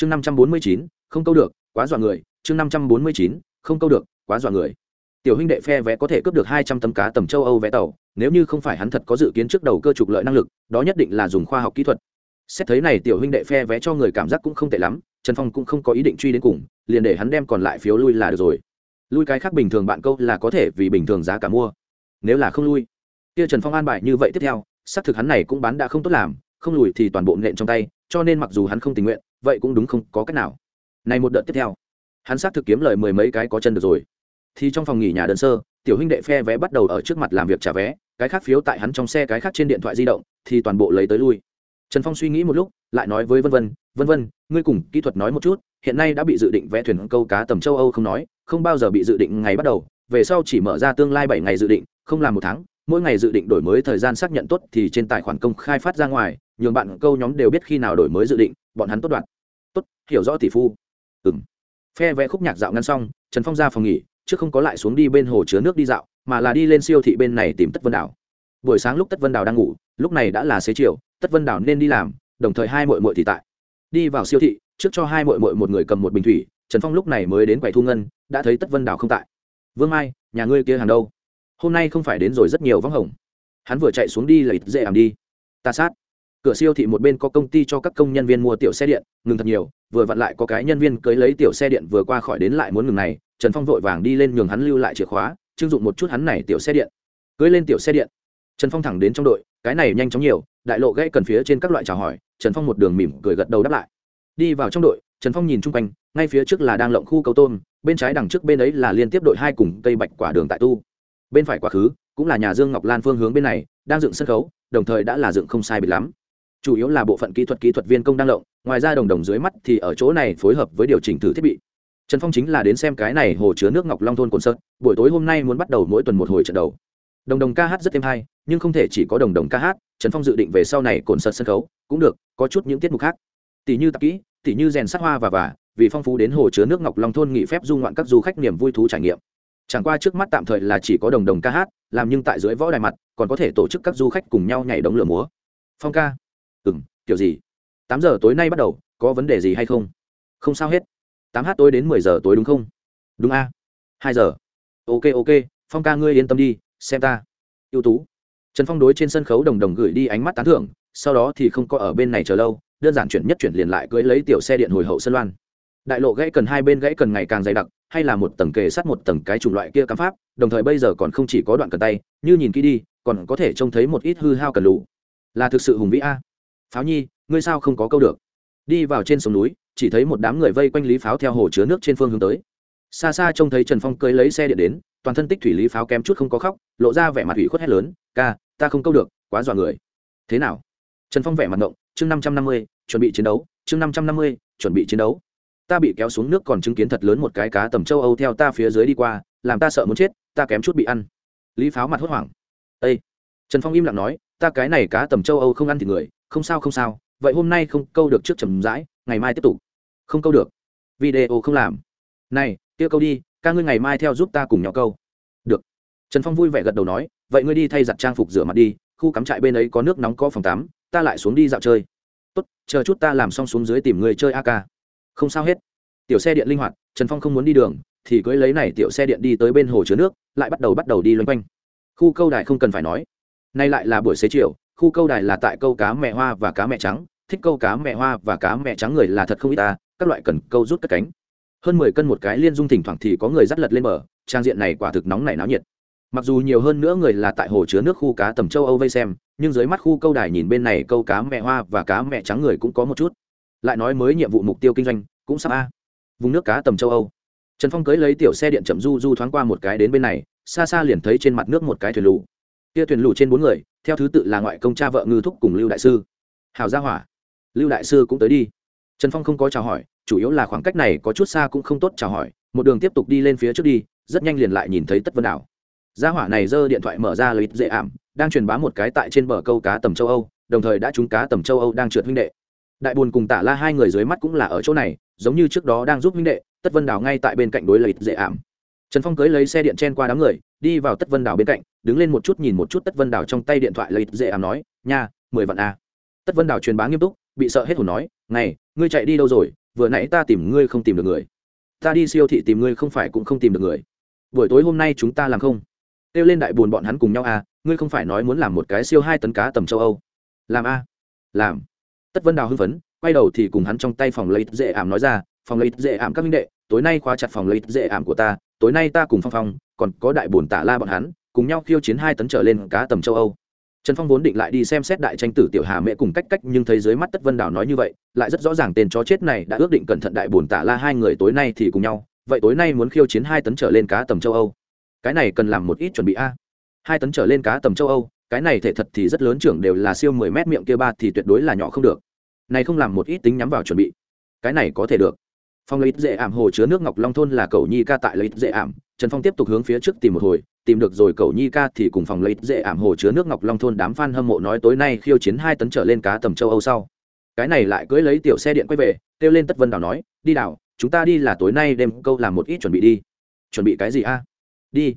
chương năm trăm bốn mươi chín, không câu được, quá dọa người. Chương năm trăm bốn mươi chín, không câu được, quá dọa người. Tiểu huynh đệ phe vé có thể cướp được hai trăm tấm cá tầm châu âu vé tàu, nếu như không phải hắn thật có dự kiến trước đầu cơ trục lợi năng lực, đó nhất định là dùng khoa học kỹ thuật. Xét thấy này, tiểu huynh đệ phe vé cho người cảm giác cũng không tệ lắm, trần phong cũng không có ý định truy đến cùng, liền để hắn đem còn lại phiếu lui là được rồi. Lui cái khác bình thường bạn câu là có thể vì bình thường giá cả mua. Nếu là không lui, kia trần phong an bài như vậy tiếp theo, xác thực hắn này cũng bán đã không tốt làm, không lùi thì toàn bộ nện trong tay, cho nên mặc dù hắn không tình nguyện vậy cũng đúng không, có cách nào? Này một đợt tiếp theo, hắn xác thực kiếm lời mười mấy cái có chân được rồi. Thì trong phòng nghỉ nhà đơn sơ, tiểu huynh đệ phe vé bắt đầu ở trước mặt làm việc trả vé, cái khác phiếu tại hắn trong xe, cái khác trên điện thoại di động, thì toàn bộ lấy tới lui. Trần phong suy nghĩ một lúc, lại nói với vân vân vân vân, ngươi cùng kỹ thuật nói một chút, hiện nay đã bị dự định vẽ thuyền câu cá tầm châu âu không nói, không bao giờ bị dự định ngày bắt đầu, về sau chỉ mở ra tương lai bảy ngày dự định, không làm một tháng, mỗi ngày dự định đổi mới thời gian xác nhận tốt thì trên tài khoản công khai phát ra ngoài, nhường bạn câu nhóm đều biết khi nào đổi mới dự định bọn hắn tốt đoạn. Tốt, hiểu rõ tỷ phu. Ừng phe vẽ khúc nhạc dạo ngăn xong, trần phong ra phòng nghỉ chứ không có lại xuống đi bên hồ chứa nước đi dạo, mà là đi lên siêu thị bên này tìm tất vân đảo buổi sáng lúc tất vân đảo đang ngủ, lúc này đã là xế chiều, tất vân đảo nên đi làm, đồng thời hai mội mội thì tại. Đi vào siêu thị, trước cho hai mội mội một người cầm một bình thủy, trần phong lúc này mới đến quầy thu ngân, đã thấy tất vân đảo không tại. Vương mai, nhà ngươi kia hàng đâu? Hôm nay không phải đến rồi rất nhiều vắng hồng. Hắn vừa chạy xuống đi là ít dễ ảm đi. Ta sát cửa siêu thị một bên có công ty cho các công nhân viên mua tiểu xe điện, ngừng thật nhiều, vừa vặn lại có cái nhân viên cưới lấy tiểu xe điện vừa qua khỏi đến lại muốn ngừng này, trần phong vội vàng đi lên nhường hắn lưu lại chìa khóa, chưng dụng một chút hắn này tiểu xe điện. Cưới lên tiểu xe điện. Trần phong thẳng đến trong đội, cái này nhanh chóng nhiều, đại lộ gãy cần phía trên các loại chào hỏi, trần phong một đường mỉm cười gật đầu đáp lại. Đi vào trong đội, trần phong nhìn chung quanh, ngay phía trước là đang lộng khu cầu tôm, bên trái đằng trước bên ấy là liên tiếp đội hai cùng cây bạch quả đường tại tu. Bên phải quá khứ, cũng là nhà dương ngọc lan phương hướng bên này, đang dựng sân khấu, đồng thời đã là dựng không sai bịt lắm chủ yếu là bộ phận kỹ thuật kỹ thuật viên công đang lộng, ngoài ra đồng đồng dưới mắt thì ở chỗ này phối hợp với điều chỉnh thử thiết bị. Trần phong chính là đến xem cái này hồ chứa nước ngọc long thôn cồn sơn buổi tối hôm nay muốn bắt đầu mỗi tuần một hồi trận đầu đồng đồng ca hát rất êm hay, nhưng không thể chỉ có đồng đồng ca hát, trần phong dự định về sau này cồn sơn sân khấu, cũng được, có chút những tiết mục khác. Tỷ như tạp kỹ, tỷ như rèn sắc hoa và và. vì phong phú đến hồ chứa nước ngọc long thôn nghị phép du ngoạn các du khách niềm vui thú trải nghiệm. Chẳng qua trước mắt tạm thời là chỉ có đồng đồng ca hát, làm nhưng tại dưới võ đài mặt, còn có thể tổ chức các du khách cùng nhau nhảy đống lửa múa. Phong ca kiểu gì? Tám giờ tối nay bắt đầu, có vấn đề gì hay không? Không sao hết. Tám h tối đến mười giờ tối đúng không? Đúng a. Hai giờ. Ok ok, phong ca ngươi yên tâm đi, xem ta. Ưu tú. Trần phong đối trên sân khấu đồng đồng gửi đi ánh mắt tán thưởng, sau đó thì không có ở bên này chờ lâu, đơn giản chuyển nhất chuyển liền lại cưới lấy tiểu xe điện hồi hậu sân loan. Đại lộ gãy cần hai bên gãy cần ngày càng dày đặc, hay là một tầng kề sát một tầng cái chủng loại kia cắm pháp, đồng thời bây giờ còn không chỉ có đoạn cần tay, như nhìn kỹ đi, còn có thể trông thấy một ít hư hao cần lù. Là thực sự hùng vĩ a pháo nhi, ngươi sao không có câu được? Đi vào trên sông núi, chỉ thấy một đám người vây quanh lý pháo theo hồ chứa nước trên phương hướng tới. Xa xa trông thấy trần phong cưới lấy xe điện đến, toàn thân tích thủy lý pháo kém chút không có khóc, lộ ra vẻ mặt thủy khuất hét lớn, ca, ta không câu được, quá dọa người. Thế nào? Trần phong vẻ mặt ngộng, chương năm trăm năm mươi, chuẩn bị chiến đấu, chương năm trăm năm mươi, chuẩn bị chiến đấu. Ta bị kéo xuống nước còn chứng kiến thật lớn một cái cá tầm châu âu theo ta phía dưới đi qua, làm ta sợ muốn chết, ta kém chút bị ăn. Lý pháo mặt hốt hoảng. Ây trần phong im lặng nói, ta cái này cá tầm châu âu không ăn thịt người không sao không sao, vậy hôm nay không câu được trước chầm rãi, ngày mai tiếp tục. Không câu được. Video không làm. Này, kia câu đi, ca ngươi ngày mai theo giúp ta cùng nhỏ câu. Được. Trần phong vui vẻ gật đầu nói, vậy ngươi đi thay giặt trang phục rửa mặt đi, khu cắm trại bên ấy có nước nóng có phòng tắm, ta lại xuống đi dạo chơi. Tốt, chờ chút ta làm xong xuống dưới tìm người chơi ak không sao hết. Tiểu xe điện linh hoạt, trần phong không muốn đi đường, thì cưới lấy này tiểu xe điện đi tới bên hồ chứa nước, lại bắt đầu bắt đầu đi loanh quanh. Khu câu đài không cần phải nói. Nay lại là buổi xế chiều khu câu đài là tại câu cá mẹ hoa và cá mẹ trắng, thích câu cá mẹ hoa và cá mẹ trắng người là thật không ít ta các loại cần câu rút cất cánh. Hơn mười cân một cái liên dung thỉnh thoảng thì có người dắt lật lên bờ, trang diện này quả thực nóng này náo nhiệt. Mặc dù nhiều hơn nữa người là tại hồ chứa nước khu cá tầm châu âu vây xem, nhưng dưới mắt khu câu đài nhìn bên này câu cá mẹ hoa và cá mẹ trắng người cũng có một chút. Lại nói mới nhiệm vụ mục tiêu kinh doanh, cũng sắp a. Vùng nước cá tầm châu âu. Trần phong cưới lấy tiểu xe điện chậm du du thoáng qua một cái đến bên này, xa xa liền thấy trên mặt nước một cái thuyền lù. Kia thuyền lù trên bốn người theo thứ tự là ngoại công cha vợ ngư thúc cùng lưu đại sư. Hào gia hỏa. Lưu đại sư cũng tới đi. Trần phong không có chào hỏi, chủ yếu là khoảng cách này có chút xa cũng không tốt chào hỏi, một đường tiếp tục đi lên phía trước đi, rất nhanh liền lại nhìn thấy tất vân đảo. Gia hỏa này giơ điện thoại mở ra lợi dễ ảm, đang truyền bá một cái tại trên bờ câu cá tầm châu âu, đồng thời đã trúng cá tầm châu âu đang trượt huynh đệ. Đại buồn cùng tả la hai người dưới mắt cũng là ở chỗ này, giống như trước đó đang giúp huynh đệ, tất vân đảo ngay tại bên cạnh đối lợi dễ ảm. Trần phong cưới lấy xe điện chen qua đám người, đi vào tất vân đảo bên cạnh đứng lên một chút nhìn một chút tất vân đảo trong tay điện thoại lấy dễ ảm nói, nha, mười vạn a tất vân đảo truyền bá nghiêm túc, bị sợ hết hồn nói, này, ngươi chạy đi đâu rồi? Vừa nãy ta tìm ngươi không tìm được người. Ta đi siêu thị tìm ngươi không phải cũng không tìm được người. Buổi tối hôm nay chúng ta làm không? Kêu lên đại buồn bọn hắn cùng nhau à ngươi không phải nói muốn làm một cái siêu hai tấn cá tầm châu âu? Làm a làm. Tất vân đào hưng phấn, quay đầu thì cùng hắn trong tay phòng lấy dễ ảm nói ra, phòng lấy dễ ảm các minh đệ, tối nay khóa chặt phòng lấy dễ ảm của ta, tối nay ta cùng phong phong, còn có đại buồn tả la bọn hắn cùng nhau khiêu chiến hai tấn trở lên cá tầm châu âu. Trần phong vốn định lại đi xem xét đại tranh tử tiểu hà mẹ cùng cách cách, nhưng thấy dưới mắt tất vân đào nói như vậy, lại rất rõ ràng tên chó chết này đã ước định cẩn thận đại bồn tả la hai người tối nay thì cùng nhau, vậy tối nay muốn khiêu chiến hai tấn trở lên cá tầm châu âu. Cái này cần làm một ít chuẩn bị a. Hai tấn trở lên cá tầm châu âu, cái này thể thật thì rất lớn, trưởng đều là siêu mười mét miệng kia ba thì tuyệt đối là nhỏ không được. Này không làm một ít tính nhắm vào chuẩn bị. Cái này có thể được. Phong lấy dễ ảm hồ chứa nước ngọc long thôn là cầu nhi ca tại lấy dễ ảm. Trần phong tiếp tục hướng phía trước tìm một hồi tìm được rồi cầu nhi ca thì cùng phòng lấy dễ ảm hồ chứa nước ngọc long thôn đám f a n hâm mộ nói tối nay khiêu chiến hai tấn trở lên cá tầm châu âu sau. Cái này lại cưới lấy tiểu xe điện quay về, kêu lên tất vân đảo nói, đi đảo, chúng ta đi là tối nay đem câu làm một ít chuẩn bị đi. Chuẩn bị cái gì a? Đi.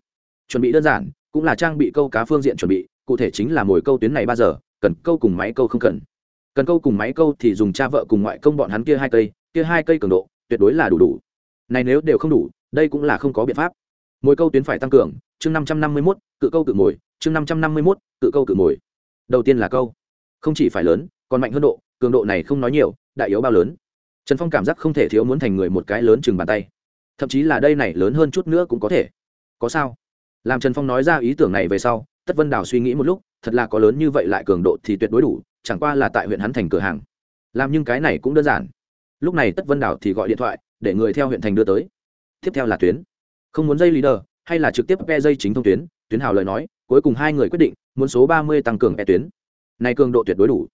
Chuẩn bị đơn giản, cũng là trang bị câu cá phương diện chuẩn bị, cụ thể chính là mồi câu tuyến này ba giờ, cần câu cùng máy câu không cần. Cần câu cùng máy câu thì dùng cha vợ cùng ngoại công bọn hắn kia hai cây, kia hai cây cường độ, tuyệt đối là đủ đủ. Này nếu đều không đủ, đây cũng là không có biện pháp mỗi câu tuyến phải tăng cường, chương năm trăm năm mươi mốt, cự câu cự mồi, chương năm trăm năm mươi mốt, cự câu cự mồi. Đầu tiên là câu, không chỉ phải lớn, còn mạnh hơn độ, cường độ này không nói nhiều, đại yếu bao lớn. Trần phong cảm giác không thể thiếu muốn thành người một cái lớn chừng bàn tay. Thậm chí là đây này lớn hơn chút nữa cũng có thể. Có sao? Làm trần phong nói ra ý tưởng này về sau, tất vân đào suy nghĩ một lúc, thật là có lớn như vậy lại cường độ thì tuyệt đối đủ, chẳng qua là tại huyện hắn thành cửa hàng. Làm nhưng cái này cũng đơn giản. Lúc này tất vân đào thì gọi điện thoại, để người theo huyện thành đưa tới. Tiếp theo là tuyến không muốn dây leader, hay là trực tiếp pe dây chính thông tuyến tuyến hào lời nói, cuối cùng hai người quyết định, muốn số ba mươi tăng cường e tuyến. Này cường độ tuyệt đối đủ.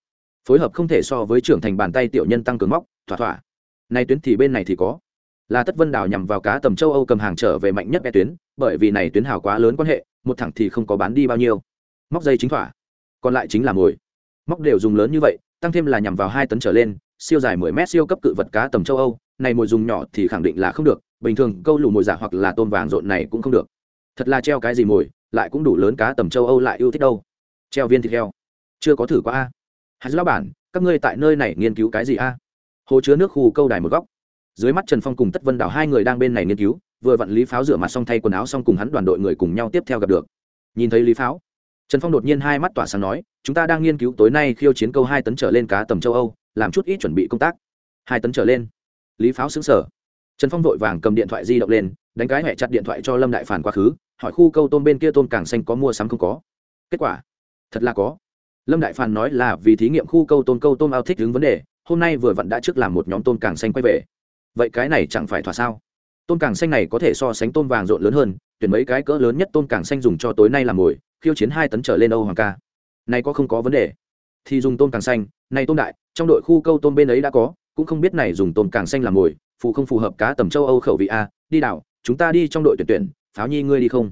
Phối hợp không thể so với trưởng thành bàn tay tiểu nhân tăng cường móc, thỏa thỏa. Này tuyến thì bên này thì có. Là tất vân đào nhằm vào cá tầm châu âu cầm hàng trở về mạnh nhất e tuyến, bởi vì này tuyến hào quá lớn quan hệ, một thẳng thì không có bán đi bao nhiêu. Móc dây chính thỏa. Còn lại chính là mồi. Móc đều dùng lớn như vậy, tăng thêm là nhằm vào hai tấn trở lên, siêu dài mười mét siêu cấp cự vật cá tầm châu âu, này mồi dùng nhỏ thì khẳng định là không được bình thường câu lù mồi giả hoặc là tôm vàng rộn này cũng không được. Thật là treo cái gì mồi, lại cũng đủ lớn cá tầm châu âu lại yêu thích đâu. Treo viên thịt heo. Chưa có thử qua a. Hạt lão bản, các ngươi tại nơi này nghiên cứu cái gì a? Hồ chứa nước khu câu đài một góc. Dưới mắt trần phong cùng tất vân đảo hai người đang bên này nghiên cứu, vừa vặn lý pháo rửa mặt xong thay quần áo xong cùng hắn đoàn đội người cùng nhau tiếp theo gặp được. Nhìn thấy lý pháo, trần phong đột nhiên hai mắt tỏa sáng nói, chúng ta đang nghiên cứu tối nay khiêu chiến câu hai tấn trở lên cá tầm châu âu, làm chút ít chuẩn bị công tác. Hai tấn trở lên. Lý pháo xứng sở trần phong vội vàng cầm điện thoại di động lên, đánh cái hẹ chặt điện thoại cho lâm đại phản quá khứ, hỏi khu câu tôm bên kia tôm càng xanh có mua sắm không có? Kết quả, thật là có. Lâm đại phản nói là vì thí nghiệm khu câu tôm câu tôm ao thích đứng vấn đề, hôm nay vừa vặn đã trước làm một nhóm tôm càng xanh quay về. Vậy cái này chẳng phải thỏa sao? Tôm càng xanh này có thể so sánh tôm vàng rộn lớn hơn, tuyển mấy cái cỡ lớn nhất tôm càng xanh dùng cho tối nay làm mồi, khiêu chiến hai tấn trở lên âu hoàng ca. Này có không có vấn đề? Thì dùng tôm càng xanh, này tôm đại, trong đội khu câu tôm bên ấy đã có, cũng không biết này dùng tôm càng xanh làm mồi phù không phù hợp cá tầm châu âu khẩu vị a, đi đảo, chúng ta đi trong đội tuyển tuyển, pháo nhi ngươi đi không?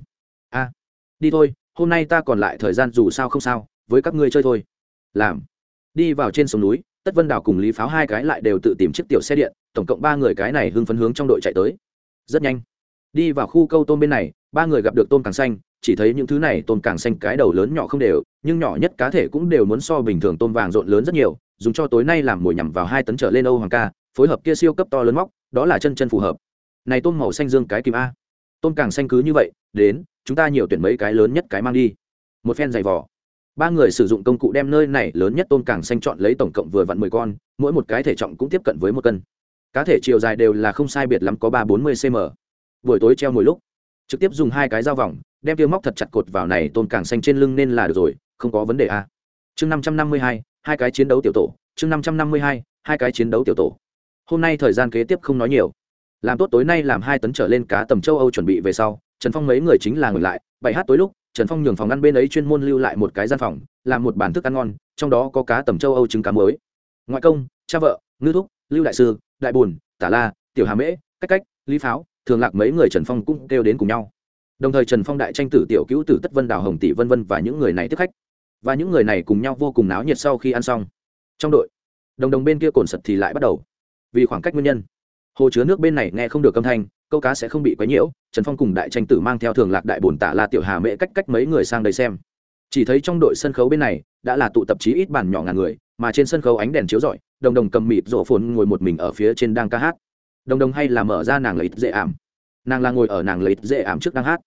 A, đi thôi, hôm nay ta còn lại thời gian dù sao không sao, với các ngươi chơi thôi. Làm. Đi vào trên sông núi, tất vân đảo cùng lý pháo hai cái lại đều tự tìm chiếc tiểu xe điện, tổng cộng ba người cái này hưng phấn hướng trong đội chạy tới. Rất nhanh. Đi vào khu câu tôm bên này, ba người gặp được tôm càng xanh, chỉ thấy những thứ này tôm càng xanh cái đầu lớn nhỏ không đều, nhưng nhỏ nhất cá thể cũng đều muốn so bình thường tôm vàng rộn lớn rất nhiều, dùng cho tối nay làm mồi nhằm vào hai tấn trở lên âu hoàng ca phối hợp kia siêu cấp to lớn móc, đó là chân chân phù hợp. Này tôm màu xanh dương cái kim a. Tôm càng xanh cứ như vậy, đến, chúng ta nhiều tuyển mấy cái lớn nhất cái mang đi. Một phen dày vỏ ba người sử dụng công cụ đem nơi này lớn nhất tôm càng xanh chọn lấy tổng cộng vừa vặn mười con, mỗi một cái thể trọng cũng tiếp cận với một cân. Cá thể chiều dài đều là không sai biệt lắm có ba bốn mươi cm buổi tối treo mỗi lúc, trực tiếp dùng hai cái dao vòng, đem tiêu móc thật chặt cột vào này tôm càng xanh trên lưng nên là được rồi, không có vấn đề a. Chương năm trăm năm mươi hai hai cái chiến đấu tiểu tổ, chương năm trăm năm mươi hai hai cái chiến đấu tiểu tổ hôm nay thời gian kế tiếp không nói nhiều. Làm tốt tối nay làm hai tấn trở lên cá tầm châu âu chuẩn bị về sau, trần phong mấy người chính là ngừng lại, bảy h tối lúc, trần phong nhường phòng ăn bên ấy chuyên môn lưu lại một cái gian phòng, làm một bản thức ăn ngon, trong đó có cá tầm châu âu trứng cá mới ngoại công, cha vợ, ngư thúc, lưu đại sư, đại bùn, tả la, tiểu hà mễ, cách cách, lý pháo, thường lạc mấy người trần phong cũng kêu đến cùng nhau. Đồng thời trần phong đại tranh tử tiểu cứu tử tất vân đào hồng tỷ vân vân và những người này tiếp khách. Và những người này cùng nhau vô cùng náo nhiệt sau khi ăn xong. Trong đội, đồng đồng bên kia cồn sật thì lại bắt đầu vì khoảng cách nguyên nhân. Hồ chứa nước bên này nghe không được âm thanh, câu cá sẽ không bị quấy nhiễu, trần phong cùng đại tranh tử mang theo thường lạc đại bồn tả la tiểu hà mễ cách cách mấy người sang đây xem. Chỉ thấy trong đội sân khấu bên này, đã là tụ tập chí ít bản nhỏ ngàn người, mà trên sân khấu ánh đèn chiếu rọi, đồng đồng cầm mịt rổ phồn ngồi một mình ở phía trên đang ca hát. Đồng đồng hay là mở ra nàng lấy dễ ảm. Nàng là ngồi ở nàng lấy dễ ảm trước đang hát.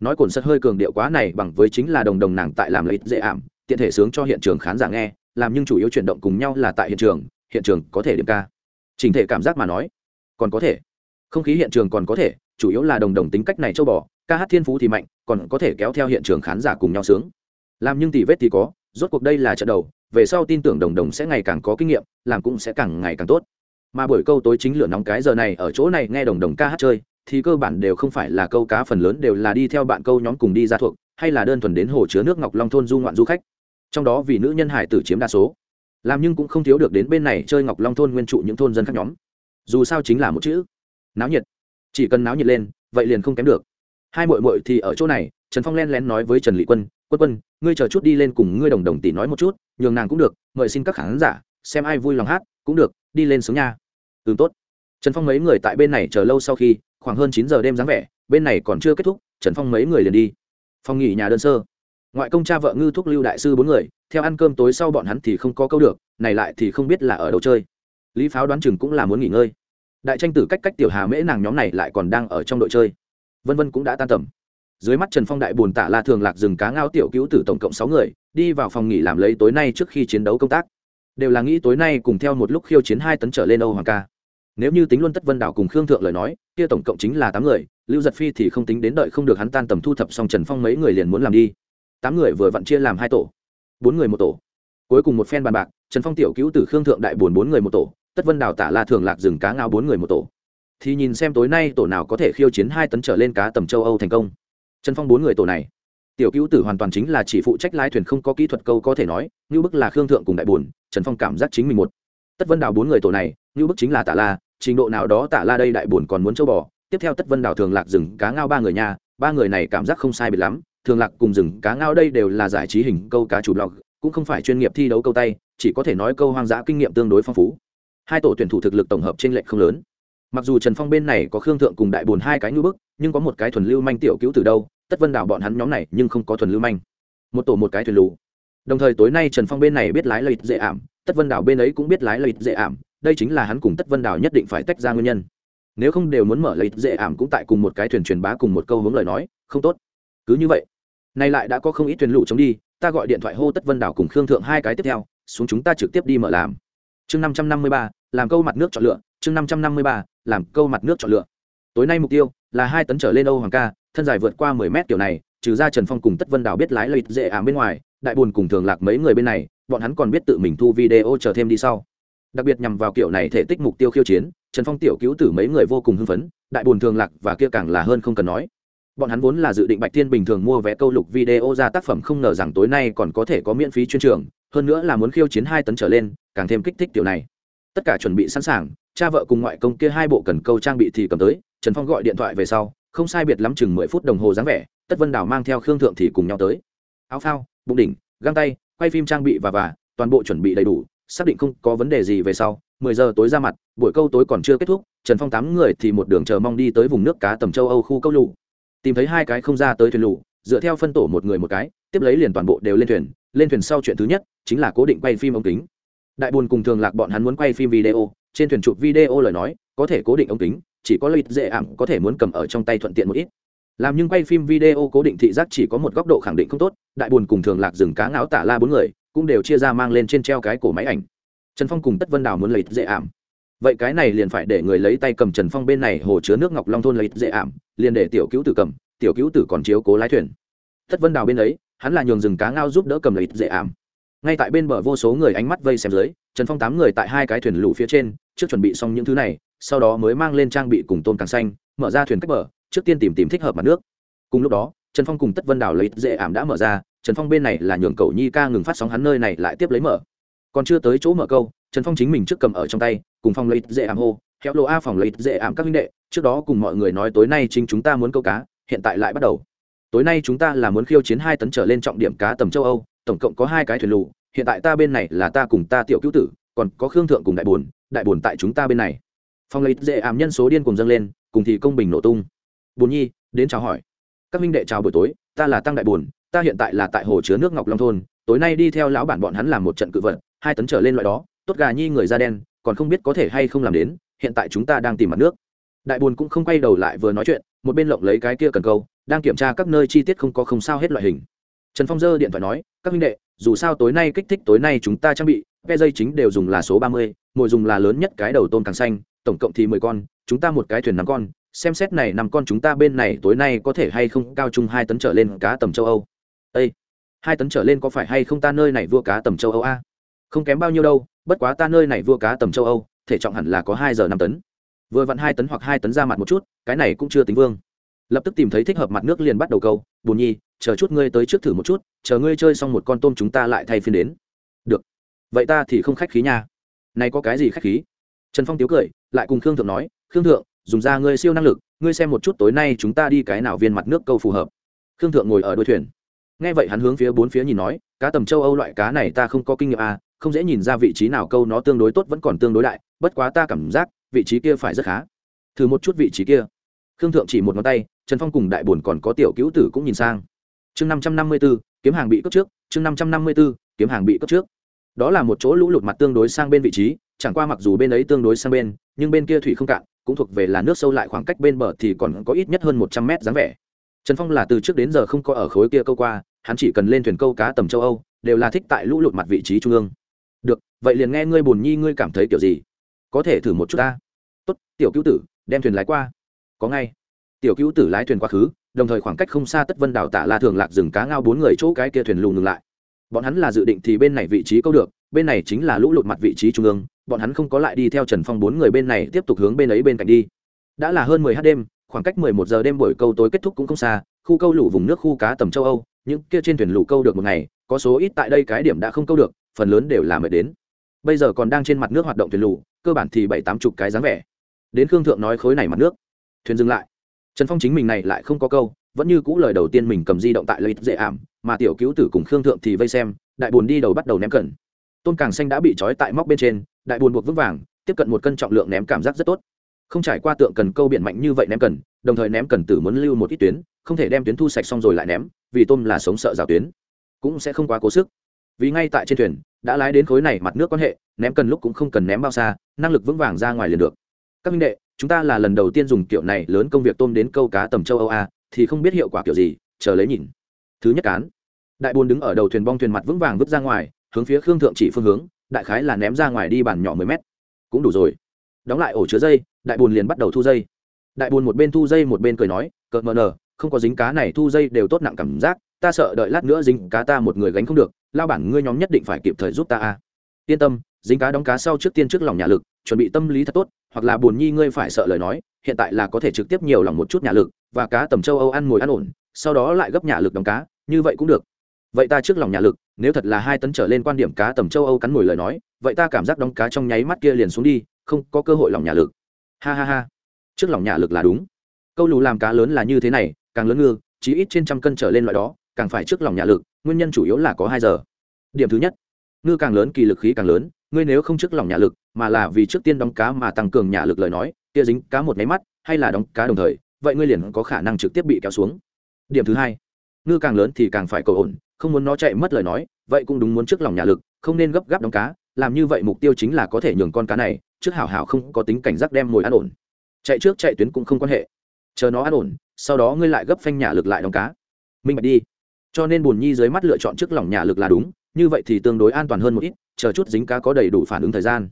Nói cồn sân hơi cường điệu quá này bằng với chính là đồng đồng nàng tại làm lấy dễ ảm, tiện thể sướng cho hiện trường khán giả nghe, làm nhưng chủ yếu chuyển động cùng nhau là tại hiện trường hiện trường có thể điểm ca chỉnh thể cảm giác mà nói, còn có thể. Không khí hiện trường còn có thể, chủ yếu là đồng đồng tính cách này châu bò, ca hát thiên phú thì mạnh, còn có thể kéo theo hiện trường khán giả cùng nhau sướng. Làm nhưng tỷ vết thì có, rốt cuộc đây là trận đầu, về sau tin tưởng đồng đồng sẽ ngày càng có kinh nghiệm, làm cũng sẽ càng ngày càng tốt. Mà buổi câu tối chính lửa nóng cái giờ này ở chỗ này nghe đồng đồng ca hát chơi, thì cơ bản đều không phải là câu cá phần lớn đều là đi theo bạn câu nhóm cùng đi ra thuộc, hay là đơn thuần đến hồ chứa nước ngọc long thôn du ngoạn du khách. Trong đó vì nữ nhân hải tử chiếm đa số làm nhưng cũng không thiếu được đến bên này chơi ngọc long thôn nguyên trụ những thôn dân khác nhóm. Dù sao chính là một chữ, náo nhiệt. Chỉ cần náo nhiệt lên, vậy liền không kém được. Hai mội mội thì ở chỗ này, trần phong len lén nói với trần lị quân quân quân, ngươi chờ chút đi lên cùng ngươi đồng đồng tỷ nói một chút, nhường nàng cũng được, mời xin các khán giả, xem ai vui lòng hát, cũng được, đi lên sướng nha. Ừ tốt. Trần phong mấy người tại bên này chờ lâu sau khi, khoảng hơn chín giờ đêm dáng vẻ, bên này còn chưa kết thúc, trần phong mấy người liền đi. Phong nghỉ nhà đơn sơ ngoại công cha vợ ngư thúc lưu đại sư bốn người, theo ăn cơm tối sau bọn hắn thì không có câu được, này lại thì không biết là ở đâu chơi. Lý pháo đoán chừng cũng là muốn nghỉ ngơi. Đại tranh tử cách cách tiểu hà mễ nàng nhóm này lại còn đang ở trong đội chơi. Vân vân cũng đã tan tầm. Dưới mắt trần phong đại bồn tả la thường lạc rừng cá ngao tiểu cứu tử tổng cộng sáu người, đi vào phòng nghỉ làm lấy tối nay trước khi chiến đấu công tác. Đều là nghĩ tối nay cùng theo một lúc khiêu chiến hai tấn trở lên âu hoàng ca. Nếu như tính luôn tất vân đảo cùng khương thượng lời nói, kia tổng cộng chính là tám người, lưu giật phi thì không tính đến đợi không được hắn tan tầm thu thập xong trần phong mấy người liền muốn làm đi tám người vừa vặn chia làm hai tổ, bốn người một tổ. Cuối cùng một phen bàn bạc, trần phong tiểu cứu từ khương thượng đại bồn bốn người một tổ, tất vân đào tả la thường lạc rừng cá ngao bốn người một tổ. Thì nhìn xem tối nay tổ nào có thể khiêu chiến hai tấn trở lên cá tầm châu âu thành công. Trần phong bốn người tổ này. Tiểu cứu tử hoàn toàn chính là chỉ phụ trách lái thuyền không có kỹ thuật câu có thể nói như bức là khương thượng cùng đại bồn trần phong cảm giác chính mình một. Tất vân đào bốn người tổ này như bức chính là tả la, trình độ nào đó tả la đây đại bồn còn muốn châu bò. Tiếp theo tất vân đào thường lạc rừng cá ngao ba người nhà, ba người này cảm giác không sai biệt lắm thường lạc cùng rừng cá ngao đây đều là giải trí hình câu cá chủ blog, cũng không phải chuyên nghiệp thi đấu câu tay, chỉ có thể nói câu hoang dã kinh nghiệm tương đối phong phú. Hai tổ tuyển thủ thực lực tổng hợp trên lệnh không lớn. Mặc dù trần phong bên này có khương thượng cùng đại bồn hai cái ngư bức, nhưng có một cái thuần lưu manh tiểu cứu từ đâu, tất vân đảo bọn hắn nhóm này nhưng không có thuần lưu manh. Một tổ một cái thuyền lù. Đồng thời tối nay trần phong bên này biết lái lợi dễ ảm, tất vân đảo bên ấy cũng biết lái lợi dễ ảm, đây chính là hắn cùng tất vân đảo nhất định phải tách ra nguyên nhân. Nếu không đều muốn mở lợi dễ ảm cũng tại cùng một cái thuyền truyền bá cùng một câu hướng lời nói, không tốt. Cứ như vậy nay lại đã có không ít thuyền lũ chống đi, ta gọi điện thoại hô tất vân đảo cùng khương thượng hai cái tiếp theo, xuống chúng ta trực tiếp đi mở làm. Chương năm trăm năm mươi ba, làm câu mặt nước chọn lựa, chương năm trăm năm mươi ba, làm câu mặt nước chọn lựa. Tối nay mục tiêu là hai tấn trở lên âu hoàng ca, thân dài vượt qua mười mét kiểu này, trừ ra trần phong cùng tất vân đảo biết lái lợi dễ ảm bên ngoài, đại buồn cùng thường lạc mấy người bên này, bọn hắn còn biết tự mình thu video chờ thêm đi sau. Đặc biệt nhằm vào kiểu này thể tích mục tiêu khiêu chiến, trần phong tiểu cứu tử mấy người vô cùng hưng phấn, đại buồn thường lạc và kia càng là hơn không cần nói bọn hắn vốn là dự định bạch thiên bình thường mua vé câu lục video ra tác phẩm không ngờ rằng tối nay còn có thể có miễn phí chuyên trường, hơn nữa là muốn khiêu chiến hai tấn trở lên, càng thêm kích thích tiểu này. Tất cả chuẩn bị sẵn sàng, cha vợ cùng ngoại công kia hai bộ cần câu trang bị thì cầm tới, trần phong gọi điện thoại về sau, không sai biệt lắm chừng mười phút đồng hồ dáng vẻ, tất vân đào mang theo khương thượng thì cùng nhau tới. Áo phao, bụng đỉnh, găng tay, quay phim trang bị và và, toàn bộ chuẩn bị đầy đủ, xác định không có vấn đề gì về sau, mười giờ tối ra mặt, buổi câu tối còn chưa kết thúc, trần phong tám người thì một đường chờ mong đi tới vùng nước cá tầm châu âu khu câu lụ tìm thấy hai cái không ra tới thuyền lũ, dựa theo phân tổ một người một cái tiếp lấy liền toàn bộ đều lên thuyền lên thuyền sau chuyện thứ nhất chính là cố định quay phim ống kính. Đại buồn cùng thường lạc bọn hắn muốn quay phim video trên thuyền chụp video lời nói có thể cố định ống kính chỉ có lợi dễ ảm có thể muốn cầm ở trong tay thuận tiện một ít. Làm nhưng quay phim video cố định thị giác chỉ có một góc độ khẳng định không tốt đại buồn cùng thường lạc dừng cá ngáo tả la bốn người cũng đều chia ra mang lên trên treo cái cổ máy ảnh. Trần phong cùng tất vân đào muốn lợi dễ ảm vậy cái này liền phải để người lấy tay cầm trần phong bên này hồ chứa nước ngọc long thôn lấy dễ ảm, liền để tiểu cứu tử cầm, tiểu cứu tử còn chiếu cố lái thuyền. Tất vân đào bên ấy, hắn là nhường rừng cá ngao giúp đỡ cầm lấy dễ ảm. Ngay tại bên bờ vô số người ánh mắt vây xem dưới, trần phong tám người tại hai cái thuyền lũ phía trên, trước chuẩn bị xong những thứ này, sau đó mới mang lên trang bị cùng tôm càng xanh, mở ra thuyền cách bờ, trước tiên tìm tìm thích hợp mặt nước. Cùng lúc đó, trần phong cùng tất vân Đào lấy dễ ảm đã mở ra, trần phong bên này là nhường cầu nhi ca ngừng phát sóng hắn nơi này lại tiếp lấy mở. Còn chưa tới chỗ mở câu, trần phong chính mình trước cầm ở trong tay cùng phong lấy dễ ảm hô kéo lộ a phòng lấy dễ ảm các minh đệ, trước đó cùng mọi người nói tối nay chính chúng ta muốn câu cá, hiện tại lại bắt đầu. Tối nay chúng ta là muốn khiêu chiến hai tấn trở lên trọng điểm cá tầm châu âu, tổng cộng có hai cái thuyền lù, hiện tại ta bên này là ta cùng ta tiểu cứu tử, còn có khương thượng cùng đại bồn đại bồn tại chúng ta bên này. Phong lấy dễ ảm nhân số điên cùng dâng lên, cùng thì công bình nổ tung. Bồn nhi, đến chào hỏi. Các minh đệ chào buổi tối, ta là tăng đại bồn, ta hiện tại là tại hồ chứa nước ngọc long thôn, tối nay đi theo lão bản bọn hắn làm một trận cự vật hai tấn trở lên loại đó, tốt gà nhi người da đen còn không biết có thể hay không làm đến, hiện tại chúng ta đang tìm mặt nước. Đại buồn cũng không quay đầu lại vừa nói chuyện, một bên lộng lấy cái kia cần câu, đang kiểm tra các nơi chi tiết không có không sao hết loại hình. Trần phong dơ điện thoại nói, các huynh đệ, dù sao tối nay kích thích tối nay chúng ta trang bị, ve dây chính đều dùng là số ba mươi mồi dùng là lớn nhất cái đầu tôm càng xanh, tổng cộng thì mười con, chúng ta một cái thuyền năm con, xem xét này năm con chúng ta bên này tối nay có thể hay không cao chung hai tấn trở lên cá tầm châu âu. Â hai tấn trở lên có phải hay không ta nơi này vua cá tầm châu âu a? Không kém bao nhiêu đâu, bất quá ta nơi này vua cá tầm châu âu, thể trọng hẳn là có hai giờ năm tấn. Vừa vặn hai tấn hoặc hai tấn ra mặt một chút, cái này cũng chưa tính vương. Lập tức tìm thấy thích hợp mặt nước liền bắt đầu câu, bùn nhi, chờ chút ngươi tới trước thử một chút, chờ ngươi chơi xong một con tôm chúng ta lại thay phiên đến. Được. Vậy ta thì không khách khí nha. Này có cái gì khách khí? Trần phong tiếu cười, lại cùng khương thượng nói, khương thượng, dùng ra ngươi siêu năng lực, ngươi xem một chút tối nay chúng ta đi cái nào viên mặt nước câu phù hợp. Khương thượng ngồi ở đuôi thuyền. Nghe vậy hắn hướng phía bốn phía nhìn nói, cá tầm châu âu loại cá này ta không có kinh nghiệm à không dễ nhìn ra vị trí nào câu nó tương đối tốt vẫn còn tương đối đại, bất quá ta cảm giác vị trí kia phải rất khá. Thử một chút vị trí kia. Khương thượng chỉ một ngón tay, trần phong cùng đại bồn còn có tiểu cứu tử cũng nhìn sang. Chương năm trăm năm mươi b ố kiếm hàng bị cướp trước, chương năm trăm năm mươi b ố kiếm hàng bị cướp trước. Đó là một chỗ lũ lụt mặt tương đối sang bên vị trí, chẳng qua mặc dù bên ấy tương đối sang bên, nhưng bên kia thủy không cạn, cũng thuộc về là nước sâu lại khoảng cách bên bờ thì còn có ít nhất hơn một trăm mét dáng vẻ. Trần phong là từ trước đến giờ không có ở khối kia câu qua, hắn chỉ cần lên thuyền câu cá tầm châu âu, đều là thích tại lũ lụt mặt vị trí trung ương được, vậy liền nghe ngươi bồn nhi ngươi cảm thấy kiểu gì? Có thể thử một chút ta. Tốt, tiểu cứu tử, đem thuyền lái qua. Có ngay. Tiểu cứu tử lái thuyền quá khứ, đồng thời khoảng cách không xa tất vân đảo tạ la thường lạc dừng cá ngao bốn người chỗ cái kia thuyền lù ngừng lại. Bọn hắn là dự định thì bên này vị trí câu được, bên này chính là lũ lụt mặt vị trí trung ương, bọn hắn không có lại đi theo trần phong bốn người bên này tiếp tục hướng bên ấy bên cạnh đi. Đã là hơn mười h đêm, khoảng cách mười một giờ đêm buổi câu tối kết thúc cũng không xa, khu câu lũ vùng nước khu cá tầm châu âu, những kia trên thuyền lũ câu được một ngày, có số ít tại đây cái điểm đã không câu được phần lớn đều là mệt đến. Bây giờ còn đang trên mặt nước hoạt động thuyền lù, cơ bản thì bảy tám chục cái dáng vẻ. Đến khương thượng nói khối này mặt nước. Thuyền dừng lại. Trần phong chính mình này lại không có câu vẫn như cũ lời đầu tiên mình cầm di động tại lợi dễ ảm mà tiểu cứu tử cùng khương thượng thì vây xem đại bồn đi đầu bắt đầu ném cẩn. Tôn càng xanh đã bị trói tại móc bên trên đại bồn buộc vững vàng tiếp cận một cân trọng lượng ném cảm giác rất tốt. Không trải qua tượng cần câu biển mạnh như vậy ném cần đồng thời ném cần tử muốn lưu một ít tuyến không thể đem tuyến thu sạch xong rồi lại ném vì tôm là sống sợ rào tuyến. Cũng sẽ không quá cố sức vì ngay tại trên thuyền, đã lái đến khối này mặt nước quan hệ, ném cần lúc cũng không cần ném bao xa, năng lực vững vàng ra ngoài liền được. Các minh đệ, chúng ta là lần đầu tiên dùng kiểu này lớn công việc tôm đến câu cá tầm châu âu a, thì không biết hiệu quả kiểu gì, chờ lấy nhìn. Thứ nhất cán. Đại bồn đứng ở đầu thuyền bong thuyền mặt vững vàng vứt ra ngoài, hướng phía khương thượng chỉ phương hướng, đại khái là ném ra ngoài đi bản nhỏ mười mét. Cũng đủ rồi. Đóng lại ổ chứa dây, đại bồn liền bắt đầu thu dây. Đại bồn một bên thu dây một bên cười nói, cợt mờ nờ không có dính cá này thu dây đều tốt nặng cảm giác, ta sợ đợi lát nữa dính cá ta một người gánh không được lao bản ngươi nhóm nhất định phải kịp thời giúp ta a. Yên tâm, dính cá đóng cá sau trước tiên trước lòng nhà lực, chuẩn bị tâm lý thật tốt, hoặc là buồn nhi ngươi phải sợ lời nói, hiện tại là có thể trực tiếp nhiều lòng một chút nhà lực, và cá tầm châu âu ăn ngồi ăn ổn, sau đó lại gấp nhà lực đóng cá, như vậy cũng được. Vậy ta trước lòng nhà lực, nếu thật là hai tấn trở lên quan điểm cá tầm châu âu cắn mồi lời nói, vậy ta cảm giác đóng cá trong nháy mắt kia liền xuống đi, không có cơ hội lòng nhà lực. Ha ha ha. Trước lòng nhà lực là đúng. Câu lù làm cá lớn là như thế này, càng lớn ngư, chí ít trên trăm cân trở lên loại đó, càng phải trước lòng nhà lực nguyên nhân chủ yếu là có hai giờ. Điểm thứ nhất, ngư càng lớn kỳ lực khí càng lớn, ngươi nếu không trước lòng nhà lực, mà là vì trước tiên đóng cá mà tăng cường nhà lực lời nói, kia dính cá một máy mắt, hay là đóng cá đồng thời, vậy ngươi liền có khả năng trực tiếp bị kéo xuống. Điểm thứ hai, ngư càng lớn thì càng phải cầu ổn, không muốn nó chạy mất lời nói, vậy cũng đúng muốn trước lòng nhà lực, không nên gấp gáp đóng cá, làm như vậy mục tiêu chính là có thể nhường con cá này, trước hảo hảo không có tính cảnh giác đem mồi ăn ổn. Chạy trước chạy tuyến cũng không quan hệ. Chờ nó ăn ổn, sau đó ngươi lại gấp phanh nhà lực lại đóng cá. Minh bạch đi cho nên bùn nhi dưới mắt lựa chọn trước lòng nhà lực là đúng, như vậy thì tương đối an toàn hơn một ít, chờ chút dính cá có đầy đủ phản ứng thời gian.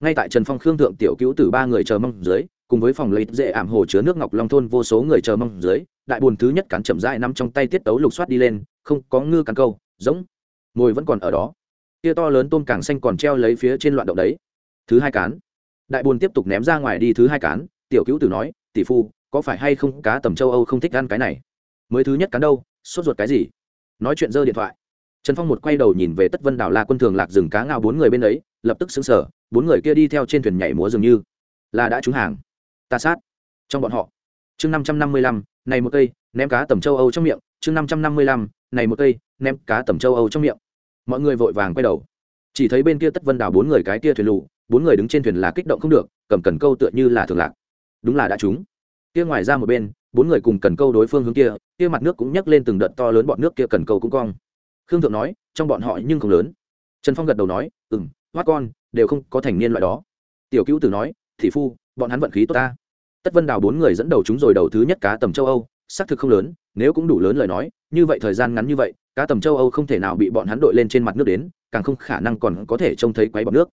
Ngay tại trần phong, khương thượng tiểu cứu từ ba người chờ mong dưới, cùng với phòng lấy dễ ảm hồ chứa nước ngọc long thôn vô số người chờ mong dưới, đại bùn thứ nhất cắn chậm rãi nằm trong tay tiết tấu lục soát đi lên, không có ngư cắn câu, giống ngồi vẫn còn ở đó. Kia to lớn tôm càng xanh còn treo lấy phía trên loạn động đấy. Thứ hai cán. Đại bùn tiếp tục ném ra ngoài đi thứ hai cán, tiểu cứu tử nói, tỷ phu, có phải hay không, cá tầm châu âu không thích ăn cái này? Mới thứ nhất cán đâu, sốt ruột cái gì? Nói chuyện dơ điện thoại. Trần phong một quay đầu nhìn về tất vân đảo la quân thường lạc rừng cá ngao bốn người bên ấy, lập tức xứng sở bốn người kia đi theo trên thuyền nhảy múa dường như. Là đã trúng hàng. Ta sát. Trong bọn họ. Chương năm trăm năm mươi lăm, này một cây, ném cá tầm châu âu trong miệng. Chương năm trăm năm mươi lăm, này một cây, ném cá tầm châu âu trong miệng. Mọi người vội vàng quay đầu. Chỉ thấy bên kia tất vân đảo bốn người cái kia thuyền lụ bốn người đứng trên thuyền là kích động không được, cầm cần câu tựa như là thường lạc. Đúng là đã trúng. Kia ngoài ra một bên bốn người cùng cần câu đối phương hướng kia kia mặt nước cũng nhấc lên từng đợt to lớn bọn nước kia cần câu cũng cong. Khương thượng nói, trong bọn họ nhưng không lớn. Trần phong gật đầu nói ừ m hoát con, đều không có thành niên loại đó. Tiểu cứu tử nói thị phu, bọn hắn vận khí tốt ta. Tất vân đào bốn người dẫn đầu chúng rồi đầu thứ nhất cá tầm châu âu, xác thực không lớn, nếu cũng đủ lớn lời nói, như vậy thời gian ngắn như vậy, cá tầm châu âu không thể nào bị bọn hắn đội lên trên mặt nước đến, càng không khả năng còn có thể trông thấy quấy bọc nước.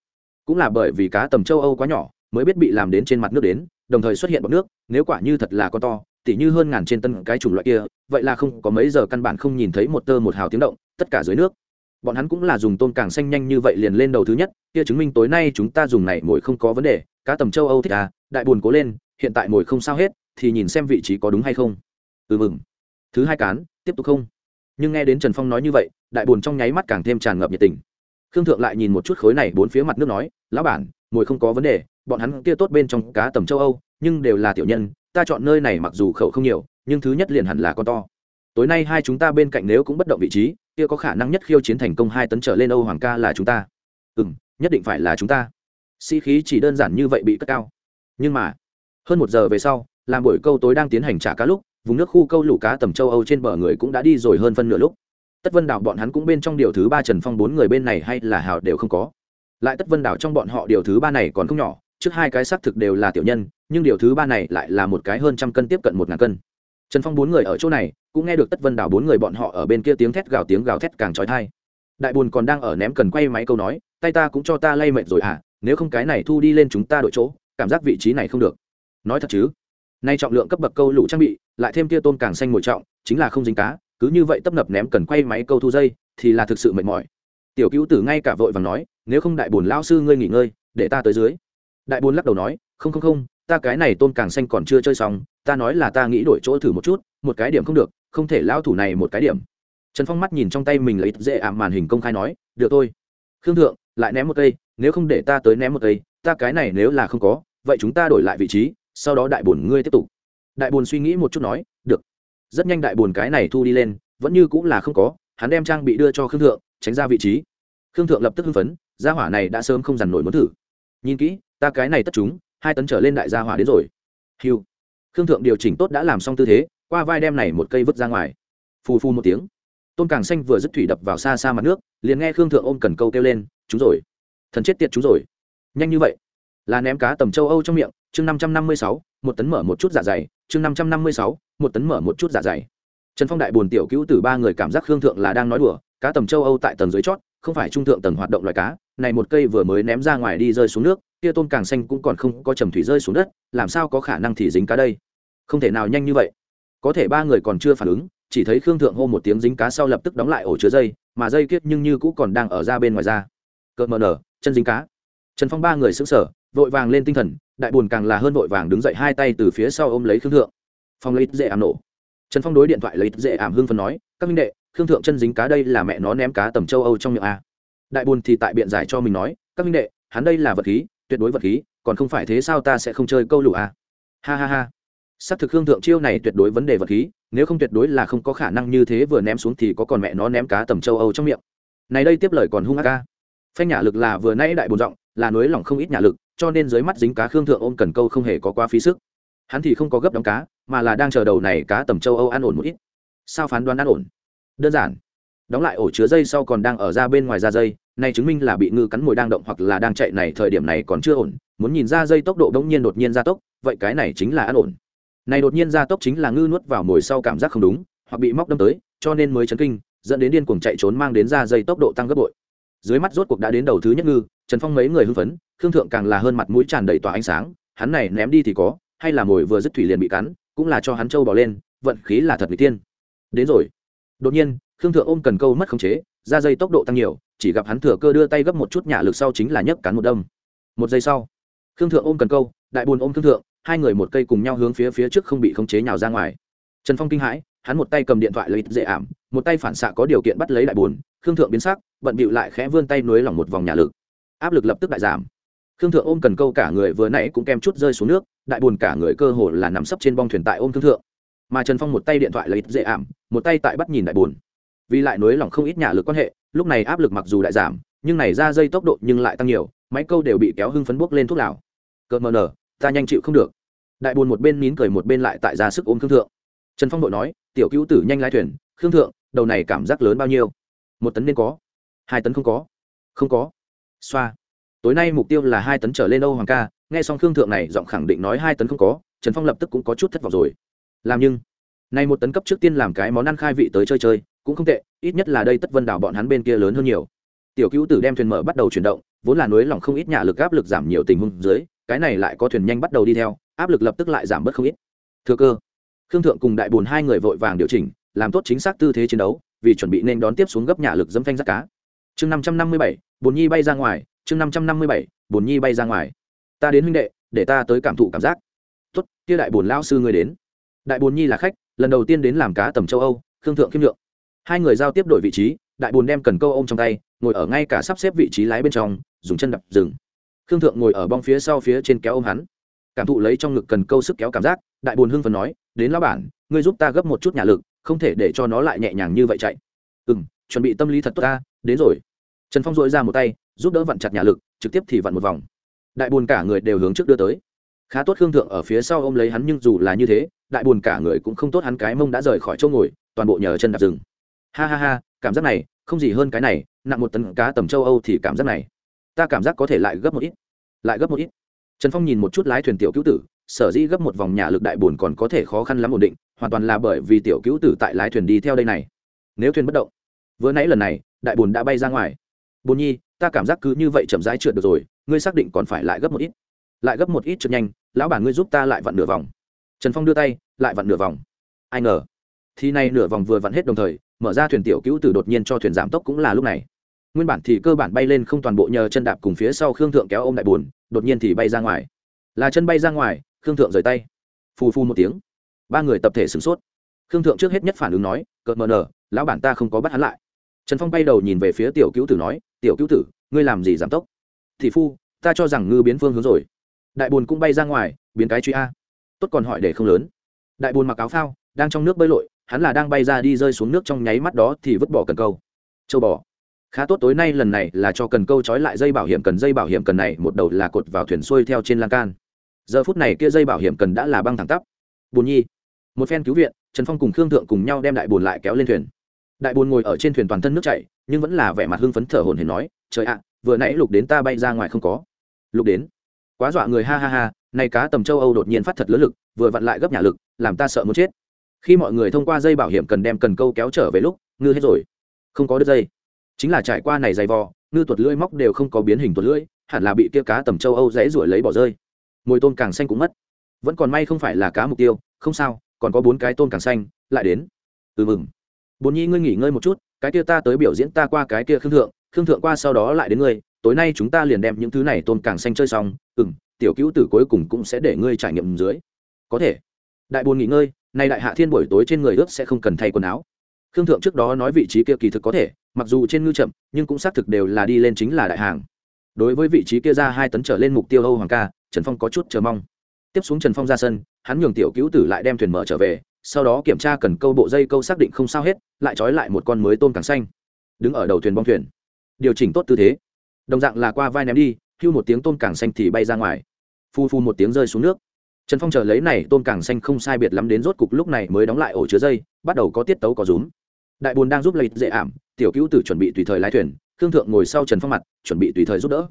Cũng là bởi vì cá tầm châu âu quá nhỏ, mới biết bị làm đến trên mặt nước đến, đồng thời xuất hiện bọc nước, nếu quả như thật là con to tỉ như hơn ngàn trên tân cái chủng loại kia, vậy là không có mấy giờ căn bản không nhìn thấy một tơ một hào tiếng động, tất cả dưới nước. Bọn hắn cũng là dùng tôm càng xanh nhanh như vậy liền lên đầu thứ nhất, kia chứng minh tối nay chúng ta dùng này mồi không có vấn đề, cá tầm châu âu thích à đại buồn cố lên, hiện tại mồi không sao hết, thì nhìn xem vị trí có đúng hay không. Ừ mừng. Thứ hai cán, tiếp tục không. Nhưng nghe đến trần phong nói như vậy, đại buồn trong nháy mắt càng thêm tràn ngập nhiệt tình. Khương thượng lại nhìn một chút khối này bốn phía mặt nước nói, lão bản, mồi không có vấn đề, bọn hắn kia tốt bên trong cá tầm châu âu, nhưng đều là tiểu nhân ta chọn nơi này mặc dù khẩu không nhiều, nhưng thứ nhất liền hẳn là con to. Tối nay hai chúng ta bên cạnh nếu cũng bất động vị trí, kia có khả năng nhất khiêu chiến thành công hai tấn trở lên âu hoàng ca là chúng ta. Ừ m nhất định phải là chúng ta. Sĩ、si、khí chỉ đơn giản như vậy bị cất cao. Nhưng mà, hơn một giờ về sau, làm buổi câu tối đang tiến hành trả cá lúc, vùng nước khu câu lũ cá tầm châu âu trên bờ người cũng đã đi rồi hơn phân nửa lúc. Tất vân đảo bọn hắn cũng bên trong điều thứ ba trần phong bốn người bên này hay là hào đều không có. Lại tất vân đảo trong bọn họ điều thứ ba này còn không nhỏ trước hai cái xác thực đều là tiểu nhân, nhưng điều thứ ba này lại là một cái hơn trăm cân tiếp cận một ngàn cân. Trần phong bốn người ở chỗ này, cũng nghe được tất vân đảo bốn người bọn họ ở bên kia tiếng thét gào tiếng gào thét càng trói thai. Đại bùn còn đang ở ném cần quay máy câu nói, tay ta cũng cho ta lay mệt rồi à nếu không cái này thu đi lên chúng ta đội chỗ, cảm giác vị trí này không được. Nói thật chứ, nay trọng lượng cấp bậc câu lũ trang bị, lại thêm kia tôm càng xanh mồi trọng, chính là không dính cá, cứ như vậy tấp nập ném cần quay máy câu thu dây, thì là thực sự mệt mỏi. Tiểu cứu tử ngay cả vội vàng nói, nếu không đại bùn lao sư ngươi nghỉ ngơi, để ta tới dưới đại buôn lắc đầu nói, không không không, ta cái này tôm càng xanh còn chưa chơi xong, ta nói là ta nghĩ đổi chỗ thử một chút, một cái điểm không được, không thể lao thủ này một cái điểm. Trần phong mắt nhìn trong tay mình lấy dễ ảm màn hình công khai nói, được thôi. Khương thượng, lại ném một cây, nếu không để ta tới ném một cây, ta cái này nếu là không có, vậy chúng ta đổi lại vị trí, sau đó đại bồn ngươi tiếp tục. Đại bồn suy nghĩ một chút nói, được. Rất nhanh đại bồn cái này thu đi lên, vẫn như cũng là không có, hắn đem trang bị đưa cho khương thượng, tránh ra vị trí. Khương thượng lập tức hưng phấn, gia hỏa này đã sớm không dằn nổi muốn thử nhìn kỹ, ta cái này tất chúng, hai tấn trở lên đại gia hỏa đến rồi. Hiu khương thượng điều chỉnh tốt đã làm xong tư thế, qua vai đem này một cây vứt ra ngoài. Phù phù một tiếng. Tôn càng xanh vừa dứt thủy đập vào xa xa mặt nước, liền nghe khương thượng ôm cần câu kêu lên, chúng rồi. Thần chết tiệt chúng rồi. Nhanh như vậy. Là ném cá tầm châu âu trong miệng, chương năm trăm năm mươi sáu, một tấn mở một chút dạ dày, chương năm trăm năm mươi sáu, một tấn mở một chút dạ dày. Trần phong đại buồn tiểu cứu từ ba người cảm giác khương thượng là đang nói đùa, cá tầm châu âu tại tầng dưới chót, không phải trung thượng tầng hoạt động loài cá này một cây vừa mới ném ra ngoài đi rơi xuống nước, kia tôm càng xanh cũng còn không có trầm thủy rơi xuống đất, làm sao có khả năng thì dính cá đây? Không thể nào nhanh như vậy. Có thể ba người còn chưa phản ứng, chỉ thấy khương thượng hô một tiếng dính cá sau lập tức đóng lại ổ chứa dây, mà dây kiết nhưng như cũng còn đang ở ra bên ngoài ra. Cợt mờ nở, chân dính cá. Trần phong ba người xứng sở vội vàng lên tinh thần, đại bùn càng là hơn vội vàng đứng dậy hai tay từ phía sau ôm lấy khương thượng. Phong lấy dễ ảm nổ. Trần phong đối điện thoại lấy dễ ảm hưng phần nói, các minh đệ, khương thượng chân dính cá đây là mẹ nó ném cá tầm châu âu trong miệng a đại bùn thì tại biện giải cho mình nói, các minh đệ, hắn đây là vật khí, tuyệt đối vật khí, còn không phải thế sao ta sẽ không chơi câu lụ à? ha ha ha. Xác thực hương thượng chiêu này tuyệt đối vấn đề vật khí, nếu không tuyệt đối là không có khả năng như thế vừa ném xuống thì có còn mẹ nó ném cá tầm châu âu trong miệng. Này đây tiếp lời còn hung ác ca. Phanh nhả lực là vừa nãy đại bồn rộng là núi lỏng không ít nhả lực, cho nên dưới mắt dính cá khương thượng ôm cần câu không hề có quá phí sức. Hắn thì không có gấp đóng cá, mà là đang chờ đầu này cá tầm châu âu ăn ổn một ít. Sao phán đoán ăn ổn? Đơn giản đóng lại ổ chứa dây sau còn đang ở ra bên ngoài da dây này chứng minh là bị ngư cắn mồi đang động hoặc là đang chạy này thời điểm này còn chưa ổn, muốn nhìn ra dây tốc độ bỗng nhiên đột nhiên gia tốc, vậy cái này chính là ăn ổn. Này đột nhiên gia tốc chính là ngư nuốt vào mồi sau cảm giác không đúng, hoặc bị móc đâm tới, cho nên mới chấn kinh, dẫn đến điên cuồng chạy trốn mang đến ra dây tốc độ tăng gấp bội. Dưới mắt rốt cuộc đã đến đầu thứ nhất ngư, trần phong mấy người hưng phấn, khương thượng càng là hơn mặt mũi tràn đầy tỏa ánh sáng, hắn này ném đi thì có, hay là mồi vừa dứt thủy liền bị cắn, cũng là cho hắn trâu bỏ lên, vận khí là thật n tiên đến rồi. Đột nhiên khương thượng ôm cần câu mất khống chế ra dây tốc độ tăng nhiều, chỉ gặp hắn thừa cơ đưa tay gấp một chút nhả lực sau chính là nhấc cắn một đâm. Một giây sau, khương thượng ôm cần câu, đại bùn ôm khương thượng, hai người một cây cùng nhau hướng phía phía trước không bị khống chế nhào ra ngoài. Trần phong kinh hãi, hắn một tay cầm điện thoại lấy dễ ảm, một tay phản xạ có điều kiện bắt lấy đại bùn khương thượng biến sắc, bận bịu lại khẽ vươn tay nối lỏng một vòng nhà lực. Áp lực lập tức đại giảm. Khương thượng ôm cần câu cả người vừa nãy cũng kem chút rơi xuống nước, đại bùn cả người cơ hồ là nằm sấp trên bong thuyền tại ôm khương thượng. Mà trần phong một tay điện thoại lấy dễ ảm, một tay tại bắt nhìn đại bùn vì lại nối lỏng không ít nhà lực quan hệ, lúc này áp lực mặc dù lại giảm, nhưng này ra dây tốc độ nhưng lại tăng nhiều, máy câu đều bị kéo hưng phấn bước lên thuốc lào. Cợt mờ nở ta nhanh chịu không được. Đại buồn một bên nín cười một bên lại tại ra sức ôm khương thượng. Trần phong đội nói, tiểu cứu tử nhanh lái thuyền, khương thượng, đầu này cảm giác lớn bao nhiêu? Một tấn nên có. Hai tấn không có. Không có. Xoa. Tối nay mục tiêu là hai tấn trở lên âu hoàng ca. Nghe xong khương thượng này, giọng khẳng định nói hai tấn không có, trần phong lập tức cũng có chút thất vọng rồi. Làm nhưng, nay một tấn cấp trước tiên làm cái món ăn khai vị tới chơi chơi cũng không tệ ít nhất là đây tất vân đảo bọn hắn bên kia lớn hơn nhiều. Tiểu cứu tử đem thuyền mở bắt đầu chuyển động vốn là núi lỏng không ít nhà lực áp lực giảm nhiều tình huống dưới cái này lại có thuyền nhanh bắt đầu đi theo áp lực lập tức lại giảm bớt không ít. Thừa cơ khương thượng cùng đại bùn hai người vội vàng điều chỉnh làm tốt chính xác tư thế chiến đấu vì chuẩn bị nên đón tiếp xuống gấp nhà lực dẫm phanh rắt cá. Chương năm trăm năm mươi bảy bồn nhi bay ra ngoài chương năm trăm năm mươi bảy bồn nhi bay ra ngoài. Ta đến huynh đệ để ta tới cảm thụ cảm giác. Tuất, kia đại bồn lao sư người đến. Đại bồn nhi là khách lần đầu tiên đến làm cá tầm châu âu khương thượng khiêm nhượng hai người giao tiếp đổi vị trí, đại bồn đem cần câu ôm trong tay, ngồi ở ngay cả sắp xếp vị trí lái bên trong, dùng chân đập rừng. Khương thượng ngồi ở bong phía sau phía trên kéo ôm hắn. Cảm thụ lấy trong ngực cần câu sức kéo cảm giác, đại bồn hưng phần nói, đến lão bản, ngươi giúp ta gấp một chút nhà lực, không thể để cho nó lại nhẹ nhàng như vậy chạy. Ừ m chuẩn bị tâm lý thật tốt ta, đến rồi. Trần phong dội ra một tay, giúp đỡ vặn chặt nhà lực, trực tiếp thì vặn một vòng. Đại bồn cả người đều hướng trước đưa tới. Khá tốt khương thượng ở phía sau ôm lấy hắn nhưng dù là như thế, đại bồn cả người cũng không tốt hắn cái mông đã rời khỏi chỗ ngồi, toàn bộ nhờ chân đạp rừng ha ha ha, cảm giác này, không gì hơn cái này, nặng một tấn cá tầm châu âu thì cảm giác này. Ta cảm giác có thể lại gấp một ít. Lại gấp một ít. Trần phong nhìn một chút lái thuyền tiểu cứu tử, sở dĩ gấp một vòng nhà lực đại bùn còn có thể khó khăn lắm ổn định, hoàn toàn là bởi vì tiểu cứu tử tại lái thuyền đi theo đây này. Nếu thuyền bất động, vừa nãy lần này, đại bùn đã bay ra ngoài. Bồn nhi, ta cảm giác cứ như vậy chậm rãi trượt được rồi, ngươi xác định còn phải lại gấp một ít. Lại gấp một ít trượt nhanh, lão bản ngươi giúp ta lại vặn nửa vòng. Trần phong đưa tay, lại vặn nửa vòng. Ai ngờ thì này nửa vòng vừa vặn hết đồng thời, mở ra thuyền tiểu cứu tử đột nhiên cho thuyền giảm tốc cũng là lúc này. Nguyên bản thì cơ bản bay lên không toàn bộ nhờ chân đạp cùng phía sau khương thượng kéo ôm đại buồn, đột nhiên thì bay ra ngoài. Là chân bay ra ngoài, khương thượng rời tay. Phù phu một tiếng. Ba người tập thể sửng sốt. Khương thượng trước hết nhất phản ứng nói, cợt mờ nở, lão bản ta không có bắt hắn lại. Trần phong bay đầu nhìn về phía tiểu cứu tử nói, tiểu cứu tử, ngươi làm gì giảm tốc? Thị phu, ta cho rằng ngư biến phương hướng rồi. Đại bùn cũng bay ra ngoài, biến cái truy a. Tốt còn hỏi để không lớn. Đại bùn mặc áo phao, đang trong nước bơi lội hắn là đang bay ra đi rơi xuống nước trong nháy mắt đó thì vứt bỏ cần câu. Châu bò. Khá tốt tối nay lần này là cho cần câu trói lại dây bảo hiểm cần dây bảo hiểm cần này, một đầu là cột vào thuyền xuôi theo trên lan can. Giờ phút này kia dây bảo hiểm cần đã là băng thẳng tắp. Bùn nhi. Một phen cứu viện, trần phong cùng khương thượng cùng nhau đem đại bồn lại kéo lên thuyền. Đại bồn ngồi ở trên thuyền toàn thân nước chảy, nhưng vẫn là vẻ mặt hưng phấn thở hồn hển nói, trời ạ, vừa nãy lục đến ta bay ra ngoài không có. Lục đến? Quá dọa người ha ha ha này cá tầm châu âu đột nhiên phát thật lớn lực, vừa vặn lại gấp nhà lực, làm ta sợ muốn chết khi mọi người thông qua dây bảo hiểm cần đem cần câu kéo trở về lúc, ngư hết rồi. Không có đứt dây. Chính là trải qua này dày vò, ngư tuột lưỡi móc đều không có biến hình tuột lưỡi, hẳn là bị kia cá tầm châu âu dễ ruổi lấy bỏ rơi. Mồi tôm càng xanh cũng mất. Vẫn còn may không phải là cá mục tiêu, không sao, còn có bốn cái tôm càng xanh, lại đến. Ừ mừng. Bốn nhi ngươi nghỉ ngơi một chút, cái kia ta tới biểu diễn ta qua cái kia khương thượng khương thượng qua sau đó lại đến ngươi, tối nay chúng ta liền đem những thứ này tôm càng xanh chơi xong ừ m tiểu cứu tử cuối cùng cũng sẽ để ngươi trải nghiệm dưới. Có thể. Đại bồn nghỉ ngơi nay đại hạ thiên buổi tối trên người ướt sẽ không cần thay quần áo. Khương thượng trước đó nói vị trí kia kỳ thực có thể, mặc dù trên ngư chậm, nhưng cũng xác thực đều là đi lên chính là đại hàng. Đối với vị trí kia ra hai tấn trở lên mục tiêu âu hoàng ca, trần phong có chút chờ mong. Tiếp xuống trần phong ra sân, hắn nhường tiểu cứu tử lại đem thuyền mở trở về, sau đó kiểm tra cần câu bộ dây câu xác định không sao hết, lại trói lại một con mới tôm càng xanh. Đứng ở đầu thuyền bong thuyền. Điều chỉnh tốt tư thế. Đồng dạng là qua vai ném đi, hưu một tiếng tôm càng xanh thì bay ra ngoài. Phu phu một tiếng rơi xuống nước trần phong chờ lấy này tôm càng xanh không sai biệt lắm đến rốt cục lúc này mới đóng lại ổ chứa dây, bắt đầu có tiết tấu có rúm. Đại bồn đang giúp lấy dễ ảm, tiểu cứu tử chuẩn bị tùy thời lái thuyền, khương thượng ngồi sau trần phong mặt, chuẩn bị tùy thời giúp đỡ.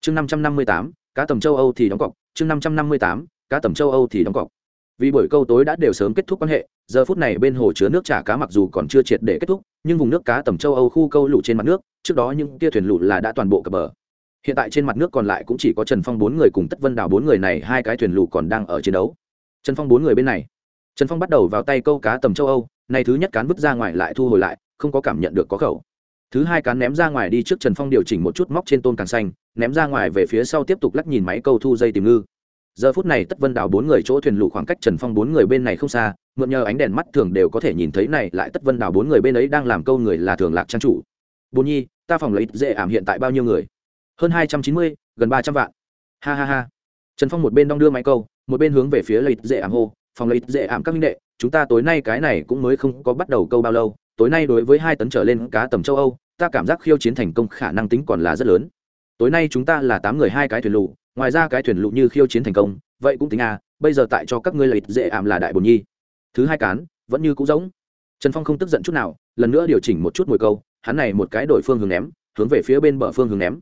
Chương năm trăm năm mươi tám, cá tầm châu âu thì đóng cọc, chương năm trăm năm mươi tám, cá tầm châu âu thì đóng cọc. Vì buổi câu tối đã đều sớm kết thúc quan hệ, giờ phút này bên hồ chứa nước chả cá mặc dù còn chưa triệt để kết thúc, nhưng vùng nước cá tầm châu âu khu câu lụ trên mặt nước, trước đó những tia thuyền lụ là đã toàn bộ cập bờ hiện tại trên mặt nước còn lại cũng chỉ có trần phong bốn người cùng tất vân đào bốn người này, hai cái thuyền lụ còn đang ở chiến đấu. Trần phong bốn người bên này. Trần phong bắt đầu vào tay câu cá tầm châu âu này thứ nhất cán vứt ra ngoài lại thu hồi lại, không có cảm nhận được có khẩu. Thứ hai cán ném ra ngoài đi trước trần phong điều chỉnh một chút móc trên tôn càng xanh, ném ra ngoài về phía sau tiếp tục lắc nhìn máy câu thu dây tìm ngư. Giờ phút này tất vân đào bốn người chỗ thuyền lụ khoảng cách trần phong bốn người bên này không xa, mượn nhờ ánh đèn mắt thường đều có thể nhìn thấy này, lại tất vân đào bốn người bên ấy đang làm câu người là thường lạc trang chủ. Bồn nhi, ta phòng lấy dễ ảm hiện tại bao nhiêu người? Hơn hai trăm chín mươi, gần ba trăm vạn. Ha ha ha. Trần phong một bên đong đưa máy câu, một bên hướng về phía lợi dễ ảm hô, phòng lợi dễ ảm các minh đệ, chúng ta tối nay cái này cũng mới không có bắt đầu câu bao lâu, tối nay đối với hai tấn trở lên cá tầm châu âu, ta cảm giác khiêu chiến thành công khả năng tính còn là rất lớn. Tối nay chúng ta là tám người hai cái thuyền lụ, ngoài ra cái thuyền lụ như khiêu chiến thành công, vậy cũng tính à bây giờ tại cho các ngươi lợi dễ ảm là đại bồn nhi. Thứ hai cán, vẫn như cũ giống. Trần phong không tức giận chút nào, lần nữa điều chỉnh một chút mùi câu, hắn này một cái đổi phương hướng ném, hướng về phía bên bờ phương hướng ném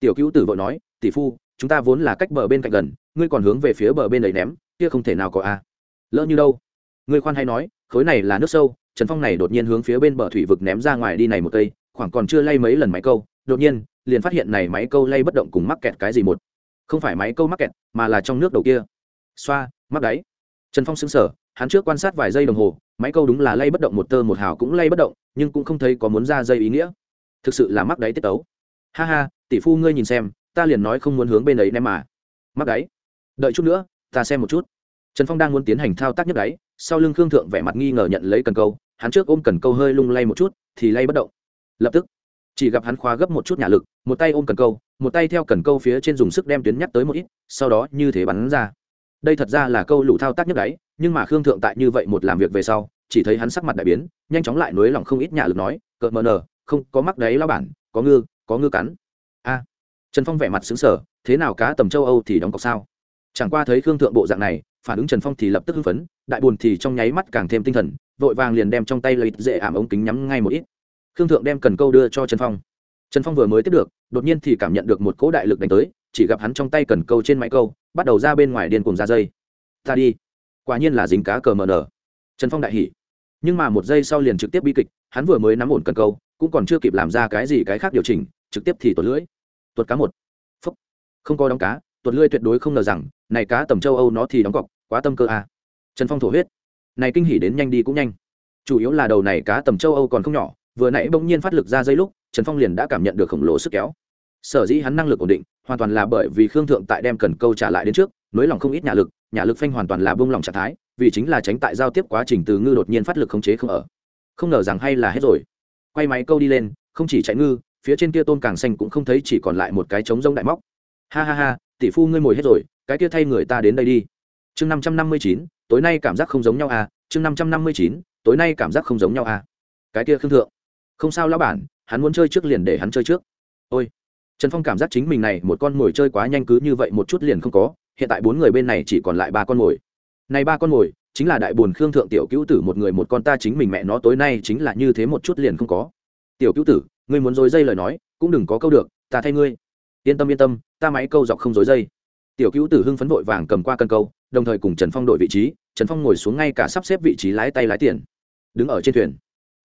tiểu cứu tử vội nói, tỷ phu, chúng ta vốn là cách bờ bên cạnh gần, ngươi còn hướng về phía bờ bên ấy ném, kia không thể nào có a. Lỡ như đâu? Ngươi khoan hay nói, khối này là nước sâu, trần phong này đột nhiên hướng phía bên bờ thủy vực ném ra ngoài đi này một cây, khoảng còn chưa lay mấy lần máy câu, đột nhiên, liền phát hiện này máy câu lay bất động cùng mắc kẹt cái gì một. Không phải máy câu mắc kẹt, mà là trong nước đầu kia. Xoa, mắc đáy. Trần phong xứng sở hắn trước quan sát vài giây đồng hồ, máy câu đúng là lay bất động một tơ một hào cũng lay bất động, nhưng cũng không thấy có muốn ra dây ý nghĩa. Thực sự là mắc đáy tiết tấu ha ha, tỷ phu ngươi nhìn xem, ta liền nói không muốn hướng bên ấy ném mà. Mắc đáy. Đợi chút nữa, ta xem một chút. Trần phong đang muốn tiến hành thao tác nhấp đáy, sau lưng khương thượng vẻ mặt nghi ngờ nhận lấy cần câu, hắn trước ôm cần câu hơi lung lay một chút, thì lay bất động. Lập tức, chỉ gặp hắn khóa gấp một chút nhả lực, một tay ôm cần câu, một tay theo cần câu phía trên dùng sức đem tuyến nhắc tới một ít, sau đó như thế bắn ra. Đây thật ra là câu lũ thao tác nhấp đáy, nhưng mà khương thượng tại như vậy một làm việc về sau, chỉ thấy hắn sắc mặt đại biến, nhanh chóng lại nối lòng không ít nhả lực nói, cợt mờ nờ, không có mắc đáy lao bản, có ngư có ngư cắn. A, trần phong vẻ mặt xứng sở thế nào cá tầm châu âu thì đóng cọc sao? Chẳng qua thấy khương thượng bộ dạng này, phản ứng trần phong thì lập tức hưng phấn, đại buồn thì trong nháy mắt càng thêm tinh thần, vội vàng liền đem trong tay lấy dễ ảm ống kính nhắm ngay một ít. Khương thượng đem cần câu đưa cho trần phong. Trần phong vừa mới tiếp được, đột nhiên thì cảm nhận được một cỗ đại lực đánh tới, chỉ gặp hắn trong tay cần câu trên máy câu, bắt đầu ra bên ngoài điên cùng ra dây. Ta đi. Quả nhiên là dính cá cờ mờ nở trần phong đại hỉ. Nhưng mà một giây sau liền trực tiếp bi kịch, hắn vừa mới nắm ổn cần câu, cũng còn chưa kịp làm ra cái gì cái khác điều chỉnh trực tiếp thì tuột lưỡi. Tuột cá một. Phúc. Không có đóng cá, tuột lưỡi tuyệt đối không ngờ rằng, này cá tầm châu âu nó thì đóng cọc, quá tâm cơ à. trần phong thổ huyết. Này kinh hỉ đến nhanh đi cũng nhanh. Chủ yếu là đầu này cá tầm châu âu còn không nhỏ, vừa nãy bỗng nhiên phát lực ra dây lúc, trần phong liền đã cảm nhận được khổng lồ sức kéo. Sở dĩ hắn năng lực ổn định, hoàn toàn là bởi vì khương thượng tại đem cần câu trả lại đến trước, nới lòng không ít nhà lực nhà lực phanh hoàn toàn là bông lòng trạng thái, vì chính là tránh tại giao tiếp quá trình từ ngư đột nhiên phát lực khống chế không ở. Không ngờ rằng hay là hết rồi. Quay máy câu đi lên, không chỉ chạy ngư phía trên kia tôm càng xanh cũng không thấy chỉ còn lại một cái trống rông đại móc. Ha ha ha, tỷ phu ngươi mồi hết rồi, cái kia thay người ta đến đây đi. Chương năm trăm năm mươi chín, tối nay cảm giác không giống nhau à chương năm trăm năm mươi chín, tối nay cảm giác không giống nhau à. Cái kia khương thượng. Không sao lão bản, hắn muốn chơi trước liền để hắn chơi trước. Ôi. Trần phong cảm giác chính mình này một con mồi chơi quá nhanh cứ như vậy một chút liền không có, hiện tại bốn người bên này chỉ còn lại ba con mồi. Này ba con mồi, chính là đại bồn khương thượng tiểu cứu tử một người một con ta chính mình mẹ nó tối nay chính là như thế một chút liền không có. Tiểu cứu tử ngươi muốn dối dây lời nói, cũng đừng có câu được, ta thay ngươi. Yên tâm yên tâm, ta máy câu dọc không dối dây. Tiểu cứu tử hưng phấn vội vàng cầm qua cân câu, đồng thời cùng trần phong đổi vị trí, trần phong ngồi xuống ngay cả sắp xếp vị trí lái tay lái tiền. Đứng ở trên thuyền,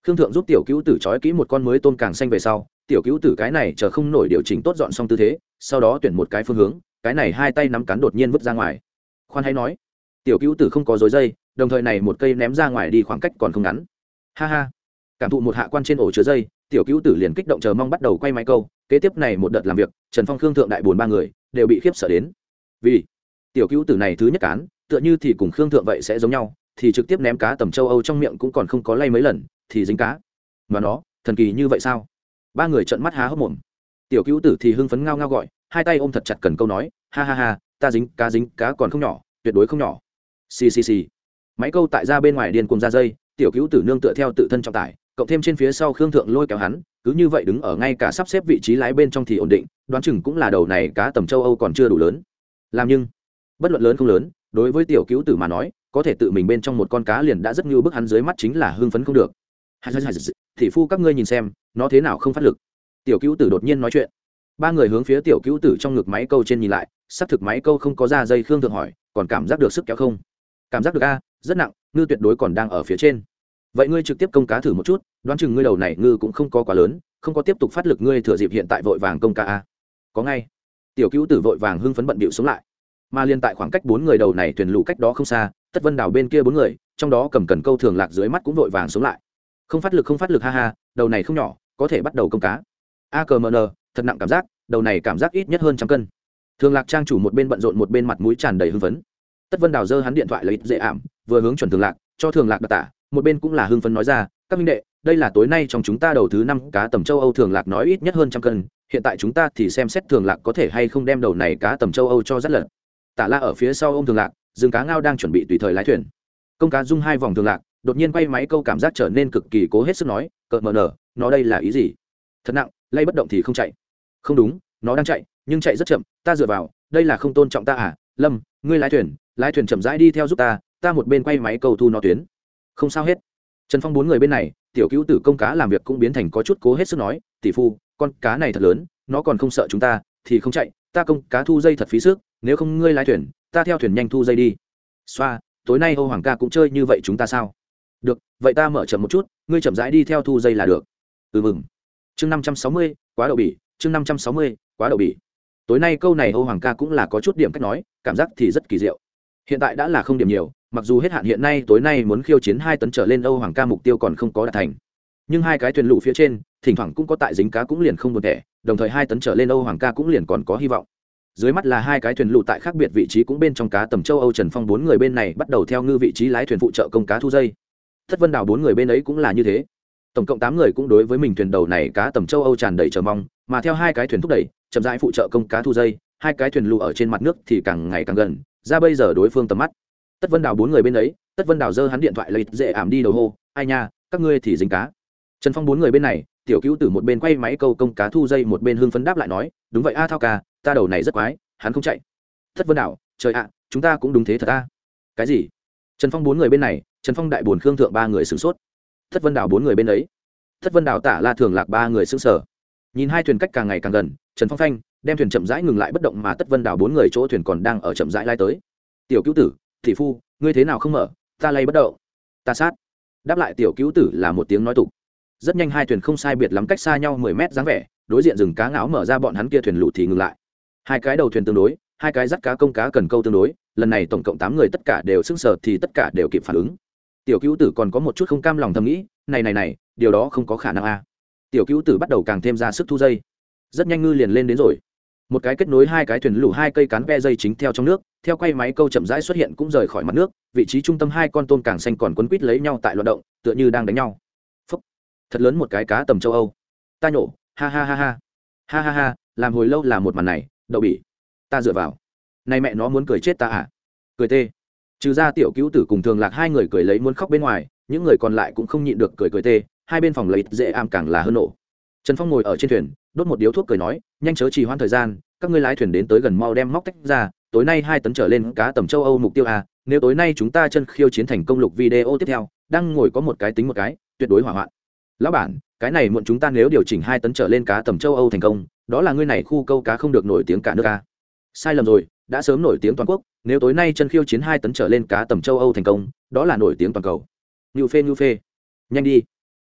khương thượng giúp tiểu cứu tử trói kỹ một con mới tôn càng xanh về sau, tiểu cứu tử cái này chờ không nổi điều chỉnh tốt dọn xong tư thế, sau đó tuyển một cái phương hướng, cái này hai tay nắm cắn đột nhiên vứt ra ngoài. Khoan hay nói, tiểu cứu tử không có dối dây, đồng thời này một cây ném ra ngoài đi khoảng cách còn không ngắn. Ha ha cảm thụ một hạ quan trên ổ chứa dây, tiểu cứu tử liền kích động chờ mong bắt đầu quay máy câu, kế tiếp này một đợt làm việc, trần phong, khương thượng đại bồn ba người đều bị khiếp sợ đến. Vì tiểu cứu tử này thứ nhất cán, tựa như thì cùng khương thượng vậy sẽ giống nhau, thì trực tiếp ném cá tầm châu âu trong miệng cũng còn không có lay mấy lần, thì dính cá. Mà nó, thần kỳ như vậy sao? Ba người trợn mắt há hốc mồm. Tiểu cứu tử thì hưng phấn ngao ngao gọi, hai tay ôm thật chặt cần câu nói, ha ha ha, ta dính cá dính cá còn không nhỏ, tuyệt đối không nhỏ. Ccc máy câu tại ra bên ngoài điên cùng ra dây, tiểu cứu tử nương tựa theo tự thân trọng tải cộng thêm trên phía sau khương thượng lôi kéo hắn, cứ như vậy đứng ở ngay cả sắp xếp vị trí lái bên trong thì ổn định, đoán chừng cũng là đầu này cá tầm châu âu còn chưa đủ lớn. Làm nhưng, bất luận lớn không lớn, đối với tiểu cứu tử mà nói, có thể tự mình bên trong một con cá liền đã rất như bức hắn dưới mắt chính là hưng phấn không được. Thị phu các ngươi nhìn xem, nó thế nào không phát lực. Tiểu cứu tử đột nhiên nói chuyện. Ba người hướng phía tiểu cứu tử trong ngực máy câu trên nhìn lại, xác thực máy câu không có ra dây khương thượng hỏi, còn cảm giác được sức kéo không? Cảm giác được a, rất nặng, ngư tuyệt đối còn đang ở phía trên vậy ngươi trực tiếp công cá thử một chút, đoán chừng ngươi đầu này ngư cũng không có quá lớn, không có tiếp tục phát lực ngươi thừa dịp hiện tại vội vàng công cá a. Có ngay. Tiểu cứu tử vội vàng hưng phấn bận bịu xuống lại. Mà liên tại khoảng cách bốn người đầu này thuyền lũ cách đó không xa, tất vân đào bên kia bốn người, trong đó cầm cần câu thường lạc dưới mắt cũng vội vàng xuống lại. Không phát lực, không phát lực, ha ha, đầu này không nhỏ, có thể bắt đầu công cá. A cờ mờ nờ thật nặng cảm giác, đầu này cảm giác ít nhất hơn trăm cân. Thường lạc trang chủ một bên bận rộn một bên mặt mũi tràn đầy hưng phấn. Tất vân đào giơ hắn điện thoại lấy dễ ảm, vừa hướng chuẩn thường lạc, cho thường lạc đặc tả một bên cũng là hưng phấn nói ra, các minh đệ, đây là tối nay trong chúng ta đầu thứ năm cá tầm châu âu thường lạc nói ít nhất hơn trăm cân, hiện tại chúng ta thì xem xét thường lạc có thể hay không đem đầu này cá tầm châu âu cho rất lật tả la ở phía sau ô m thường lạc, rừng cá ngao đang chuẩn bị tùy thời lái thuyền. Công cá dung hai vòng thường lạc, đột nhiên quay máy câu cảm giác trở nên cực kỳ cố hết sức nói, cợt mờ nở, nó đây là ý gì? Thật nặng, lay bất động thì không chạy. Không đúng, nó đang chạy, nhưng chạy rất chậm, ta dựa vào, đây là không tôn trọng ta à lâm, ngươi lái thuyền lái thuyền chậm rãi đi theo giúp ta ta một bên quay máy câu thu nó tuyến không sao hết. Trần phong bốn người bên này, tiểu cứu tử công cá làm việc cũng biến thành có chút cố hết sức nói, tỷ phu, con cá này thật lớn, nó còn không sợ chúng ta, thì không chạy, ta công cá thu dây thật phí sức, nếu không ngươi lái thuyền, ta theo thuyền nhanh thu dây đi. Xoa, tối nay âu hoàng ca cũng chơi như vậy chúng ta sao? Được, vậy ta mở chậm một chút, ngươi chậm rãi đi theo thu dây là được. Ừ mừng. Chương năm trăm sáu mươi, quá đậu bỉ, chương năm trăm sáu mươi, quá đậu bỉ. Tối nay câu này âu hoàng ca cũng là có chút điểm cách nói, cảm giác thì rất kỳ diệu. Hiện tại đã là không điểm nhiều mặc dù hết hạn hiện nay tối nay muốn khiêu chiến hai tấn trở lên âu hoàng ca mục tiêu còn không có đạt thành. Nhưng hai cái thuyền lụ phía trên, thỉnh thoảng cũng có tại dính cá cũng liền không buồn thẻ, đồng thời hai tấn trở lên âu hoàng ca cũng liền còn có hy vọng. Dưới mắt là hai cái thuyền lụ tại khác biệt vị trí cũng bên trong cá tầm châu âu trần phong bốn người bên này bắt đầu theo ngư vị trí lái thuyền phụ trợ công cá thu dây. Thất vân đào bốn người bên ấy cũng là như thế. Tổng cộng tám người cũng đối với mình thuyền đầu này cá tầm châu âu tràn đầy chờ mong, mà theo hai cái thuyền thúc đẩy, chậm rãi phụ trợ công cá thu dây, hai cái thuyền lụ ở trên mặt nước thì càng ngày càng gần, ra bây giờ đối phương tầm mắt tất vân đào bốn người bên ấy, tất vân đào giơ hắn điện thoại lấy dễ ảm đi đầu hô, ai nha, các ngươi thì dính cá. Trần phong bốn người bên này, tiểu cứu từ một bên quay máy câu công cá thu dây một bên hưng phấn đáp lại nói, đúng vậy a thao ca, ta đầu này rất quái, hắn không chạy. Thất vân đảo trời ạ, chúng ta cũng đúng thế thật ta cái gì? Trần phong bốn người bên này, trần phong đại bồn khương thượng ba người sửng sốt. Thất vân đảo bốn người bên ấy thất vân đảo tả la thường lạc ba người xứng sở nhìn hai thuyền cách càng ngày càng gần, trần phong phanh, đem thuyền chậm rãi ngừng lại bất động mà tất vân đảo bốn người chỗ thuyền còn đang ở chậm rãi lai tới. Tiểu cứu tử thị phu, ngươi thế nào không mở? Ta lay bất động. Ta sát. Đáp lại tiểu cứu tử là một tiếng nói tục. Rất nhanh hai thuyền không sai biệt lắm cách xa nhau mười mét dáng vẻ, đối diện rừng cá ngáo mở ra bọn hắn kia thuyền lụt thì ngừng lại. Hai cái đầu thuyền tương đối, hai cái dắt cá công cá cần câu tương đối, lần này tổng cộng tám người tất cả đều sưng sờ thì tất cả đều kịp phản ứng. Tiểu cứu tử còn có một chút không cam lòng thầm nghĩ, này này này, điều đó không có khả năng a. Tiểu cứu tử bắt đầu càng thêm ra sức thu dây. Rất nhanh ngư liền lên đến rồi một cái kết nối hai cái thuyền lũ hai cây cán ve dây chính theo trong nước, theo quay máy câu chậm rãi xuất hiện cũng rời khỏi mặt nước, vị trí trung tâm hai con tôm càng xanh còn quấn quít lấy nhau tại loạt động, tựa như đang đánh nhau. Phúc. thật lớn một cái cá tầm châu âu. Ta nhổ, ha ha ha ha. Ha ha ha, làm hồi lâu là một màn này, đậu bỉ. Ta dựa vào. Nay mẹ nó muốn cười chết ta à? Cười tê. Trừ ra tiểu cứu tử cùng thường lạc hai người cười lấy muốn khóc bên ngoài, những người còn lại cũng không nhịn được cười cười tê, hai bên phòng lấy dễ am càng là hơn nổ trần phong ngồi ở trên thuyền, đốt một điếu thuốc cười nói, nhanh chớ trì hoãn thời gian, các ngươi lái thuyền đến tới gần mau đem móc tách ra, tối nay hai tấn trở lên cá tầm châu âu mục tiêu a nếu tối nay chúng ta chân khiêu chiến thành công lục video tiếp theo, đang ngồi có một cái tính một cái, tuyệt đối hỏa hoạn. Lão bản, cái này muộn chúng ta nếu điều chỉnh hai tấn trở lên cá tầm châu âu thành công, đó là ngươi này khu câu cá không được nổi tiếng cả nước a sai lầm rồi, đã sớm nổi tiếng toàn quốc, nếu tối nay chân khiêu chiến hai tấn trở lên cá tầm châu âu thành công, đó là nổi tiếng toàn cầu. Ngưu phê ngưu phê. Nhanh đi.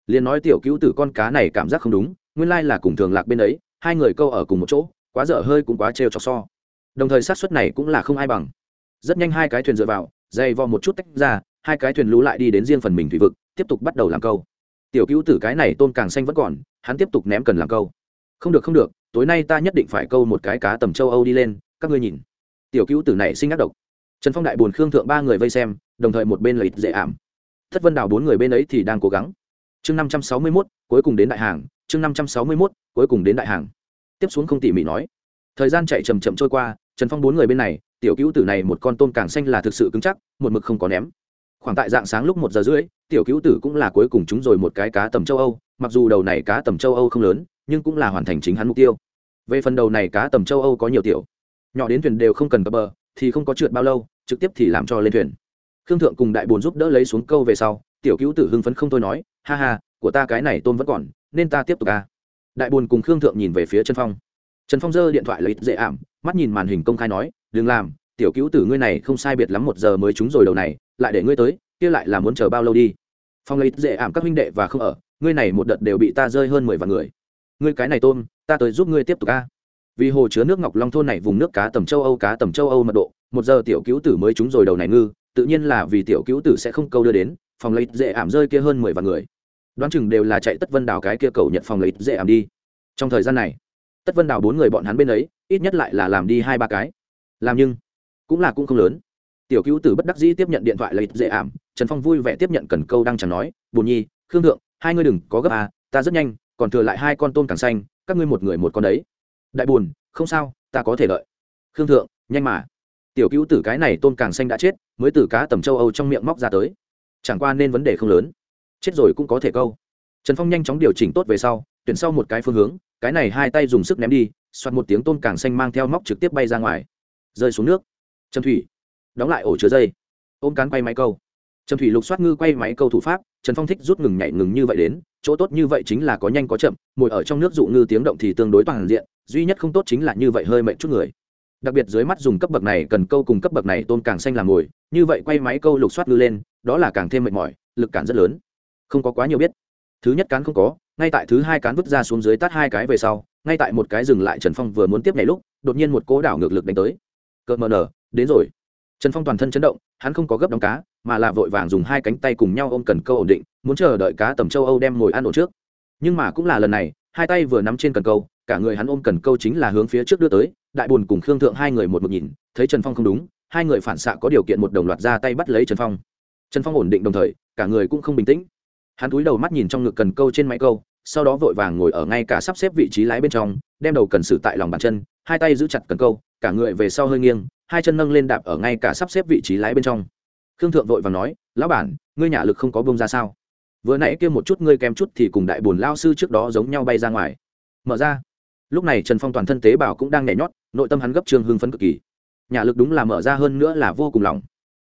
Liền nói tiểu cứu tử con cá này cảm giác không đúng nguyên lai là cùng thường lạc bên ấy, hai người câu ở cùng một chỗ, quá dở hơi cũng quá trêu cho so. Đồng thời sát suất này cũng là không ai bằng. Rất nhanh hai cái thuyền dựa vào, dày vò một chút tách ra, hai cái thuyền lú lại đi đến riêng phần mình thủy vực, tiếp tục bắt đầu làm câu. Tiểu cứu tử cái này tôm càng xanh vẫn còn, hắn tiếp tục ném cần làm câu. Không được không được, tối nay ta nhất định phải câu một cái cá tầm châu âu đi lên, các ngươi nhìn. Tiểu cứu tử này sinh ác độc. Trần phong đại bồn khương thượng ba người vây xem, đồng thời một bên lợi dễ ảm. Thất vân đào bốn người bên ấy thì đang cố gắng. Chương năm trăm sáu mươi mốt, cuối cùng đến đại hàng chương năm trăm sáu mươi mốt, cuối cùng đến đại hàng. Tiếp xuống không tỉ mỉ nói. Thời gian chạy chầm chậm trôi qua, trần phong bốn người bên này, tiểu cứu tử này một con tôm càng xanh là thực sự cứng chắc, một mực không có ném. Khoảng tại dạng sáng lúc một giờ rưỡi, tiểu cứu tử cũng là cuối cùng chúng rồi một cái cá tầm châu âu, mặc dù đầu này cá tầm châu âu không lớn, nhưng cũng là hoàn thành chính hắn mục tiêu. Về phần đầu này cá tầm châu âu có nhiều tiểu, nhỏ đến thuyền đều không cần cập bờ, thì không có trượt bao lâu, trực tiếp thì làm cho lên thuyền. Khương thượng cùng đại bồn giúp đỡ lấy xuống câu về sau, tiểu cứu tử hưng phấn không thôi nói, ha ha, của ta cái này tôm vẫn còn nên ta tiếp tục ca đại bồn cùng khương thượng nhìn về phía trần phong. Trần phong giơ điện thoại lấy dễ ảm, mắt nhìn màn hình công khai nói, đừng làm, tiểu cứu tử ngươi này không sai biệt lắm một giờ mới trúng rồi đầu này, lại để ngươi tới, kia lại là muốn chờ bao lâu đi? Phong lấy dễ ảm các huynh đệ và không ở, ngươi này một đợt đều bị ta rơi hơn mười vạn người. Ngươi cái này tôm, ta tới giúp ngươi tiếp tục a vì hồ chứa nước ngọc long thôn này vùng nước cá tầm châu âu, cá tầm châu âu mật độ, một giờ tiểu cứu tử mới trúng rồi đầu này ngư, tự nhiên là vì tiểu cứu tử sẽ không câu đưa đến phòng lấy dễ ảm rơi kia hơn mười vạn người đoán chừng đều là chạy tất vân đào cái kia cầu nhận phòng lấy dễ ảm đi. Trong thời gian này, tất vân đào bốn người bọn hắn bên ấy, ít nhất lại là làm đi hai ba cái. Làm nhưng cũng là cũng không lớn. Tiểu cứu tử bất đắc dĩ tiếp nhận điện thoại lấy dễ ảm, trần phong vui vẻ tiếp nhận cần câu đang chẳng nói, bùn nhi, khương thượng, hai ngươi đừng có gấp à ta rất nhanh, còn thừa lại hai con tôm càng xanh, các ngươi một người một con đấy. Đại buồn không sao, ta có thể lợi khương thượng, nhanh mà. Tiểu cứu tử cái này tôm càng xanh đã chết, mới từ cá tầm châu âu trong miệng móc ra tới. Chẳng qua nên vấn đề không lớn chết rồi cũng có thể câu. Trần phong nhanh chóng điều chỉnh tốt về sau, tuyển sau một cái phương hướng, cái này hai tay dùng sức ném đi, soạt một tiếng tôm càng xanh mang theo móc trực tiếp bay ra ngoài. Rơi xuống nước. Trầm thủy. Đóng lại ổ chứa dây. Ôm cán quay máy câu. Trầm thủy lục soát ngư quay máy câu thủ pháp, trần phong thích rút ngừng nhảy ngừng như vậy đến, chỗ tốt như vậy chính là có nhanh có chậm mồi ở trong nước dụ ngư tiếng động thì tương đối toàn diện, duy nhất không tốt chính là như vậy hơi mệnh chút người. Đặc biệt dưới mắt dùng cấp bậc này cần câu cùng cấp bậc này tôm càng xanh làm mồi như vậy quay máy câu lục soát ngư lên, đó là càng thêm mệt mỏi, lực cản rất lớn không có quá nhiều biết. Thứ nhất cán không có, ngay tại thứ hai cán vứt ra xuống dưới tắt hai cái về sau, ngay tại một cái dừng lại trần phong vừa muốn tiếp nhảy lúc, đột nhiên một cố đảo ngược lực đánh tới. Cợt mờ nở, đến rồi. Trần phong toàn thân chấn động, hắn không có gấp đóng cá, mà là vội vàng dùng hai cánh tay cùng nhau ôm cần câu ổn định, muốn chờ đợi cá tầm châu âu đem ngồi ăn ổn trước. Nhưng mà cũng là lần này, hai tay vừa nắm trên cần câu, cả người hắn ôm cần câu chính là hướng phía trước đưa tới, đại bùn cùng khương thượng hai người một một nhìn, thấy trần phong không đúng, hai người phản xạ có điều kiện một đồng loạt ra tay bắt lấy trần phong. Trần phong ổn định đồng thời, cả người cũng không bình tĩnh hắn cúi đầu mắt nhìn trong ngực cần câu trên máy câu, sau đó vội vàng ngồi ở ngay cả sắp xếp vị trí lái bên trong, đem đầu cần xử tại lòng bàn chân, hai tay giữ chặt cần câu, cả người về sau hơi nghiêng, hai chân nâng lên đạp ở ngay cả sắp xếp vị trí lái bên trong. Khương thượng vội vàng nói, lão bản, ngươi nhả lực không có bông ra sao? Vừa nãy kia một chút ngươi kém chút thì cùng đại bồn lao sư trước đó giống nhau bay ra ngoài. Mở ra. Lúc này trần phong toàn thân tế bào cũng đang nhảy nhót, nội tâm hắn gấp trương hưng phấn cực kỳ. Nhà lực đúng là mở ra hơn nữa là vô cùng lòng.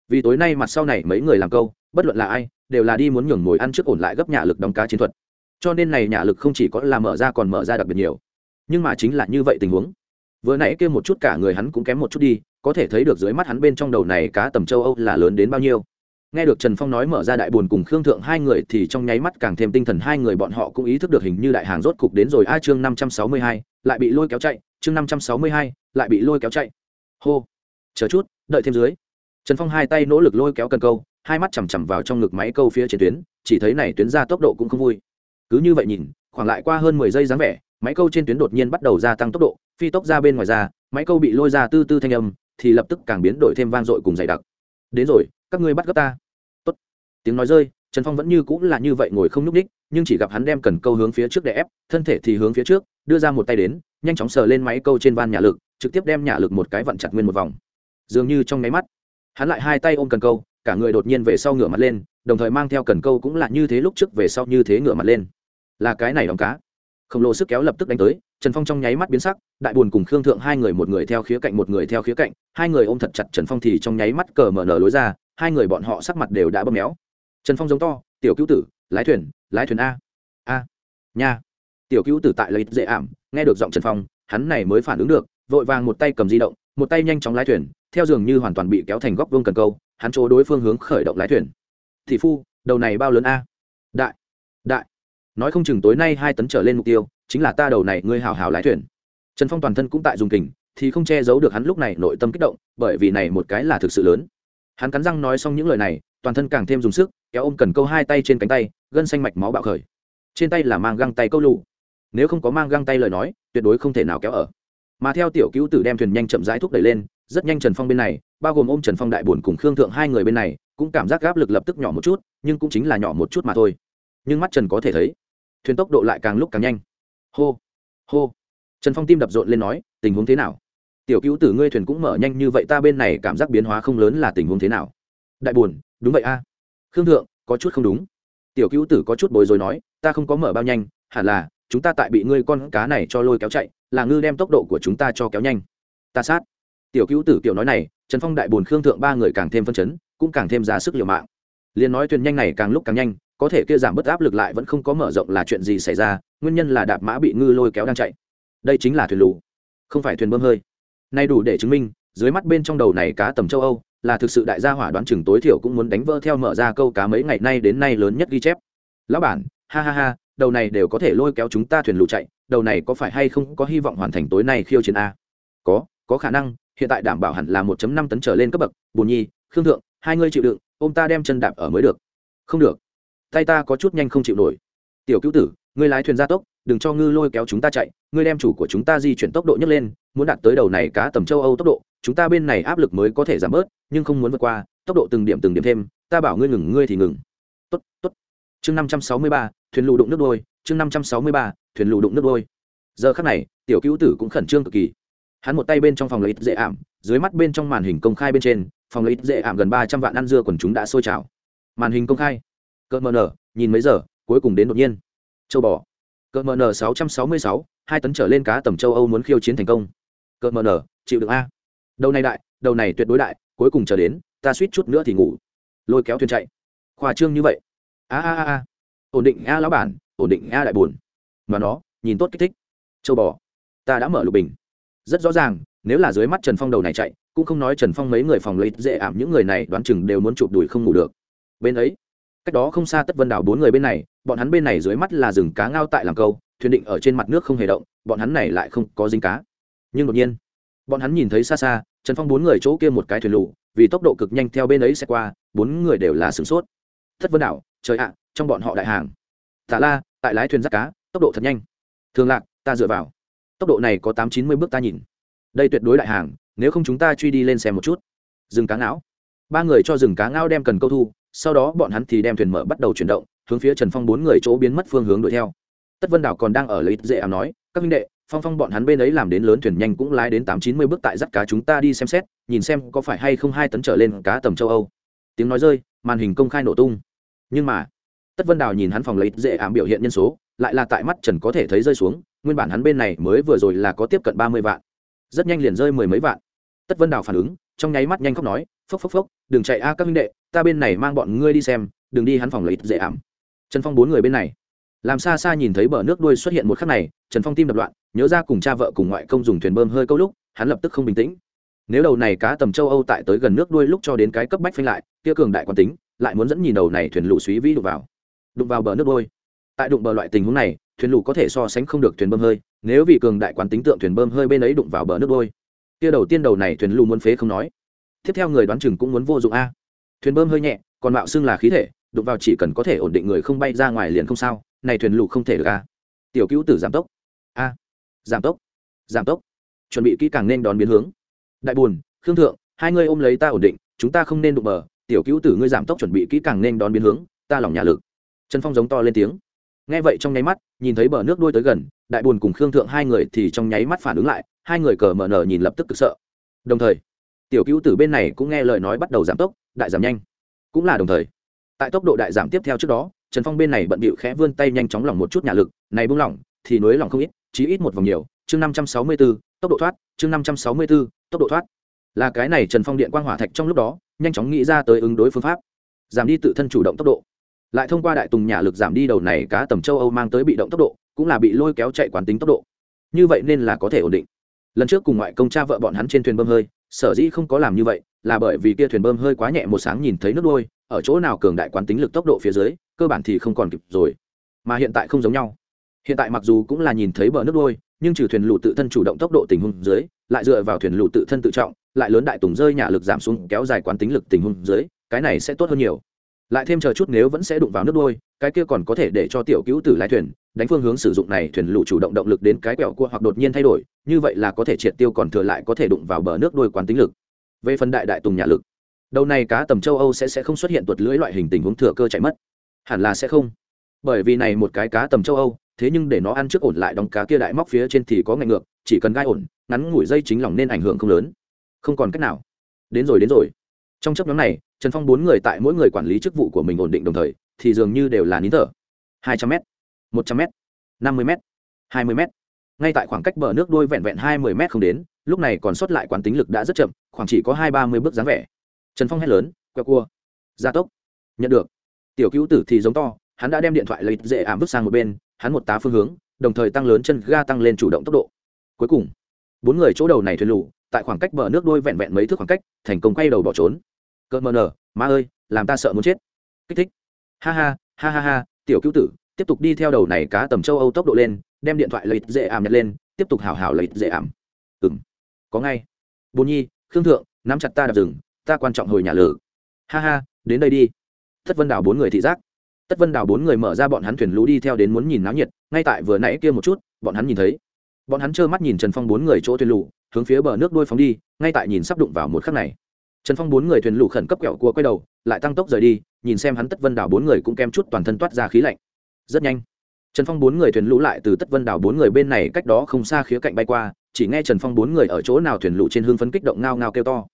Vì tối nay mặt sau này mấy người làm câu, bất luận là ai đều là đi muốn nhường mồi ăn trước ổn lại gấp nhà lực đóng cá chiến thuật. Cho nên này nhà lực không chỉ có là mở ra còn mở ra đặc biệt nhiều. Nhưng mà chính là như vậy tình huống. Vừa nãy kêu một chút cả người hắn cũng kém một chút đi, có thể thấy được dưới mắt hắn bên trong đầu này cá tầm châu âu là lớn đến bao nhiêu. Nghe được trần phong nói mở ra đại buồn cùng khương thượng hai người thì trong nháy mắt càng thêm tinh thần hai người bọn họ cũng ý thức được hình như đại hàng rốt cục đến rồi. A chương năm trăm sáu mươi hai, lại bị lôi kéo chạy. Chương năm trăm sáu mươi hai, lại bị lôi kéo chạy. Hô. Chờ chút, đợi thêm dưới. Trần phong hai tay nỗ lực lôi kéo cần câu hai mắt chằm chằm vào trong ngực máy câu phía trên tuyến, chỉ thấy này tuyến ra tốc độ cũng không vui. Cứ như vậy nhìn, khoảng lại qua hơn mười giây dáng vẻ, máy câu trên tuyến đột nhiên bắt đầu gia tăng tốc độ, phi tốc ra bên ngoài ra, máy câu bị lôi ra tư tư thanh âm, thì lập tức càng biến đổi thêm vang dội cùng dày đặc. Đến rồi, các ngươi bắt gấp ta. Tốt. tiếng nói rơi, trần phong vẫn như cũng là như vậy ngồi không nhúc ních nhưng chỉ gặp hắn đem cần câu hướng phía trước để ép, thân thể thì hướng phía trước, đưa ra một tay đến, nhanh chóng sờ lên máy câu trên van nhà lực, trực tiếp đem nhà lực một cái vặn chặt nguyên một vòng. Dường như trong nháy mắt, hắn lại hai tay ôm cần câu cả người đột nhiên về sau ngửa mặt lên, đồng thời mang theo cần câu cũng là như thế lúc trước về sau như thế ngửa mặt lên. Là cái này đóng cá. Khổng lồ sức kéo lập tức đánh tới, trần phong trong nháy mắt biến sắc, đại Bùn cùng khương thượng hai người một người theo khía cạnh một người theo khía cạnh, hai người ôm thật chặt trần phong thì trong nháy mắt cờ mở nở lối ra, hai người bọn họ sắc mặt đều đã bơm méo. Trần phong giống to, tiểu cứu tử, lái thuyền lái thuyền a. A, nha. Tiểu cứu tử tại lấy dễ ảm, nghe được giọng trần phong, hắn này mới phản ứng được, vội vàng một tay cầm di động, một tay nhanh chóng lái thuyền, theo dường như hoàn toàn bị kéo thành góc vương cần câu hắn chỗ đối phương hướng khởi động lái thuyền. Thị phu, đầu này bao lớn a? Đại đại. Nói không chừng tối nay hai tấn trở lên mục tiêu, chính là ta đầu này ngươi hào hào lái thuyền. Trần phong toàn thân cũng tại dùng kình, thì không che giấu được hắn lúc này nội tâm kích động, bởi vì này một cái là thực sự lớn. Hắn cắn răng nói xong những lời này, toàn thân càng thêm dùng sức, kéo ôm cần câu hai tay trên cánh tay, gân xanh mạch máu bạo khởi. Trên tay là mang găng tay câu lụ nếu không có mang găng tay lời nói, tuyệt đối không thể nào kéo ở. Mà theo tiểu cứu tử đem thuyền nhanh chậm rãi thúc đẩy lên rất nhanh trần phong bên này, bao gồm ôm trần phong đại bổn cùng khương thượng hai người bên này, cũng cảm giác gáp lực lập tức nhỏ một chút, nhưng cũng chính là nhỏ một chút mà thôi. Nhưng mắt trần có thể thấy, thuyền tốc độ lại càng lúc càng nhanh. Hô hô. Trần phong tim đập rộn lên nói, tình huống thế nào? Tiểu cứu tử ngươi thuyền cũng mở nhanh như vậy, ta bên này cảm giác biến hóa không lớn là tình huống thế nào? Đại buồn, đúng vậy a. Khương thượng, có chút không đúng. Tiểu cứu tử có chút bối rối nói, ta không có mở bao nhanh, hẳn là chúng ta tại bị ngươi con cá này cho lôi kéo chạy, là ngư đem tốc độ của chúng ta cho kéo nhanh. Ta sát tiểu cứu tử kiểu nói này, trần phong đại bồn khương thượng ba người càng thêm phân chấn, cũng càng thêm ra sức liều mạng. Liền nói thuyền nhanh này càng lúc càng nhanh, có thể kia giảm bớt áp lực lại vẫn không có mở rộng là chuyện gì xảy ra, nguyên nhân là đạp mã bị ngư lôi kéo đang chạy. Đây chính là thuyền lù, không phải thuyền bơm hơi. Nay đủ để chứng minh, dưới mắt bên trong đầu này cá tầm châu âu, là thực sự đại gia hỏa đoán chừng tối thiểu cũng muốn đánh vỡ theo mở ra câu cá mấy ngày nay đến nay lớn nhất ghi chép. Lão bản, ha ha ha, đầu này đều có thể lôi kéo chúng ta thuyền lù chạy, đầu này có phải hay không có hy vọng hoàn thành tối nay khiêu chiến a? Có có khả năng hiện tại đảm bảo hẳn là 1 năm tấn trở lên cấp bậc bùn nhi, khương thượng, hai ngươi chịu đựng, ôm ta đem chân đạp ở mới được. Không được. Tay ta có chút nhanh không chịu nổi. Tiểu cứu tử, ngươi lái thuyền gia tốc, đừng cho ngư lôi kéo chúng ta chạy, ngươi đem chủ của chúng ta di chuyển tốc độ nhất lên, muốn đạt tới đầu này cá tầm châu âu tốc độ, chúng ta bên này áp lực mới có thể giảm bớt, nhưng không muốn vượt qua, tốc độ từng điểm từng điểm thêm, ta bảo ngươi ngừng, ngươi thì ngừng. Tốt tốt. Chương năm trăm sáu mươi ba, thuyền lù đụng nước đôi, chương năm trăm sáu mươi ba, thuyền lù đụng nước đôi. Giờ khắc này, tiểu cứu tử cũng khẩn trương cực kỳ hắn một tay bên trong phòng lấy dễ ảm, dưới mắt bên trong màn hình công khai bên trên, phòng lấy dễ ảm gần ba trăm vạn ăn dưa quần chúng đã sôi trào. Màn hình công khai. Cỡ mờ nở, nhìn mấy giờ, cuối cùng đến đột nhiên. Châu bò. Cỡ mờ nở sáu trăm sáu mươi sáu, hai tấn trở lên cá tầm châu âu muốn khiêu chiến thành công. Cỡ mờ nở, chịu được a. Đầu này đại, đầu này tuyệt đối đại, cuối cùng chờ đến, ta suýt chút nữa thì ngủ. Lôi kéo thuyền chạy. Khoa trương như vậy. A a a a. Ổn định a lão bản, ổn định a đại buồn. Mà nó, nhìn tốt kích thích. Châu bò. Ta đã mở lục bình rất rõ ràng, nếu là dưới mắt trần phong đầu này chạy, cũng không nói trần phong mấy người phòng lấy dễ ảm, những người này đoán chừng đều muốn chụp đùi không ngủ được. Bên ấy, cách đó không xa tất vân đảo bốn người bên này, bọn hắn bên này dưới mắt là rừng cá ngao tại làm câu, thuyền định ở trên mặt nước không hề động, bọn hắn này lại không có dính cá. Nhưng đột nhiên, bọn hắn nhìn thấy xa xa, trần phong bốn người chỗ kia một cái thuyền lụ vì tốc độ cực nhanh theo bên ấy xe qua, bốn người đều là sửng sốt. Thất vân đảo, trời ạ, trong bọn họ đại hàng. Tả la, tại lái thuyền giắt cá, tốc độ thật nhanh. Thường lạc, ta dựa vào tốc độ này có tám chín mươi bước ta nhìn. Đây tuyệt đối đại hàng, nếu không chúng ta truy đi lên xem một chút. Rừng cá ngão. Ba người cho rừng cá ngao đem cần câu thu, sau đó bọn hắn thì đem thuyền mở bắt đầu chuyển động, hướng phía trần phong bốn người chỗ biến mất phương hướng đuổi theo. Tất vân đảo còn đang ở lấy dễ ảm nói, các minh đệ, phong phong bọn hắn bên ấy làm đến lớn thuyền nhanh cũng lái đến tám chín mươi bước tại dắt cá chúng ta đi xem xét, nhìn xem có phải hay không hai tấn trở lên cá tầm châu âu. Tiếng nói rơi, màn hình công khai nổ tung. Nhưng mà, tất vân đào nhìn hắn phòng lấy dễ ảm biểu hiện nhân số, lại là tại mắt trần có thể thấy rơi xuống nguyên bản hắn bên này mới vừa rồi là có tiếp cận ba mươi vạn. Rất nhanh liền rơi mười mấy vạn. Tất vân đào phản ứng, trong nháy mắt nhanh khóc nói, phốc phốc phốc, đừng chạy a, các minh đệ, ta bên này mang bọn ngươi đi xem, đừng đi hắn phòng lấy dễ ảm. Trần phong bốn người bên này. Làm xa xa nhìn thấy bờ nước đuôi xuất hiện một khắc này, trần phong tim đập loạn, nhớ ra cùng cha vợ cùng ngoại công dùng thuyền bơm hơi câu lúc, hắn lập tức không bình tĩnh. Nếu đầu này cá tầm châu âu tại tới gần nước đuôi lúc cho đến cái cấp bách phanh lại, kia cường đại quán tính, lại muốn dẫn nhìn đầu này thuyền lũ suý vĩ đụng vào. Đụng vào bờ nước đuôi. Tại đụng bờ loại tình huống này thuyền lụ có thể so sánh không được thuyền bơm hơi, nếu vì cường đại quán tính tượng thuyền bơm hơi bên ấy đụng vào bờ nước đôi. kia đầu tiên đầu này thuyền lụ muốn phế không nói. Tiếp theo người đoán chừng cũng muốn vô dụng a. Thuyền bơm hơi nhẹ, còn mạo xưng là khí thể, đụng vào chỉ cần có thể ổn định người không bay ra ngoài liền không sao, này thuyền lụ không thể được a. Tiểu cứu tử giảm tốc. A. Giảm tốc. Giảm tốc. Chuẩn bị kỹ càng nên đón biến hướng. Đại buồn, khương thượng, hai ngươi ôm lấy ta ổn định, chúng ta không nên đụng bờ, tiểu cứu tử ngươi giảm tốc chuẩn bị kỹ càng nên đón biến hướng, ta lỏng nhà lực. Trần phong giống to lên tiếng nghe vậy trong nháy mắt, nhìn thấy bờ nước đuôi tới gần, đại buồn cùng khương thượng hai người thì trong nháy mắt phản ứng lại, hai người cờ mở nở nhìn lập tức cực sợ. Đồng thời, tiểu cứu tử bên này cũng nghe lời nói bắt đầu giảm tốc, đại giảm nhanh. Cũng là đồng thời. Tại tốc độ đại giảm tiếp theo trước đó, trần phong bên này bận bịu khẽ vươn tay nhanh chóng lỏng một chút nhà lực, này buông lỏng, thì nối lỏng không ít, chí ít một vòng nhiều. Chương năm trăm sáu mươi b ố tốc độ thoát, chương năm trăm sáu mươi b ố tốc độ thoát. Là cái này trần phong điện quang hỏa thạch trong lúc đó, nhanh chóng nghĩ ra tới ứng đối phương pháp, giảm đi tự thân chủ động tốc độ lại thông qua đại tùng nhà lực giảm đi đầu này cá tầm châu âu mang tới bị động tốc độ, cũng là bị lôi kéo chạy quán tính tốc độ. Như vậy nên là có thể ổn định. Lần trước cùng ngoại công cha vợ bọn hắn trên thuyền bơm hơi, sở dĩ không có làm như vậy, là bởi vì kia thuyền bơm hơi quá nhẹ một sáng nhìn thấy nước đôi, ở chỗ nào cường đại quán tính lực tốc độ phía dưới, cơ bản thì không còn kịp rồi. Mà hiện tại không giống nhau. Hiện tại mặc dù cũng là nhìn thấy bờ nước đôi, nhưng trừ thuyền lụ tự thân chủ động tốc độ tình huống dưới, lại dựa vào thuyền lụ tự thân tự trọng, lại lớn đại tùng rơi nhà lực giảm xuống kéo dài quán tính lực tình huống dưới, cái này sẽ tốt hơn nhiều lại thêm chờ chút nếu vẫn sẽ đụng vào nước đôi, cái kia còn có thể để cho tiểu cứu tử lái thuyền, đánh phương hướng sử dụng này thuyền lụ chủ động động lực đến cái quẹo cua hoặc đột nhiên thay đổi, như vậy là có thể triệt tiêu còn thừa lại có thể đụng vào bờ nước đôi quán tính lực. Về phần đại đại tùng nhà lực, đầu này cá tầm châu âu sẽ sẽ không xuất hiện tuột lưỡi loại hình tình huống thừa cơ chạy mất. Hẳn là sẽ không. Bởi vì này một cái cá tầm châu âu, thế nhưng để nó ăn trước ổn lại đóng cá kia đại móc phía trên thì có ngạnh ngược, chỉ cần gai ổn, ngắn ngủi dây chính lòng nên ảnh hưởng không lớn. Không còn cách nào. Đến rồi đến rồi. Trong chấp nhóm này trần phong bốn người tại mỗi người quản lý chức vụ của mình ổn định đồng thời, thì dường như đều là nín thở. Hai trăm m một trăm m năm mươi m hai mươi m ngay tại khoảng cách bờ nước đôi vẹn vẹn hai mươi m không đến, lúc này còn sót lại quán tính lực đã rất chậm, khoảng chỉ có hai ba mươi bước dáng vẻ. Trần phong hét lớn, quẹo cua, gia tốc. Nhận được. Tiểu cứu tử thì giống to, hắn đã đem điện thoại lấy dễ ảm vứt sang một bên, hắn một tá phương hướng, đồng thời tăng lớn chân ga tăng lên chủ động tốc độ. Cuối cùng, bốn người chỗ đầu này thuyền lù, tại khoảng cách bờ nước đôi vẹn vẹn mấy thước khoảng cách, thành công quay đầu bỏ trốn cơn mờ nở, má ơi, làm ta sợ muốn chết. Kích thích. Ha ha ha ha ha, tiểu cứu tử, tiếp tục đi theo đầu này cá tầm châu âu tốc độ lên, đem điện thoại lấy dễ ảm nhặt lên, tiếp tục hào hào lấy dễ ảm. Ừng có ngay. Bồn nhi, khương thượng, nắm chặt ta đạp rừng, ta quan trọng hồi nhà lử. Ha ha, đến đây đi. Thất vân đảo bốn người thị giác. Tất vân đảo bốn người mở ra bọn hắn thuyền lũ đi theo đến muốn nhìn náo nhiệt, ngay tại vừa nãy kia một chút, bọn hắn nhìn thấy. Bọn hắn trơ mắt nhìn trần phong bốn người chỗ thuyền lũ, hướng phía bờ nước đôi phóng đi, ngay tại nhìn sắp đụng vào một khắc này trần phong bốn người thuyền lũ khẩn cấp kẹo cua quay đầu, lại tăng tốc rời đi, nhìn xem hắn tất vân đảo bốn người cũng kem chút toàn thân toát ra khí lạnh. Rất nhanh, trần phong bốn người thuyền lũ lại từ tất vân đảo bốn người bên này cách đó không xa khía cạnh bay qua, chỉ nghe trần phong bốn người ở chỗ nào thuyền lũ trên hương phấn kích động ngao ngao kêu to.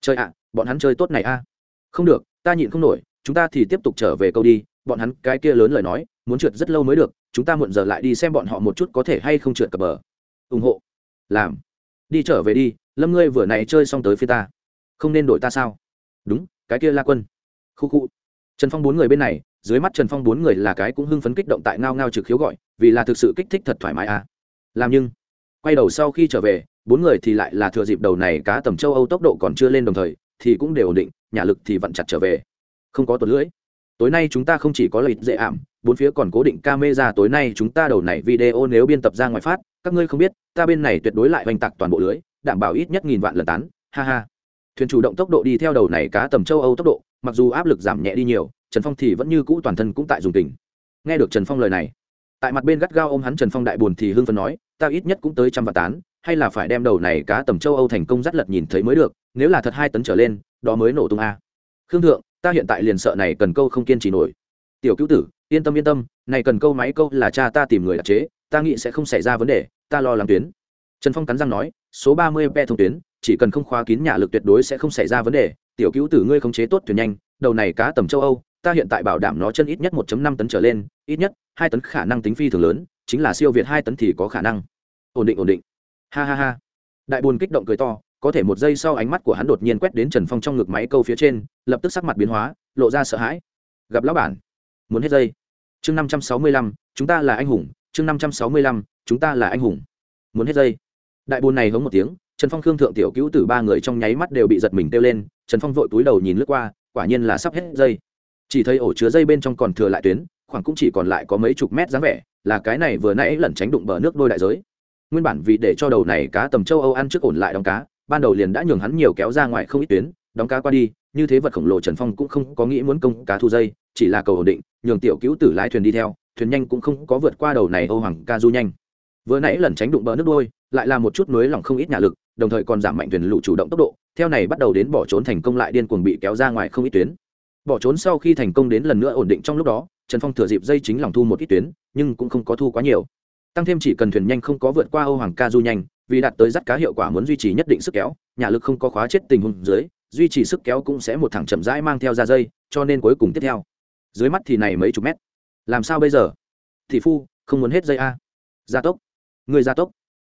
Chơi ạ, bọn hắn chơi tốt này a. Không được, ta nhịn không nổi, chúng ta thì tiếp tục trở về câu đi, bọn hắn cái kia lớn lời nói, muốn trượt rất lâu mới được, chúng ta muộn giờ lại đi xem bọn họ một chút có thể hay không trượt cập bờ. Ủng hộ. Làm, đi trở về đi, lâm ngươi vừa nãy chơi xong tới phía ta không nên đổi ta sao? Đúng, cái kia la quân. Khu khu. Trần phong bốn người bên này, dưới mắt trần phong bốn người là cái cũng hưng phấn kích động tại ngao ngao trực khiếu gọi, vì là thực sự kích thích thật thoải mái à. Làm nhưng, quay đầu sau khi trở về, bốn người thì lại là thừa dịp đầu này cá tầm châu âu tốc độ còn chưa lên đồng thời, thì cũng đều ổn định, nhà lực thì vặn chặt trở về. Không có tuần lưỡi. Tối nay chúng ta không chỉ có lợi dễ ảm, bốn phía còn cố định camera tối nay chúng ta đầu này video nếu biên tập ra ngoài phát, các ngươi không biết, ta bên này tuyệt đối lại oanh tạc toàn bộ lưới, đảm bảo ít nhất nghìn vạn lần tán. Ha ha thuyền chủ động tốc độ đi theo đầu này cá tầm châu âu tốc độ, mặc dù áp lực giảm nhẹ đi nhiều, trần phong thì vẫn như cũ toàn thân cũng tại dùng tình nghe được trần phong lời này, tại mặt bên gắt gao ôm hắn trần phong đại buồn thì hưng phấn nói, ta ít nhất cũng tới trăm vạn tán, hay là phải đem đầu này cá tầm châu âu thành công dắt lật nhìn thấy mới được, nếu là thật hai tấn trở lên, đó mới nổ tung a. Khương thượng, ta hiện tại liền sợ này cần câu không kiên trì nổi. Tiểu cứu tử, yên tâm yên tâm, này cần câu máy câu là cha ta tìm người đặc chế, ta nghĩ sẽ không xảy ra vấn đề, ta lo lắng tuyến. Trần phong cắn răng nói, số ba mươi pe thông tuyến chỉ cần không khóa kín nhà lực tuyệt đối sẽ không xảy ra vấn đề, tiểu cứu tử ngươi khống chế tốt thuyền nhanh, đầu này cá tầm châu âu, ta hiện tại bảo đảm nó chân ít nhất 1 năm tấn trở lên, ít nhất hai tấn khả năng tính phi thường lớn, chính là siêu việt hai tấn thì có khả năng. Ổn định ổn định. Ha ha ha. Đại buồn kích động cười to, có thể một giây sau ánh mắt của hắn đột nhiên quét đến trần phong trong ngực máy câu phía trên, lập tức sắc mặt biến hóa, lộ ra sợ hãi. Gặp lão bản. Muốn hết dây chương năm trăm sáu mươi lăm, chúng ta là anh hùng. Chương năm trăm sáu mươi lăm, chúng ta là anh hùng. Muốn hết dây đại bồn này hống một tiếng trần phong khương thượng tiểu cứu từ ba người trong nháy mắt đều bị giật mình kêu lên, trần phong vội túi đầu nhìn lướt qua, quả nhiên là sắp hết dây. Chỉ thấy ổ chứa dây bên trong còn thừa lại tuyến, khoảng cũng chỉ còn lại có mấy chục mét dáng vẻ, là cái này vừa nãy lẩn tránh đụng bờ nước đôi đại giới. Nguyên bản vì để cho đầu này cá tầm châu âu ăn trước ổn lại đóng cá, ban đầu liền đã nhường hắn nhiều kéo ra ngoài không ít tuyến, đóng cá qua đi, như thế vật khổng lồ trần phong cũng không có nghĩ muốn công cá thu dây, chỉ là cầu ổn định, nhường tiểu cứu tử lái thuyền đi theo, thuyền nhanh cũng không có vượt qua đầu này âu hoàng ca du nhanh. Vừa nãy lẩn tránh đụng bờ nước đôi, lại là một chút nối lỏng không ít nhà lực đồng thời còn giảm mạnh thuyền lụ chủ động tốc độ, theo này bắt đầu đến bỏ trốn thành công lại điên cuồng bị kéo ra ngoài không ít tuyến. Bỏ trốn sau khi thành công đến lần nữa ổn định trong lúc đó, trần phong thừa dịp dây chính lòng thu một ít tuyến, nhưng cũng không có thu quá nhiều. Tăng thêm chỉ cần thuyền nhanh không có vượt qua âu hoàng ca du nhanh, vì đạt tới dắt cá hiệu quả muốn duy trì nhất định sức kéo, nhà lực không có khóa chết tình huống dưới, duy trì sức kéo cũng sẽ một thẳng chậm rãi mang theo ra dây, cho nên cuối cùng tiếp theo. Dưới mắt thì này mấy chục mét. Làm sao bây giờ? Thì phu, không muốn hết dây a. Gia tốc. Người gia tốc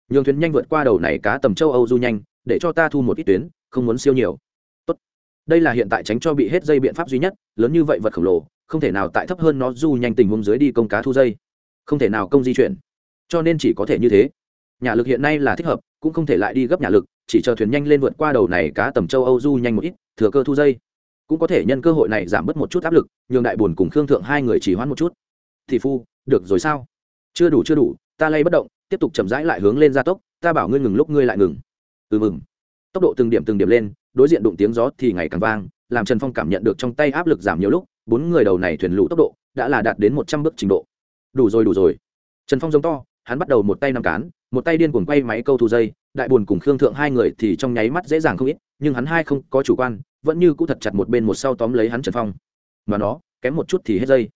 nhường thuyền nhanh vượt qua đầu này cá tầm châu âu du nhanh, để cho ta thu một ít tuyến, không muốn siêu nhiều. Tốt. đây là hiện tại tránh cho bị hết dây biện pháp duy nhất, lớn như vậy vật khổng lồ, không thể nào tại thấp hơn nó du nhanh tình huống dưới đi công cá thu dây. Không thể nào công di chuyển. Cho nên chỉ có thể như thế. Nhà lực hiện nay là thích hợp, cũng không thể lại đi gấp nhà lực, chỉ chờ thuyền nhanh lên vượt qua đầu này cá tầm châu âu du nhanh một ít, thừa cơ thu dây. Cũng có thể nhân cơ hội này giảm bớt một chút áp lực, nhường đại buồn cùng khương thượng hai người chỉ hoãn một chút. Thì phu, được rồi sao? Chưa đủ chưa đủ, ta lay bất động tiếp tục chậm rãi lại hướng lên gia tốc, ta bảo ngươi ngừng lúc ngươi lại ngừng. Ừ mừng. Tốc độ từng điểm từng điểm lên, đối diện đụng tiếng gió thì ngày càng vang, làm trần phong cảm nhận được trong tay áp lực giảm nhiều lúc, bốn người đầu này thuyền lũ tốc độ đã là đạt đến một trăm bước trình độ. Đủ rồi đủ rồi. Trần phong giống to, hắn bắt đầu một tay nằm cán, một tay điên cuồng quay máy câu thu dây, đại buồn cùng khương thượng hai người thì trong nháy mắt dễ dàng không ít, nhưng hắn hai không có chủ quan, vẫn như cũ thật chặt một bên một sau tóm lấy hắn trần phong. Mà nó, kém một chút thì hết dây.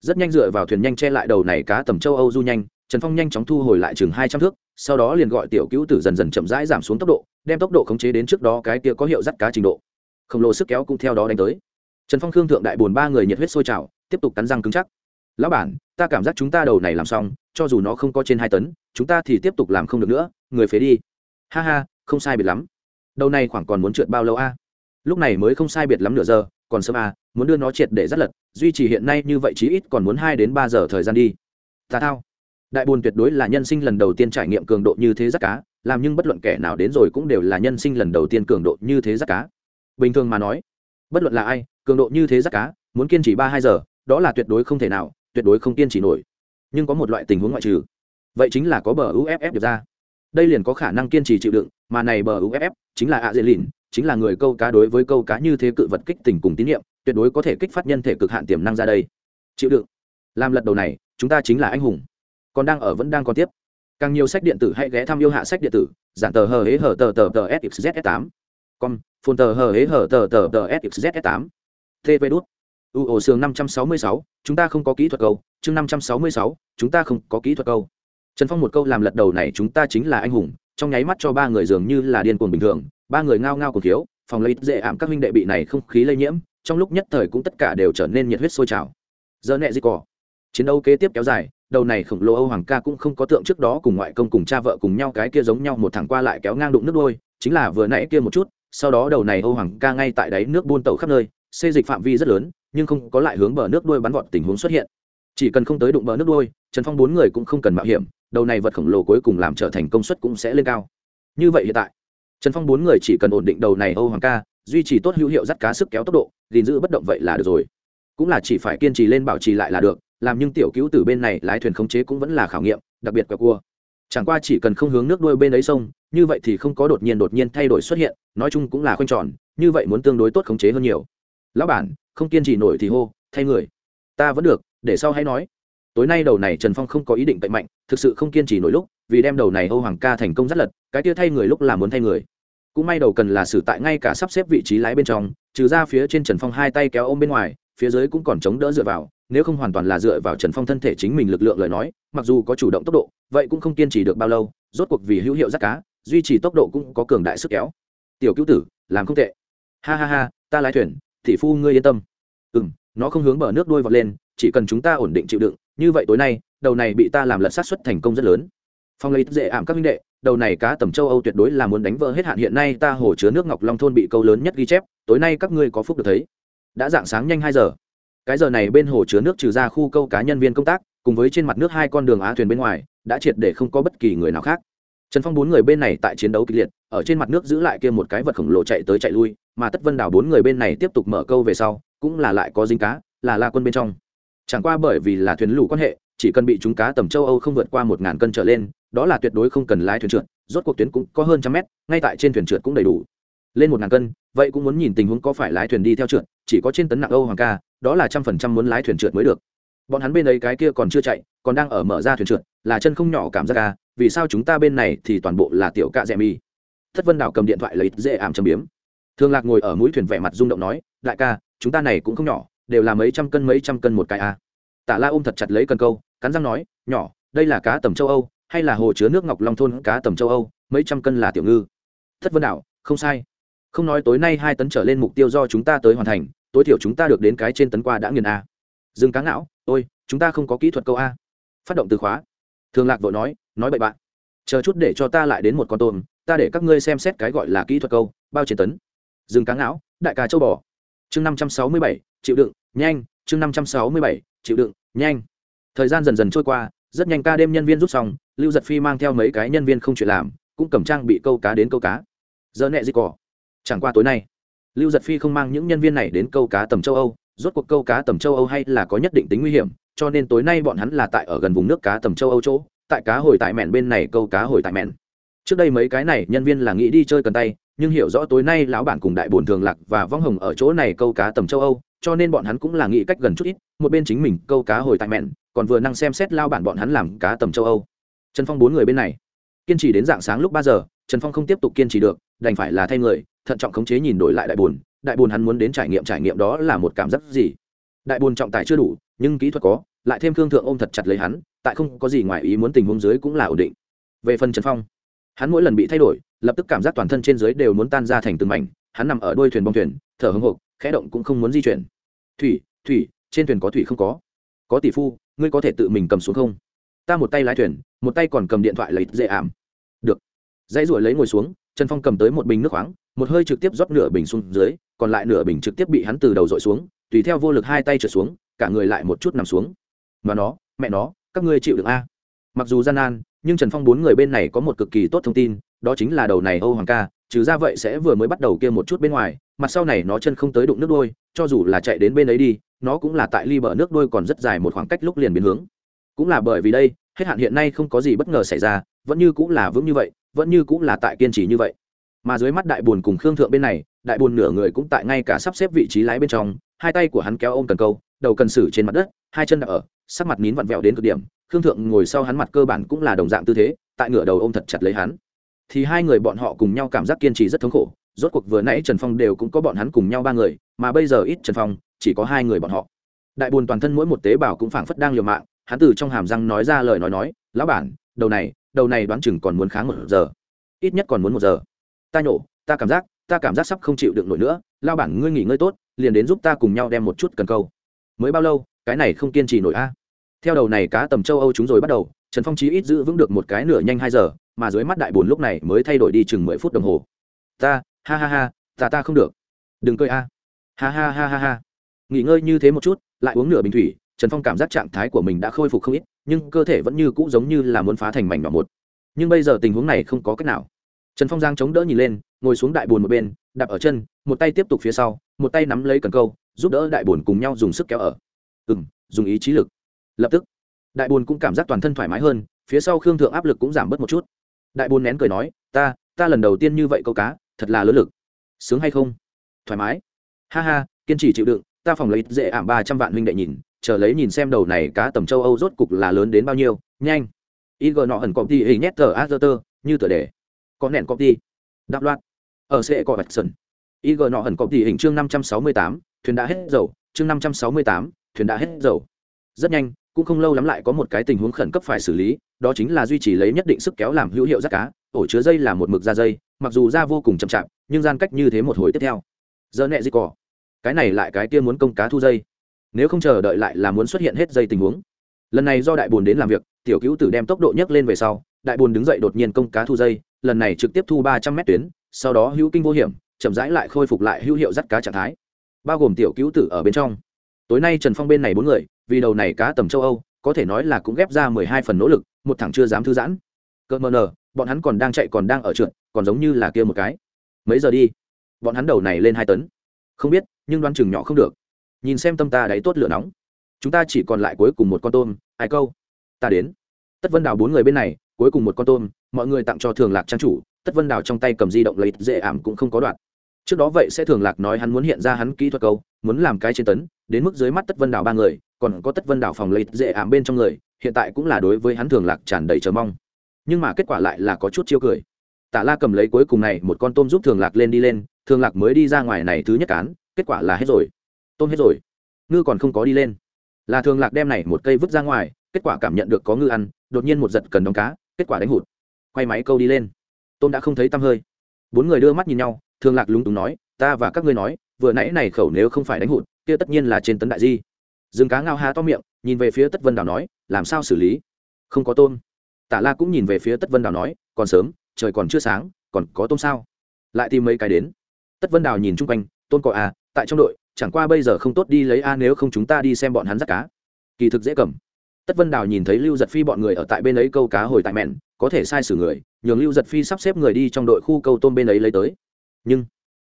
Rất nhanh dựa vào thuyền nhanh che lại đầu này cá tầm châu âu du nhanh trần phong nhanh chóng thu hồi lại chừng hai trăm thước, sau đó liền gọi tiểu cứu tử dần dần chậm rãi giảm xuống tốc độ, đem tốc độ khống chế đến trước đó cái kia có hiệu dắt cá trình độ. Khổng lồ sức kéo cũng theo đó đánh tới. Trần phong khương thượng đại bồn ba người nhiệt huyết sôi trào, tiếp tục cắn răng cứng chắc. Lão bản, ta cảm giác chúng ta đầu này làm xong, cho dù nó không có trên hai tấn, chúng ta thì tiếp tục làm không được nữa, người phế đi. Ha ha, không sai biệt lắm. Đầu này khoảng còn muốn trượt bao lâu a? Lúc này mới không sai biệt lắm nửa giờ, còn sớm a, muốn đưa nó triệt để rất lật, duy trì hiện nay như vậy chí ít còn muốn hai đến ba giờ thời gian đi. Ta thao đại buồn tuyệt đối là nhân sinh lần đầu tiên trải nghiệm cường độ như thế rất cá, làm nhưng bất luận kẻ nào đến rồi cũng đều là nhân sinh lần đầu tiên cường độ như thế rất cá. Bình thường mà nói, bất luận là ai, cường độ như thế rất cá, muốn kiên trì ba hai giờ, đó là tuyệt đối không thể nào, tuyệt đối không kiên trì nổi. Nhưng có một loại tình huống ngoại trừ, vậy chính là có bờ uff được ra. Đây liền có khả năng kiên trì chịu đựng, mà này bờ uff chính là a dễ lìn chính là người câu cá đối với câu cá như thế cự vật kích tình cùng tín nhiệm, tuyệt đối có thể kích phát nhân thể cực hạn tiềm năng ra đây. Chịu đựng. Làm lật đầu này, chúng ta chính là anh hùng còn đang ở vẫn đang còn tiếp. Càng nhiều sách điện tử hãy ghé thăm yêu hạ sách điện tử, giản tờ hờ hế hờ tờ tờ tờ sxz tám. Com phun tờ hờ hế hờ tờ tờ tờ sxz tám. Tv đút. U ổ sường năm trăm sáu mươi sáu, chúng ta không có kỹ thuật câu. Chương năm trăm sáu mươi sáu, chúng ta không có kỹ thuật câu. Trần phong một câu làm lật đầu này, chúng ta chính là anh hùng. Trong nháy mắt cho ba người dường như là điên cuồng bình thường. Ba người ngao ngao cùng thiếu phòng lấy dễ ảm các huynh đệ bị này không khí lây nhiễm. Trong lúc nhất thời cũng tất cả đều trở nên nhiệt huyết sôi trào. Giờ nẹ gì cỏ. Chiến đấu kế tiếp kéo dài đầu này khổng lồ âu hoàng ca cũng không có tượng trước đó cùng ngoại công cùng cha vợ cùng nhau cái kia giống nhau một thằng qua lại kéo ngang đụng nước đôi, chính là vừa nãy kia một chút, sau đó đầu này âu hoàng ca ngay tại đáy nước buôn tàu khắp nơi, xê dịch phạm vi rất lớn, nhưng không có lại hướng bờ nước đuôi bắn vọt tình huống xuất hiện. Chỉ cần không tới đụng bờ nước đuôi trần phong bốn người cũng không cần mạo hiểm, đầu này vật khổng lồ cuối cùng làm trở thành công suất cũng sẽ lên cao. Như vậy hiện tại, trần phong bốn người chỉ cần ổn định đầu này âu hoàng ca, duy trì tốt hữu hiệu dắt cá sức kéo tốc độ, gìn giữ bất động vậy là được rồi. Cũng là chỉ phải kiên trì lên bảo trì lại là được làm nhưng tiểu cứu từ bên này lái thuyền khống chế cũng vẫn là khảo nghiệm, đặc biệt cả cua. Chẳng qua chỉ cần không hướng nước đuôi bên ấy sông, như vậy thì không có đột nhiên đột nhiên thay đổi xuất hiện, nói chung cũng là khoanh tròn, như vậy muốn tương đối tốt khống chế hơn nhiều. Lão bản, không kiên trì nổi thì hô, thay người. Ta vẫn được, để sau hãy nói. Tối nay đầu này trần phong không có ý định bệnh mạnh, thực sự không kiên trì nổi lúc, vì đem đầu này âu hoàng ca thành công rất lật, cái kia thay người lúc là muốn thay người. Cũng may đầu cần là xử tại ngay cả sắp xếp vị trí lái bên trong, trừ ra phía trên trần phong hai tay kéo ôm bên ngoài, phía dưới cũng còn chống đỡ dựa vào nếu không hoàn toàn là dựa vào trần phong thân thể chính mình lực lượng lời nói, mặc dù có chủ động tốc độ, vậy cũng không kiên trì được bao lâu, rốt cuộc vì hữu hiệu giác cá, duy trì tốc độ cũng có cường đại sức kéo. Tiểu cứu tử, làm không tệ. Ha ha ha, ta lái thuyền thị phu ngươi yên tâm. Ừ m nó không hướng bờ nước đuôi vọt lên, chỉ cần chúng ta ổn định chịu đựng, như vậy tối nay, đầu này bị ta làm lật sát xuất thành công rất lớn. Phong lấy dễ ảm các minh đệ, đầu này cá tầm châu âu tuyệt đối là muốn đánh vỡ hết hạn, hiện nay ta hồ chứa nước ngọc long thôn bị câu lớn nhất ghi chép, tối nay các ngươi có phúc được thấy. Đã dạng sáng nhanh hai giờ cái giờ này bên hồ chứa nước trừ ra khu câu cá nhân viên công tác, cùng với trên mặt nước hai con đường á thuyền bên ngoài, đã triệt để không có bất kỳ người nào khác. Trần phong bốn người bên này tại chiến đấu kịch liệt, ở trên mặt nước giữ lại kia một cái vật khổng lồ chạy tới chạy lui, mà tất vân đảo bốn người bên này tiếp tục mở câu về sau, cũng là lại có dính cá, là la quân bên trong. Chẳng qua bởi vì là thuyền lù quan hệ, chỉ cần bị chúng cá tầm châu âu không vượt qua một ngàn cân trở lên, đó là tuyệt đối không cần lái thuyền trượt, rốt cuộc tuyến cũng có hơn trăm mét, ngay tại trên thuyền trượt cũng đầy đủ. Lên một ngàn cân, vậy cũng muốn nhìn tình huống có phải lái thuyền đi theo trượt, chỉ có trên tấn nặng âu hoàng ca đó là trăm phần trăm muốn lái thuyền trượt mới được. Bọn hắn bên ấy cái kia còn chưa chạy, còn đang ở mở ra thuyền trượt, là chân không nhỏ cảm giác ca vì sao chúng ta bên này thì toàn bộ là tiểu cạ rẻ mi thất vân đào cầm điện thoại lấy dễ ảm châm biếm. Thường lạc ngồi ở mũi thuyền vẻ mặt rung động nói, đại ca, chúng ta này cũng không nhỏ, đều là mấy trăm cân mấy trăm cân một cái a à. tả la ôm thật chặt lấy cần câu, cắn răng nói, nhỏ, đây là cá tầm châu âu, hay là hồ chứa nước ngọc long thôn cá tầm châu âu, mấy trăm cân là tiểu ngư. Thất vân đảo, không sai. Không nói tối nay hai tấn trở lên mục tiêu do chúng ta tới hoàn thành tối thiểu chúng ta được đến cái trên tấn qua đã nghiền a. Dừng cá ngão, ôi, chúng ta không có kỹ thuật câu a. Phát động từ khóa. Thường lạc vội nói nói bậy bạn. Chờ chút để cho ta lại đến một con tôm, ta để các ngươi xem xét cái gọi là kỹ thuật câu, bao trên tấn. Dừng cá ngão, đại ca châu bò. Chương năm trăm sáu mươi bảy, chịu đựng, nhanh. Chương năm trăm sáu mươi bảy, chịu đựng, nhanh. Thời gian dần dần trôi qua, rất nhanh ca đêm nhân viên rút xong, lưu giật phi mang theo mấy cái nhân viên không chuyện làm, cũng cầm trang bị câu cá đến câu cá. Giờ nẹ gì cỏ. Chẳng qua tối nay lưu giật phi không mang những nhân viên này đến câu cá tầm châu âu, rốt cuộc câu cá tầm châu âu hay là có nhất định tính nguy hiểm, cho nên tối nay bọn hắn là tại ở gần vùng nước cá tầm châu âu chỗ, tại cá hồi tại mẹn bên này câu cá hồi tại mẹn. Trước đây mấy cái này nhân viên là nghĩ đi chơi cần tay, nhưng hiểu rõ tối nay lão bản cùng đại bồn thường lạc và vong hồng ở chỗ này câu cá tầm châu âu, cho nên bọn hắn cũng là nghĩ cách gần chút ít, một bên chính mình câu cá hồi tại mẹn, còn vừa năng xem xét lao bản bọn hắn làm cá tầm châu âu. Trần phong bốn người bên này. Kiên trì đến dạng sáng lúc ba giờ, trần phong không tiếp tục kiên trì được, đành phải là thay người thận trọng khống chế nhìn đổi lại đại bồn đại bồn hắn muốn đến trải nghiệm trải nghiệm đó là một cảm giác gì? Đại bồn trọng tài chưa đủ, nhưng kỹ thuật có, lại thêm thương thượng ôm thật chặt lấy hắn, tại không có gì ngoài ý muốn tình huống dưới cũng là ổn định. Về phần trần phong, hắn mỗi lần bị thay đổi, lập tức cảm giác toàn thân trên dưới đều muốn tan ra thành từng mảnh, hắn nằm ở đuôi thuyền bong thuyền, thở hưng hộp khẽ động cũng không muốn di chuyển. Thủy thủy, trên thuyền có thủy không có? Có tỷ phu, ngươi có thể tự mình cầm xuống không? Ta một tay lái thuyền, một tay còn cầm điện thoại lấy dễ ảm. Được. Dãy ruổi lấy ngồi xuống, trần phong cầm tới một bình nước khoáng một hơi trực tiếp rót nửa bình xuống dưới, còn lại nửa bình trực tiếp bị hắn từ đầu dội xuống, tùy theo vô lực hai tay trượt xuống, cả người lại một chút nằm xuống. Mà nó, mẹ nó, các ngươi chịu được a? Mặc dù gian nan, nhưng trần phong bốn người bên này có một cực kỳ tốt thông tin, đó chính là đầu này âu hoàng ca, trừ ra vậy sẽ vừa mới bắt đầu kia một chút bên ngoài, mặt sau này nó chân không tới đụng nước đôi, cho dù là chạy đến bên ấy đi, nó cũng là tại ly bờ nước đôi còn rất dài một khoảng cách lúc liền biến hướng. Cũng là bởi vì đây, hết hạn hiện nay không có gì bất ngờ xảy ra, vẫn như cũng là vững như vậy, vẫn như cũng là tại kiên trì như vậy mà dưới mắt đại bùn cùng khương thượng bên này, đại bùn nửa người cũng tại ngay cả sắp xếp vị trí lái bên trong, hai tay của hắn kéo ôm cần câu, đầu cần sử trên mặt đất, hai chân đặt ở, sắc mặt nín vặn vẹo đến cực điểm. Khương thượng ngồi sau hắn mặt cơ bản cũng là đồng dạng tư thế, tại ngửa đầu ôm thật chặt lấy hắn. Thì hai người bọn họ cùng nhau cảm giác kiên trì rất thống khổ, rốt cuộc vừa nãy trần phong đều cũng có bọn hắn cùng nhau ba người, mà bây giờ ít trần phong, chỉ có hai người bọn họ. Đại bùn toàn thân mỗi một tế bào cũng phảng phất đang liều mạng, hắn từ trong hàm răng nói ra lời nói nói, lão bản, đầu này đầu này đoán chừng còn muốn kháng một giờ, ít nhất còn muốn một giờ ta nhổ, ta cảm giác, ta cảm giác sắp không chịu được nổi nữa, lao bản ngươi nghỉ ngơi tốt, liền đến giúp ta cùng nhau đem một chút cần câu. Mới bao lâu, cái này không kiên trì nổi a. Theo đầu này cá tầm châu âu chúng rồi bắt đầu, trần phong chí ít giữ vững được một cái nửa nhanh hai giờ, mà dưới mắt đại bồn lúc này mới thay đổi đi chừng mười phút đồng hồ. Ta, ha ha ha, ta ta không được. Đừng cười a. Ha ha ha ha ha. Nghỉ ngơi như thế một chút, lại uống nửa bình thủy, trần phong cảm giác trạng thái của mình đã khôi phục không ít, nhưng cơ thể vẫn như cũ giống như là muốn phá thành mảnh nhỏ một. Nhưng bây giờ tình huống này không có cách nào trần phong giang chống đỡ nhìn lên, ngồi xuống đại bồn một bên, đạp ở chân, một tay tiếp tục phía sau, một tay nắm lấy cần câu, giúp đỡ đại bồn cùng nhau dùng sức kéo ở. Ừ m dùng ý chí lực. Lập tức, đại bồn cũng cảm giác toàn thân thoải mái hơn, phía sau khương thượng áp lực cũng giảm bớt một chút. Đại bồn nén cười nói, ta ta lần đầu tiên như vậy câu cá, thật là lớn lực. Sướng hay không? Thoải mái. Ha ha, kiên trì chịu đựng, ta phòng lấy dễ ảm ba trăm vạn huynh đệ nhìn, chờ lấy nhìn xem đầu này cá tầm châu âu rốt cục là lớn đến bao nhiêu. Nhanh. Ig nọ ẩn cọp đi hình nhét tờ a tơ như tờ đề có nền cọp đi đạp loạt. Ở sẽ có vạch sân ig nọ hẳn cọp đi hình chương năm trăm sáu mươi tám, thuyền đã hết dầu. Chương năm trăm sáu mươi tám, thuyền đã hết dầu. Rất nhanh, cũng không lâu lắm lại có một cái tình huống khẩn cấp phải xử lý, đó chính là duy trì lấy nhất định sức kéo làm hữu hiệu rác cá. Ổ chứa dây là một mực da dây, mặc dù da vô cùng chậm chạp, nhưng gian cách như thế một hồi tiếp theo. Giờ nẹ gì cỏ cái này lại cái kia muốn công cá thu dây. Nếu không chờ đợi lại là muốn xuất hiện hết dây tình huống. Lần này do đại bồn đến làm việc tiểu cứu tử đem tốc độ nhấc lên về sau, đại bồn đứng dậy đột nhiên công cá thu dây, lần này trực tiếp thu ba trăm mét tuyến, sau đó hữu kinh vô hiểm, chậm rãi lại khôi phục lại hữu hiệu dắt cá trạng thái. Bao gồm tiểu cứu tử ở bên trong. Tối nay trần phong bên này bốn người, vì đầu này cá tầm châu âu, có thể nói là cũng ghép ra mười hai phần nỗ lực, một thằng chưa dám thư giãn. Cỡ mờ nờ, bọn hắn còn đang chạy còn đang ở trượt, còn giống như là kia một cái. Mấy giờ đi? Bọn hắn đầu này lên hai tấn. Không biết, nhưng đoán chừng nhỏ không được. Nhìn xem tâm ta đáy tốt lửa nóng. Chúng ta chỉ còn lại cuối cùng một con tôm, ai câu? Ta đến. Tất vân đào bốn người bên này, cuối cùng một con tôm, mọi người tặng cho thường lạc trang chủ, tất vân đào trong tay cầm di động lấy dễ ảm cũng không có đoạn. Trước đó vậy sẽ thường lạc nói hắn muốn hiện ra hắn kỹ thuật câu, muốn làm cái trên tấn, đến mức dưới mắt tất vân đào ba người, còn có tất vân đào phòng lấy dễ ảm bên trong người, hiện tại cũng là đối với hắn thường lạc tràn đầy chờ mong. Nhưng mà kết quả lại là có chút chiêu cười. Tạ la cầm lấy cuối cùng này một con tôm giúp thường lạc lên đi lên, thường lạc mới đi ra ngoài này thứ nhất cán, kết quả là hết rồi. Tôm hết rồi. Ngư còn không có đi lên. Là thường lạc đem này một cây vứt ra ngoài kết quả cảm nhận được có ngư ăn, đột nhiên một giật cần đóng cá, kết quả đánh hụt. Quay máy câu đi lên. Tôm đã không thấy tăm hơi. Bốn người đưa mắt nhìn nhau thương lạc lúng túng nói, ta và các ngươi nói, vừa nãy này khẩu nếu không phải đánh hụt, kia tất nhiên là trên tấn đại di. Rừng cá ngao ha to miệng, nhìn về phía tất vân đào nói, làm sao xử lý? Không có tôm. Tạ la cũng nhìn về phía tất vân đào nói, còn sớm, trời còn chưa sáng, còn có tôm sao? Lại tìm mấy cái đến. Tất vân đào nhìn chung quanh tôn có à tại trong đội, chẳng qua bây giờ không tốt đi lấy a, nếu không chúng ta đi xem bọn hắn rắt cá. Kỳ thực dễ cầm tất vân đào nhìn thấy lưu giật phi bọn người ở tại bên ấy câu cá hồi tại mẹn, có thể sai sử người, nhường lưu giật phi sắp xếp người đi trong đội khu câu tôm bên ấy lấy tới. Nhưng,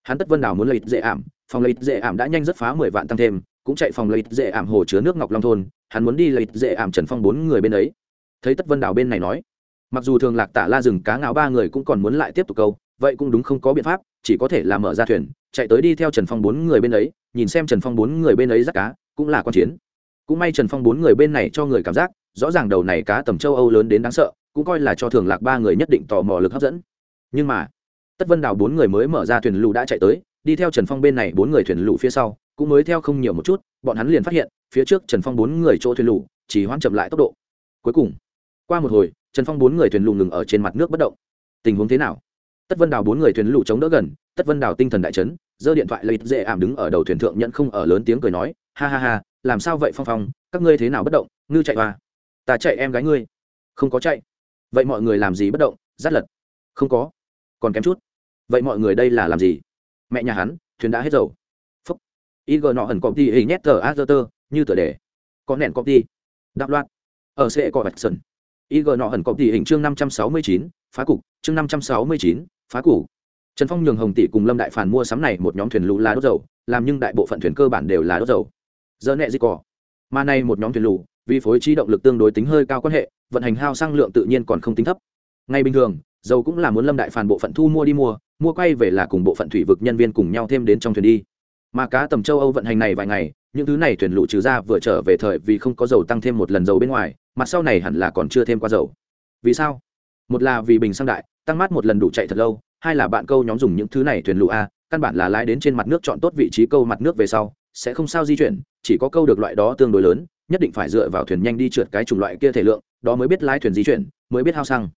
hắn tất vân đào muốn lấy dễ ảm, phòng lấy dễ ảm đã nhanh rất phá mười vạn tăng thêm, cũng chạy phòng lấy dễ ảm hồ chứa nước ngọc long thôn, hắn muốn đi lấy dễ ảm trần phong bốn người bên ấy. Thấy tất vân đào bên này nói, mặc dù thường lạc tạ la rừng cá ngáo ba người cũng còn muốn lại tiếp tục câu, vậy cũng đúng không có biện pháp, chỉ có thể là mở ra thuyền, chạy tới đi theo trần phong bốn người bên ấy, nhìn xem trần phong bốn người bên ấy rắt cá, cũng là con chiến cũng may trần phong bốn người bên này cho người cảm giác, rõ ràng đầu này cá tầm châu âu lớn đến đáng sợ, cũng coi là cho thường lạc ba người nhất định tò mò lực hấp dẫn. Nhưng mà, tất vân đào bốn người mới mở ra thuyền lù đã chạy tới, đi theo trần phong bên này bốn người thuyền lù phía sau, cũng mới theo không nhiều một chút, bọn hắn liền phát hiện, phía trước trần phong bốn người chỗ thuyền lù, chỉ hoãn chậm lại tốc độ. Cuối cùng, qua một hồi, trần phong bốn người thuyền lù ngừng ở trên mặt nước bất động. Tình huống thế nào? Tất vân đào bốn người thuyền lù chống đỡ gần, tất vân đào tinh thần đại chấn, giơ điện thoại lấy dễ ảm đứng ở đầu thuyền thượng nhận không ở lớn tiếng cười nói, ha ha ha làm sao vậy phong phong các ngươi thế nào bất động ngư chạy hoa ta chạy em gái ngươi không có chạy vậy mọi người làm gì bất động rát lật không có còn kém chút vậy mọi người đây là làm gì mẹ nhà hắn thuyền đã hết dầu phúc ig nọ ẩn cọp đi hình nhét tờ a tơ như tờ đề có nẹn cọp đi đạp loạt ở sẽ có vạch ý gờ nọ ẩn cọp đi hình chương năm trăm sáu mươi chín, phá cục chương năm trăm sáu mươi chín, phá cục trần phong nhường hồng tỷ cùng lâm đại phản mua sắm này một nhóm thuyền lũ là đốt dầu, làm nhưng đại bộ phận thuyền cơ bản đều là đốt dầu giờ nẹ gì cỏ mà nay một nhóm thuyền lù, vì phối trí động lực tương đối tính hơi cao quan hệ, vận hành hao xăng lượng tự nhiên còn không tính thấp. Ngay bình thường, dầu cũng là muốn lâm đại phản bộ phận thu mua đi mua mua quay về là cùng bộ phận thủy vực nhân viên cùng nhau thêm đến trong thuyền đi. Mà cá tầm châu âu vận hành này vài ngày, những thứ này thuyền lụ trừ ra vừa trở về thời vì không có dầu tăng thêm một lần dầu bên ngoài mặt sau này hẳn là còn chưa thêm qua dầu. Vì sao? Một là vì bình xăng đại, tăng mát một lần đủ chạy thật lâu, hai là bạn câu nhóm dùng những thứ này thuyền lụ a, căn bản là lái đến trên mặt nước chọn tốt vị trí câu mặt nước về sau sẽ không sao di chuyển, chỉ có câu được loại đó tương đối lớn, nhất định phải dựa vào thuyền nhanh đi trượt cái chủng loại kia thể lượng, đó mới biết lái thuyền di chuyển, mới biết hao xăng.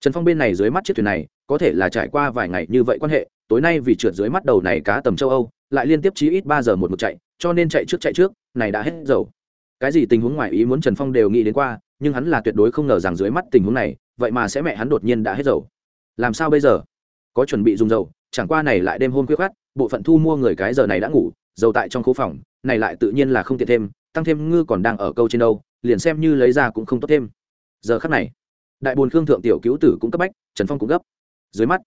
Trần phong bên này dưới mắt chiếc thuyền này, có thể là trải qua vài ngày như vậy quan hệ, tối nay vì trượt dưới mắt đầu này cá tầm châu âu, lại liên tiếp chí ít ba giờ một một chạy, cho nên chạy trước chạy trước, này đã hết dầu. Cái gì tình huống ngoài ý muốn trần phong đều nghĩ đến qua, nhưng hắn là tuyệt đối không ngờ rằng dưới mắt tình huống này, vậy mà sẽ mẹ hắn đột nhiên đã hết dầu. Làm sao bây giờ? Có chuẩn bị dùng dầu, chẳng qua này lại đêm hôm khuya khát bộ phận thu mua người cái giờ này đã ngủ dầu tại trong khu phòng, này lại tự nhiên là không tiện thêm, tăng thêm ngư còn đang ở câu trên đâu, liền xem như lấy ra cũng không tốt thêm. Giờ khắc này, đại bồn khương thượng tiểu cứu tử cũng cấp bách, trần phong cũng gấp. Dưới mắt,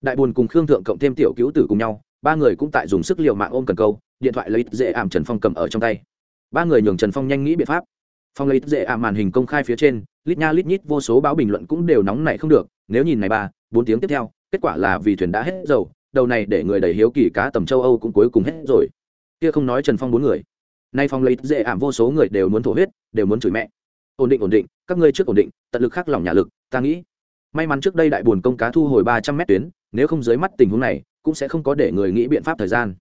đại bồn cùng khương thượng cộng thêm tiểu cứu tử cùng nhau, ba người cũng tại dùng sức l i ề u mạng ôm cần câu, điện thoại lấy dễ ảm trần phong cầm ở trong tay. Ba người nhường trần phong nhanh nghĩ biện pháp. Phong lấy dễ ảm màn hình công khai phía trên, lít nha lít nhít vô số báo bình luận cũng đều nóng này không được, nếu nhìn này ba, bốn tiếng tiếp theo, kết quả là vì thuyền đã hết dầu, đầu này để người đầy hiếu kỳ cá tầm châu âu cũng cuối cùng hết rồi kia không nói trần phong bốn người. Nay phong lấy dễ ảm vô số người đều muốn thổ huyết, đều muốn chửi mẹ. Ổn định ổn định, các ngươi trước ổn định, tận lực khắc lòng nhà lực, ta nghĩ. May mắn trước đây đại buồn công cá thu hồi ba trăm mét tuyến, nếu không dưới mắt tình huống này, cũng sẽ không có để người nghĩ biện pháp thời gian.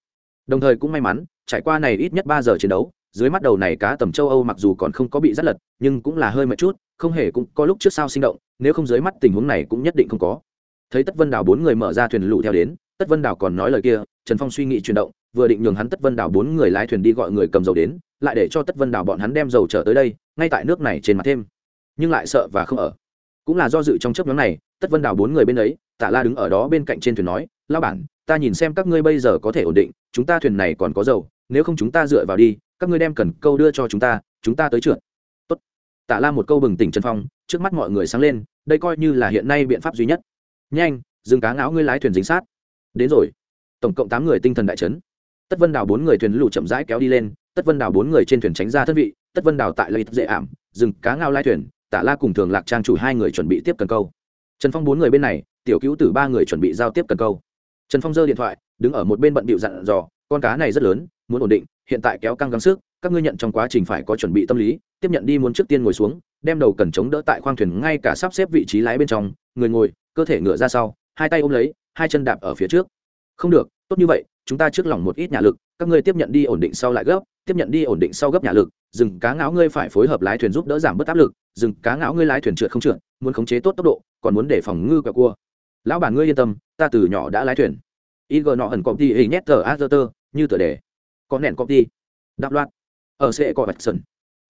Đồng thời cũng may mắn, trải qua này ít nhất ba giờ chiến đấu, dưới mắt đầu này cá tầm châu âu mặc dù còn không có bị rắt lật, nhưng cũng là hơi mệt chút, không hề cũng có lúc trước sau sinh động, nếu không dưới mắt tình huống này cũng nhất định không có. Thấy tất vân đào bốn người mở ra thuyền lụ theo đến tất vân đào còn nói lời kia, trần phong suy nghĩ chuyển động, vừa định nhường hắn tất vân đào bốn người lái thuyền đi gọi người cầm dầu đến, lại để cho tất vân đào bọn hắn đem dầu trở tới đây, ngay tại nước này trên mặt thêm. Nhưng lại sợ và không ở. Cũng là do dự trong chấp nhóm này, tất vân đào bốn người bên ấy, tạ la đứng ở đó bên cạnh trên thuyền nói lao bản, ta nhìn xem các ngươi bây giờ có thể ổn định, chúng ta thuyền này còn có dầu, nếu không chúng ta dựa vào đi, các ngươi đem cần câu đưa cho chúng ta chúng ta tới trượt. Tốt. Tạ la một câu bừng tỉnh trần phong, trước mắt mọi người sáng lên, đây coi như là hiện nay biện pháp duy nhất. Nhanh, dừng cá ngáo ngươi lái thuyền dính sát đến rồi. Tổng cộng tám người tinh thần đại trấn tất vân đào bốn người thuyền lù chậm rãi kéo đi lên, tất vân đào bốn người trên thuyền tránh ra thân vị, tất vân đào tại lấy dễ ảm dừng cá ngao lai thuyền tạ la cùng thường lạc trang chủ hai người chuẩn bị tiếp cần câu. Trần phong bốn người bên này, tiểu cứu tử ba người chuẩn bị giao tiếp cần câu. Trần phong giơ điện thoại, đứng ở một bên bận bịu dặn dò, con cá này rất lớn, muốn ổn định, hiện tại kéo căng gắng sức, các ngươi nhận trong quá trình phải có chuẩn bị tâm lý, tiếp nhận đi muốn trước tiên ngồi xuống, đem đầu cần chống đỡ tại khoang thuyền ngay cả sắp xếp vị trí lái bên trong, người ngồi, cơ thể ngựa ra sau, hai tay ôm lấy hai chân đạp ở phía trước. Không được, tốt như vậy, chúng ta trước lòng một ít nhà lực, các ngươi tiếp nhận đi ổn định sau lại gấp, tiếp nhận đi ổn định sau gấp nhà lực dừng cá ngáo ngươi phải phối hợp lái thuyền giúp đỡ giảm bớt áp lực dừng cá ngáo ngươi lái thuyền trượt không trượt, muốn khống chế tốt tốc độ, còn muốn để phòng ngư quẹo cua. Lão bản ngươi yên tâm, ta từ nhỏ đã lái thuyền. Ig nọ ẩn công ty hình nhét tờ azerter như tờ đề. Có nền công ty đáp loạt ở sẽ có vạch sân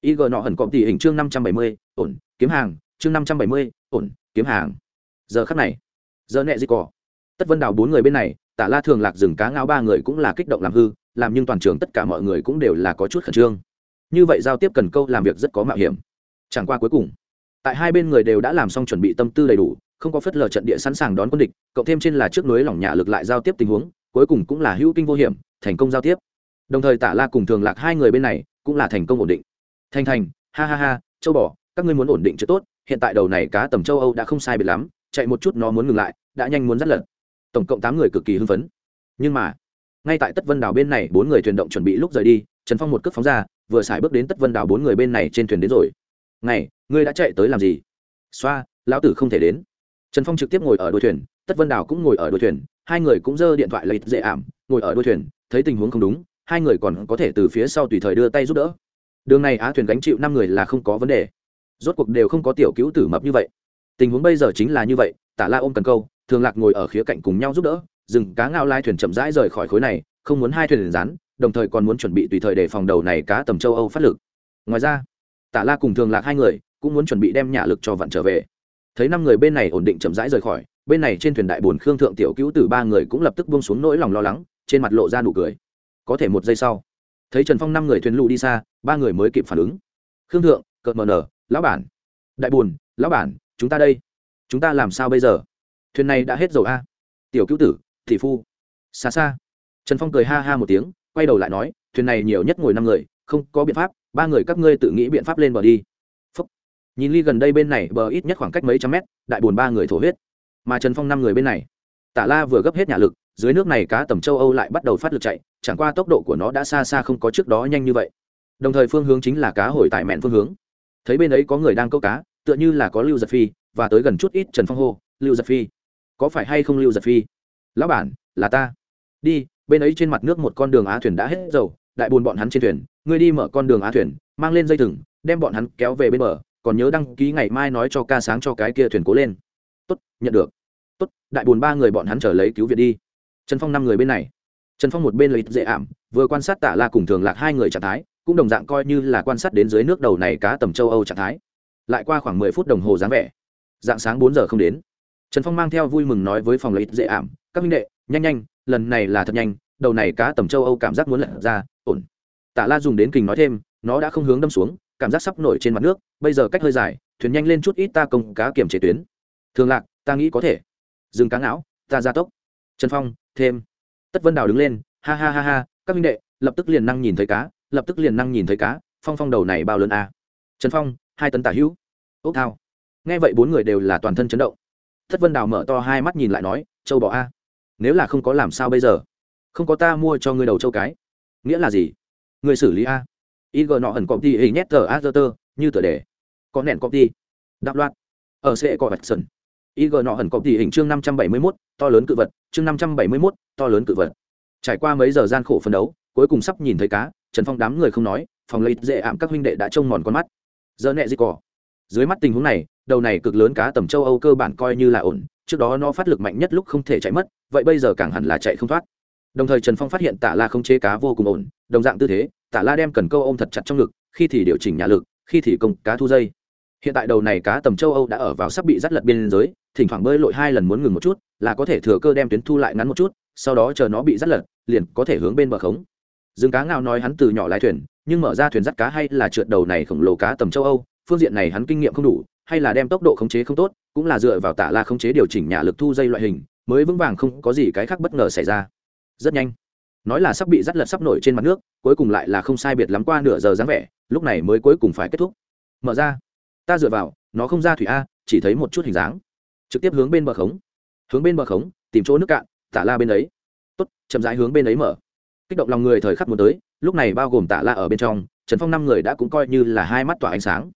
ig nọ ẩn công ty hình chương năm trăm bảy mươi, ổn, kiếm hàng, chương năm trăm bảy mươi, ổn, kiếm hàng. Giờ khắc này, giờ nẹ gì cỏ tất vân đào bốn người bên này, tả la thường, lạc rừng cá ngao ba người cũng là kích động làm hư, làm nhưng toàn trường tất cả mọi người cũng đều là có chút khẩn trương. Như vậy giao tiếp cần câu làm việc rất có mạo hiểm. Chẳng qua cuối cùng, tại hai bên người đều đã làm xong chuẩn bị tâm tư đầy đủ, không có phất lờ trận địa sẵn sàng đón quân địch, cộng thêm trên là trước núi lỏng nhà lực lại giao tiếp tình huống, cuối cùng cũng là hữu kinh vô hiểm, thành công giao tiếp. Đồng thời tả la cùng thường lạc hai người bên này cũng là thành công ổn định. Thành thành, ha ha ha, châu bò, các ngươi muốn ổn định chưa tốt, hiện tại đầu này cá tầm châu âu đã không sai biệt lắm, chạy một chút nó muốn ngừng lại, đã nhanh muốn dắt lật tổng cộng tám người cực kỳ hưng phấn. Nhưng mà ngay tại tất vân đảo bên này bốn người thuyền động chuẩn bị lúc rời đi trần phong một cước phóng ra vừa xài bước đến tất vân đảo bốn người bên này trên thuyền đến rồi. Này, ngươi đã chạy tới làm gì? Xoa lão tử không thể đến. Trần phong trực tiếp ngồi ở đuôi thuyền tất vân đảo cũng ngồi ở đuôi thuyền hai người cũng giơ điện thoại lấy dễ ảm ngồi ở đuôi thuyền thấy tình huống không đúng hai người còn có thể từ phía sau tùy thời đưa tay giúp đỡ. Đường này á thuyền gánh chịu năm người là không có vấn đề. Rốt cuộc đều không có tiểu cứu tử mập như vậy. Tình huống bây giờ chính là như vậy tả la ôm cần câu thường lạc ngồi ở khía cạnh cùng nhau giúp đỡ dừng cá ngao lai thuyền chậm rãi rời khỏi khối này, không muốn hai thuyền rán, đồng thời còn muốn chuẩn bị tùy thời để phòng đầu này cá tầm châu âu phát lực. Ngoài ra tả la cùng thường lạc hai người cũng muốn chuẩn bị đem nhà lực cho vặn trở về. Thấy năm người bên này ổn định chậm rãi rời khỏi, bên này trên thuyền đại bồn khương thượng tiểu cứu từ ba người cũng lập tức buông xuống nỗi lòng lo lắng, trên mặt lộ ra nụ cười. Có thể một giây sau, thấy trần phong năm người thuyền lụ đi xa, ba người mới kịp phản ứng. Khương thượng, cợt mờ nở, lão bản. Đại bồn lão bản, chúng ta đây. Chúng ta làm sao bây giờ? Thuyền này đã hết dầu a. Tiểu cứu tử, thị phu. Xa xa. Trần phong cười ha ha một tiếng, quay đầu lại nói, thuyền này nhiều nhất ngồi năm người, không có biện pháp, ba người các ngươi tự nghĩ biện pháp lên bờ đi. Phúc. nhìn ly gần đây bên này, bờ ít nhất khoảng cách mấy trăm mét, đại bồn ba người thổ huyết. Mà trần phong năm người bên này. Tả la vừa gấp hết nhà lực, dưới nước này cá tầm châu âu lại bắt đầu phát lực chạy, chẳng qua tốc độ của nó đã xa xa không có trước đó nhanh như vậy. Đồng thời phương hướng chính là cá hồi tại mẹn phương hướng. Thấy bên ấy có người đang câu cá, tựa như là có lưu giật phi, và tới gần chút ít trần phong hô, lưu giật phi có phải hay không lưu giật phi lão bản là ta đi bên ấy trên mặt nước một con đường á thuyền đã hết dầu đại buồn bọn hắn trên thuyền ngươi đi mở con đường á thuyền mang lên dây thừng đem bọn hắn kéo về bên bờ còn nhớ đăng ký ngày mai nói cho ca sáng cho cái kia thuyền cố lên tốt nhận được tốt đại buồn ba người bọn hắn trở lấy cứu viện đi trần phong năm người bên này trần phong một bên lấy dễ ảm vừa quan sát tạ la cùng thường lạc hai người trạng thái cũng đồng dạng coi như là quan sát đến dưới nước đầu này cá tầm châu âu trạng thái lại qua khoảng mười phút đồng hồ dáng vẻ dạng sáng bốn giờ không đến trần phong mang theo vui mừng nói với phòng lấy dễ ảm, các minh đệ, nhanh nhanh, lần này là thật nhanh, đầu này cá tầm châu âu cảm giác muốn lật ra, ổn. Tạ la dùng đến kình nói thêm, nó đã không hướng đâm xuống, cảm giác sắp nổi trên mặt nước, bây giờ cách hơi dài, thuyền nhanh lên chút ít ta công cá kiểm chế tuyến. Thường lạc, ta nghĩ có thể. Dừng cá não ta ra tốc. Trần phong, thêm. Tất vân đào đứng lên, ha ha ha ha, các minh đệ, lập tức liền năng nhìn thấy cá, lập tức liền năng nhìn thấy cá, phong phong đầu này bao lớn a à? trần phong, hai tấn tả hữu. Ốc thao. Nghe vậy bốn người đều là toàn thân chấn động thất vân đào mở to hai mắt nhìn lại nói, châu bò a, nếu là không có làm sao bây giờ? Không có ta mua cho ngươi đầu châu cái. Nghĩa là gì? Người xử lý a. Ig nọ ẩn cọp đi hình nhét tờ a tơ, như tờ đề. Có nẹn cọp đi. Đạp loạt ở sẽ có vạch sần. Ig nọ ẩn cọp đi hình chương năm trăm bảy mươi mốt, to lớn cự vật, chương năm trăm bảy mươi mốt, to lớn cự vật. Trải qua mấy giờ gian khổ phấn đấu, cuối cùng sắp nhìn thấy cá, trần phong đám người không nói, phòng lấy dễ ảm các huynh đệ đã trông mòn con mắt. Giờ nẹ gì cỏ. Dưới mắt tình huống này đầu này cực lớn cá tầm châu âu cơ bản coi như là ổn, trước đó nó phát lực mạnh nhất lúc không thể chạy mất, vậy bây giờ càng hẳn là chạy không thoát. Đồng thời trần phong phát hiện tạ la không chế cá vô cùng ổn, đồng dạng tư thế, tạ la đem cần câu ôm thật chặt trong ngực, khi thì điều chỉnh nhà lực, khi thì công cá thu dây. Hiện tại đầu này cá tầm châu âu đã ở vào sắp bị dắt lật biên giới, thỉnh thoảng bơi lội hai lần muốn ngừng một chút, là có thể thừa cơ đem tuyến thu lại ngắn một chút, sau đó chờ nó bị dắt lật, liền có thể hướng bên bờ khống. Dương cá ngao nói hắn từ nhỏ lái thuyền, nhưng mở ra thuyền dắt cá hay là trượt đầu này khổng lồ cá tầm châu âu, phương diện này hắn kinh nghiệm không đủ hay là đem tốc độ khống chế không tốt, cũng là dựa vào tạ la khống chế điều chỉnh nhà lực thu dây loại hình, mới vững vàng không có gì cái khác bất ngờ xảy ra. Rất nhanh, nói là sắp bị dắt lật sắp nổi trên mặt nước, cuối cùng lại là không sai biệt lắm qua nửa giờ dáng vẻ, lúc này mới cuối cùng phải kết thúc. Mở ra. Ta dựa vào, nó không ra thủy a, chỉ thấy một chút hình dáng. Trực tiếp hướng bên bờ khống. Hướng bên bờ khống, tìm chỗ nước cạn, tả la bên ấy. Tốt, chậm rãi hướng bên ấy mở. Kích động lòng người thời khắc muốn tới, lúc này bao gồm tả la ở bên trong, trần phong năm người đã cũng coi như là hai mắt tỏa ánh sáng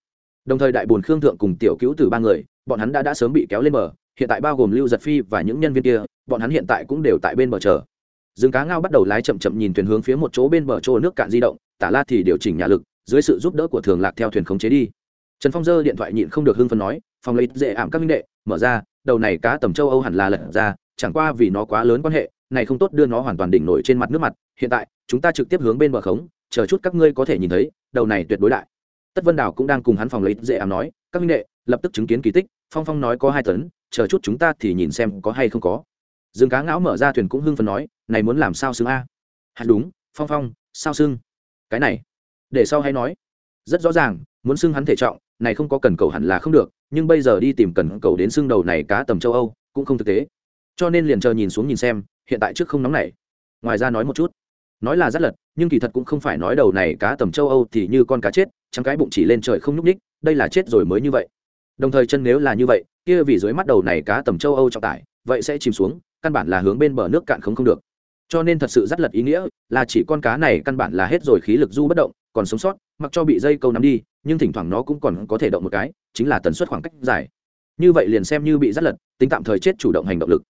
đồng thời đại bồn khương thượng cùng tiểu cứu từ ba người, bọn hắn đã đã sớm bị kéo lên bờ, hiện tại bao gồm lưu giật phi và những nhân viên kia, bọn hắn hiện tại cũng đều tại bên bờ chờ. Rừng cá ngao bắt đầu lái chậm chậm nhìn thuyền hướng phía một chỗ bên bờ chỗ nước cạn di động, tả la thì điều chỉnh nhà lực, dưới sự giúp đỡ của thường lạc theo thuyền khống chế đi. Trần phong dơ điện thoại nhịn không được hưng phần nói, phòng lấy dễ ảm các minh đệ, mở ra, đầu này cá tầm châu âu hẳn là lật ra, chẳng qua vì nó quá lớn quan hệ, này không tốt đưa nó hoàn toàn đỉnh nổi trên mặt nước mặt, hiện tại, chúng ta trực tiếp hướng bên bờ khống, chờ chút các ngươi có thể nhìn thấy, đầu này tuyệt đối đại tất vân Đảo cũng đang cùng hắn phòng lấy dễ ảm nói, các minh đệ, lập tức chứng kiến kỳ tích, phong phong nói có hai tấn, chờ chút chúng ta thì nhìn xem có hay không có. Dương cá ngão mở ra thuyền cũng hưng phấn nói, này muốn làm sao xưng a? Hạt đúng, phong phong, sao xưng? Cái này. Để sau hay nói, rất rõ ràng, muốn xưng hắn thể trọng, này không có cần cầu hẳn là không được, nhưng bây giờ đi tìm cần cầu đến xưng đầu này cá tầm châu âu, cũng không thực tế. Cho nên liền chờ nhìn xuống nhìn xem, hiện tại trước không nóng này ngoài ra nói một chút, nói là rất lật, nhưng kỳ thật cũng không phải nói đầu này cá tầm châu âu thì như con cá chết chẳng cái bụng chỉ lên trời không nhúc ních đây là chết rồi mới như vậy. Đồng thời chân nếu là như vậy, kia vì dưới mắt đầu này cá tầm châu âu trọng tải, vậy sẽ chìm xuống, căn bản là hướng bên bờ nước cạn không không được. Cho nên thật sự rất lật ý nghĩa, là chỉ con cá này căn bản là hết rồi khí lực du bất động, còn sống sót, mặc cho bị dây câu nắm đi, nhưng thỉnh thoảng nó cũng còn có thể động một cái, chính là tần suất khoảng cách dài. Như vậy liền xem như bị rất lật, tính tạm thời chết chủ động hành động lực.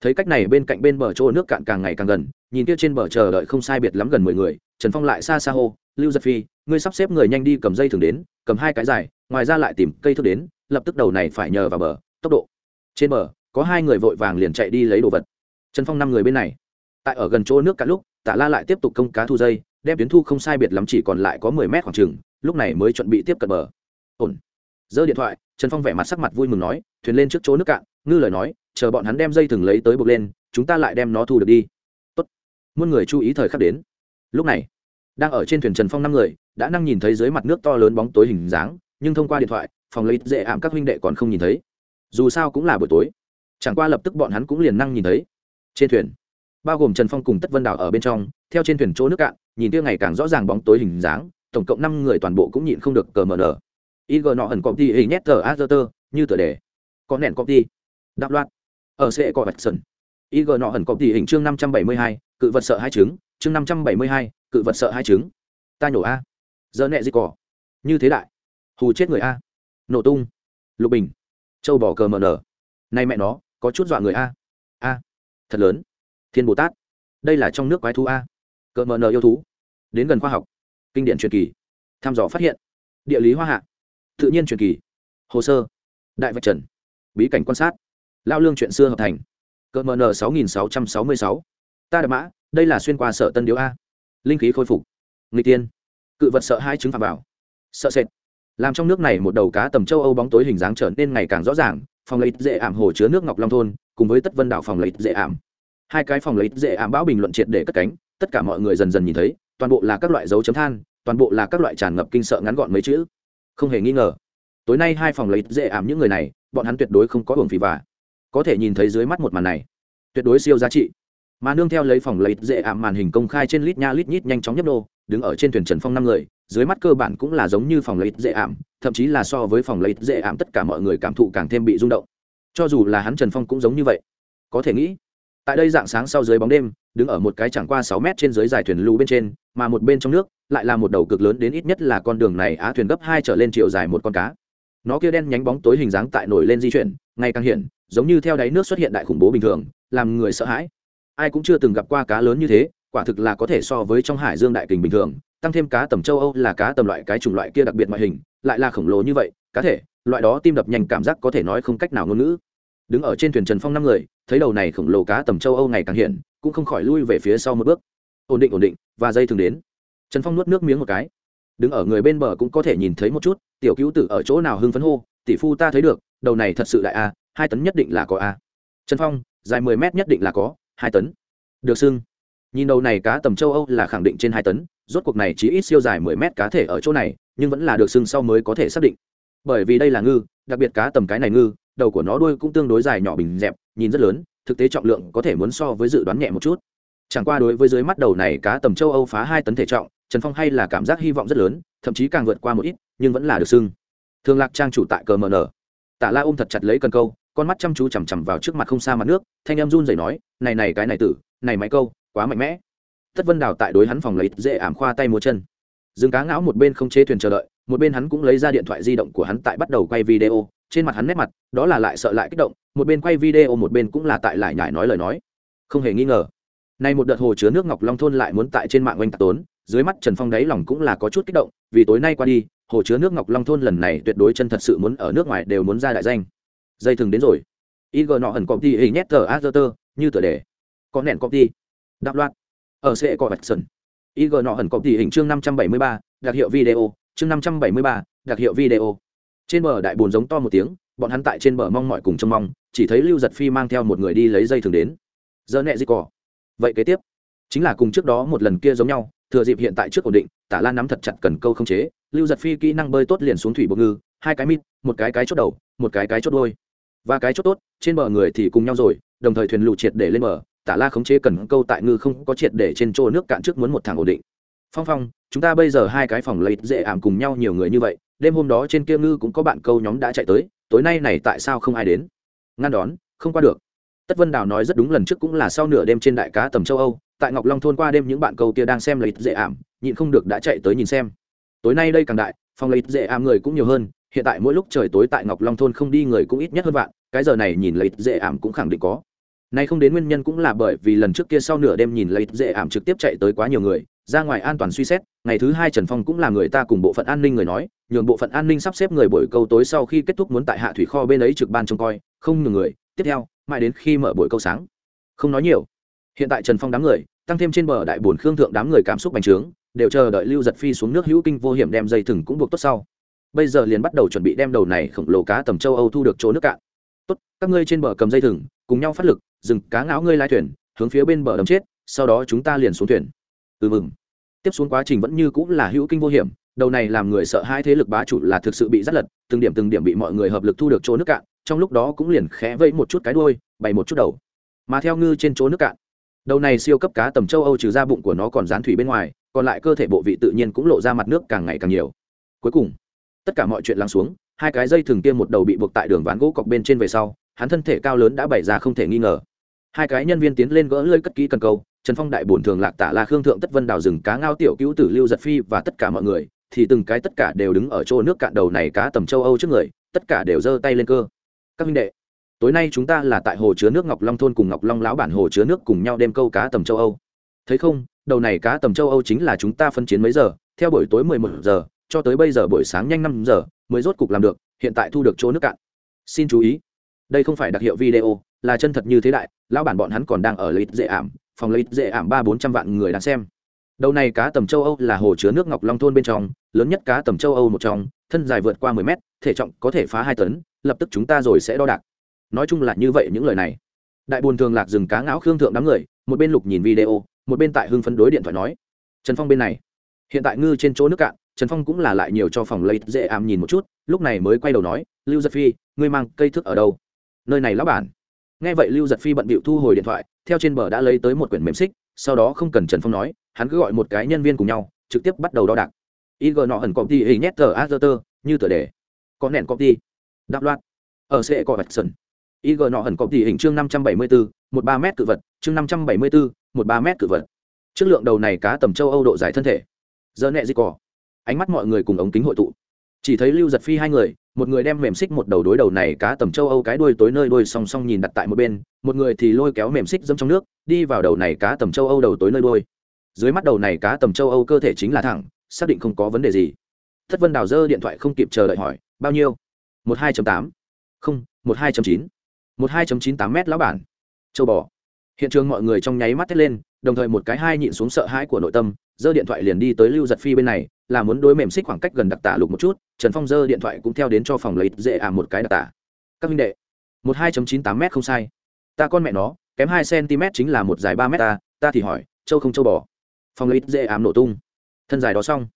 Thấy cách này bên cạnh bên bờ chỗ nước cạn càng ngày càng gần, nhìn kia trên bờ chờ đợi không sai biệt lắm gần mười người trần phong lại xa xa hô, lưu giật phi, ngươi sắp xếp người nhanh đi cầm dây thường đến, cầm hai cái dài, ngoài ra lại tìm cây thước đến, lập tức đầu này phải nhờ vào bờ, tốc độ. Trên bờ, có hai người vội vàng liền chạy đi lấy đồ vật. Trần phong năm người bên này. Tại ở gần chỗ nước cả lúc, tạ la lại tiếp tục công cá thu dây, đem tuyến thu không sai biệt lắm chỉ còn lại có mười mét khoảng trừng lúc này mới chuẩn bị tiếp cận bờ. Ổn. Giơ điện thoại, trần phong vẻ mặt sắc mặt vui mừng nói, thuyền lên trước chỗ nước cạn, ngư lời nói, chờ bọn hắn đem dây thừng lấy tới buộc lên, chúng ta lại đem nó thu được đi. Tốt. muôn người chú ý thời khắc đến lúc này, đang ở trên thuyền trần phong năm người, đã năng nhìn thấy dưới mặt nước to lớn bóng tối hình dáng, nhưng thông qua điện thoại, phòng lấy dễ ảm các huynh đệ còn không nhìn thấy. Dù sao cũng là buổi tối. Chẳng qua lập tức bọn hắn cũng liền năng nhìn thấy. Trên thuyền, bao gồm trần phong cùng tất vân đảo ở bên trong, theo trên thuyền chỗ nước cạn, nhìn kia ngày càng rõ ràng bóng tối hình dáng, tổng cộng năm người toàn bộ cũng nhịn không được cờ mờ nở. Ig nọ ẩn cọp đi hình nét tờ a tơ, như tờ đề. Có nẹn cọp đi. Đạp loạt ở sẽ có vạch sân ig nọ ẩn cọp đi hình chương năm trăm bảy mươi hai, cự vật sợ hai trứng chương năm trăm bảy mươi hai, cự vật sợ hai trứng. Ta nhổ a. Giờ nẹ gì cỏ. Như thế đại. Hù chết người a. Nổ tung. Lục bình. Châu bỏ cờ mờ nở. Nay mẹ nó, có chút dọa người a. A. Thật lớn. Thiên bồ tát. Đây là trong nước quái thú a. Cờ mờ nở yêu thú. Đến gần khoa học. Kinh điển truyền kỳ. Thăm dò phát hiện. Địa lý hoa hạ. Tự nhiên truyền kỳ. Hồ sơ. Đại vạch trần. Bí cảnh quan sát. Lao lương chuyện xưa hợp thành. Cờ mờ n sáu nghìn sáu trăm sáu mươi sáu. Ta đập mã đây là xuyên qua sở tân điếu a. Linh khí khôi phục. Người tiên. Cự vật sợ hai chứng phạm bảo sợ sệt. Làm trong nước này một đầu cá tầm châu âu bóng tối hình dáng trở nên ngày càng rõ ràng, phòng lấy dễ ảm hồ chứa nước ngọc long thôn, cùng với tất vân đảo phòng lấy dễ ảm. Hai cái phòng lấy dễ ảm bão bình luận triệt để cất cánh, tất cả mọi người dần dần nhìn thấy, toàn bộ là các loại dấu chấm than, toàn bộ là các loại tràn ngập kinh sợ ngắn gọn mấy chữ. Không hề nghi ngờ, tối nay hai phòng lấy dễ ảm những người này, bọn hắn tuyệt đối không có hưởng phí và. Có thể nhìn thấy dưới mắt một màn này, tuyệt đối siêu giá trị mà nương theo lấy phòng lấy dễ ảm màn hình công khai trên lít nha lít nhít nhanh chóng nhấp đô, đứng ở trên thuyền trần phong năm người, dưới mắt cơ bản cũng là giống như phòng lấy dễ ảm, thậm chí là so với phòng lấy dễ ảm tất cả mọi người cảm thụ càng thêm bị rung động. Cho dù là hắn trần phong cũng giống như vậy. Có thể nghĩ, tại đây dạng sáng sau dưới bóng đêm, đứng ở một cái chẳng qua sáu mét trên dưới dài thuyền lưu bên trên, mà một bên trong nước, lại là một đầu cực lớn đến ít nhất là con đường này á thuyền gấp hai trở lên chiều dài một con cá. Nó kia đen nhánh bóng tối hình dáng tại nổi lên di chuyển, ngày càng hiện giống như theo đáy nước xuất hiện đại khủng bố bình thường, làm người sợ hãi ai cũng chưa từng gặp qua cá lớn như thế, quả thực là có thể so với trong hải dương đại kình bình thường, tăng thêm cá tầm châu âu là cá tầm loại cái chủng loại kia đặc biệt ngoại hình, lại là khổng lồ như vậy, cá thể, loại đó tim đập nhanh cảm giác có thể nói không cách nào ngôn ngữ. Đứng ở trên thuyền trần phong năm người, thấy đầu này khổng lồ cá tầm châu âu ngày càng hiện, cũng không khỏi lui về phía sau một bước. Ổn định ổn định, và dây thường đến. Trần phong nuốt nước miếng một cái. Đứng ở người bên bờ cũng có thể nhìn thấy một chút, tiểu cứu tử ở chỗ nào hưng phấn hô, tỷ phu ta thấy được, đầu này thật sự đại a, hai tấn nhất định là có a. Trần phong, dài mười mét nhất định là có hai tấn. Được xưng. Nhìn đầu này cá tầm châu âu là khẳng định trên hai tấn, rốt cuộc này chỉ ít siêu dài mười mét cá thể ở chỗ này, nhưng vẫn là được xưng sau mới có thể xác định. Bởi vì đây là ngư, đặc biệt cá tầm cái này ngư, đầu của nó đuôi cũng tương đối dài nhỏ bình dẹp, nhìn rất lớn, thực tế trọng lượng có thể muốn so với dự đoán nhẹ một chút. Chẳng qua đối với dưới mắt đầu này cá tầm châu âu phá hai tấn thể trọng, trần phong hay là cảm giác hy vọng rất lớn, thậm chí càng vượt qua một ít, nhưng vẫn là được xưng. Thường lạc trang chủ tại cờ mờ nở tạ la ôm thật chặt lấy cần câu con mắt chăm chú chằm chằm vào trước mặt không xa mặt nước, thanh em run rẩy nói, này này cái này tử, này máy câu, quá mạnh mẽ. Tất vân đào tại đối hắn phòng lấy dễ ảm khoa tay múa chân. Dương cá ngão một bên không chế thuyền chờ đợi, một bên hắn cũng lấy ra điện thoại di động của hắn tại bắt đầu quay video, trên mặt hắn nét mặt, đó là lại sợ lại kích động, một bên quay video một bên cũng là tại lại nhải nói lời nói. Không hề nghi ngờ, nay một đợt hồ chứa nước ngọc long thôn lại muốn tại trên mạng oanh tạc tốn, dưới mắt trần phong đáy lòng cũng là có chút kích động, vì tối nay qua đi, hồ chứa nước ngọc long thôn lần này tuyệt đối chân thật sự muốn ở nước ngoài đều muốn ra đại danh dây thừng đến rồi. Ig nọ ẩn công ty hình nhét tờ azerter như tờ đề. Có nẹn công ty đáp loạt. Ở sẽ có vạch sân ig nọ ẩn công ty hình chương năm trăm bảy mươi ba, đặc hiệu video, chương năm trăm bảy mươi ba, đặc hiệu video. Trên bờ đại bồn giống to một tiếng, bọn hắn tại trên bờ mong mọi cùng trông mong, chỉ thấy lưu giật phi mang theo một người đi lấy dây thừng đến. Giờ nẹ gì cỏ. Vậy kế tiếp. Chính là cùng trước đó một lần kia giống nhau, thừa dịp hiện tại trước ổn định, tả lan nắm thật chặt cần câu không chế, lưu giật phi kỹ năng bơi tốt liền xuống thủy bộ ngư, hai cái mít, một cái cái chốt đầu, một cái cái chốt đôi và cái chốt tốt, trên bờ người thì cùng nhau rồi, đồng thời thuyền lụ triệt để lên bờ, tả la khống chế cần câu tại ngư không có triệt để trên chỗ nước cạn trước muốn một thằng ổn định. Phong phong, chúng ta bây giờ hai cái phòng lấy dễ ảm cùng nhau nhiều người như vậy, đêm hôm đó trên kia ngư cũng có bạn câu nhóm đã chạy tới, tối nay này tại sao không ai đến? Ngăn đón, không qua được. Tất vân đào nói rất đúng lần trước cũng là sau nửa đêm trên đại cá tầm châu âu, tại ngọc long thôn qua đêm những bạn câu kia đang xem lấy dễ ảm, nhịn không được đã chạy tới nhìn xem. Tối nay đây càng đại, phòng lấy dễ ảm người cũng nhiều hơn hiện tại mỗi lúc trời tối tại ngọc long thôn không đi người cũng ít nhất hơn vạn, cái giờ này nhìn lấy dễ ảm cũng khẳng định có. Nay không đến nguyên nhân cũng là bởi vì lần trước kia sau nửa đêm nhìn lấy dễ ảm trực tiếp chạy tới quá nhiều người, ra ngoài an toàn suy xét, ngày thứ hai trần phong cũng là người ta cùng bộ phận an ninh người nói, nhường bộ phận an ninh sắp xếp người buổi câu tối sau khi kết thúc muốn tại hạ thủy kho bên ấy trực ban trông coi, không nhường người, tiếp theo, mãi đến khi mở buổi câu sáng. Không nói nhiều. Hiện tại trần phong đám người, tăng thêm trên bờ đại bồn khương thượng đám người cảm xúc bành trướng, đều chờ đợi lưu giật phi xuống nước hữu kinh vô hiểm đem dây thừng cũng buộc tốt sau bây giờ liền bắt đầu chuẩn bị đem đầu này khổng lồ cá tầm châu âu thu được chỗ nước cạn. Tốt, các ngươi trên bờ cầm dây thừng, cùng nhau phát lực dừng cá ngáo ngươi lai thuyền, hướng phía bên bờ đấm chết, sau đó chúng ta liền xuống thuyền. Ừ mừng. Tiếp xuống quá trình vẫn như cũng là hữu kinh vô hiểm, đầu này làm người sợ hai thế lực bá chủ là thực sự bị rất lật, từng điểm từng điểm bị mọi người hợp lực thu được chỗ nước cạn, trong lúc đó cũng liền khẽ vẫy một chút cái đuôi, bày một chút đầu. Mà theo ngư trên chỗ nước cạn, đầu này siêu cấp cá tầm châu âu trừ ra bụng của nó còn dán thủy bên ngoài, còn lại cơ thể bộ vị tự nhiên cũng lộ ra mặt nước càng ngày càng nhiều. Cuối cùng tất cả mọi chuyện lắng xuống, hai cái dây thường tiêm một đầu bị buộc tại đường ván gỗ cọc bên trên về sau, hắn thân thể cao lớn đã bày ra không thể nghi ngờ. Hai cái nhân viên tiến lên gỡ lơi cất kỹ cần câu, trần phong đại bổn thường lạc tả la khương thượng tất vân đào rừng cá ngao tiểu cứu tử lưu giật phi và tất cả mọi người, thì từng cái tất cả đều đứng ở chỗ nước cạn đầu này cá tầm châu âu trước người, tất cả đều giơ tay lên cơ. Các minh đệ, tối nay chúng ta là tại hồ chứa nước ngọc long thôn cùng ngọc long lão bản hồ chứa nước cùng nhau đem câu cá tầm châu âu. Thấy không, đầu này cá tầm châu âu chính là chúng ta phân chiến mấy giờ? Theo buổi tối mười một giờ cho tới bây giờ buổi sáng nhanh năm giờ mới rốt cục làm được, hiện tại thu được chỗ nước cạn. Xin chú ý, đây không phải đặc hiệu video, là chân thật như thế đại, lão bản bọn hắn còn đang ở lợi dễ ảm, phòng lợi dễ ảm ba bốn trăm vạn người đang xem. Đầu này cá tầm châu âu là hồ chứa nước ngọc long thôn bên trong, lớn nhất cá tầm châu âu một trong, thân dài vượt qua mười mét, thể trọng có thể phá hai tấn, lập tức chúng ta rồi sẽ đo đạc. Nói chung là như vậy những lời này. Đại buồn thường lạc rừng cá ngáo khương thượng đám người, một bên lục nhìn video, một bên tại hưng phấn đối điện thoại nói, trần phong bên này, hiện tại ngư trên chỗ nước cạn trần phong cũng là lại nhiều cho phòng lấy dễ ảm nhìn một chút, lúc này mới quay đầu nói, lưu giật phi, ngươi mang cây thước ở đâu? Nơi này lão bản. Nghe vậy lưu giật phi bận bịu thu hồi điện thoại, theo trên bờ đã lấy tới một quyển mềm xích, sau đó không cần trần phong nói, hắn cứ gọi một cái nhân viên cùng nhau, trực tiếp bắt đầu đo đạc. Ig nọ hẳn công ty hình nhét tờ azerter như tờ đề. Có nền công ty đáp loạt. Ở sẽ có vạch sân ig nọ hẳn công ty hình chương năm trăm bảy mươi bốn một ba m cự vật, chương năm trăm bảy mươi bốn một ba m cự vật. Chất lượng đầu này cá tầm châu âu độ dài thân thể. Giờ nẹ gì cỏ ánh mắt mọi người cùng ống kính hội tụ. Chỉ thấy lưu giật phi hai người, một người đem mềm xích một đầu đối đầu này cá tầm châu âu cái đuôi tối nơi đuôi song song nhìn đặt tại một bên, một người thì lôi kéo mềm xích dâm trong nước, đi vào đầu này cá tầm châu âu đầu tối nơi đuôi. Dưới mắt đầu này cá tầm châu âu cơ thể chính là thẳng, xác định không có vấn đề gì. Thất vân đào dơ điện thoại không kịp chờ đợi hỏi, bao nhiêu? Một hai tám. Không, một hai chín. Một hai chín tám m lão bản. Châu bò. Hiện trường mọi người trong nháy mắt thét lên, đồng thời một cái hai nhịn xuống sợ hãi của nội tâm giơ điện thoại liền đi tới lưu giật phi bên này, là muốn đối mềm xích khoảng cách gần đặc tả lục một chút, trần phong giơ điện thoại cũng theo đến cho phòng lấy dễ ảm một cái đặc tả. Các minh đệ, một hai chín tám m không sai. Ta con mẹ nó, kém hai cm chính là một dài ba m ta ta thì hỏi, châu không châu bò. Phòng lấy dễ ảm nổ tung. Thân dài đó xong.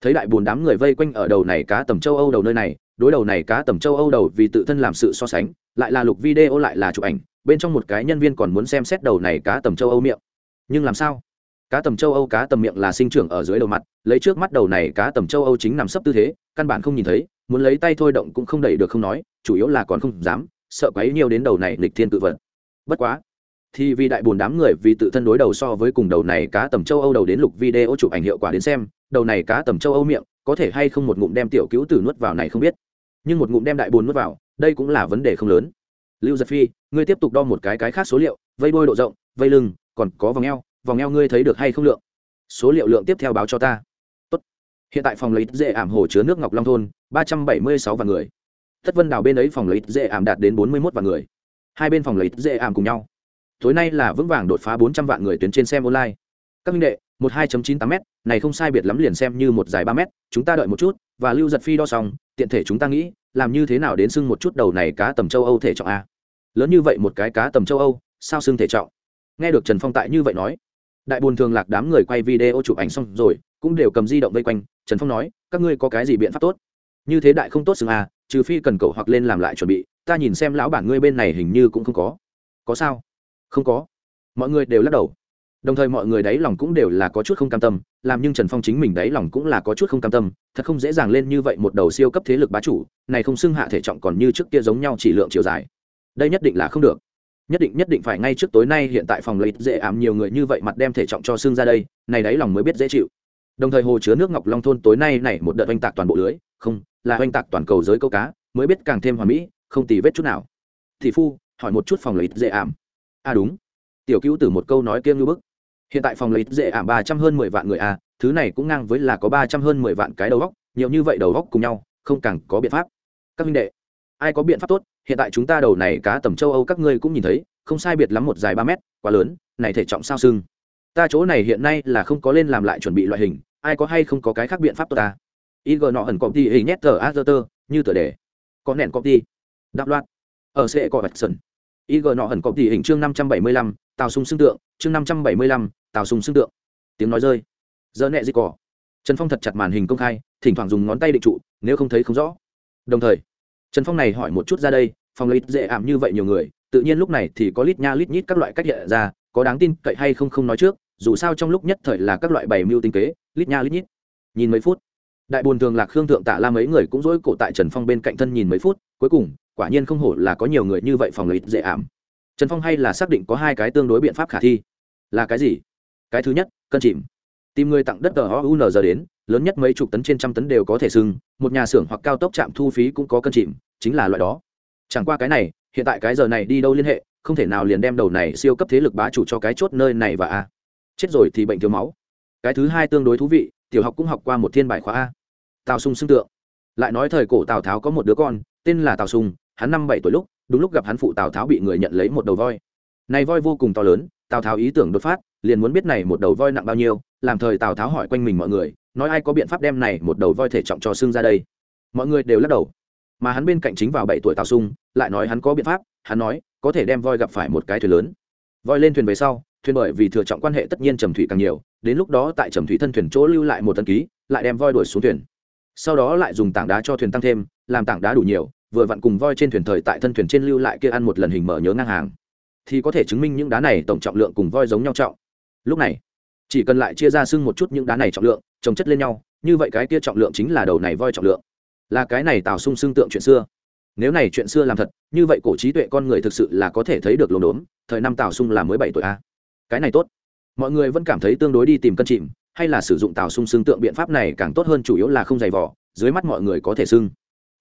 Thấy đại bùn đám người vây quanh ở đầu này cá tầm châu âu đầu nơi này, đối đầu này cá tầm châu âu đầu vì tự thân làm sự so sánh, lại là lục video lại là chụp ảnh, bên trong một cái nhân viên còn muốn xem xét đầu này cá tầm châu âu miệng. Nhưng làm sao? Cá tầm châu âu, cá tầm miệng là sinh trưởng ở dưới đầu mặt, lấy trước mắt đầu này cá tầm châu âu chính nằm sấp tư thế, căn bản không nhìn thấy, muốn lấy tay thôi động cũng không đẩy được không nói, chủ yếu là còn không dám, sợ quấy nhiều đến đầu này lịch thiên tự vật. Bất quá, thì vì đại bùn đám người vì tự thân đối đầu so với cùng đầu này cá tầm châu âu đầu đến lục video chụp ảnh hiệu quả đến xem, đầu này cá tầm châu âu miệng, có thể hay không một ngụm đem tiểu cứu tử nuốt vào này không biết. Nhưng một ngụm đem đại bùn nuốt vào, đây cũng là vấn đề không lớn. Lưu giật phi, ngươi tiếp tục đo một cái cái khác số liệu, vây đôi độ rộng, vây lưng, còn có vòng eo vòng eo ngươi thấy được hay không lượng? Số liệu lượng tiếp theo báo cho ta. Tốt. hiện tại phòng lấy dễ ảm hồ chứa nước ngọc long thôn, ba trăm bảy mươi sáu vạn người. Thất vân đào bên ấy phòng lấy dễ ảm đạt đến bốn mươi một vạn người. Hai bên phòng lấy dễ ảm cùng nhau. Tối nay là vững vàng đột phá bốn trăm vạn người tuyến trên xem online. Các minh đệ, một hai chín tám m này không sai biệt lắm liền xem như một dài ba m chúng ta đợi một chút, và lưu giật phi đo xong, tiện thể chúng ta nghĩ, làm như thế nào đến sưng một chút đầu này cá tầm châu âu thể trọng a? Lớn như vậy một cái cá tầm châu âu, sao sưng thể trọng? Nghe được trần phong tại như vậy nói đại bồn thường lạc đám người quay video chụp ảnh xong rồi, cũng đều cầm di động vây quanh, trần phong nói, các ngươi có cái gì biện pháp tốt? Như thế đại không tốt xưng à trừ phi cần cậu hoặc lên làm lại chuẩn bị, ta nhìn xem lão bản ngươi bên này hình như cũng không có. Có sao? Không có. Mọi người đều lắc đầu. Đồng thời mọi người đáy lòng cũng đều là có chút không cam tâm, làm nhưng trần phong chính mình đáy lòng cũng là có chút không cam tâm, thật không dễ dàng lên như vậy một đầu siêu cấp thế lực bá chủ, này không xưng hạ thể trọng còn như trước kia giống nhau chỉ lượng chiều dài. Đây nhất định là không được nhất định nhất định phải ngay trước tối nay hiện tại phòng lấy dễ ảm nhiều người như vậy mặt đem thể trọng cho xương ra đây, này đáy lòng mới biết dễ chịu. Đồng thời hồ chứa nước ngọc long thôn tối nay này một đợt oanh tạc toàn bộ lưới, không, là oanh tạc toàn cầu giới câu cá, mới biết càng thêm hoàn mỹ, không tì vết chút nào. Thị phu, hỏi một chút phòng lấy dễ ảm. À đúng. Tiểu cứu từ một câu nói kiêng như bức. Hiện tại phòng lấy dễ ảm ba trăm hơn mười vạn người à thứ này cũng ngang với là có ba trăm hơn mười vạn cái đầu góc nhiều như vậy đầu góc cùng nhau, không càng có biện pháp. Các minh đệ ai có biện pháp tốt, hiện tại chúng ta đầu này cá tầm châu âu các ngươi cũng nhìn thấy, không sai biệt lắm một dài ba mét, quá lớn, này thể trọng sao sưng. Ta chỗ này hiện nay là không có lên làm lại chuẩn bị loại hình, ai có hay không có cái khác biện pháp tốt ta? Ig nọ ẩn công ty hình nhét tờ azerter như tờ đề. Có nền công ty đáp loạt. Ở sẽ có vạch sân ig nọ ẩn công ty hình chương năm trăm bảy mươi lăm tàu sung xương tượng, chương năm trăm bảy mươi lăm tàu sung xương tượng. Tiếng nói rơi. Giờ nẹ gì cỏ. Trần phong thật chặt màn hình công khai, thỉnh thoảng dùng ngón tay định trụ, nếu không thấy không rõ. Đồng thời trần phong này hỏi một chút ra đây, phòng lấy dễ ảm như vậy nhiều người, tự nhiên lúc này thì có lít nha lít nhít các loại cách hiện ra, có đáng tin cậy hay không không nói trước, dù sao trong lúc nhất thời là các loại bày mưu tinh kế, lít nha lít nhít. Nhìn mấy phút, đại bồn thường lạc khương thượng tạ la mấy người cũng dỗi cổ tại trần phong bên cạnh thân nhìn mấy phút, cuối cùng, quả nhiên không hổ là có nhiều người như vậy phòng lấy dễ ảm. Trần phong hay là xác định có hai cái tương đối biện pháp khả thi. Là cái gì? Cái thứ nhất, cân chìm tìm người tặng đất tờ o giờ đến, lớn nhất mấy chục tấn trên trăm tấn đều có thể sưng một nhà xưởng hoặc cao tốc trạm thu phí cũng có cân chìm, chính là loại đó. Chẳng qua cái này, hiện tại cái giờ này đi đâu liên hệ, không thể nào liền đem đầu này siêu cấp thế lực bá chủ cho cái chốt nơi này và a. Chết rồi thì bệnh thiếu máu. Cái thứ hai tương đối thú vị, tiểu học cũng học qua một thiên bài khóa a. Tào sung xưng tượng. Lại nói thời cổ tào tháo có một đứa con, tên là tào sung hắn năm bảy tuổi lúc, đúng lúc gặp hắn phụ tào tháo bị người nhận lấy một đầu voi. Này voi vô cùng to lớn, tào tháo ý tưởng đột phát liền muốn biết này một đầu voi nặng bao nhiêu, làm thời tào tháo hỏi quanh mình mọi người, nói ai có biện pháp đem này một đầu voi thể trọng cho xương ra đây. Mọi người đều lắc đầu. Mà hắn bên cạnh chính vào bảy tuổi tào sung, lại nói hắn có biện pháp, hắn nói, có thể đem voi gặp phải một cái thuyền lớn. Voi lên thuyền về sau, thuyền bởi vì thừa trọng quan hệ tất nhiên trầm thủy càng nhiều, đến lúc đó tại trầm thủy thân thuyền chỗ lưu lại một tân ký, lại đem voi đuổi xuống thuyền. Sau đó lại dùng tảng đá cho thuyền tăng thêm, làm tảng đá đủ nhiều, vừa vặn cùng voi trên thuyền thời tại thân thuyền trên lưu lại kia ăn một lần hình mở nhớ ngang hàng. Thì có thể chứng minh những đá này tổng trọng lượng cùng voi giống nhau trọng lúc này, chỉ cần lại chia ra sưng một chút những đá này trọng lượng trồng chất lên nhau, như vậy cái kia trọng lượng chính là đầu này voi trọng lượng. Là cái này tào sung sưng tượng chuyện xưa. Nếu này chuyện xưa làm thật, như vậy cổ trí tuệ con người thực sự là có thể thấy được lồn đốn, thời năm tào sung là mới bảy tuổi a. Cái này tốt. Mọi người vẫn cảm thấy tương đối đi tìm cân chìm, hay là sử dụng tào sung xương tượng biện pháp này càng tốt hơn chủ yếu là không dày vỏ dưới mắt mọi người có thể sưng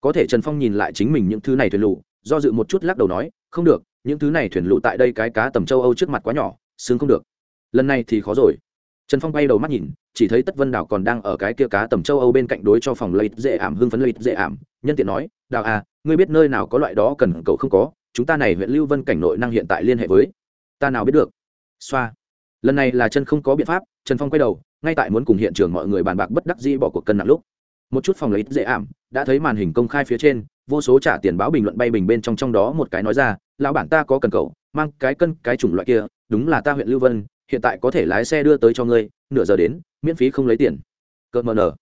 có thể trần phong nhìn lại chính mình những thứ này thuyền lụ, do dự một chút lắc đầu nói, không được, những thứ này thuyền lụ tại đây cái cá tầm châu âu trước mặt quá nhỏ xương không được lần này thì khó rồi. Trần phong bay đầu mắt nhìn, chỉ thấy tất vân đảo còn đang ở cái kia cá tầm châu âu bên cạnh đối cho phòng lợi dễ ảm, hưng phấn lợi dễ ảm. Nhân tiện nói, đào à ngươi biết nơi nào có loại đó cần cậu không có? Chúng ta này huyện lưu vân cảnh nội năng hiện tại liên hệ với ta nào biết được? Xoa. Lần này là chân không có biện pháp, trần phong quay đầu, ngay tại muốn cùng hiện trường mọi người bàn bạc bất đắc dĩ bỏ cuộc cân nặng lúc. Một chút phòng lấy dễ ảm, đã thấy màn hình công khai phía trên, vô số trả tiền báo bình luận bay bình bên trong trong đó một cái nói ra, lão bản ta có cần cậu mang cái cân, cái chủng loại kia, đúng là ta huyện lưu vân hiện tại có thể lái xe đưa tới cho ngươi, nửa giờ đến, miễn phí không lấy tiền. Cợt mờ nở.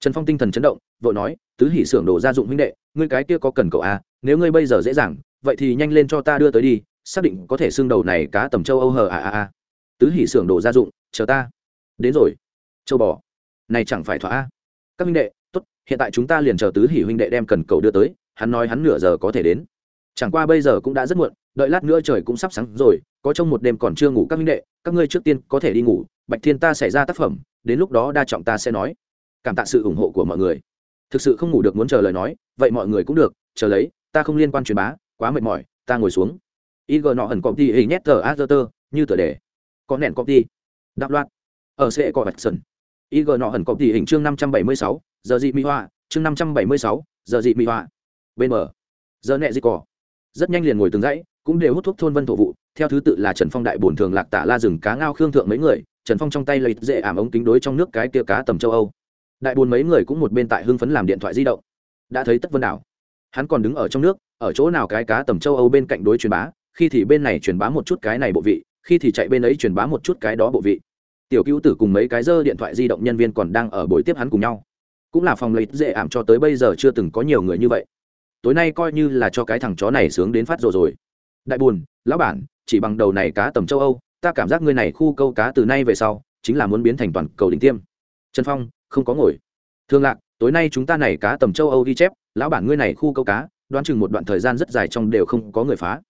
Trần phong tinh thần chấn động, vội nói, tứ hỉ xưởng đồ gia dụng huynh đệ, ngươi cái kia có cần cậu à nếu ngươi bây giờ dễ dàng, vậy thì nhanh lên cho ta đưa tới đi, xác định có thể xương đầu này cá tầm châu âu hờ à à à. Tứ hỉ xưởng đồ gia dụng, chờ ta. Đến rồi. Châu bò. Này chẳng phải thỏa à. các huynh đệ, tốt, hiện tại chúng ta liền chờ tứ hỉ huynh đệ đem cần cầu đưa tới, hắn nói hắn nửa giờ có thể đến. Chẳng qua bây giờ cũng đã rất muộn đợi lát nữa trời cũng sắp sáng rồi, có trong một đêm còn chưa ngủ các huynh đệ, các ngươi trước tiên có thể đi ngủ, bạch thiên ta xảy ra tác phẩm, đến lúc đó đa trọng ta sẽ nói. Cảm tạ sự ủng hộ của mọi người. Thực sự không ngủ được muốn chờ lời nói, vậy mọi người cũng được, chờ lấy, ta không liên quan truyền bá, quá mệt mỏi, ta ngồi xuống. Ig nọ hẳn công ty hình nhét tờ azerter như tờ đề. Có nền công ty đáp loạt. Ở sẽ có vạch sân ig nọ hẳn công ty hình chương năm trăm bảy mươi sáu, giờ dị mỹ hoa chương năm trăm bảy mươi sáu, giờ dị mỹ hoa bên mở giờ nẹ dị cỏ. Rất nhanh liền ngồi từng dãy cũng đều hút thuốc thôn vân thổ vụ. Theo thứ tự là trần phong đại bổn thường lạc tả la rừng cá ngao khương thượng mấy người, trần phong trong tay lấy dễ ảm ống kính đối trong nước cái kia cá tầm châu âu. Đại bồn mấy người cũng một bên tại hưng phấn làm điện thoại di động. Đã thấy tất vân đảo. Hắn còn đứng ở trong nước, ở chỗ nào cái cá tầm châu âu bên cạnh đối truyền bá, khi thì bên này truyền bá một chút cái này bộ vị, khi thì chạy bên ấy truyền bá một chút cái đó bộ vị. Tiểu cứu tử cùng mấy cái dơ điện thoại di động nhân viên còn đang ở buổi tiếp hắn cùng nhau. Cũng là phòng lấy dễ ảm cho tới bây giờ chưa từng có nhiều người như vậy. Tối nay coi như là cho cái thằng chó này sướng đến phát rồi rồi đại buồn, lão bản, chỉ bằng đầu này cá tầm châu âu, ta cảm giác ngươi này khu câu cá từ nay về sau, chính là muốn biến thành toàn cầu đỉnh tiêm. Trần phong, không có ngồi. Thương lạc, tối nay chúng ta này cá tầm châu âu ghi chép, lão bản ngươi này khu câu cá, đoán chừng một đoạn thời gian rất dài trong đều không có người phá.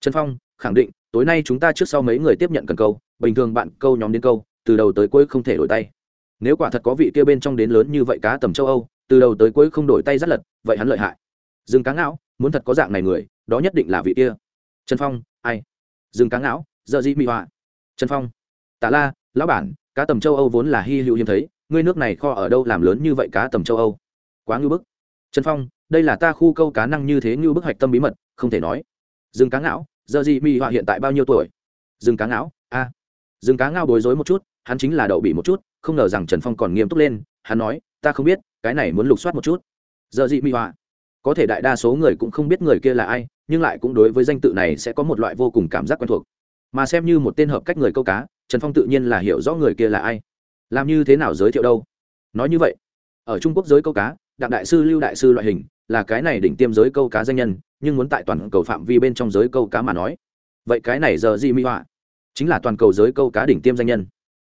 Trần phong, khẳng định, tối nay chúng ta trước sau mấy người tiếp nhận cần câu, bình thường bạn câu nhóm đến câu, từ đầu tới cuối không thể đổi tay. Nếu quả thật có vị kia bên trong đến lớn như vậy cá tầm châu âu, từ đầu tới cuối không đổi tay rất lật, vậy hắn lợi hại. Dừng cá ngạo, muốn thật có dạng này người, đó nhất định là vị kia trần phong, ai? Rừng cá ngão giờ gì mị họa? Trần phong. Tạ la, lão bản, cá tầm châu âu vốn là hy hữu hiếm thấy, ngươi nước này kho ở đâu làm lớn như vậy cá tầm châu âu? Quá ngưu bức. Trần phong, đây là ta khu câu cá năng như thế như bức hạch tâm bí mật, không thể nói. Rừng cá ngão giờ gì mị họa hiện tại bao nhiêu tuổi? Rừng cá ngão, a. À. rừng cá ngao bối rối một chút, hắn chính là đậu bị một chút, không ngờ rằng trần phong còn nghiêm túc lên, hắn nói, ta không biết, cái này muốn lục soát một chút. Giờ gì mị họa? Có thể đại đa số người cũng không biết người kia là ai nhưng lại cũng đối với danh tự này sẽ có một loại vô cùng cảm giác quen thuộc. Mà xem như một tên hợp cách người câu cá, trần phong tự nhiên là hiểu rõ người kia là ai. Làm như thế nào giới thiệu đâu? Nói như vậy, ở trung quốc giới câu cá, đặng đại sư, lưu đại sư loại hình, là cái này đỉnh tiêm giới câu cá danh nhân, nhưng muốn tại toàn cầu phạm vi bên trong giới câu cá mà nói. Vậy cái này giờ di mỹ họa? Chính là toàn cầu giới câu cá đỉnh tiêm danh nhân.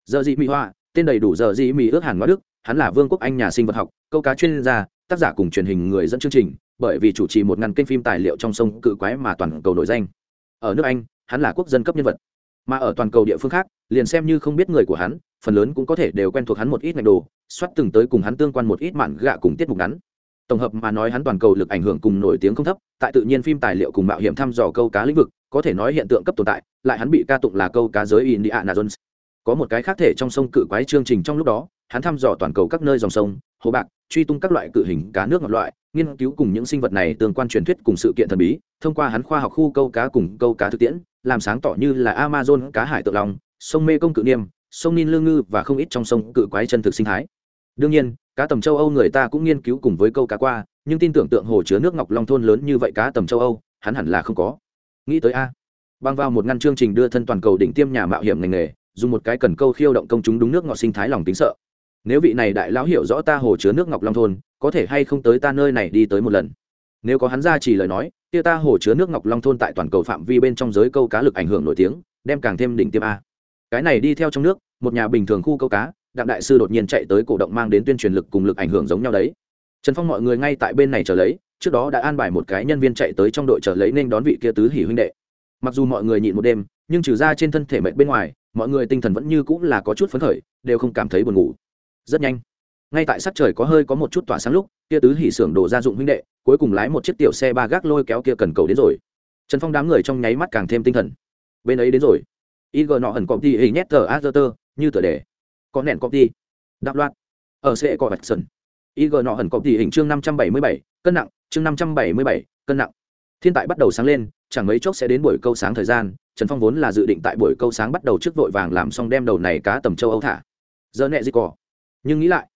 Giờ di mỹ họa? Tên đầy đủ giờ di mỹ ước hàn ngoại đức, hắn là vương quốc anh nhà sinh vật học, câu cá chuyên gia, tác giả cùng truyền hình người dẫn chương trình bởi vì chủ trì một ngàn kênh phim tài liệu trong sông cự quái mà toàn cầu nổi danh. Ở nước anh, hắn là quốc dân cấp nhân vật. Mà ở toàn cầu địa phương khác, liền xem như không biết người của hắn, phần lớn cũng có thể đều quen thuộc hắn một ít ngành đồ, soát từng tới cùng hắn tương quan một ít mạn gạ cùng tiết mục ngắn. Tổng hợp mà nói hắn toàn cầu lực ảnh hưởng cùng nổi tiếng không thấp, tại tự nhiên phim tài liệu cùng mạo hiểm thăm dò câu cá lĩnh vực, có thể nói hiện tượng cấp tồn tại, lại hắn bị ca tụng là câu cá giới indiana jones. Có một cái khác thể trong sông cự quái chương trình trong lúc đó, hắn thăm dò toàn cầu các nơi dòng sông, hồ bạc, truy tung các loại cự hình cá nước ngọt loại nghiên cứu cùng những sinh vật này tương quan truyền thuyết cùng sự kiện thần bí, thông qua hắn khoa học khu câu cá cùng câu cá thực tiễn, làm sáng tỏ như là amazon cá hải tự lòng, sông mê công cự niêm, sông nin lương ngư và không ít trong sông cự quái chân thực sinh thái. Đương nhiên, cá tầm châu âu người ta cũng nghiên cứu cùng với câu cá qua, nhưng tin tưởng tượng hồ chứa nước ngọc long thôn lớn như vậy cá tầm châu âu, hắn hẳn là không có. Nghĩ tới a. Băng vào một ngăn chương trình đưa thân toàn cầu đỉnh tiêm nhà mạo hiểm ngành nghề, dùng một cái cần câu khiêu động công chúng đúng nước ngọt sinh thái lòng tính sợ. Nếu vị này đại lão hiểu rõ ta hồ chứa nước ngọc long thôn có thể hay không tới ta nơi này đi tới một lần. Nếu có hắn ra chỉ lời nói, kia ta hồ chứa nước ngọc long thôn tại toàn cầu phạm vi bên trong giới câu cá lực ảnh hưởng nổi tiếng, đem càng thêm đỉnh tiêm a. Cái này đi theo trong nước, một nhà bình thường khu câu cá, đặng đại sư đột nhiên chạy tới cổ động mang đến tuyên truyền lực cùng lực ảnh hưởng giống nhau đấy. Trần phong mọi người ngay tại bên này chờ lấy, trước đó đã an bài một cái nhân viên chạy tới trong đội chờ lấy nên đón vị kia tứ hỉ huynh đệ. Mặc dù mọi người nhịn một đêm, nhưng trừ ra trên thân thể mệt bên ngoài, mọi người tinh thần vẫn như cũng là có chút phấn khởi, đều không cảm thấy buồn ngủ. Rất nhanh ngay tại sắc trời có hơi có một chút tỏa sáng lúc, kia tứ hỉ xưởng đồ gia dụng huynh đệ, cuối cùng lái một chiếc tiểu xe ba gác lôi kéo kia cần cầu đến rồi. Trần phong đám người trong nháy mắt càng thêm tinh thần. Bên ấy đến rồi. Ig nọ hẳn cọp đi, hình nhét tờ azerter, như tờ đề. Có nẹn cọp đi. Đạo loạt. Ở sẽ có vạch sân ig nọ hẳn cọp đi, hình chương năm trăm bảy mươi bảy, cân nặng, chương năm trăm bảy mươi bảy, cân nặng. Thiên tại bắt đầu sáng lên, chẳng mấy chốc sẽ đến buổi câu sáng thời gian, trần phong vốn là dự định tại buổi câu sáng bắt đầu trước vội vàng làm xong đem đầu này cá tầm châu âu thả. Giờ nẹ gì cỏ nhưng nghĩ lại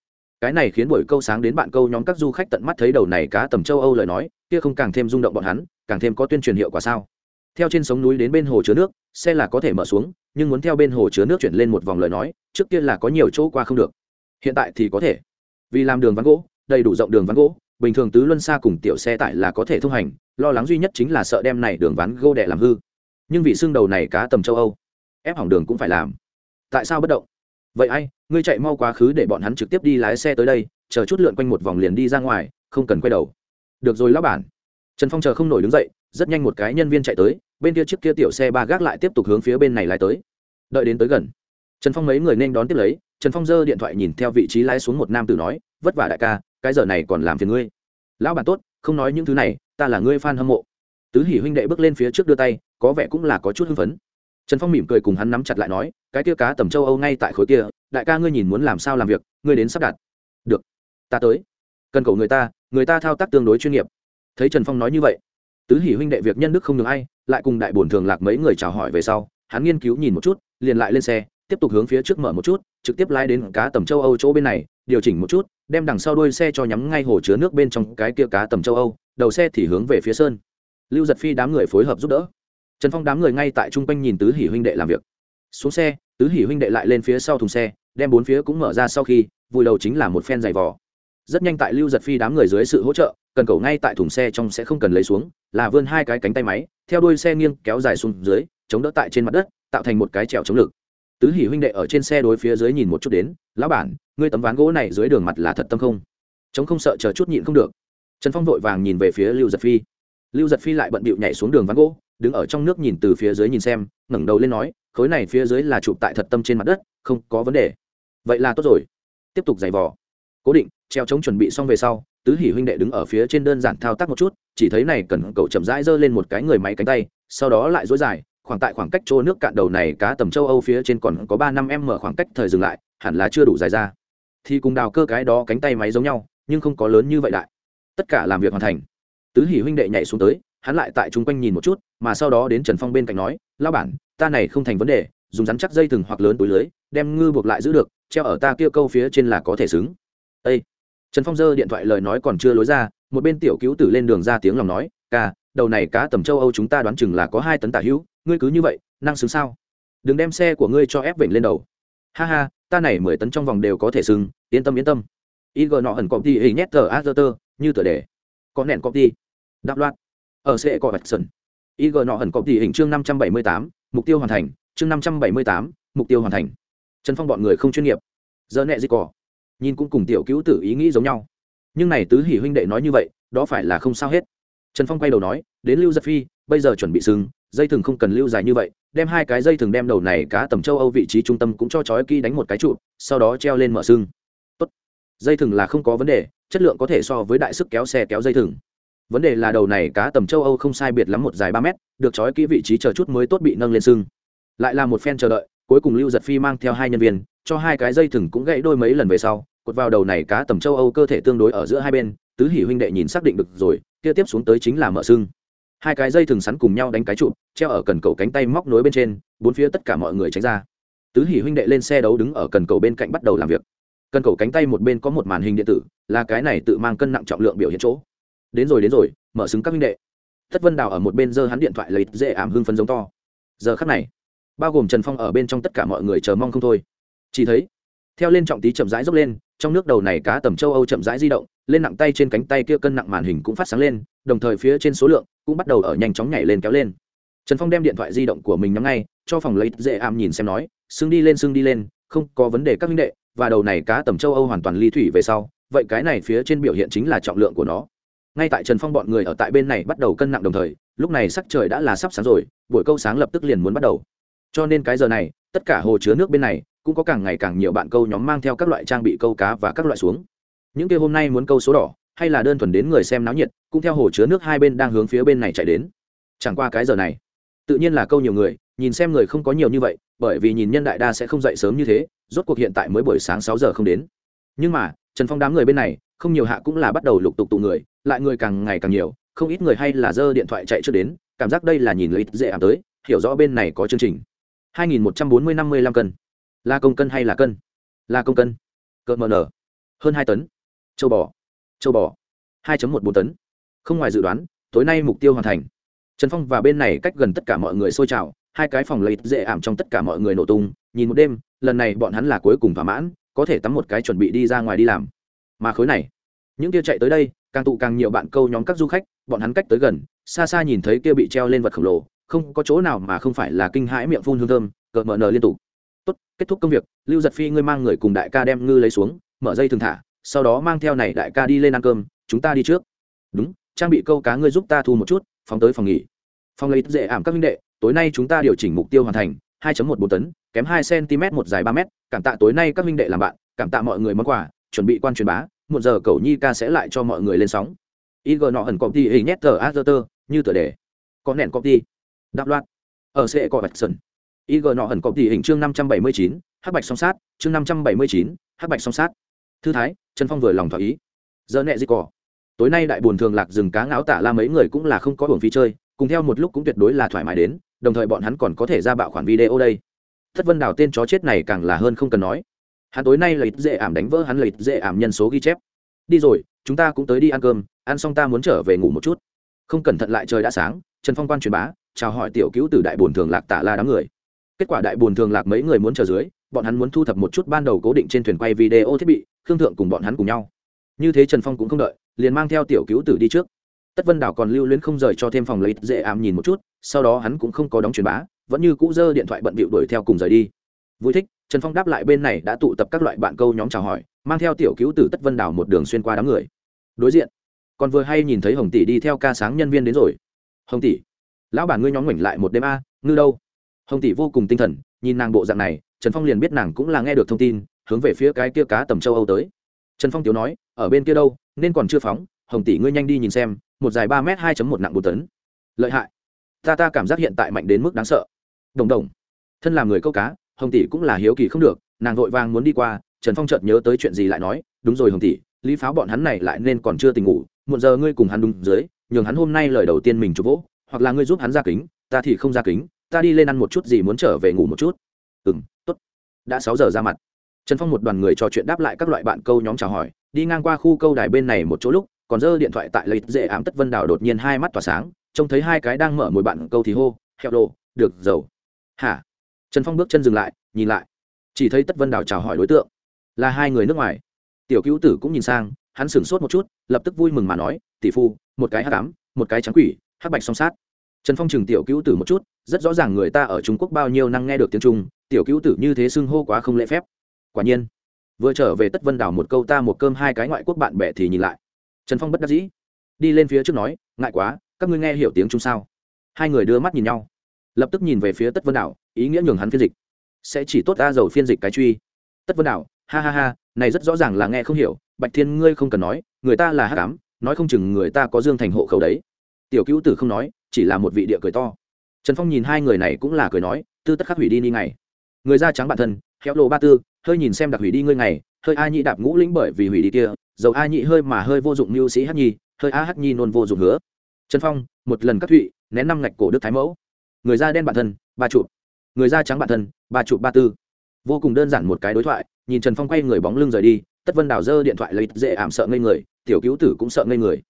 cái này khiến buổi câu sáng đến bạn câu nhóm các du khách tận mắt thấy đầu này cá tầm châu âu lời nói, kia không càng thêm rung động bọn hắn, càng thêm có tuyên truyền hiệu quả sao? Theo trên sống núi đến bên hồ chứa nước, xe là có thể mở xuống, nhưng muốn theo bên hồ chứa nước chuyển lên một vòng lời nói, trước kia là có nhiều chỗ qua không được. Hiện tại thì có thể. Vì làm đường ván gỗ, đầy đủ rộng đường ván gỗ, bình thường tứ luân xa cùng tiểu xe tải là có thể thông hành, lo lắng duy nhất chính là sợ đem này đường ván gỗ đẻ làm hư. Nhưng vị xương đầu này cá tầm châu âu, ép hỏng đường cũng phải làm. Tại sao bất động? Vậy ai, ngươi chạy mau quá khứ để bọn hắn trực tiếp đi lái xe tới đây, chờ chút lượn quanh một vòng liền đi ra ngoài, không cần quay đầu. Được rồi lão bản. Trần phong chờ không nổi đứng dậy, rất nhanh một cái nhân viên chạy tới, bên kia chiếc kia tiểu xe ba gác lại tiếp tục hướng phía bên này lái tới. Đợi đến tới gần. Trần phong mấy người nên đón tiếp lấy, trần phong giơ điện thoại nhìn theo vị trí lái xuống một nam tử nói, vất vả đại ca, cái giờ này còn làm phiền ngươi. Lão bản tốt, không nói những thứ này, ta là ngươi f a n hâm mộ. Tứ hỉ huynh đệ bước lên phía trước đưa tay, có vẻ cũng là có chút hưng phấn trần phong mỉm cười cùng hắn nắm chặt lại nói, cái kia cá tầm châu âu ngay tại khối kia, đại ca ngươi nhìn muốn làm sao làm việc, ngươi đến sắp đặt. Được, ta tới. Cần cầu người ta người ta thao tác tương đối chuyên nghiệp. Thấy trần phong nói như vậy, tứ hỉ huynh đệ việc nhân đức không được ai, lại cùng đại bổn thường lạc mấy người chào hỏi về sau, hắn nghiên cứu nhìn một chút, liền lại lên xe, tiếp tục hướng phía trước mở một chút, trực tiếp lái đến cá tầm châu âu chỗ bên này, điều chỉnh một chút, đem đằng sau đuôi xe cho nhắm ngay hồ chứa nước bên trong cái kia cá tầm châu âu, đầu xe thì hướng về phía sơn. Lưu giật phi đám người phối hợp giúp đỡ trần phong đám người ngay tại chung quanh nhìn tứ hỉ huynh đệ làm việc. Xuống xe, tứ hỉ huynh đệ lại lên phía sau thùng xe, đem bốn phía cũng mở ra sau khi, vùi đầu chính là một phen giày vò. Rất nhanh tại lưu giật phi đám người dưới sự hỗ trợ, cần cầu ngay tại thùng xe trong sẽ không cần lấy xuống, là vươn hai cái cánh tay máy, theo đuôi xe nghiêng kéo dài xuống dưới, chống đỡ tại trên mặt đất, tạo thành một cái trèo chống lực. Tứ hỉ huynh đệ ở trên xe đối phía dưới nhìn một chút đến, lão bản, ngươi tấm ván gỗ này dưới đường mặt là thật tâm không? Chống không sợ chờ chút nhịn không được. Trần phong vội vàng nhìn về phía lưu giật phi. Lưu giật phi lại bận bịu nhảy xuống đường ván gỗ đứng ở trong nước nhìn từ phía dưới nhìn xem, ngẩng đầu lên nói, khối này phía dưới là chụp tại thật tâm trên mặt đất, không có vấn đề. Vậy là tốt rồi. Tiếp tục giày vò. Cố định, treo chống chuẩn bị xong về sau, tứ hỉ huynh đệ đứng ở phía trên đơn giản thao tác một chút, chỉ thấy này cần cậu chậm rãi giơ lên một cái người máy cánh tay, sau đó lại dối dài, khoảng tại khoảng cách chỗ nước cạn đầu này cá tầm châu âu phía trên còn có ba năm em mở khoảng cách thời dừng lại, hẳn là chưa đủ dài ra. Thì cùng đào cơ cái đó cánh tay máy giống nhau, nhưng không có lớn như vậy đại tất cả làm việc hoàn thành. Tứ hỉ huynh đệ nhảy xuống tới hắn lại tại chung quanh nhìn một chút, mà sau đó đến trần phong bên cạnh nói lao bản, ta này không thành vấn đề, dùng rắn chắc dây thừng hoặc lớn túi lưới, đem ngư buộc lại giữ được, treo ở ta kia câu phía trên là có thể xứng. Ây trần phong giơ điện thoại lời nói còn chưa lối ra, một bên tiểu cứu tử lên đường ra tiếng lòng nói, ca, đầu này cá tầm châu âu chúng ta đoán chừng là có hai tấn tả hữu, ngươi cứ như vậy, năng xứng sao? Đừng đem xe của ngươi cho ép vểnh lên đầu. Ha ha, ta này mười tấn trong vòng đều có thể xứng, yên tâm yên tâm. Ig nọ ẩn cọp đi hình nhét tờ a tơ như tờ đề. Có nẹn cọp đi đáp loạt ở sẽ có vạch sân ig nọ hẳn có tỷ hình chương năm trăm bảy mươi tám mục tiêu hoàn thành chương năm trăm bảy mươi tám mục tiêu hoàn thành. Trần phong bọn người không chuyên nghiệp. Giờ nẹ gì cỏ nhìn cũng cùng tiểu cứu tử ý nghĩ giống nhau. Nhưng này tứ hỉ huynh đệ nói như vậy đó phải là không sao hết. Trần phong quay đầu nói đến lưu giật phi bây giờ chuẩn bị sừng dây thừng không cần lưu dài như vậy đem hai cái dây thừng đem đầu này cá tầm châu âu vị trí trung tâm cũng cho chói kỹ đánh một cái trụ sau đó treo lên mở xương, tốt. Dây thừng là không có vấn đề chất lượng có thể so với đại sức kéo xe kéo dây thừng vấn đề là đầu này cá tầm châu âu không sai biệt lắm một dài ba mét, được chói kỹ vị trí chờ chút mới tốt bị nâng lên sưng. Lại là một phen chờ đợi, cuối cùng lưu giật phi mang theo hai nhân viên, cho hai cái dây thừng cũng gãy đôi mấy lần về sau, cột vào đầu này cá tầm châu âu cơ thể tương đối ở giữa hai bên, tứ hỉ huynh đệ nhìn xác định được rồi, kia tiếp xuống tới chính là mở sưng. Hai cái dây thừng sắn cùng nhau đánh cái trụ, treo ở cần cầu cánh tay móc nối bên trên, bốn phía tất cả mọi người tránh ra. Tứ hỉ huynh đệ lên xe đấu đứng ở cần cầu bên cạnh bắt đầu làm việc. Cần cầu cánh tay một bên có một màn hình điện tử, là cái này tự mang cân nặng trọng lượng biểu hiện chỗ đến rồi đến rồi, mở xứng các minh đệ. Thất vân đào ở một bên giơ hắn điện thoại lấy dễ ảm hưng phấn giống to. Giờ khắc này, bao gồm trần phong ở bên trong tất cả mọi người chờ mong không thôi. Chỉ thấy, theo lên trọng tí chậm rãi dốc lên, trong nước đầu này cá tầm châu âu chậm rãi di động, lên nặng tay trên cánh tay kia cân nặng màn hình cũng phát sáng lên, đồng thời phía trên số lượng cũng bắt đầu ở nhanh chóng nhảy lên kéo lên. Trần phong đem điện thoại di động của mình nhắm ngay, cho phòng lấy dễ ảm nhìn xem nói xưng đi lên xưng đi lên, không có vấn đề các minh đệ, và đầu này cá tầm châu âu hoàn toàn ly thủy về sau, vậy cái này phía trên biểu hiện chính là trọng lượng của nó ngay tại trần phong bọn người ở tại bên này bắt đầu cân nặng đồng thời, lúc này sắc trời đã là sắp sáng rồi, buổi câu sáng lập tức liền muốn bắt đầu. Cho nên cái giờ này, tất cả hồ chứa nước bên này, cũng có càng ngày càng nhiều bạn câu nhóm mang theo các loại trang bị câu cá và các loại xuống. Những kia hôm nay muốn câu số đỏ, hay là đơn thuần đến người xem náo nhiệt, cũng theo hồ chứa nước hai bên đang hướng phía bên này chạy đến. Chẳng qua cái giờ này, tự nhiên là câu nhiều người, nhìn xem người không có nhiều như vậy, bởi vì nhìn nhân đại đa sẽ không dậy sớm như thế, rốt cuộc hiện tại mới buổi sáng sáu giờ không đến. Nhưng mà trần phong đám người bên này, không nhiều hạ cũng là bắt đầu lục tục tụ người, lại người càng ngày càng nhiều, không ít người hay là giơ điện thoại chạy trước đến, cảm giác đây là nhìn lấy dễ ảm tới, hiểu rõ bên này có chương trình. 2140 55 cân. Là công cân hay là cân? Là công cân. Cợt mờ nở. Hơn hai tấn. Châu bò. Châu bò. 2.14 tấn. Không ngoài dự đoán, tối nay mục tiêu hoàn thành. Trần phong và bên này cách gần tất cả mọi người xôi trào, hai cái phòng lấy dễ ảm trong tất cả mọi người nổ tung, nhìn một đêm, lần này bọn hắn là cuối cùng thỏa mãn có thể tắm một cái chuẩn bị đi ra ngoài đi làm. Mà khối này, những kia chạy tới đây, càng tụ càng nhiều bạn câu nhóm các du khách, bọn hắn cách tới gần, xa xa nhìn thấy kia bị treo lên vật khổng lồ, không có chỗ nào mà không phải là kinh hãi miệng phun hương thơm, cợt mờ nở liên tục. Tốt, kết thúc công việc, lưu giật phi ngươi mang người cùng đại ca đem ngư lấy xuống, mở dây thường thả, sau đó mang theo này đại ca đi lên ăn cơm, chúng ta đi trước. Đúng, trang bị câu cá ngươi giúp ta thu một chút, phóng tới phòng nghỉ. Phòng lấy dễ ảm các minh đệ, tối nay chúng ta điều chỉnh mục tiêu hoàn thành 2.14 tấn kém 2 cm một dài 3 m cảm tạ tối nay các minh đệ làm bạn cảm tạ mọi người món quà chuẩn bị quan truyền bá. Một giờ cầu nhi ca sẽ lại cho mọi người lên sóng. Ig nọ hẳn copy hình nét tờ azer như tựa đề. Có nền copy đáp loạt. Ở sẽ có bạch sơn ig nọ hẳn copy hình chương 579, hắc bạch song sát. Chương 579, hắc bạch song sát. Thư thái trần phong vừa lòng thỏa ý. Giờ nẹ gì cỏ. Tối nay đại buồn thường lạc rừng cá ngáo tả la mấy người cũng là không có hưởng phí chơi cùng theo một lúc cũng tuyệt đối là thoải mái đến đồng thời bọn hắn còn có thể ra bạo khoản video đây. Thất vân đào tên chó chết này càng là hơn không cần nói. Hắn tối nay là ít dễ ảm đánh vỡ hắn là ít dễ ảm nhân số ghi chép. Đi rồi, chúng ta cũng tới đi ăn cơm, ăn xong ta muốn trở về ngủ một chút. Không cẩn thận lại trời đã sáng, trần phong quan truyền bá, chào hỏi tiểu cứu từ đại bồn thường lạc tả la đám người. Kết quả đại bồn thường lạc mấy người muốn chờ dưới, bọn hắn muốn thu thập một chút ban đầu cố định trên thuyền quay video thiết bị, khương thượng cùng bọn hắn cùng nhau. Như thế trần phong cũng không đợi, liền mang theo tiểu cứu tử đi trước tất vân đảo còn lưu luyến không rời cho thêm phòng lấy dễ ảm nhìn một chút, sau đó hắn cũng không có đóng truyền bá, vẫn như cũ dơ điện thoại bận bịu đuổi theo cùng rời đi. Vui thích, trần phong đáp lại bên này đã tụ tập các loại bạn câu nhóm chào hỏi, mang theo tiểu cứu từ tất vân đảo một đường xuyên qua đám người. Đối diện, còn vừa hay nhìn thấy hồng tỷ đi theo ca sáng nhân viên đến rồi. Hồng tỷ, lão bản ngươi nhóm ngoảnh lại một đêm a, ngư đâu? Hồng tỷ vô cùng tinh thần, nhìn nàng bộ dạng này, trần phong liền biết nàng cũng là nghe được thông tin, hướng về phía cái kia cá tầm châu âu tới. Trần phong tiếu nói, ở bên kia đâu, nên còn chưa phóng, hồng tỷ ngươi nhanh đi nhìn xem một dài ba m hai một nặng một tấn. Lợi hại. Ta ta cảm giác hiện tại mạnh đến mức đáng sợ. Đồng đồng. Thân làm người câu cá, hồng tỷ cũng là hiếu kỳ không được, nàng vội vàng muốn đi qua, trần phong chợt nhớ tới chuyện gì lại nói, đúng rồi hồng tỷ, lý pháo bọn hắn này lại nên còn chưa tỉnh ngủ, muộn giờ ngươi cùng hắn đúng dưới, nhường hắn hôm nay lời đầu tiên mình chụp vỗ, hoặc là ngươi giúp hắn ra kính, ta thì không ra kính, ta đi lên ăn một chút gì muốn trở về ngủ một chút. Ừ m t ố t đã sáu giờ ra mặt. Trần phong một đoàn người trò chuyện đáp lại các loại bạn câu nhóm chào hỏi, đi ngang qua khu câu đài bên này một chỗ lúc còn giơ điện thoại tại lấy dễ ám tất vân đảo đột nhiên hai mắt tỏa sáng, trông thấy hai cái đang mở mồi bạn câu thì hô hẹo đồ được, dầu. Hả? Trần phong bước chân dừng lại, nhìn lại. Chỉ thấy tất vân đảo chào hỏi đối tượng, là hai người nước ngoài. Tiểu cứu tử cũng nhìn sang, hắn sửng sốt một chút, lập tức vui mừng mà nói, tỷ phu, một cái hát cám một cái trắng quỷ hát bạch song sát. Trần phong chừng tiểu cứu tử một chút, rất rõ ràng người ta ở trung quốc bao nhiêu năng nghe được tiếng trung, tiểu cứu tử như thế xưng hô quá không lễ phép. Quả nhiên, vừa trở về tất vân đảo một câu ta một cơm hai cái ngoại quốc bạn bè thì nhìn lại trần phong bất đắc dĩ. Đi lên phía trước nói, ngại quá, các ngươi nghe hiểu tiếng chung sao? Hai người đưa mắt nhìn nhau. Lập tức nhìn về phía tất vân đảo, ý nghĩa nhường hắn phiên dịch. Sẽ chỉ tốt ta dầu phiên dịch cái truy. Tất vân đảo, ha ha ha, này rất rõ ràng là nghe không hiểu, bạch thiên ngươi không cần nói, người ta là hát cám nói không chừng người ta có dương thành hộ khẩu đấy. Tiểu cữu tử không nói, chỉ là một vị địa cười to. Trần phong nhìn hai người này cũng là cười nói, tư tất khắc hủy đi ni ngày. Người da trắng bản thân héo lộ ba tư, hơi nhìn xem đặc hủy đi ngươi ngày hơi a nhị đạp ngũ lĩnh bởi vì hủy đi kia, dầu a nhị hơi mà hơi vô dụng mưu sĩ hát nhi, hơi a hát nhi nôn vô dụng hứa. Trần phong, một lần cắt thụy, nén năm ngạch cổ đức thái mẫu. Người da đen bản thân, ba chụp. Người da trắng bản thân, ba chụp ba tư. Vô cùng đơn giản một cái đối thoại, nhìn trần phong quay người bóng lưng rời đi, tất vân đào dơ điện thoại lấy dễ ảm sợ ngây người, tiểu cứu tử cũng sợ ngây người.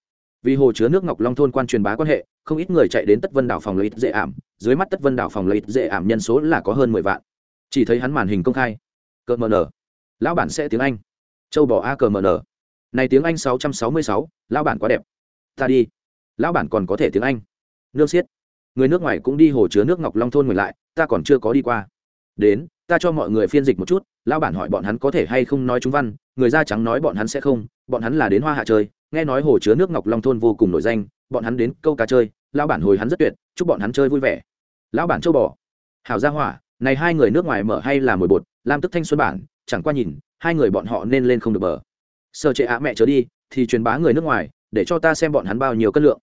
Vì hồ chứa nước ngọc long thôn quan truyền bá quan hệ, không ít người chạy đến tất vân đảo phòng lấy dễ ảm, dưới mắt tất vân đảo phòng lấy dễ ảm nhân số là có hơn mười vạn. Chỉ thấy hắn màn hình công khai. Cợt mờ nở lão bản sẽ tiếng anh. Châu bò a cờ mn này tiếng anh sáu trăm sáu mươi sáu, lão bản quá đẹp. Ta đi. Lão bản còn có thể tiếng anh. Nương xiết. Người nước ngoài cũng đi hồ chứa nước ngọc long thôn ngược lại, ta còn chưa có đi qua. Đến, ta cho mọi người phiên dịch một chút, lão bản hỏi bọn hắn có thể hay không nói trung văn, người da trắng nói bọn hắn sẽ không, bọn hắn là đến hoa hạ chơi, nghe nói hồ chứa nước ngọc long thôn vô cùng nổi danh, bọn hắn đến câu cá chơi, lão bản hồi hắn rất tuyệt, chúc bọn hắn chơi vui vẻ. Lão bản châu bò. Hảo gia hỏa, này hai người nước ngoài mở hay là mồi bột, lam tức thanh xuân bản chẳng qua nhìn, hai người bọn họ nên lên không được bờ. Sợ trệ ạ mẹ trở đi, thì truyền bá người nước ngoài, để cho ta xem bọn hắn bao nhiêu cân lượng.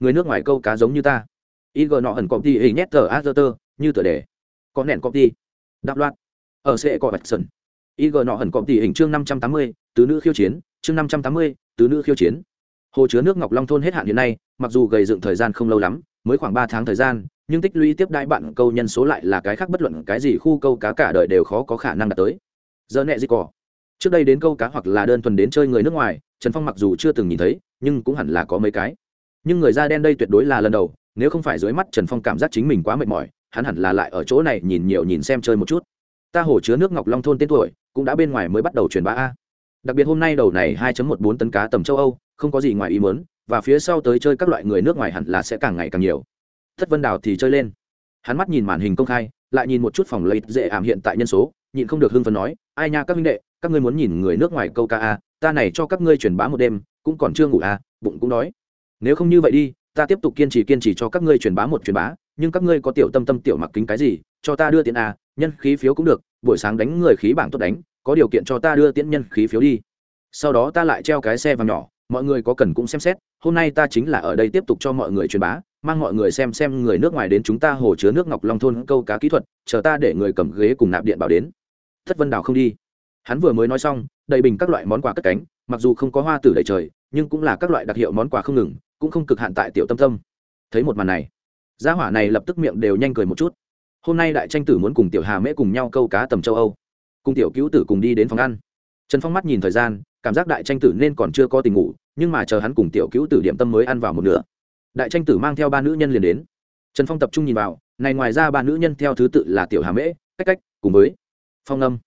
Người nước ngoài câu cá giống như ta. Ig nọ hẳn cọp đi hình nhét tờ a tơ, như tờ đề. Có nẹn cọp đi đạp loạt. Ở sẽ có vạch sân ig nọ hẳn cọp đi hình chương năm trăm tám mươi, tứ nữ khiêu chiến, chương năm trăm tám mươi, tứ nữ khiêu chiến. Hồ chứa nước ngọc long thôn hết hạn hiện nay, mặc dù gầy dựng thời gian không lâu lắm, mới khoảng ba tháng thời gian, nhưng tích lũy tiếp đãi bạn câu nhân số lại là cái khác bất luận cái gì khu câu cá cả đời đều khó có khả năng đạt tới giờ nẹ gì cỏ. Trước đây đến câu cá hoặc là đơn thuần đến chơi người nước ngoài, trần phong mặc dù chưa từng nhìn thấy, nhưng cũng hẳn là có mấy cái. Nhưng người da đen đây tuyệt đối là lần đầu, nếu không phải dưới mắt trần phong cảm giác chính mình quá mệt mỏi, hắn hẳn là lại ở chỗ này nhìn nhiều nhìn xem chơi một chút. Ta hồ chứa nước ngọc long thôn tên tuổi, cũng đã bên ngoài mới bắt đầu truyền bá a. Đặc biệt hôm nay đầu này 2.14 tấn cá tầm châu âu, không có gì ngoài ý muốn, và phía sau tới chơi các loại người nước ngoài hẳn là sẽ càng ngày càng nhiều. Thất vân đào thì chơi lên. Hắn mắt nhìn màn hình công khai lại nhìn một chút phòng lấy dễ ảm hiện tại nhân số, nhịn không được hưng phấn nói, ai nha các minh đệ, các ngươi muốn nhìn người nước ngoài câu ca a ta này cho các ngươi truyền bá một đêm, cũng còn chưa ngủ a bụng cũng đói. Nếu không như vậy đi, ta tiếp tục kiên trì kiên trì cho các ngươi truyền bá một truyền bá, nhưng các ngươi có tiểu tâm tâm tiểu mặc kính cái gì, cho ta đưa tiền a à, nhân khí phiếu cũng được, buổi sáng đánh người khí bảng tốt đánh, có điều kiện cho ta đưa tiễn nhân khí phiếu đi. Sau đó ta lại treo cái xe vào nhỏ, mọi người có cần cũng xem xét, hôm nay ta chính là ở đây tiếp tục cho mọi người truyền bá mang mọi người xem xem người nước ngoài đến chúng ta hồ chứa nước ngọc long thôn câu cá kỹ thuật, chờ ta để người cầm ghế cùng nạp điện bảo đến. Thất vân đào không đi. Hắn vừa mới nói xong, đầy bình các loại món quà cất cánh, mặc dù không có hoa tử đầy trời, nhưng cũng là các loại đặc hiệu món quà không ngừng, cũng không cực hạn tại tiểu tâm tâm. Thấy một màn này, gia hỏa này lập tức miệng đều nhanh cười một chút. Hôm nay đại tranh tử muốn cùng tiểu hà mễ cùng nhau câu cá tầm châu âu, cùng tiểu cứu tử cùng đi đến phòng ăn. Trần phong mắt nhìn thời gian, cảm giác đại tranh tử nên còn chưa có tình ngủ, nhưng mà chờ hắn cùng tiểu cứu tử điểm tâm mới ăn vào một nửa đại tranh tử mang theo ba nữ nhân liền đến. Trần phong tập trung nhìn vào, này ngoài ra ba nữ nhân theo thứ tự là tiểu hà mễ, cách cách, cùng với phong âm.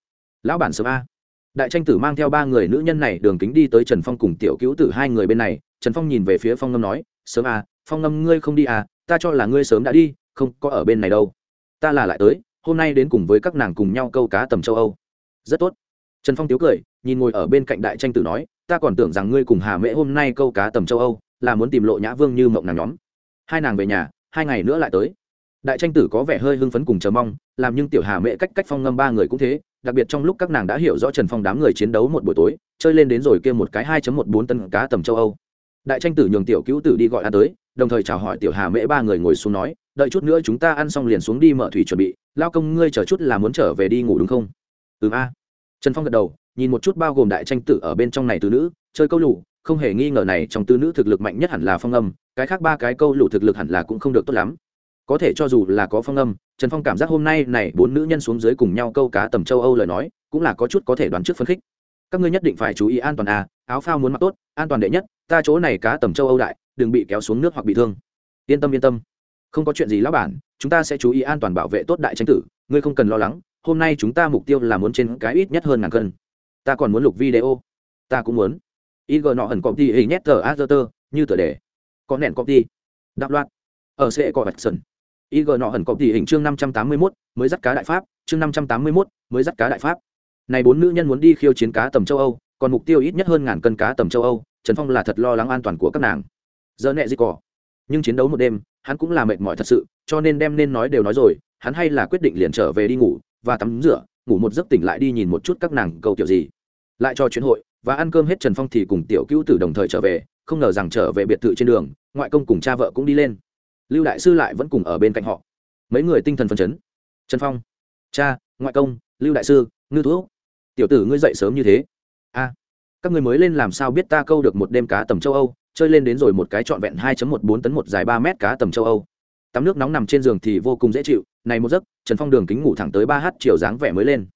Lão bản sớm a. Đại tranh tử mang theo ba người nữ nhân này đường kính đi tới trần phong cùng tiểu cứu tử hai người bên này. Trần phong nhìn về phía phong ngâm nói, sớm à phong ngâm ngươi không đi à? Ta cho là ngươi sớm đã đi, không có ở bên này đâu. Ta là lại tới, hôm nay đến cùng với các nàng cùng nhau câu cá tầm châu âu. Rất tốt. Trần phong tiếu cười, nhìn ngồi ở bên cạnh đại tranh tử nói, ta còn tưởng rằng ngươi cùng hà mễ hôm nay câu cá tầm châu âu là muốn tìm lộ nhã vương như mộng nàng nhóm. Hai nàng về nhà, hai ngày nữa lại tới. Đại tranh tử có vẻ hơi hưng phấn cùng chờ mong, làm nhưng tiểu hà mễ cách cách phong ngâm ba người cũng thế, đặc biệt trong lúc các nàng đã hiểu rõ trần phong đám người chiến đấu một buổi tối, chơi lên đến rồi kia một cái hai một bốn tấn cá tầm châu âu. Đại tranh tử nhường tiểu cứu tử đi gọi ăn tới, đồng thời chào hỏi tiểu hà mễ ba người ngồi xuống nói, đợi chút nữa chúng ta ăn xong liền xuống đi mở thủy chuẩn bị, lao công ngươi chờ chút là muốn trở về đi ngủ đúng không? Ừ a. Trần phong gật đầu, nhìn một chút bao gồm đại tranh tử ở bên trong này từ nữ, chơi câu lụ không hề nghi ngờ này trong tư nữ thực lực mạnh nhất hẳn là phong âm, cái khác ba cái câu lụ thực lực hẳn là cũng không được tốt lắm. Có thể cho dù là có phong âm, trần phong cảm giác hôm nay này bốn nữ nhân xuống dưới cùng nhau câu cá tầm châu âu lời nói, cũng là có chút có thể đoán trước phấn khích. Các ngươi nhất định phải chú ý an toàn à áo phao muốn mặc tốt, an toàn đệ nhất, ta chỗ này cá tầm châu âu đại, đừng bị kéo xuống nước hoặc bị thương. Yên tâm yên tâm. Không có chuyện gì lão bản, chúng ta sẽ chú ý an toàn bảo vệ tốt đại tranh tử, ngươi không cần lo lắng, hôm nay chúng ta mục tiêu là muốn trên cái ít nhất hơn ngàn cân. Ta còn muốn lục video. Ta cũng muốn ig nọ hẳn cọp ty hình nhét tờ a như tờ đề. Có nền cọp ty đạp loạt. Ở sẽ có vạch sân ig nọ hẳn cọp ty hình chương năm trăm tám mươi mốt, mới dắt cá đại pháp. Chương năm trăm tám mươi mốt, mới dắt cá đại pháp. Này bốn nữ nhân muốn đi khiêu chiến cá tầm châu âu, còn mục tiêu ít nhất hơn ngàn cân cá tầm châu âu. Trần phong là thật lo lắng an toàn của các nàng. Giờ nẹ gì cỏ. Nhưng chiến đấu một đêm, hắn cũng là mệt mỏi thật sự, cho nên đem nên nói đều nói rồi. Hắn hay là quyết định liền trở về đi ngủ, và tắm rửa, ngủ một giấc tỉnh lại đi nhìn một chút các nàng câu kiểu gì. Lại cho chuyến hội và ăn cơm hết trần phong thì cùng tiểu Cữu tử đồng thời trở về, không ngờ rằng trở về biệt thự trên đường, ngoại công cùng cha vợ cũng đi lên. Lưu đại sư lại vẫn cùng ở bên cạnh họ. Mấy người tinh thần phấn chấn. Trần phong, cha, ngoại công, lưu đại sư, ngư thuốc tiểu tử ngươi dậy sớm như thế. A, các người mới lên làm sao biết ta câu được một đêm cá tầm châu âu, chơi lên đến rồi một cái trọn vẹn 2 một bốn tấn một dài ba mét cá tầm châu âu. Tắm nước nóng nằm trên giường thì vô cùng dễ chịu, này một giấc, trần phong đường kính ngủ thẳng tới ba h chiều dáng vẻ mới lên.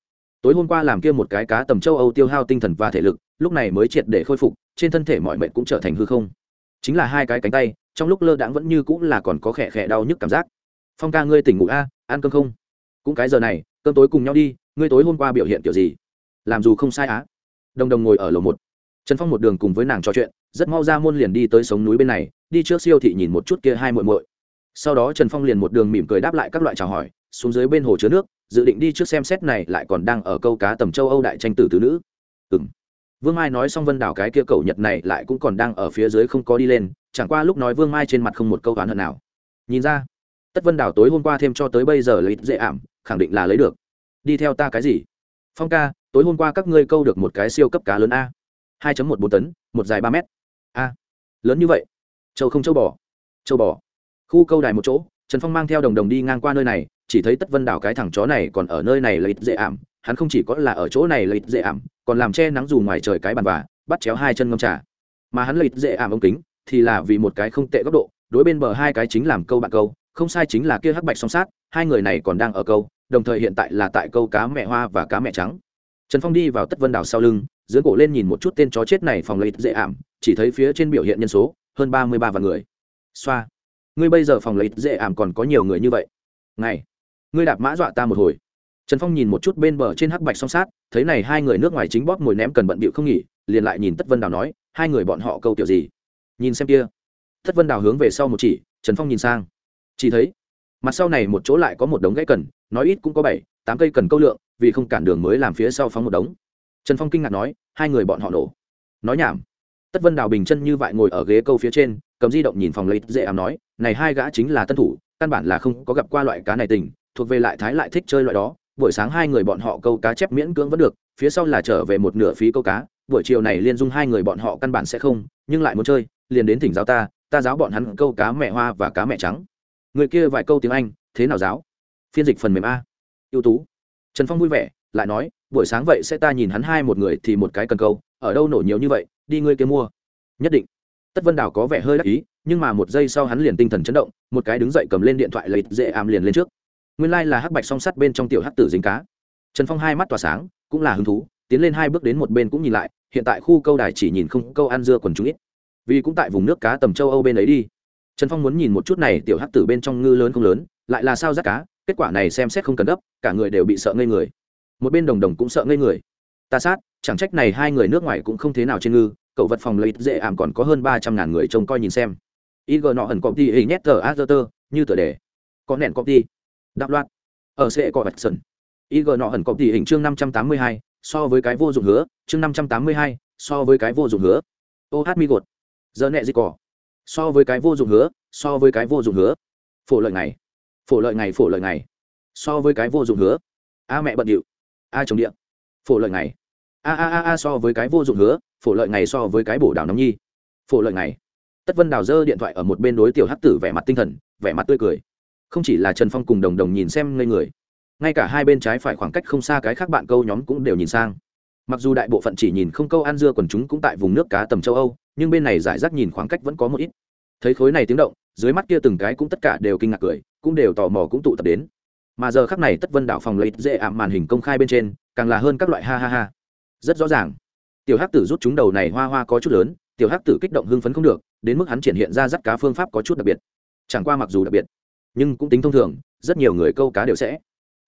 Tối hôm qua làm kia một cái cá tầm châu âu tiêu hao tinh thần và thể lực lúc này mới triệt để khôi phục, trên thân thể mọi mệnh cũng trở thành hư không. Chính là hai cái cánh tay, trong lúc lơ đãng vẫn như cũng là còn có khẽ khẽ đau nhức cảm giác. Phong ca, ngươi tỉnh ngủ a, ăn cơm không? Cũng cái giờ này, cơm tối cùng nhau đi, ngươi tối hôm qua biểu hiện kiểu gì? Làm dù không sai á. Đồng đồng ngồi ở lầu một. Trần phong một đường cùng với nàng trò chuyện, rất mau ra môn liền đi tới sống núi bên này, đi trước siêu thị nhìn một chút kia hai muội muội. Sau đó trần phong liền một đường mỉm cười đáp lại các loại chào hỏi, xuống dưới bên hồ chứa nước, dự định đi trước xem xét này lại còn đang ở câu cá tầm châu âu đại tranh tử tứ nữ. Ừng vương mai nói xong vân đảo cái kia cầu nhật này lại cũng còn đang ở phía dưới không có đi lên, chẳng qua lúc nói vương mai trên mặt không một câu toán hận nào. Nhìn ra, tất vân đảo tối hôm qua thêm cho tới bây giờ lấy dễ ảm, khẳng định là lấy được. Đi theo ta cái gì? Phong ca, tối hôm qua các ngươi câu được một cái siêu cấp cá lớn a. Hai một bốn tấn, một dài ba mét. A. Lớn như vậy? Châu không châu bò. Châu bò. Khu câu đài một chỗ, trần phong mang theo đồng đồng đi ngang qua nơi này, chỉ thấy tất vân đảo cái thằng chó này còn ở nơi này lấy dễ ảm hắn không chỉ có là ở chỗ này lợi dễ ảm, còn làm che nắng dù ngoài trời cái bàn và, bắt chéo hai chân ngâm trà. Mà hắn lợi dễ ảm ống kính, thì là vì một cái không tệ góc độ, đối bên bờ hai cái chính làm câu bạn câu, không sai chính là kia hắc bạch song sát, hai người này còn đang ở câu, đồng thời hiện tại là tại câu cá mẹ hoa và cá mẹ trắng. Trần phong đi vào tất vân đảo sau lưng, dưỡng cổ lên nhìn một chút tên chó chết này phòng lấy dễ ảm, chỉ thấy phía trên biểu hiện nhân số, hơn ba mươi ba vạn người. Xoa. Ngươi bây giờ phòng lấy dễ ảm còn có nhiều người như vậy. Ngày ngươi đạp mã dọa ta một hồi trần phong nhìn một chút bên bờ trên hắc bạch song sát, thấy này hai người nước ngoài chính bóp ngồi ném cần bận bịu không nghỉ, liền lại nhìn tất vân đào nói, hai người bọn họ câu kiểu gì? Nhìn xem kia. Tất vân đào hướng về sau một chỉ, trần phong nhìn sang. Chỉ thấy, mặt sau này một chỗ lại có một đống gãy cần, nói ít cũng có bảy, tám cây cần câu lượng, vì không cản đường mới làm phía sau phóng một đống. Trần phong kinh ngạc nói, hai người bọn họ nổ. Nói nhảm. Tất vân đào bình chân như vậy ngồi ở ghế câu phía trên, cầm di động nhìn phòng lấy dễ ảm nói, này hai gã chính là tân thủ, căn bản là không có gặp qua loại cá này tình, thuộc về lại thái lại thích chơi loại đó buổi sáng hai người bọn họ câu cá chép miễn cưỡng vẫn được, phía sau là trở về một nửa phí câu cá, buổi chiều này liên dung hai người bọn họ căn bản sẽ không, nhưng lại muốn chơi, liền đến thỉnh giáo ta ta giáo bọn hắn câu cá mẹ hoa và cá mẹ trắng. Người kia vài câu tiếng anh, thế nào giáo? Phiên dịch phần mềm a. Ưu tú. Trần phong vui vẻ, lại nói, buổi sáng vậy sẽ ta nhìn hắn hai một người thì một cái cần câu, ở đâu nổ nhiều như vậy, đi ngươi kia mua. Nhất định. Tất vân đảo có vẻ hơi đắc ý, nhưng mà một giây sau hắn liền tinh thần chấn động, một cái đứng dậy cầm lên điện thoại lấy dễ ảm liền lên trước nguyên lai là hắc bạch song sắt bên trong tiểu hắc tử dính cá. Trần phong hai mắt tỏa sáng, cũng là hứng thú, tiến lên hai bước đến một bên cũng nhìn lại, hiện tại khu câu đài chỉ nhìn không, câu ăn dưa quần chúng ít. Vì cũng tại vùng nước cá tầm châu âu bên ấy đi. Trần phong muốn nhìn một chút này, tiểu hắc tử bên trong ngư lớn không lớn, lại là sao rác cá, kết quả này xem xét không cần gấp, cả người đều bị sợ ngây người. Một bên đồng đồng cũng sợ ngây người. Ta sát, chẳng trách này hai người nước ngoài cũng không thế nào trên ngư, cậu vật phòng lấy dễ ảm còn có hơn ba trăm ngàn người trông coi nhìn xem. Ig nọ hẳn công ty hình nhét tờ azerter như tờ đề. Có nền công ty đạo loạt. Ở sẽ có vạch sân ig nọ hẳn có tỷ hình chương năm trăm tám mươi hai, so với cái vô dụng hứa. Chương năm trăm tám mươi hai, so với cái vô dụng hứa. Ô hát mi gột. Giờ nẹ gì cỏ. So với cái vô dụng hứa, so với cái vô dụng hứa. Phổ lợi này phổ lợi này phổ lợi này so với cái vô dụng hứa. A mẹ bận điệu. A chồng điện phổ lợi này a a a a so với cái vô dụng hứa. Phổ lợi này so với cái bổ đảo nóng nhi. Phổ lợi này tất vân đào dơ điện thoại ở một bên đối tiểu hắc tử vẻ mặt tinh thần, vẻ mặt tươi cười không chỉ là trần phong cùng đồng đồng nhìn xem ngây người, ngay cả hai bên trái phải khoảng cách không xa cái khác bạn câu nhóm cũng đều nhìn sang. Mặc dù đại bộ phận chỉ nhìn không câu ăn dưa còn chúng cũng tại vùng nước cá tầm châu âu, nhưng bên này giải rác nhìn khoảng cách vẫn có một ít. Thấy khối này tiếng động, dưới mắt kia từng cái cũng tất cả đều kinh ngạc cười, cũng đều tò mò cũng tụ tập đến. Mà giờ khắc này tất vân đảo phòng lấy dễ ảm màn hình công khai bên trên, càng là hơn các loại ha ha ha. Rất rõ ràng. Tiểu hắc tử rút chúng đầu này hoa hoa có chút lớn, tiểu hắc tử kích động hưng phấn không được, đến mức hắn triển hiện ra rắt cá phương pháp có chút đặc biệt. Chẳng qua mặc dù đặc biệt nhưng cũng tính thông thường, rất nhiều người câu cá đều sẽ.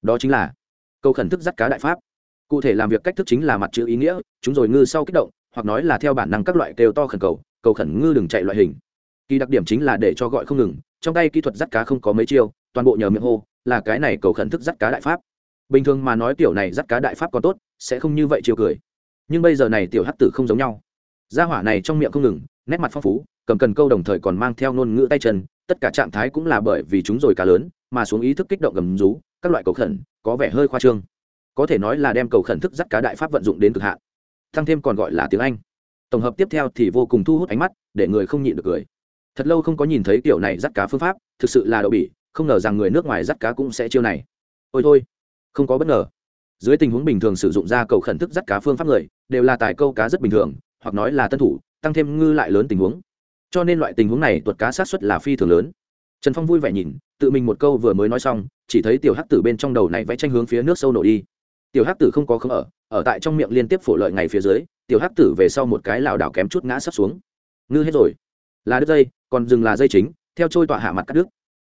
Đó chính là câu khẩn thức dắt cá đại pháp. Cụ thể làm việc cách thức chính là mặt chữ ý nghĩa, chúng rồi ngư sau kích động, hoặc nói là theo bản năng các loại kêu to khẩn cầu cầu khẩn ngư đừng chạy loại hình. Kỳ đặc điểm chính là để cho gọi không ngừng, trong tay kỹ thuật dắt cá không có mấy chiêu, toàn bộ nhờ miệng hô, là cái này cầu khẩn thức dắt cá đại pháp. Bình thường mà nói tiểu này dắt cá đại pháp còn tốt, sẽ không như vậy chiều cười. Nhưng bây giờ này tiểu hắc tử không giống nhau. Gia hỏa này trong miệng không ngừng, nét mặt phong phú, cầm cần câu đồng thời còn mang theo ngôn ngữ tay chân tất cả trạng thái cũng là bởi vì chúng rồi cá lớn, mà xuống ý thức kích động gầm rú, các loại cầu khẩn, có vẻ hơi khoa trương. Có thể nói là đem cầu khẩn thức dắt cá đại pháp vận dụng đến cực hạn. Thăng thêm còn gọi là tiếng anh. Tổng hợp tiếp theo thì vô cùng thu hút ánh mắt, để người không nhịn được cười. Thật lâu không có nhìn thấy kiểu này dắt cá phương pháp, thực sự là đậu bỉ, không ngờ rằng người nước ngoài dắt cá cũng sẽ chiêu này. Ôi thôi, không có bất ngờ. Dưới tình huống bình thường sử dụng ra cầu khẩn thức dắt cá phương pháp người, đều là tài câu cá rất bình thường, hoặc nói là tân thủ, tăng thêm ngư lại lớn tình huống cho nên loại tình huống này tuột cá sát xuất là phi thường lớn. Trần phong vui vẻ nhìn, tự mình một câu vừa mới nói xong, chỉ thấy tiểu hắc tử bên trong đầu này vẽ tranh hướng phía nước sâu nổi đi. Tiểu hắc tử không có không ở ở tại trong miệng liên tiếp phổ lợi ngày phía dưới, tiểu hắc tử về sau một cái lảo đảo kém chút ngã sắp xuống. Ngư hết rồi. Là đứt dây, còn dừng là dây chính, theo trôi tọa hạ mặt cắt đứt.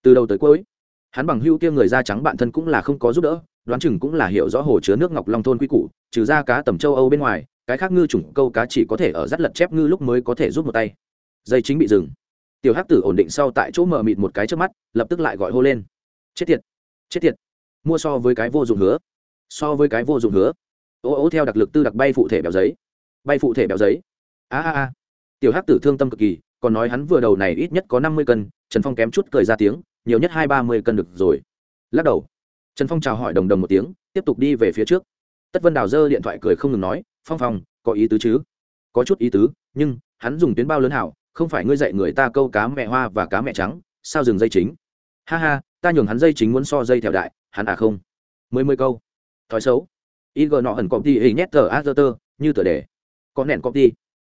Từ đầu tới cuối, hắn bằng hưu kia người da trắng bản thân cũng là không có giúp đỡ, đoán chừng cũng là hiểu rõ hồ chứa nước ngọc long thôn quy củ, trừ ra cá tầm châu âu bên ngoài, cái khác ngư chủng câu cá chỉ có thể ở rất lật chép ngư lúc mới có thể rút một tay dây chính bị dừng. Tiểu hắc tử ổn định sau tại chỗ mờ mịt một cái trước mắt, lập tức lại gọi hô lên. Chết tiệt chết tiệt. Mua so với cái vô dụng hứa. So với cái vô dụng hứa. Ô ô theo đặc lực tư đặc bay phụ thể béo giấy. Bay phụ thể béo giấy. A a a. Tiểu hắc tử thương tâm cực kỳ, còn nói hắn vừa đầu này ít nhất có năm mươi cân, trần phong kém chút cười ra tiếng, nhiều nhất hai ba mươi cân được rồi. Lắc đầu. Trần phong chào hỏi đồng đồng một tiếng, tiếp tục đi về phía trước. Tất vân đào giơ điện thoại cười không ngừng nói, phong phong, có ý tứ chứ? Có chút ý tứ, nhưng hắn dùng tuyến bao lớn hảo không phải ngươi dạy người ta câu cá mẹ hoa và cá mẹ trắng, sao dừng dây chính? Ha ha, ta nhường hắn dây chính muốn so dây theo đại, hắn à không? Mười mươi câu. Thói xấu. Ig nọ hẳn cọp đi hình nhét tờ a tơ, như tờ đề. Có nền cọp đi.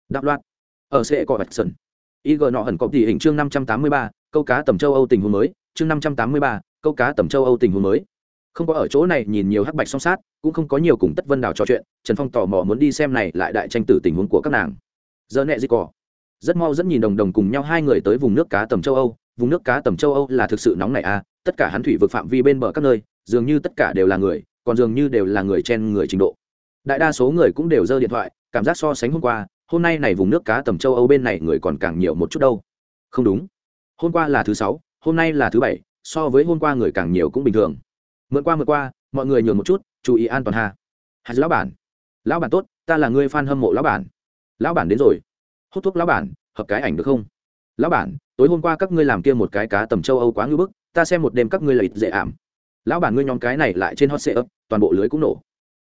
Đáp loạt. Ở sẽ có vạch sân ig nọ hẳn cọp đi, hình chương năm trăm tám mươi ba, câu cá tầm châu âu tình huống mới. Chương năm trăm tám mươi ba, câu cá tầm châu âu tình huống mới. Không có ở chỗ này, nhìn nhiều hắc bạch song sát, cũng không có nhiều cùng tất vân đào trò chuyện, trần phong tò mò muốn đi xem này lại đại tranh tử tình huống của các nàng. Giờ nẹ gì cỏ? Rất mau dẫn nhìn đồng đồng cùng nhau hai người tới vùng nước cá tầm châu âu. Vùng nước cá tầm châu âu là thực sự nóng này à tất cả hắn thủy vực phạm vi bên bờ các nơi, dường như tất cả đều là người, còn dường như đều là người trên người trình độ. Đại đa số người cũng đều giơ điện thoại, cảm giác so sánh hôm qua, hôm nay này vùng nước cá tầm châu âu bên này người còn càng nhiều một chút đâu. Không đúng. Hôm qua là thứ sáu, hôm nay là thứ bảy, so với hôm qua người càng nhiều cũng bình thường. Mượn qua mượn qua, mọi người nhường một chút, chú ý an toàn ha. Hà lão bản. Lão bản tốt, ta là người fan hâm mộ lão bản. Lão bản đến rồi hút thuốc lão bản, hợp cái ảnh được không? Lão bản, tối hôm qua các ngươi làm kia một cái cá tầm châu âu quá ngưỡng bức, ta xem một đêm các ngươi lợi dễ ảm. Lão bản ngươi nhóm cái này lại trên hot sệ ấp, toàn bộ lưới cũng nổ.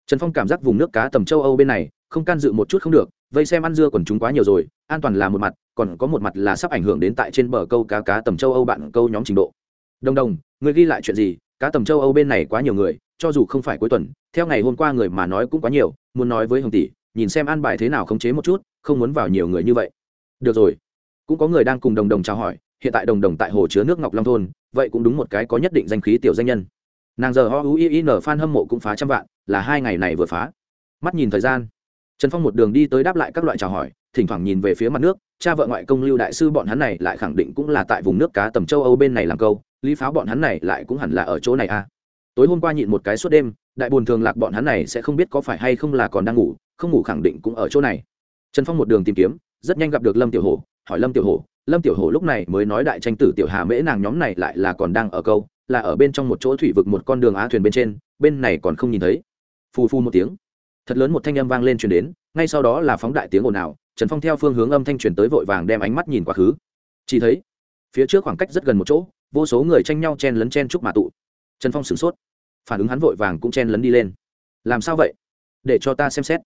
Trần phong cảm giác vùng nước cá tầm châu âu bên này, không can dự một chút không được, vây xem ăn dưa còn chúng quá nhiều rồi, an toàn là một mặt, còn có một mặt là sắp ảnh hưởng đến tại trên bờ câu cá cá tầm châu âu bạn câu nhóm trình độ. Đồng đồng người ghi lại chuyện gì? Cá tầm châu âu bên này quá nhiều người, cho dù không phải cuối tuần, theo ngày hôm qua người mà nói cũng quá nhiều, muốn nói với hồng tỷ, nhìn xem an bài thế nào khống chế một chút không muốn vào nhiều người như vậy. Được rồi. Cũng có người đang cùng đồng đồng chào hỏi, hiện tại đồng đồng tại hồ chứa nước ngọc long thôn, vậy cũng đúng một cái có nhất định danh khí tiểu danh nhân. Nàng giờ ho u fan hâm mộ cũng phá trăm vạn, là hai ngày này vừa phá. Mắt nhìn thời gian. Trần phong một đường đi tới đáp lại các loại chào hỏi, thỉnh thoảng nhìn về phía mặt nước, cha vợ ngoại công lưu đại sư bọn hắn này lại khẳng định cũng là tại vùng nước cá tầm châu âu bên này làm câu, lý pháo bọn hắn này lại cũng hẳn là ở chỗ này à. Tối hôm qua nhịn một cái suốt đêm, đại bồn thường lạc bọn hắn này sẽ không biết có phải hay không là còn đang ngủ, không ngủ khẳng định cũng ở chỗ này trần phong một đường tìm kiếm, rất nhanh gặp được lâm tiểu hổ, hỏi lâm tiểu hổ, lâm tiểu hổ lúc này mới nói đại tranh tử tiểu hà mễ nàng nhóm này lại là còn đang ở câu, là ở bên trong một chỗ thủy vực một con đường á thuyền bên trên, bên này còn không nhìn thấy. Phù phu một tiếng, thật lớn một thanh âm vang lên truyền đến, ngay sau đó là phóng đại tiếng ồn ào, trần phong theo phương hướng âm thanh truyền tới vội vàng đem ánh mắt nhìn quá khứ. Chỉ thấy, phía trước khoảng cách rất gần một chỗ, vô số người tranh nhau chen lấn chen chúc mà tụ. Trần phong sửng sốt, phản ứng hắn vội vàng cũng chen lấn đi lên. Làm sao vậy? Để cho ta xem xét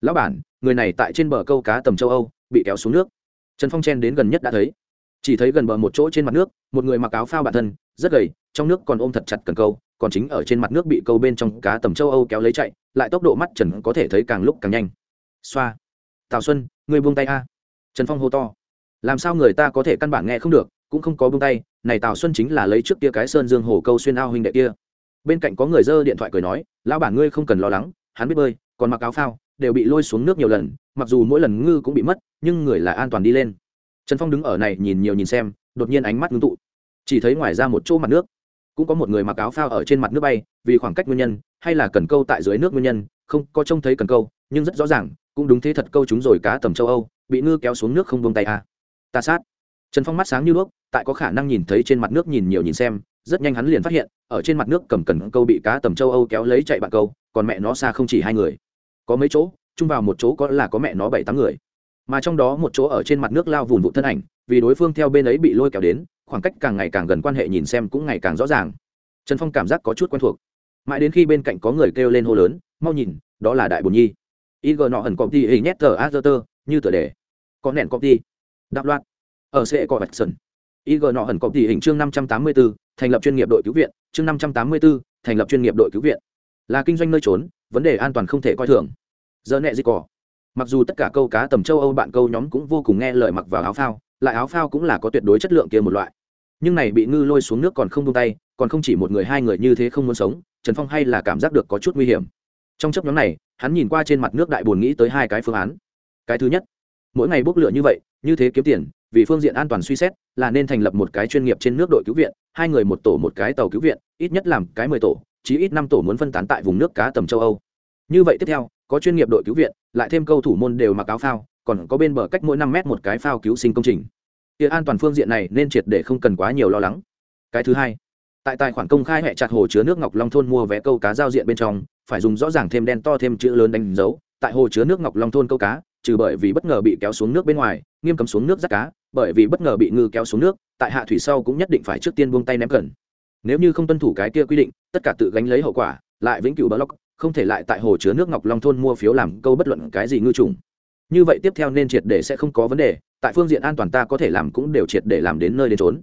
lão bản, người này tại trên bờ câu cá tầm châu âu, bị kéo xuống nước. Trần phong chen đến gần nhất đã thấy. Chỉ thấy gần bờ một chỗ trên mặt nước, một người mặc áo phao bản thân, rất gầy, trong nước còn ôm thật chặt cần câu, còn chính ở trên mặt nước bị câu bên trong cá tầm châu âu kéo lấy chạy, lại tốc độ mắt trần có thể thấy càng lúc càng nhanh. Xoa. Tào xuân, người buông tay a. Trần phong hô to. Làm sao người ta có thể căn bản nghe không được, cũng không có buông tay, này tào xuân chính là lấy trước kia cái sơn dương hồ câu xuyên ao huynh đệ kia. Bên cạnh có người dơ điện thoại cười nói, lão bản ngươi không cần lo lắng, hắn biết bơi, còn mặc áo phao đều bị lôi xuống nước nhiều lần, mặc dù mỗi lần ngư cũng bị mất, nhưng người là an toàn đi lên. Trần phong đứng ở này nhìn nhiều nhìn xem, đột nhiên ánh mắt ngưng tụ. Chỉ thấy ngoài ra một chỗ mặt nước. Cũng có một người mặc áo phao ở trên mặt nước bay, vì khoảng cách nguyên nhân, hay là cần câu tại dưới nước nguyên nhân, không có trông thấy cần câu, nhưng rất rõ ràng, cũng đúng thế thật câu chúng rồi cá tầm châu âu, bị ngư kéo xuống nước không buông tay à. ta sát. Trần phong mắt sáng như đuốc tại có khả năng nhìn thấy trên mặt nước nhìn nhiều nhìn xem, rất nhanh hắn liền phát hiện, ở trên mặt nước cầm cần câu bị cá tầm châu âu kéo lấy chạy bạn câu, còn mẹ nó xa không chỉ hai người có mấy chỗ chung vào một chỗ có là có mẹ nó bảy tám người. Mà trong đó một chỗ ở trên mặt nước lao vùn vụ thân ảnh vì đối phương theo bên ấy bị lôi kéo đến khoảng cách càng ngày càng gần quan hệ nhìn xem cũng ngày càng rõ ràng. Trần phong cảm giác có chút quen thuộc. Mãi đến khi bên cạnh có người kêu lên hô lớn mau nhìn đó là đại bồn nhi. Ig nọ ẩn cọp đi hình nhét tờ a tơ như tờ đề. Có nẹn cọp đi đạp loạt ở sẽ có vạch sân ig nọ ẩn cọp đi hình chương năm trăm tám mươi 584, thành lập chuyên nghiệp đội cứu viện. Chương năm trăm tám mươi 584, thành lập chuyên nghiệp đội cứu viện. Là kinh doanh nơi trốn vấn đề an toàn không thể coi thường giờ nẹ gì cỏ. Mặc dù tất cả câu cá tầm châu âu bạn câu nhóm cũng vô cùng nghe lời mặc vào áo phao, lại áo phao cũng là có tuyệt đối chất lượng kia một loại. Nhưng này bị ngư lôi xuống nước còn không tung tay, còn không chỉ một người hai người như thế không muốn sống, trần phong hay là cảm giác được có chút nguy hiểm. Trong chấp nhóm này, hắn nhìn qua trên mặt nước đại buồn nghĩ tới hai cái phương án. Cái thứ nhất, mỗi ngày bốc lửa như vậy, như thế kiếm tiền, vì phương diện an toàn suy xét, là nên thành lập một cái chuyên nghiệp trên nước đội cứu viện, hai người một tổ một cái tàu cứu viện, ít nhất làm cái mười tổ, chí ít năm tổ muốn phân tán tại vùng nước cá tầm châu âu như vậy tiếp theo, có chuyên nghiệp đội cứu viện, lại thêm câu thủ môn đều mặc áo phao, còn có bên bờ cách mỗi năm mét một cái phao cứu sinh công trình. Kia an toàn phương diện này nên triệt để không cần quá nhiều lo lắng. Cái thứ hai, tại tài khoản công khai hệ chặt hồ chứa nước ngọc long thôn mua vé câu cá giao diện bên trong, phải dùng rõ ràng thêm đen to thêm chữ lớn đánh dấu. Tại hồ chứa nước ngọc long thôn câu cá, trừ bởi vì bất ngờ bị kéo xuống nước bên ngoài, nghiêm cấm xuống nước rắt cá, bởi vì bất ngờ bị ngư kéo xuống nước, tại hạ thủy sau cũng nhất định phải trước tiên buông tay ném cần. Nếu như không tuân thủ cái kia quy định, tất cả tự gánh lấy hậu quả, lại vĩnh cửu block không thể lại tại hồ chứa nước ngọc long thôn mua phiếu làm câu bất luận cái gì ngư trùng. Như vậy tiếp theo nên triệt để sẽ không có vấn đề, tại phương diện an toàn ta có thể làm cũng đều triệt để làm đến nơi đến trốn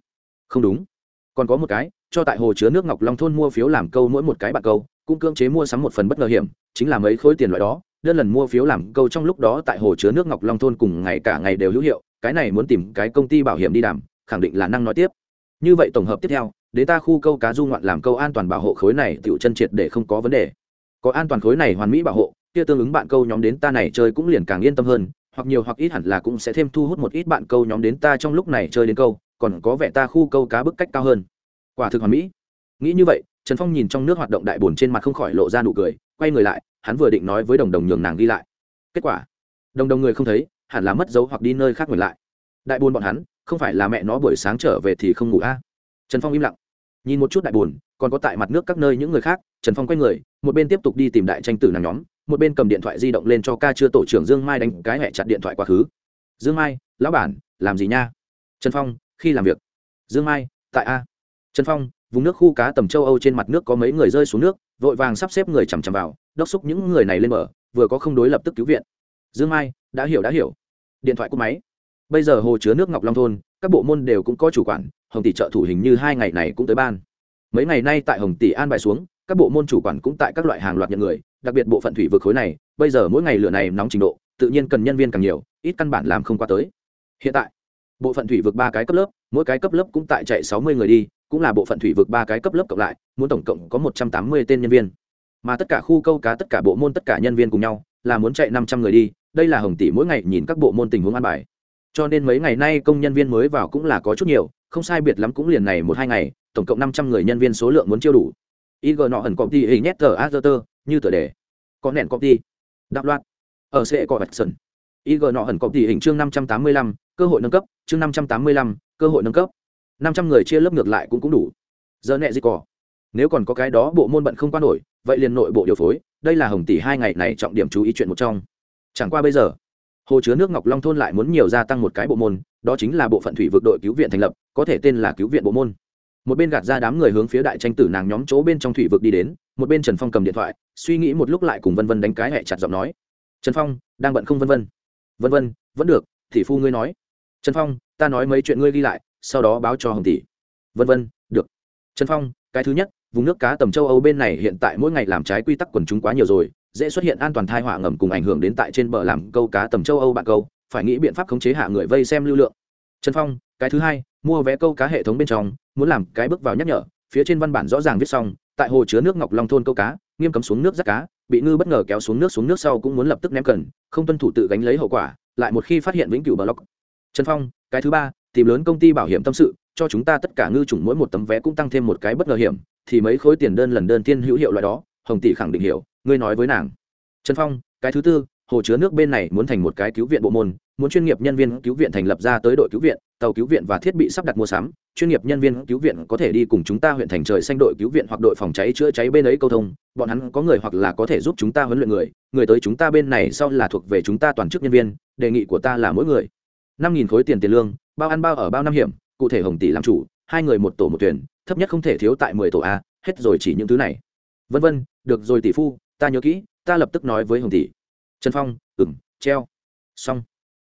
không đúng. Còn có một cái, cho tại hồ chứa nước ngọc long thôn mua phiếu làm câu mỗi một cái bạc câu, cũng cưỡng chế mua sắm một phần bất ngờ hiểm, chính là mấy khối tiền loại đó, đơn lần mua phiếu làm câu trong lúc đó tại hồ chứa nước ngọc long thôn cùng ngày cả ngày đều hữu hiệu, cái này muốn tìm cái công ty bảo hiểm đi đàm, khẳng định là năng nói tiếp. Như vậy tổng hợp tiếp theo, đến ta khu câu cá du ngoạn làm câu an toàn bảo hộ khối này tựu chân triệt để không có vấn đề có an toàn khối này hoàn mỹ bảo hộ, kia tương ứng bạn câu nhóm đến ta này chơi cũng liền càng yên tâm hơn, hoặc nhiều hoặc ít hẳn là cũng sẽ thêm thu hút một ít bạn câu nhóm đến ta trong lúc này chơi đến câu, còn có vẻ ta khu câu cá bức cách cao hơn. Quả thực hoàn mỹ. Nghĩ như vậy, trần phong nhìn trong nước hoạt động đại bồn trên mặt không khỏi lộ ra nụ cười, quay người lại, hắn vừa định nói với đồng đồng nhường nàng đi lại. Kết quả, đồng đồng người không thấy, hẳn là mất dấu hoặc đi nơi khác ngược lại. Đại bồn bọn hắn, không phải là mẹ nó buổi sáng trở về thì không ngủ a. À? trần phong im lặng, nhìn một chút đại bồn còn có tại mặt nước các nơi những người khác trần phong quay người một bên tiếp tục đi tìm đại tranh tử nàng nhóm một bên cầm điện thoại di động lên cho ca chưa tổ trưởng dương mai đánh cái hẹ chặt điện thoại quá khứ. Dương mai lão bản làm gì nha? Trần phong khi làm việc. Dương mai tại a. Trần phong vùng nước khu cá tầm châu âu trên mặt nước có mấy người rơi xuống nước vội vàng sắp xếp người chằm chằm vào đốc xúc những người này lên mở, vừa có không đối lập tức cứu viện. Dương mai đã hiểu đã hiểu. Điện thoại cúp máy. Bây giờ hồ chứa nước ngọc long thôn các bộ môn đều cũng có chủ quản hồng tỷ trợ thủ hình như hai ngày này cũng tới ban mấy ngày nay tại hồng tỷ an bài xuống, các bộ môn chủ quản cũng tại các loại hàng loạt nhận người, đặc biệt bộ phận thủy vực khối này, bây giờ mỗi ngày lửa này nóng trình độ, tự nhiên cần nhân viên càng nhiều, ít căn bản làm không qua tới. Hiện tại, bộ phận thủy vực ba cái cấp lớp, mỗi cái cấp lớp cũng tại chạy sáu mươi người đi, cũng là bộ phận thủy vực ba cái cấp lớp cộng lại, muốn tổng cộng có một trăm tám mươi tên nhân viên. Mà tất cả khu câu cá, tất cả bộ môn, tất cả nhân viên cùng nhau, là muốn chạy năm trăm người đi, đây là hồng tỷ mỗi ngày nhìn các bộ môn tình huống an bài cho nên mấy ngày nay công nhân viên mới vào cũng là có chút nhiều, không sai biệt lắm cũng liền này một hai ngày, tổng cộng năm trăm người nhân viên số lượng muốn chiêu đủ. Ig nọ hẳn công ty hình nhét tờ azerter, như tờ đề. Có nền công ty đạo loạt ở sẽ có vạch sân ig nọ hẳn công ty hình chương năm trăm tám mươi lăm, cơ hội nâng cấp, chương năm trăm tám mươi lăm, cơ hội nâng cấp. năm trăm người chia lớp ngược lại cũng cũng đủ. Giờ nẹ gì cỏ nếu còn có cái đó, bộ môn bận không qua nổi, vậy liền nội bộ điều phối. Đây là hồng tỷ hai ngày này trọng điểm chú ý chuyện một trong. Chẳng qua bây giờ hồ chứa nước ngọc long thôn lại muốn nhiều gia tăng một cái bộ môn, đó chính là bộ phận thủy vực đội cứu viện thành lập, có thể tên là cứu viện bộ môn. Một bên gạt ra đám người hướng phía đại tranh tử nàng nhóm chỗ bên trong thủy vực đi đến, một bên trần phong cầm điện thoại, suy nghĩ một lúc lại cùng vân vân đánh cái hẹ chặt giọng nói. Trần phong, đang bận không vân vân? Vân vân, vẫn được thì phu ngươi nói. Trần phong, ta nói mấy chuyện ngươi ghi lại, sau đó báo cho hồng tỷ. Vân vân, được. Trần phong, cái thứ nhất, vùng nước cá tầm châu âu bên này hiện tại mỗi ngày làm trái quy tắc quần chúng quá nhiều rồi dễ xuất hiện an toàn thai họa ngầm cùng ảnh hưởng đến tại trên bờ làm câu cá tầm châu âu bạn câu, phải nghĩ biện pháp khống chế hạ người vây xem lưu lượng. Trần phong, cái thứ hai, mua vé câu cá hệ thống bên trong, muốn làm cái bước vào nhắc nhở, phía trên văn bản rõ ràng viết xong, tại hồ chứa nước ngọc long thôn câu cá, nghiêm cấm xuống nước rắt cá, bị ngư bất ngờ kéo xuống nước xuống nước sau cũng muốn lập tức ném cần, không tuân thủ tự gánh lấy hậu quả, lại một khi phát hiện vĩnh cửu block trần phong, cái thứ ba, tìm lớn công ty bảo hiểm tâm sự, cho chúng ta tất cả ngư chủng mỗi một tấm vé cũng tăng thêm một cái bất ngờ hiểm, thì mấy khối tiền đơn lần đơn tiên hữu hiệu loại đó, hồng tỷ khẳng định hiểu ngươi nói với nàng. Trần phong, cái thứ tư, hồ chứa nước bên này muốn thành một cái cứu viện bộ môn, muốn chuyên nghiệp nhân viên cứu viện thành lập ra tới đội cứu viện, tàu cứu viện và thiết bị sắp đặt mua sắm, chuyên nghiệp nhân viên cứu viện có thể đi cùng chúng ta huyện thành trời xanh đội cứu viện hoặc đội phòng cháy chữa cháy bên ấy câu thông, bọn hắn có người hoặc là có thể giúp chúng ta huấn luyện người người tới chúng ta bên này sau là thuộc về chúng ta toàn chức nhân viên, đề nghị của ta là mỗi người. Năm nghìn khối tiền tiền lương, bao ăn bao ở bao năm hiểm, cụ thể hồng tỷ làm chủ, hai người một tổ một tuyển thấp nhất không thể thiếu tại mười tổ a, hết rồi chỉ những thứ này. Vân vân, được rồi tỷ phu ta nhớ kỹ, ta lập tức nói với hồng tỷ. Trần phong ừng treo. Xong.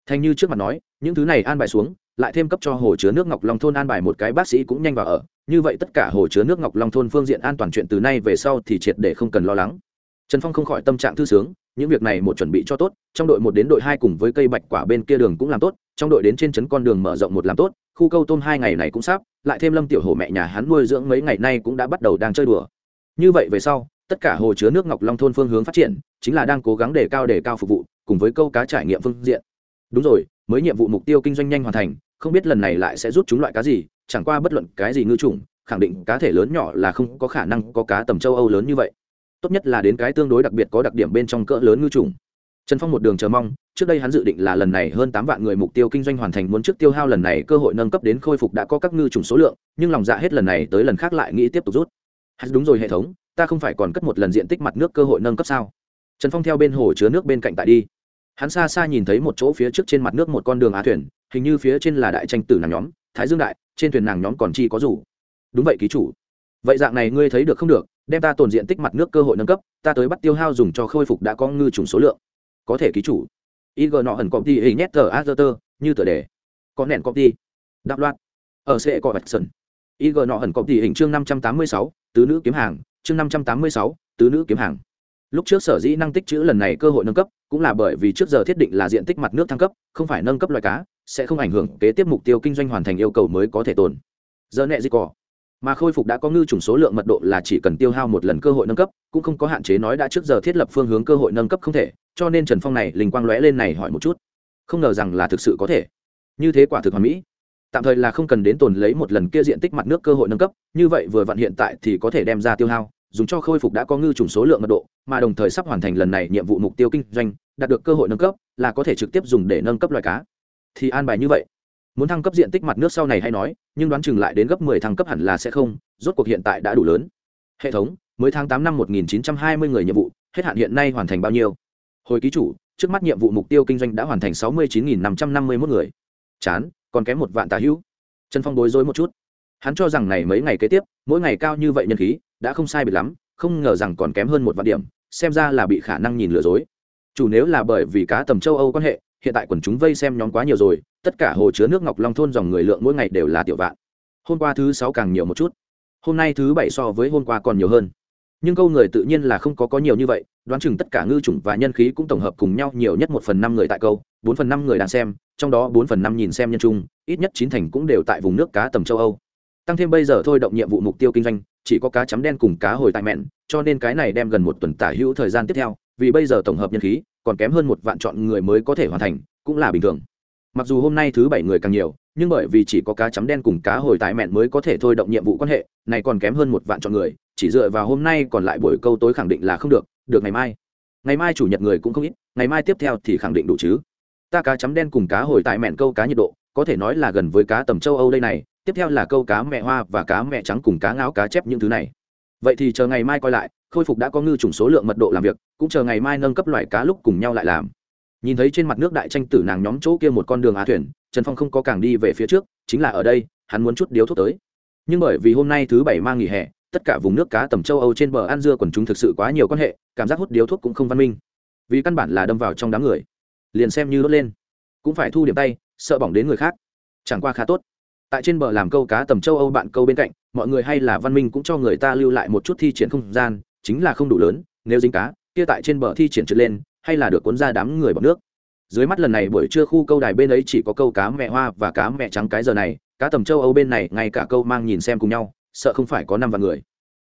Thành như trước mặt nói, những thứ này an bài xuống, lại thêm cấp cho hồ chứa nước ngọc long thôn an bài một cái bác sĩ cũng nhanh vào ở. Như vậy tất cả hồ chứa nước ngọc long thôn phương diện an toàn chuyện từ nay về sau thì triệt để không cần lo lắng. Trần phong không khỏi tâm trạng thư sướng, những việc này một chuẩn bị cho tốt, trong đội một đến đội hai cùng với cây bạch quả bên kia đường cũng làm tốt, trong đội đến trên trấn con đường mở rộng một làm tốt, khu câu tôm hai ngày này cũng sắp, lại thêm lâm tiểu hồ mẹ nhà hắn nuôi dưỡng mấy ngày nay cũng đã bắt đầu đang chơi đùa. Như vậy về sau tất cả hồ chứa nước ngọc long thôn phương hướng phát triển, chính là đang cố gắng đề cao đề cao phục vụ, cùng với câu cá trải nghiệm phương diện. Đúng rồi, mới nhiệm vụ mục tiêu kinh doanh nhanh hoàn thành, không biết lần này lại sẽ rút chúng loại cá gì, chẳng qua bất luận cái gì ngư trùng khẳng định cá thể lớn nhỏ là không có khả năng có cá tầm châu âu lớn như vậy. Tốt nhất là đến cái tương đối đặc biệt có đặc điểm bên trong cỡ lớn ngư trùng trần phong một đường chờ mong, trước đây hắn dự định là lần này hơn tám vạn người mục tiêu kinh doanh hoàn thành muốn trước tiêu hao lần này cơ hội nâng cấp đến khôi phục đã có các ngư trùng số lượng, nhưng lòng dạ hết lần này tới lần khác lại nghĩ tiếp tục rút. Hắn đúng rồi hệ thống ta không phải còn cất một lần diện tích mặt nước cơ hội nâng cấp sao? Trần phong theo bên hồ chứa nước bên cạnh tại đi. Hắn xa xa nhìn thấy một chỗ phía trước trên mặt nước một con đường á thuyền, hình như phía trên là đại tranh tử nàng nhóm, thái dương đại, trên thuyền nàng nhóm còn chi có rủ. Đúng vậy ký chủ. Vậy dạng này ngươi thấy được không được, đem ta tồn diện tích mặt nước cơ hội nâng cấp, ta tới bắt tiêu hao dùng cho khôi phục đã có ngư trùng số lượng. Có thể ký chủ. Ig nọ hẳn công đi hình nhét tờ azerter như tờ đề. Có nền công đi. Đáp loạt. Ở sẽ có vạch sân ig nọ hẳn công đi hình chương năm trăm tám mươi sáu, tứ nữ kiếm hàng chương năm trăm tám mươi sáu, tứ nữ kiếm hàng. Lúc trước sở dĩ năng tích chữ lần này cơ hội nâng cấp, cũng là bởi vì trước giờ thiết định là diện tích mặt nước thăng cấp, không phải nâng cấp loài cá, sẽ không ảnh hưởng kế tiếp mục tiêu kinh doanh hoàn thành yêu cầu mới có thể tồn. Giờ nẹ gì cỏ. Mà khôi phục đã có ngư chủng số lượng mật độ là chỉ cần tiêu hao một lần cơ hội nâng cấp, cũng không có hạn chế nói đã trước giờ thiết lập phương hướng cơ hội nâng cấp không thể, cho nên trần phong này linh quang lóe lên này hỏi một chút. Không ngờ rằng là thực sự có thể. Như thế quả thực hoàn mỹ tạm thời là không cần đến tồn lấy một lần kia diện tích mặt nước cơ hội nâng cấp, như vậy vừa vặn hiện tại thì có thể đem ra tiêu hao, dùng cho khôi phục đã có ngư trùng số lượng mật độ, mà đồng thời sắp hoàn thành lần này nhiệm vụ mục tiêu kinh doanh, đạt được cơ hội nâng cấp, là có thể trực tiếp dùng để nâng cấp loài cá. Thì an bài như vậy. Muốn thăng cấp diện tích mặt nước sau này hay nói, nhưng đoán chừng lại đến gấp mười thăng cấp hẳn là sẽ không, rốt cuộc hiện tại đã đủ lớn. Hệ thống, mới tháng tám năm một nghìn chín trăm hai mươi người nhiệm vụ, hết hạn hiện nay hoàn thành bao nhiêu? Hồi ký chủ, trước mắt nhiệm vụ mục tiêu kinh doanh đã hoàn thành sáu mươi chín nghìn năm trăm năm mươi mốt người. Chán còn kém một vạn tà hữu. Trần phong bối rối một chút. Hắn cho rằng này mấy ngày kế tiếp, mỗi ngày cao như vậy nhân khí, đã không sai biệt lắm, không ngờ rằng còn kém hơn một vạn điểm, xem ra là bị khả năng nhìn lừa dối. Chủ nếu là bởi vì cá tầm châu âu quan hệ, hiện tại quần chúng vây xem nhóm quá nhiều rồi, tất cả hồ chứa nước ngọc long thôn dòng người lượng mỗi ngày đều là tiểu vạn. Hôm qua thứ sáu càng nhiều một chút. Hôm nay thứ bảy so với hôm qua còn nhiều hơn nhưng câu người tự nhiên là không có có nhiều như vậy, đoán chừng tất cả ngư chủng và nhân khí cũng tổng hợp cùng nhau nhiều nhất một phần năm người tại câu, bốn phần năm người đang xem, trong đó bốn phần năm nhìn xem nhân trung ít nhất chín thành cũng đều tại vùng nước cá tầm châu âu. Tăng thêm bây giờ thôi động nhiệm vụ mục tiêu kinh doanh, chỉ có cá chấm đen cùng cá hồi tại mẹn, cho nên cái này đem gần một tuần tả hữu thời gian tiếp theo, vì bây giờ tổng hợp nhân khí, còn kém hơn một vạn chọn người mới có thể hoàn thành, cũng là bình thường. Mặc dù hôm nay thứ bảy người càng nhiều, nhưng bởi vì chỉ có cá chấm đen cùng cá hồi tại mẹn mới có thể thôi động nhiệm vụ quan hệ, này còn kém hơn một vạn chọn người chỉ dựa vào hôm nay còn lại buổi câu tối khẳng định là không được được ngày mai. Ngày mai chủ nhật người cũng không ít, ngày mai tiếp theo thì khẳng định đủ chứ. Ta cá chấm đen cùng cá hồi tại mẹn câu cá nhiệt độ, có thể nói là gần với cá tầm châu âu đây này, tiếp theo là câu cá mẹ hoa và cá mẹ trắng cùng cá ngáo cá chép những thứ này. Vậy thì chờ ngày mai coi lại, khôi phục đã có ngư chủng số lượng mật độ làm việc, cũng chờ ngày mai nâng cấp loại cá lúc cùng nhau lại làm. Nhìn thấy trên mặt nước đại tranh tử nàng nhóm chỗ kia một con đường á thuyền, trần phong không có càng đi về phía trước, chính là ở đây, hắn muốn chút điếu thuốc tới. Nhưng bởi vì hôm nay thứ bảy mang nghỉ hè tất cả vùng nước cá tầm châu âu trên bờ an dưa quần chúng thực sự quá nhiều quan hệ, cảm giác hút điếu thuốc cũng không văn minh. Vì căn bản là đâm vào trong đám người. Liền xem như đốt lên. Cũng phải thu điểm tay, sợ bỏng đến người khác. Chẳng qua khá tốt. Tại trên bờ làm câu cá tầm châu âu bạn câu bên cạnh, mọi người hay là văn minh cũng cho người ta lưu lại một chút thi triển không gian, chính là không đủ lớn, nếu dính cá, kia tại trên bờ thi triển trượt lên, hay là được cuốn ra đám người bọc nước. Dưới mắt lần này buổi trưa khu câu đài bên ấy chỉ có câu cá mẹ hoa và cá mẹ trắng cái giờ này, cá tầm châu âu bên này ngay cả câu mang nhìn xem cùng nhau sợ không phải có năm vạn người.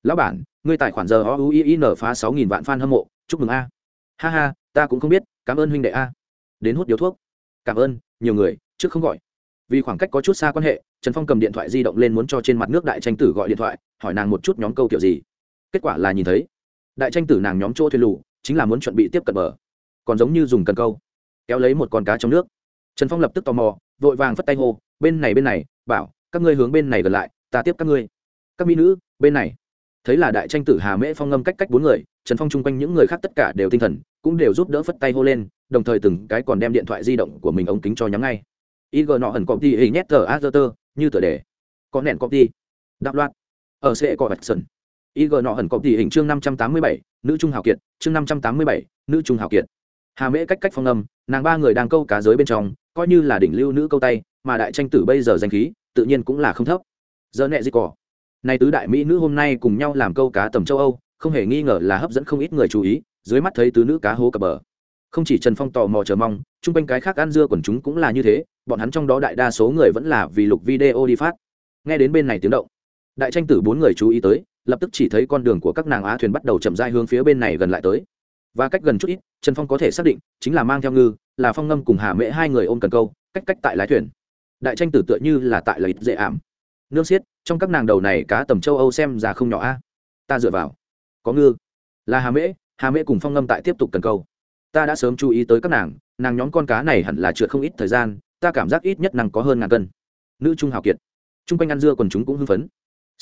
Lão bản, ngươi tài khoản giờ o u i n phá sáu nghìn vạn fan hâm mộ, chúc mừng a. Ha ha, ta cũng không biết, cảm ơn huynh đệ a. Đến hút điếu thuốc. Cảm ơn, nhiều người, trước không gọi. Vì khoảng cách có chút xa quan hệ, trần phong cầm điện thoại di động lên muốn cho trên mặt nước đại tranh tử gọi điện thoại, hỏi nàng một chút nhóm câu kiểu gì. Kết quả là nhìn thấy, đại tranh tử nàng nhóm chỗ thuyền lù, chính là muốn chuẩn bị tiếp cận bờ. Còn giống như dùng cần câu, kéo lấy một con cá trong nước. Trần phong lập tức tò mò, vội vàng phất tay hô, bên này bên này, bảo, các ngươi hướng bên này gần lại, ta tiếp các ngươi các mỹ nữ, bên này. Thấy là đại tranh tử hà mễ phong ngâm cách cách bốn người, trần phong chung quanh những người khác tất cả đều tinh thần, cũng đều giúp đỡ phất tay hô lên, đồng thời từng cái còn đem điện thoại di động của mình ống kính cho nhắm ngay. Ig nọ ẩn copy hình nhét tờ azerter như tờ đề. Có nền copy. Đáp loạt. Ở sẽ có vạch sân ig nọ ẩn copy hình chương năm trăm tám mươi bảy, nữ trung hào kiệt, chương năm trăm tám mươi bảy, nữ trung hào kiệt. Hà mễ cách cách phong âm nàng ba người đang câu cá giới bên trong, coi như là đỉnh lưu nữ câu tay, mà đại tranh tử bây giờ danh khí, tự nhiên cũng là không thấp. Giờ nẹ gì cỏ nay tứ đại mỹ nữ hôm nay cùng nhau làm câu cá tầm châu âu, không hề nghi ngờ là hấp dẫn không ít người chú ý, dưới mắt thấy tứ nữ cá hố cập bờ. Không chỉ trần phong tò mò chờ mong, chung quanh cái khác ăn dưa quần chúng cũng là như thế, bọn hắn trong đó đại đa số người vẫn là vì lục video đi phát. Nghe đến bên này tiếng động, đại tranh tử bốn người chú ý tới, lập tức chỉ thấy con đường của các nàng á thuyền bắt đầu chậm dai hướng phía bên này gần lại tới. Và cách gần chút ít, trần phong có thể xác định, chính là mang theo ngư, là phong ngâm cùng hà mễ hai người ôm cần câu, cách cách tại lái thuyền. Đại tranh tử tựa như là tại lợi dễ ảm. Nương xiết trong các nàng đầu này cá tầm châu âu xem ra không nhỏ a. Ta dựa vào. Có ngư. Là hà mễ hà mễ cùng phong ngâm tại tiếp tục cần câu. Ta đã sớm chú ý tới các nàng nàng nhóm con cá này hẳn là trượt không ít thời gian, ta cảm giác ít nhất nàng có hơn ngàn cân. Nữ trung hào kiệt. T r u n g quanh ăn dưa còn chúng cũng hưng phấn.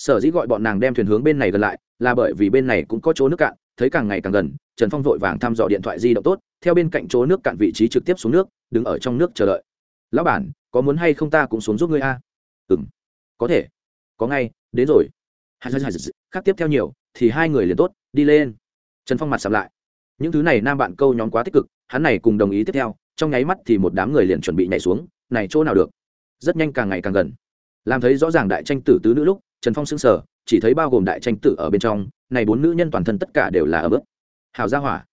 Sở dĩ gọi bọn nàng đem thuyền hướng bên này gần lại, là bởi vì bên này cũng có chỗ nước cạn, thấy càng ngày càng gần, trần phong vội vàng thăm dò điện thoại di động tốt, theo bên cạnh chỗ nước cạn vị trí trực tiếp xuống nước, đứng ở trong nước chờ đợi. Lão bản, có muốn hay không ta cũng xuống giúp ngươi a? Ừ m có thể có ngay, đến rồi. Khác tiếp theo nhiều, thì hai người liền tốt, đi lên. Trần phong mặt sầm lại. Những thứ này nam bạn câu nhóm quá tích cực, hắn này cùng đồng ý tiếp theo, trong nháy mắt thì một đám người liền chuẩn bị nhảy xuống, này chỗ nào được? Rất nhanh càng ngày càng gần. Làm thấy rõ ràng đại tranh tử tứ nữ lúc, trần phong sững sờ, chỉ thấy bao gồm đại tranh tử ở bên trong, này bốn nữ nhân toàn thân tất cả đều là ở bước hào gia hỏa.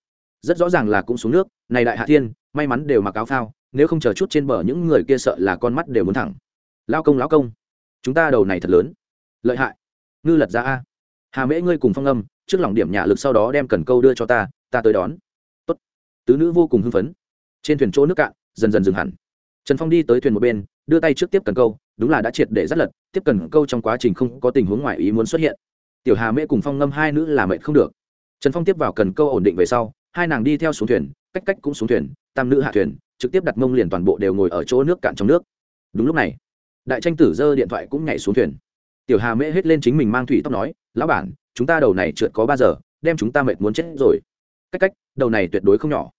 Rất rõ ràng là cũng xuống nước, này đại hạ thiên, may mắn đều mặc áo phao, nếu không chờ chút trên bờ những người kia sợ là con mắt đều muốn thẳng. Lao công lão công chúng ta đầu này thật lớn. Lợi hại. Ngư lật ra a. Hà mễ ngươi cùng phong âm, trước lòng điểm nhà lực sau đó đem cần câu đưa cho ta ta tới đón. Tốt. tứ nữ vô cùng hưng phấn. Trên thuyền chỗ nước cạn, dần dần dừng hẳn. Trần phong đi tới thuyền một bên, đưa tay trước tiếp cần câu, đúng là đã triệt để rất lật, tiếp cần câu trong quá trình không có tình huống ngoài ý muốn xuất hiện. Tiểu hà mễ cùng phong ngâm hai nữ là mệnh không được. Trần phong tiếp vào cần câu ổn định về sau, hai nàng đi theo xuống thuyền, cách cách cũng xuống thuyền, tam nữ hạ thuyền, trực tiếp đặt mông liền toàn bộ đều ngồi ở chỗ nước cạn trong nước. Đúng lúc này đại tranh tử giơ điện thoại cũng nhảy xuống thuyền. Tiểu hà mễ hết lên chính mình mang thủy tóc nói, lão bản, chúng ta đầu này trượt có ba giờ, đem chúng ta mệt muốn chết rồi. Cách cách, đầu này tuyệt đối không nhỏ.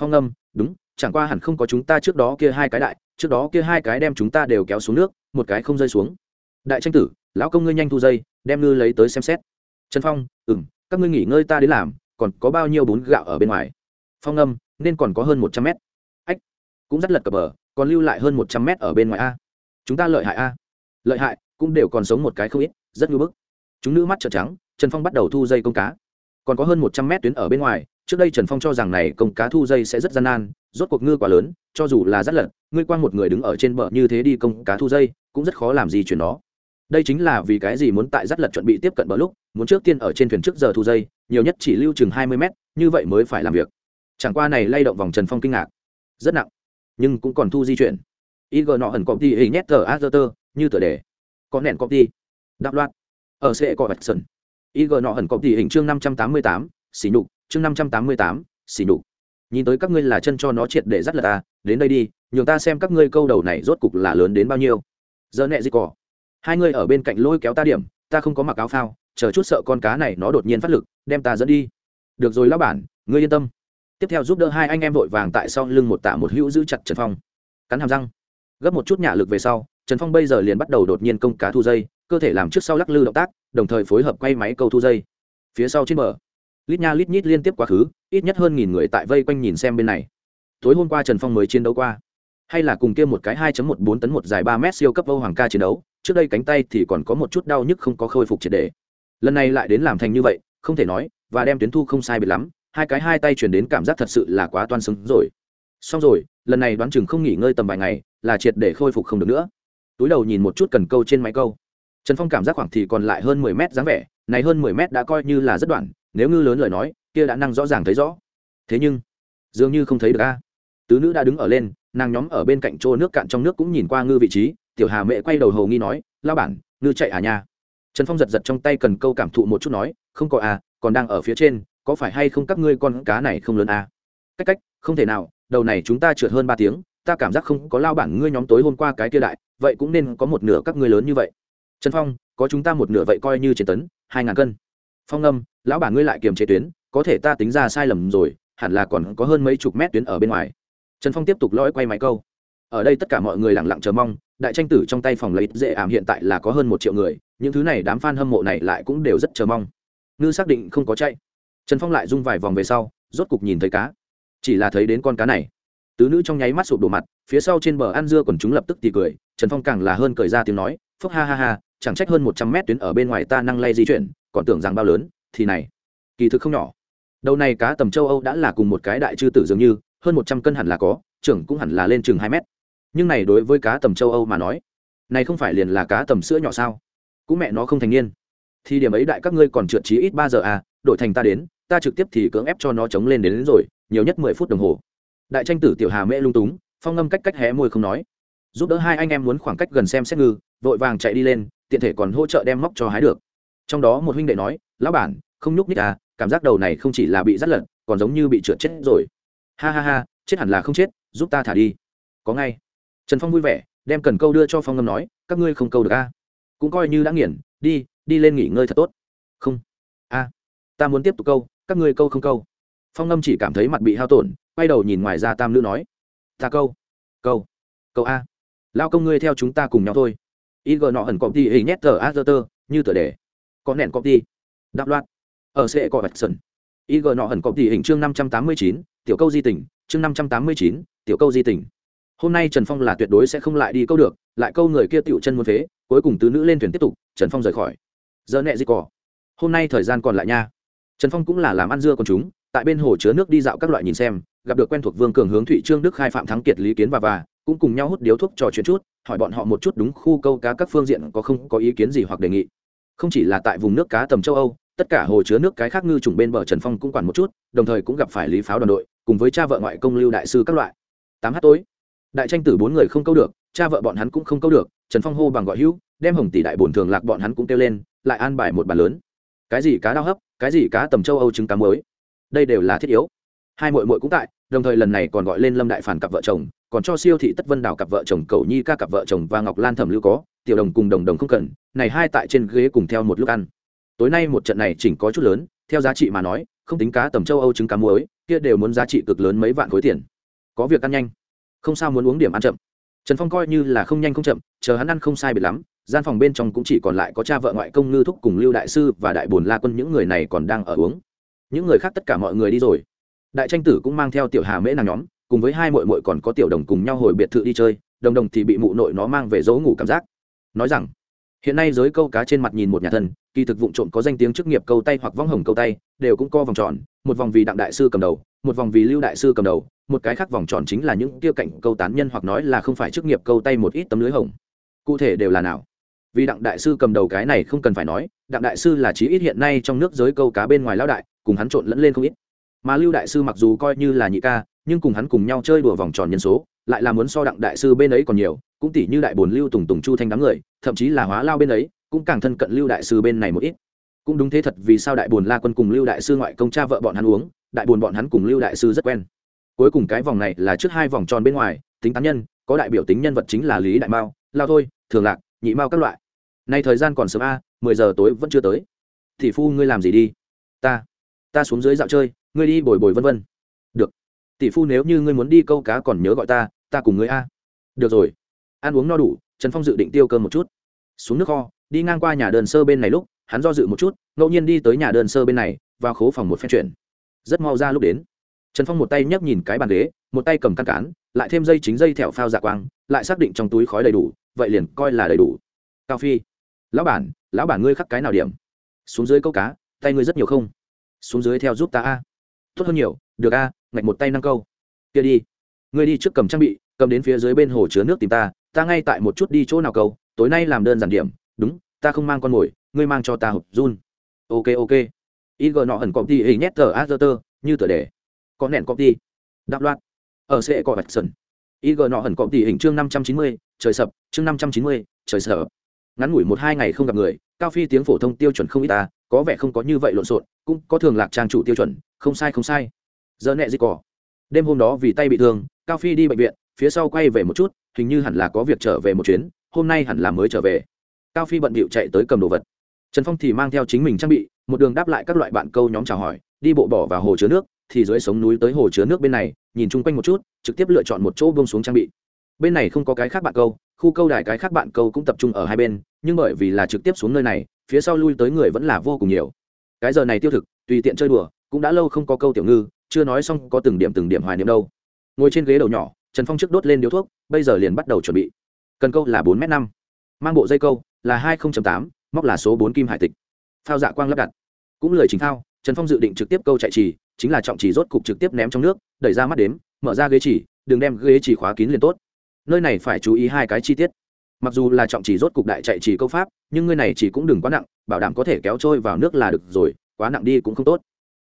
Phong âm, đúng, chẳng qua hẳn không có chúng ta trước đó kia hai cái đại, trước đó kia hai cái đem chúng ta đều kéo xuống nước, một cái không rơi xuống. Đại tranh tử, lão công ngươi nhanh thu dây, đem ngư lấy tới xem xét. Trần phong ừ m các ngươi nghỉ ngơi ta đến làm, còn có bao nhiêu bún gạo ở bên ngoài? Phong âm, nên còn có hơn một trăm mét. Ách, cũng rất lật cập bờ, còn lưu lại hơn một trăm mét ở bên ngoài a chúng ta lợi hại a. Lợi hại, cũng đều còn sống một cái không ít, rất ngưỡng bức. Chúng nữ mắt trợn trắng, trần phong bắt đầu thu dây công cá. Còn có hơn một trăm mét tuyến ở bên ngoài, trước đây trần phong cho rằng này công cá thu dây sẽ rất gian nan, rốt cuộc ngư quá lớn, cho dù là rất lật, ngươi quan một người đứng ở trên bờ như thế đi công cá thu dây, cũng rất khó làm gì chuyển nó đây chính là vì cái gì muốn tại rất lật chuẩn bị tiếp cận bờ lúc, muốn trước tiên ở trên thuyền trước giờ thu dây, nhiều nhất chỉ lưu chừng hai mươi mét, như vậy mới phải làm việc. Chẳng qua này lay động vòng trần phong kinh ngạc. Rất nặng, nhưng cũng còn thu di chuyển ig nọ hẳn cọp ty hình nhét tờ a như tờ đề. Có nẹn cọp ty đáp loạt. Ở sẽ có vạch sân ig nọ hẳn cọp ty hình chương năm trăm tám mươi tám, xỉ nhục. Chương năm trăm tám mươi tám, xỉ nhục. Nhìn tới các ngươi là chân cho nó triệt để dắt lật ta đến đây đi, nhường ta xem các ngươi câu đầu này rốt cục là lớn đến bao nhiêu. Giờ nẹ gì cỏ. Hai ngươi ở bên cạnh lôi kéo ta điểm, ta không có mặc áo phao, chờ chút sợ con cá này nó đột nhiên phát lực, đem ta dẫn đi. Được rồi lão bản, ngươi yên tâm. Tiếp theo giúp đỡ hai anh em vội vàng tại sau lưng một tạ một hữu giữ chặt trần phong. Cắn hàm răng gấp một chút nhả lực về sau trần phong bây giờ liền bắt đầu đột nhiên công cá thu dây cơ thể làm trước sau lắc lư động tác đồng thời phối hợp quay máy câu thu dây phía sau trên bờ lít nha lít nhít liên tiếp quá khứ ít nhất hơn nghìn người tại vây quanh nhìn xem bên này tối hôm qua trần phong mới chiến đấu qua hay là cùng kia một cái 2 một bốn tấn một dài ba mét siêu cấp Âu Hoàng ca chiến đấu, trước đây cánh tay thì còn có một chút đau nhức không có khôi phục triệt để. Lần này lại đến làm thành như vậy, không thể nói, và đem tuyến thu không sai biệt lắm, hai cái hai tay truyền đến cảm giác thật sự là quá toan sướng rồi. Xong rồi, lần này đoán chừng không nghỉ ngơi tầm vài ngày, là triệt để khôi phục không được nữa. Túi đầu nhìn một chút cần câu trên máy câu. Trần Phong cảm giác khoảng thì còn lại hơn 10 mét dáng vẻ, này hơn 10 mét đã coi như là rất đoạn, nếu ngư lớn lời nói kia đã năng rõ ràng thấy rõ thế nhưng dường như không thấy được a tứ nữ đã đứng ở lên nàng nhóm ở bên cạnh chỗ nước cạn trong nước cũng nhìn qua ngư vị trí tiểu hà mẹ quay đầu hầu nghi nói lao bản ngư chạy à nha trần phong giật giật trong tay cần câu cảm thụ một chút nói không có à còn đang ở phía trên có phải hay không các ngươi con cá này không lớn à cách cách không thể nào đầu này chúng ta trượt hơn ba tiếng ta cảm giác không có lao bản ngươi nhóm tối hôm qua cái kia đại, vậy cũng nên có một nửa các ngươi lớn như vậy. Trần phong, có chúng ta một nửa vậy coi như trên tấn, hai ngàn cân. Phong âm lão bản ngươi lại kiềm chế tuyến, có thể ta tính ra sai lầm rồi, hẳn là còn có hơn mấy chục mét tuyến ở bên ngoài. Trần phong tiếp tục lõi quay máy câu. Ở đây tất cả mọi người lặng lặng chờ mong, đại tranh tử trong tay phòng lấy dễ ảm hiện tại là có hơn một triệu người, những thứ này đám f a n hâm mộ này lại cũng đều rất chờ mong. Ngư xác định không có chạy. Trần phong lại rung vài vòng về sau, rốt cục nhìn thấy cá. Chỉ là thấy đến con cá này tứ nữ trong nháy mắt sụp đổ mặt phía sau trên bờ ăn dưa còn chúng lập tức tì cười trần phong càng là hơn cười ra tiếng nói phúc ha ha ha chẳng trách hơn một trăm mét tuyến ở bên ngoài ta năng lay di chuyển còn tưởng rằng bao lớn thì này kỳ thực không nhỏ. Đầu này cá tầm châu âu đã là cùng một cái đại chư tử dường như hơn một trăm cân hẳn là có trưởng cũng hẳn là lên chừng hai mét. Nhưng này đối với cá tầm châu âu mà nói này không phải liền là cá tầm sữa nhỏ sao? Cũng mẹ nó không thành niên. Thì điểm ấy đại các ngươi còn trượt trí ít ba giờ à đội thành ta đến ta trực tiếp thì cưỡng ép cho nó chống lên đến, đến rồi nhiều nhất mười phút đồng hồ đại tranh tử tiểu hà mễ lung túng, phong ngâm cách cách hé môi không nói. Giúp đỡ hai anh em muốn khoảng cách gần xem xét ngư, vội vàng chạy đi lên, tiện thể còn hỗ trợ đem móc cho hái được. Trong đó một huynh đệ nói, lão bản, không nhúc nhích à cảm giác đầu này không chỉ là bị rắt lật, còn giống như bị trượt chết rồi. Ha ha ha, chết hẳn là không chết, giúp ta thả đi. Có ngay. Trần phong vui vẻ, đem cần câu đưa cho phong ngâm nói, các ngươi không câu được a cũng coi như đã nghiền, đi đi lên nghỉ ngơi thật tốt. Không. A, ta muốn tiếp tục câu, các ngươi câu không câu. Phong ngâm chỉ cảm thấy mặt bị hao tổn quay đầu nhìn ngoài ra tam nữ nói, ta câu câu câu a. Lao công ngươi theo chúng ta cùng nhau thôi. Y gờ nọ hẳn cọp ti hình nhét tờ a tơ tơ như tờ đề. Có nẹn cọp ti Đáp loạt ở sẽ có vạch sân y gờ nọ hẳn cọp ti hình chương năm trăm tám mươi chín, tiểu câu di tỉnh chương năm trăm tám mươi chín, tiểu câu di tỉnh hôm nay trần phong là tuyệt đối sẽ không lại đi câu được, lại câu người kia tựu chân muốn phế, cuối cùng tứ nữ lên thuyền tiếp tục, trần phong rời khỏi. Giờ nẹ gì cỏ. Hôm nay thời gian còn lại nha. Trần phong cũng là làm ăn dưa con chúng, tại bên hồ chứa nước đi dạo các loại nhìn xem gặp được quen thuộc vương cường hướng thụy trương đức khai phạm thắng kiệt lý kiến và và, cũng cùng nhau hút điếu thuốc trò chuyện chút, hỏi bọn họ một chút đúng khu câu cá các phương diện có không có ý kiến gì hoặc đề nghị. Không chỉ là tại vùng nước cá tầm châu âu, tất cả hồ chứa nước cái khác ngư trùng bên bờ trần phong cũng quản một chút, đồng thời cũng gặp phải lý pháo đoàn đội, cùng với cha vợ ngoại công lưu đại sư các loại. Tám h tối. Đại tranh tử bốn người không câu được, cha vợ bọn hắn cũng không câu được, trần phong hô bằng gọi hữu, đem hồng tỷ đại bổn thường lạc bọn hắn cũng kêu lên, lại an bài một bàn lớn. Cái gì cá đao hấp, cái gì cá tầm châu âu trứng cá mới đây đều là thiết yếu hai mội mội cũng tại, đồng thời lần này còn gọi lên lâm đại phản cặp vợ chồng, còn cho siêu thị tất vân đào cặp vợ chồng, cầu nhi ca cặp vợ chồng và ngọc lan thẩm lưu có, tiểu đồng cùng đồng đồng không cần, này hai tại trên ghế cùng theo một lúc ăn. Tối nay một trận này chỉnh có chút lớn, theo giá trị mà nói, không tính cá tầm châu âu trứng cá muối, kia đều muốn giá trị cực lớn mấy vạn khối tiền. Có việc ăn nhanh. Không sao muốn uống điểm ăn chậm. Trần phong coi như là không nhanh không chậm, chờ hắn ăn không sai biệt lắm, gian phòng bên trong cũng chỉ còn lại có cha vợ ngoại công ngư thúc cùng lưu đại sư và đại bồn la quân, những người này còn đang ở uống. Những người khác tất cả mọi người đi rồi đại tranh tử cũng mang theo tiểu hà mễ nàng nhóm, cùng với hai mội mội còn có tiểu đồng cùng nhau hồi biệt thự đi chơi, đồng đồng thì bị mụ nội nó mang về dấu ngủ cảm giác. Nói rằng, hiện nay giới câu cá trên mặt nhìn một nhà thần kỳ thực vụ trộm có danh tiếng chức nghiệp câu tay hoặc vong hồng câu tay, đều cũng co vòng tròn, một vòng vì đặng đại sư cầm đầu, một vòng vì lưu đại sư cầm đầu, một cái khác vòng tròn chính là những tiêu cảnh câu tán nhân hoặc nói là không phải chức nghiệp câu tay một ít tấm lưới hồng. Cụ thể đều là nào? Vì đặng đại sư cầm đầu cái này không cần phải nói, đặng đại sư là chí ít hiện nay trong nước giới câu cá bên ngoài lao đại, cùng hắn trộn lẫn lên không ít mà lưu đại sư mặc dù coi như là nhị ca, nhưng cùng hắn cùng nhau chơi đùa vòng tròn nhân số, lại là muốn so đặng đại sư bên ấy còn nhiều, cũng tỷ như đại bồn lưu tùng tùng chu thanh đám người, thậm chí là hóa lao bên ấy, cũng càng thân cận lưu đại sư bên này một ít. Cũng đúng thế thật, vì sao đại bồn la quân cùng lưu đại sư ngoại công cha vợ bọn hắn uống, đại bồn bọn hắn cùng lưu đại sư rất quen. Cuối cùng cái vòng này là trước hai vòng tròn bên ngoài, tính tán nhân, có đại biểu tính nhân vật chính là lý đại mao, lao thôi, thường lạc, nhị mao các loại. Nay thời gian còn sớm a, mười giờ tối vẫn chưa tới. Thì phu ngươi làm gì đi? Ta ta xuống dưới dạo chơi ngươi đi bồi bồi vân vân. Được. Tỷ phu nếu như ngươi muốn đi câu cá còn nhớ gọi ta ta cùng ngươi a. Được rồi. Ăn uống no đủ, trần phong dự định tiêu cơm một chút. Xuống nước kho, đi ngang qua nhà đơn sơ bên này lúc, hắn do dự một chút, ngẫu nhiên đi tới nhà đơn sơ bên này, vào khố phòng một phen chuyển rất mau ra lúc đến. Trần phong một tay nhấc nhìn cái bàn ghế, một tay cầm căn cán, lại thêm dây chính dây thẹo phao dạ quang, lại xác định trong túi khói đầy đủ, vậy liền coi là đầy đủ. Cao phi, lão bản lão bản ngươi khắc cái nào điểm? Xuống dưới câu cá, tay ngươi rất nhiều không? Xuống dưới theo giúp ta a tốt hơn nhiều, được a, ngạch một tay năm câu. Kia đi, ngươi đi trước cầm trang bị, cầm đến phía dưới bên hồ chứa nước tìm ta ta ngay tại một chút đi chỗ nào câu tối nay làm đơn giản điểm, đúng, ta không mang con mồi, ngươi mang cho ta hộp run. Ok ok. Ig nọ ẩn công ty hình nhét tờ a tơ, như tờ đề. Có nẹn công ty đáp loạt. Ở sẽ có vạch sân ig nọ ẩn công ty hình chương năm trăm chín mươi, trời sập, chương năm trăm chín mươi, trời sập. Ngắn ngủi một hai ngày không gặp người, cao phi tiếng phổ thông tiêu chuẩn không ít ta có vẻ không có như vậy lộn xộn, cũng có thường lạc trang chủ tiêu chuẩn, không sai không sai. Giờ nẹ gì cỏ. Đêm hôm đó vì tay bị thương, cao phi đi bệnh viện, phía sau quay về một chút, hình như hẳn là có việc trở về một chuyến, hôm nay hẳn là mới trở về. Cao phi bận bịu chạy tới cầm đồ vật. Trần phong thì mang theo chính mình trang bị, một đường đáp lại các loại bạn câu nhóm chào hỏi, đi bộ bỏ vào hồ chứa nước, thì dưới sống núi tới hồ chứa nước bên này, nhìn chung quanh một chút, trực tiếp lựa chọn một chỗ bông xuống trang bị bên này không có cái khác bạn câu, khu câu đài cái khác bạn câu cũng tập trung ở hai bên, nhưng bởi vì là trực tiếp xuống nơi này, phía sau lui tới người vẫn là vô cùng nhiều. Cái giờ này tiêu thực, tùy tiện chơi đùa, cũng đã lâu không có câu tiểu ngư, chưa nói xong có từng điểm từng điểm hoài niệm đâu. Ngồi trên ghế đầu nhỏ, trần phong trước đốt lên điếu thuốc, bây giờ liền bắt đầu chuẩn bị. Cần câu là bốn m năm, mang bộ dây câu là hai tám, móc là số bốn kim hải tịch. Phao dạ quang lắp đặt. Cũng lời chính thao, trần phong dự định trực tiếp câu chạy trì, chính là trọng trì rốt cục trực tiếp ném trong nước, đẩy ra mắt đếm, mở ra ghế chỉ, đừng đem ghế chỉ khóa kín liền tốt nơi này phải chú ý hai cái chi tiết. Mặc dù là trọng chỉ rốt cục đại chạy chỉ câu pháp, nhưng ngươi này chỉ cũng đừng quá nặng, bảo đảm có thể kéo trôi vào nước là được rồi, quá nặng đi cũng không tốt.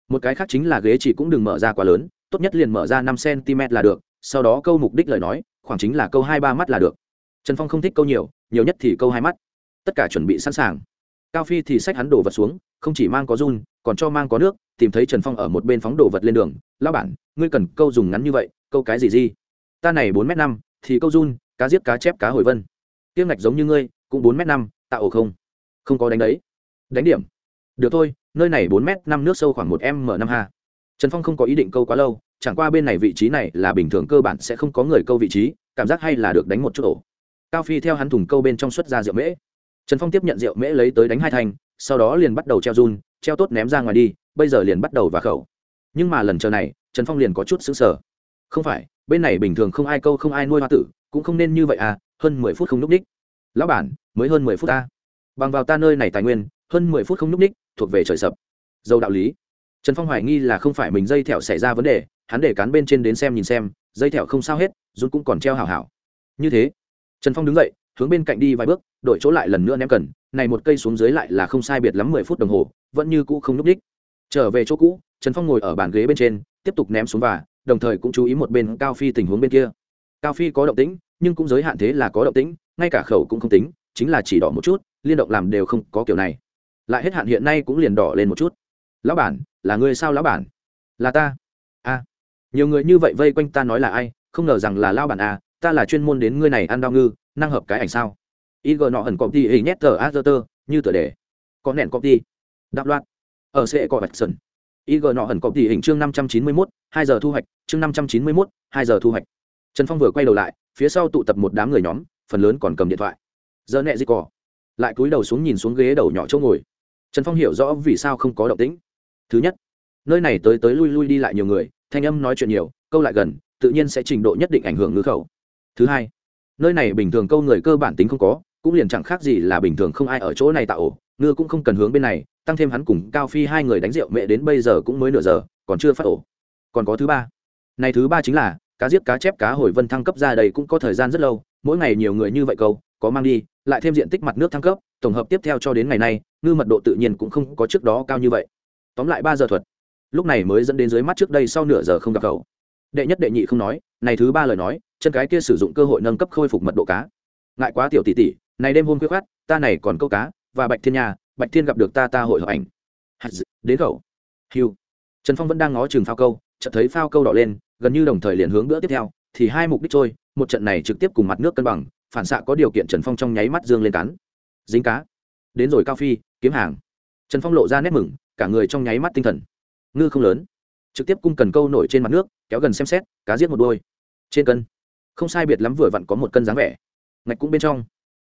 Một cái khác chính là ghế chỉ cũng đừng mở ra quá lớn, tốt nhất liền mở ra năm cm là được, sau đó câu mục đích lời nói, khoảng chính là câu hai ba mắt là được. Trần phong không thích câu nhiều nhiều nhất thì câu hai mắt. Tất cả chuẩn bị sẵn sàng. Cao phi thì xách hắn đổ vật xuống, không chỉ mang có run, còn cho mang có nước, tìm thấy trần phong ở một bên phóng đổ vật lên đường. Lao bản, ngươi cần câu dùng ngắn như vậy, câu cái gì gì? Ta này bốn m năm thì câu run, cá giết cá chép cá hồi vân. Tiêm ngạch giống như ngươi, cũng bốn m năm, tạo ổ không. Không có đánh đấy. Đánh điểm. Được thôi, nơi này bốn m năm nước sâu khoảng một m năm ha. Trần phong không có ý định câu quá lâu, chẳng qua bên này vị trí này là bình thường cơ bản sẽ không có người câu vị trí, cảm giác hay là được đánh một chút ổ. Cao phi theo hắn thùng câu bên trong xuất ra rượu mễ. Trần phong tiếp nhận rượu mễ lấy tới đánh hai thành, sau đó liền bắt đầu treo run, treo tốt ném ra ngoài đi, bây giờ liền bắt đầu vào khẩu. Nhưng mà lần chờ này, trần phong liền có chút xứng sở không phải bên này bình thường không ai câu không ai nuôi hoa tử, cũng không nên như vậy à hơn mười phút không núp ních. Lão bản, mới hơn mười phút ta. Bằng vào ta nơi này tài nguyên, hơn mười phút không núp ních, thuộc về trời sập. Dâu đạo lý. Trần phong hoài nghi là không phải mình dây thẹo xảy ra vấn đề, hắn để cán bên trên đến xem nhìn xem, dây thẹo không sao hết, rút cũng còn treo hào hảo. Như thế, trần phong đứng dậy, hướng bên cạnh đi vài bước, đổi chỗ lại lần nữa ném cần, này một cây xuống dưới lại là không sai biệt lắm mười phút đồng hồ, vẫn như cũ không n ú c đích trở về chỗ cũ, trần phong ngồi ở bàn ghế bên trên, tiếp tục ném xuống và đồng thời cũng chú ý một bên cao phi tình huống bên kia. Cao phi có động tĩnh, nhưng cũng giới hạn thế là có động tĩnh, ngay cả khẩu cũng không tính, chính là chỉ đỏ một chút, liên động làm đều không có kiểu này. Lại hết hạn hiện nay cũng liền đỏ lên một chút. Lão bản, là người sao lão bản? Là ta. A nhiều người như vậy vây quanh ta nói là ai, không ngờ rằng là lao bản a ta là chuyên môn đến ngươi này ăn đau ngư, năng hợp cái ảnh sao? Ig nọ ẩn công ty hình nét tờ a tơ, như tờ đề. Có nền công ty đáp loạn ở sẽ có vạch sân ig nọ ẩn công ty hình chương năm trăm chín mươi mốt, hai giờ thu hoạch chương năm trăm chín mươi mốt, hai giờ thu hoạch. Trần phong vừa quay đầu lại, phía sau tụ tập một đám người nhóm, phần lớn còn cầm điện thoại. Giờ nẹ gì cỏ lại cúi đầu xuống nhìn xuống ghế đầu nhỏ chỗ ngồi. Trần phong hiểu rõ vì sao không có động tĩnh. Thứ nhất, nơi này tới tới lui lui đi lại nhiều người, thanh âm nói chuyện nhiều, câu lại gần, tự nhiên sẽ trình độ nhất định ảnh hưởng ngữ khẩu. Thứ hai, nơi này bình thường câu người cơ bản tính không có, cũng liền chẳng khác gì là bình thường không ai ở chỗ này tạo ổ, ngư cũng không cần hướng bên này, tăng thêm hắn cùng cao phi hai người đánh rượu mẹ đến bây giờ cũng mới nửa giờ, còn chưa phát ổ. Còn có thứ ba này thứ ba chính là, cá giết cá chép cá hồi vân thăng cấp ra đây cũng có thời gian rất lâu, mỗi ngày nhiều người như vậy câu, có mang đi, lại thêm diện tích mặt nước thăng cấp, tổng hợp tiếp theo cho đến ngày nay, ngư mật độ tự nhiên cũng không có trước đó cao như vậy. Tóm lại ba giờ thuật. Lúc này mới dẫn đến dưới mắt trước đây sau nửa giờ không gặp khẩu đệ nhất đệ nhị không nói, này thứ ba lời nói, chân cái kia sử dụng cơ hội nâng cấp khôi phục mật độ cá. Ngại quá tiểu tỷ tỷ, này đêm hôm khuya khoát, ta này còn câu cá, và bạch thiên nhà bạch thiên gặp được ta ta hội hợp ảnh. Đến khẩu hiu trần phong vẫn đang ngó chừng phao câu chợt thấy phao câu đỏ lên, gần như đồng thời liền hướng bữa tiếp theo, thì hai mục đích trôi, một trận này trực tiếp cùng mặt nước cân bằng, phản xạ có điều kiện trần phong trong nháy mắt dương lên cắn dính cá. Đến rồi cao phi, kiếm hàng. Trần phong lộ ra nét mừng, cả người trong nháy mắt tinh thần. Ngư không lớn. Trực tiếp cung cần câu nổi trên mặt nước, kéo gần xem xét, cá giết một đôi. Trên cân. Không sai biệt lắm vừa vặn có một cân dáng vẻ. Ngạch cũng bên trong.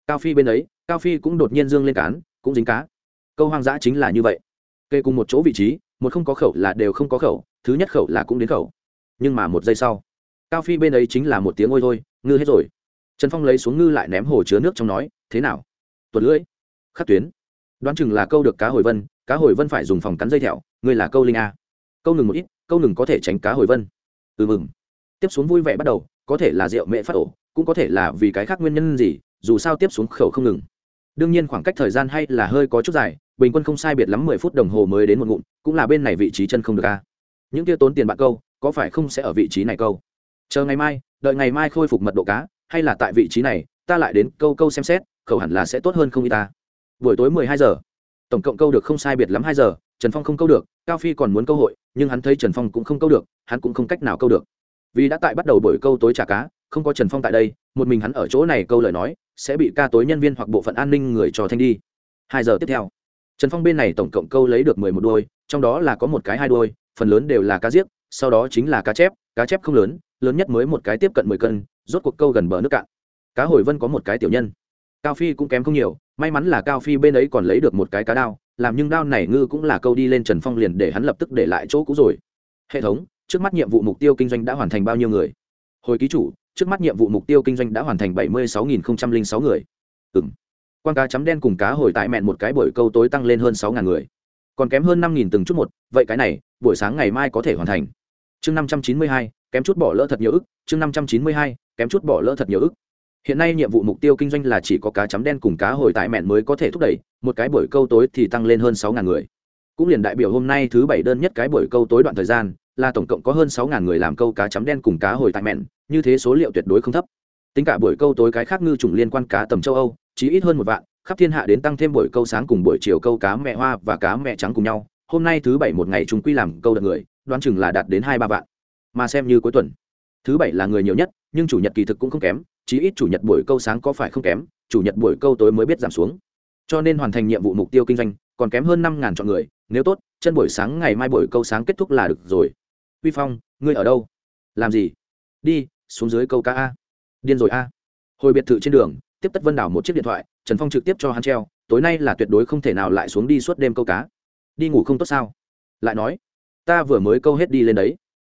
Cao phi bên ấy, cao phi cũng đột nhiên dương lên cán, cũng dính cá. Câu hoang dã chính là như vậy. Kê cùng một chỗ vị trí một không có khẩu là đều không có khẩu, thứ nhất khẩu là cũng đến khẩu. Nhưng mà một giây sau, cao phi bên ấy chính là một tiếng ôi thôi, ngư hết rồi. Trần phong lấy xuống ngư lại ném hồ chứa nước trong nói, thế nào? Tuột lưỡi? Khắc tuyến? Đoán chừng là câu được cá hồi vân, cá hồi vân phải dùng phòng cắn dây thẹo, ngươi là câu linh a. Câu ngừng một ít, câu ngừng có thể tránh cá hồi vân. Ừ mừng. Tiếp xuống vui vẻ bắt đầu, có thể là rượu mẹ phát ổ, cũng có thể là vì cái khác nguyên nhân gì, dù sao tiếp xuống khẩu không ngừng. Đương nhiên khoảng cách thời gian hay là hơi có chút dài bình quân không sai biệt lắm mười phút đồng hồ mới đến một ngụm, cũng là bên này vị trí chân không được a. Những kia tốn tiền bạn câu, có phải không sẽ ở vị trí này câu? Chờ ngày mai, đợi ngày mai khôi phục mật độ cá, hay là tại vị trí này, ta lại đến câu câu xem xét, khẩu hẳn là sẽ tốt hơn không y ta. Buổi tối mười hai giờ. Tổng cộng câu được không sai biệt lắm hai giờ, trần phong không câu được, cao phi còn muốn câu hội, nhưng hắn thấy trần phong cũng không câu được, hắn cũng không cách nào câu được. Vì đã tại bắt đầu buổi câu tối trả cá, không có trần phong tại đây, một mình hắn ở chỗ này câu lời nói, sẽ bị ca tối nhân viên hoặc bộ phận an ninh người cho thanh đi. Hai giờ tiếp theo trần phong bên này tổng cộng câu lấy được mười một đôi, trong đó là có một cái hai đôi, phần lớn đều là cá giết sau đó chính là cá chép cá chép không lớn lớn nhất mới một cái tiếp cận mười cân, rốt cuộc câu gần bờ nước cạn. Cá hồi vân có một cái tiểu nhân. Cao phi cũng kém không nhiều, may mắn là cao phi bên ấy còn lấy được một cái cá đao, làm nhưng đao này ngư cũng là câu đi lên trần phong liền để hắn lập tức để lại chỗ cũ rồi. Hệ thống, trước mắt nhiệm vụ mục tiêu kinh doanh đã hoàn thành bao nhiêu người? Hồi ký chủ, trước mắt nhiệm vụ mục tiêu kinh doanh đã hoàn thành bảy mươi sáu nghìn sáu người. Ừ m quan cá chấm đen cùng cá hồi tại mẹn một cái buổi câu tối tăng lên hơn sáu ngàn người. Còn kém hơn năm nghìn từng chút một, vậy cái này, buổi sáng ngày mai có thể hoàn thành. Chương năm trăm chín mươi hai, kém chút bỏ lỡ thật nhiều ức, chương năm trăm chín mươi hai, kém chút bỏ lỡ thật nhiều ức. Hiện nay nhiệm vụ mục tiêu kinh doanh là chỉ có cá chấm đen cùng cá hồi tại mẹn mới có thể thúc đẩy, một cái buổi câu tối thì tăng lên hơn sáu ngàn người. Cũng liền đại biểu hôm nay thứ bảy đơn nhất cái buổi câu tối đoạn thời gian, là tổng cộng có hơn sáu ngàn người làm câu cá chấm đen cùng cá hồi tại mẹn, như thế số liệu tuyệt đối không thấp. Tính cả buổi câu tối cái khác ngư chủng liên quan cá tầm châu âu chỉ ít hơn một vạn, khắp thiên hạ đến tăng thêm buổi câu sáng cùng buổi chiều câu cá mẹ hoa và cá mẹ trắng cùng nhau. Hôm nay thứ bảy một ngày chúng quy làm câu đợt người, đoán chừng là đạt đến hai ba vạn. Mà xem như cuối tuần. Thứ bảy là người nhiều nhất, nhưng chủ nhật kỳ thực cũng không kém, chí ít chủ nhật buổi câu sáng có phải không kém, chủ nhật buổi câu tối mới biết giảm xuống. Cho nên hoàn thành nhiệm vụ mục tiêu kinh doanh, còn kém hơn năm ngàn chọn người, nếu tốt, chân buổi sáng ngày mai buổi câu sáng kết thúc là được rồi. Vi phong, ngươi ở đâu? Làm gì? Đi, xuống dưới câu cá a. Điên rồi a. Hồi biệt thự trên đường tiếp tất vân đảo một chiếc điện thoại trần phong trực tiếp cho hắn treo tối nay là tuyệt đối không thể nào lại xuống đi suốt đêm câu cá. Đi ngủ không tốt sao? Lại nói ta vừa mới câu hết đi lên đấy.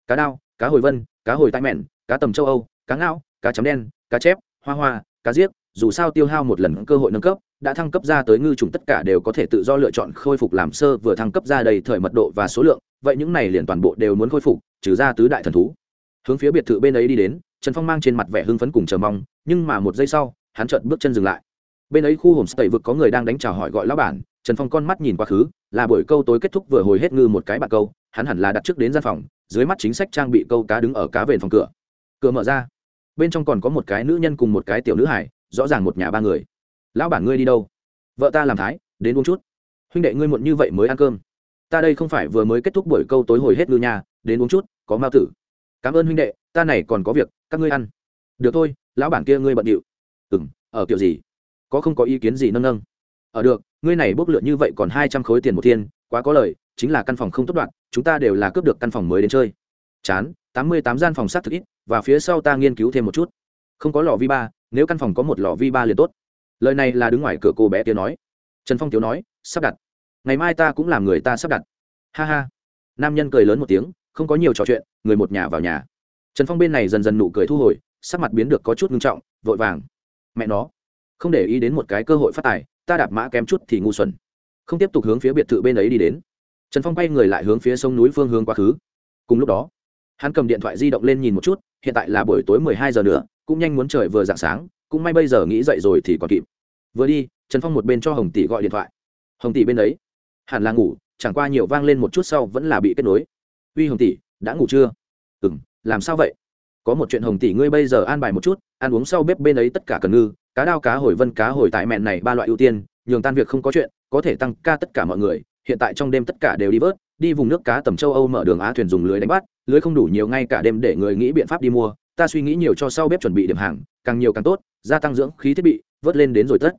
Cá đao cá hồi vân cá hồi tai mẹn cá tầm châu âu cá ngao cá chấm đen cá chép hoa hoa cá diếc, dù sao tiêu hao một lần cơ hội nâng cấp đã thăng cấp ra tới ngư trùng tất cả đều có thể tự do lựa chọn khôi phục làm sơ vừa thăng cấp ra đầy thời mật độ và số lượng vậy những này liền toàn bộ đều muốn khôi phục trừ ra tứ đại thần thú. Hướng phía biệt thự bên ấy đi đến trần phong mang trên mặt vẻ hưng phấn cùng chờ mong nhưng mà một giây sau hắn chợt bước chân dừng lại. Bên ấy khu homestay vực có người đang đánh chào hỏi gọi lão bản, trần phong con mắt nhìn quá khứ, là buổi câu tối kết thúc vừa hồi hết ngư một cái bạc câu, hắn hẳn là đặt trước đến gian phòng, dưới mắt chính sách trang bị câu cá đứng ở cá vền phòng cửa. Cửa mở ra. Bên trong còn có một cái nữ nhân cùng một cái tiểu nữ hải rõ ràng một nhà ba người. Lão bản ngươi đi đâu? Vợ ta làm thái, đến uống chút. Huynh đệ ngươi muộn như vậy mới ăn cơm. Ta đây không phải vừa mới kết thúc buổi câu tối hồi hết ngư nhà, đến uống chút, có mao tử. Cảm ơn huynh đệ, ta này còn có việc, các ngươi ăn. Được thôi, lão bản kia ngươi bận điệu ở kiểu gì? Có không có ý kiến gì nâng nâng? Ở được, ngươi này bốc lượn như vậy còn hai trăm khối tiền một thiên, quá có lời, chính là căn phòng không tốt đoạn, chúng ta đều là cướp được căn phòng mới đến chơi. Chán, tám mươi tám gian phòng sát thực ít, và phía sau ta nghiên cứu thêm một chút. Không có lò vi ba, nếu căn phòng có một lò vi ba liền tốt. Lời này là đứng ngoài cửa cô bé kia nói. Trần phong tiếu nói, sắp đặt. Ngày mai ta cũng làm người ta sắp đặt. Ha ha. Nam nhân cười lớn một tiếng, không có nhiều trò chuyện, người một nhà vào nhà. Trần phong bên này dần dần nụ cười thu hồi, sắc mặt biến được có chút ngưng trọng, vội vàng mẹ nó. Không để ý đến một cái cơ hội phát tài, ta đạp mã kém chút thì ngu xuẩn. Không tiếp tục hướng phía biệt thự bên ấy đi đến. Trần phong quay người lại hướng phía sông núi phương hướng quá khứ. Cùng lúc đó, hắn cầm điện thoại di động lên nhìn một chút, hiện tại là buổi tối mười hai giờ nữa, cũng nhanh muốn trời vừa d ạ n g sáng, cũng may bây giờ nghĩ dậy rồi thì còn kịp. Vừa đi, trần phong một bên cho hồng tỷ gọi điện thoại. Hồng tỷ bên đấy hẳn là ngủ, chẳng qua nhiều vang lên một chút sau vẫn là bị kết nối. Uy hồng tỷ, đã ngủ chưa? Ừ m làm sao vậy? Có một chuyện hồng tỷ ngươi bây giờ an bài một chút, ăn uống sau bếp bên ấy tất cả cần ngư, cá đao, cá hồi, vân, cá hồi tại mẹn này ba loại ưu tiên, nhường tan việc không có chuyện, có thể tăng ca tất cả mọi người, hiện tại trong đêm tất cả đều đi vớt, đi vùng nước cá tầm châu âu mở đường á thuyền dùng lưới đánh bắt, lưới không đủ nhiều ngay cả đêm để người nghĩ biện pháp đi mua, ta suy nghĩ nhiều cho sau bếp chuẩn bị điểm hàng, càng nhiều càng tốt, gia tăng dưỡng khí thiết bị, vớt lên đến rồi tất.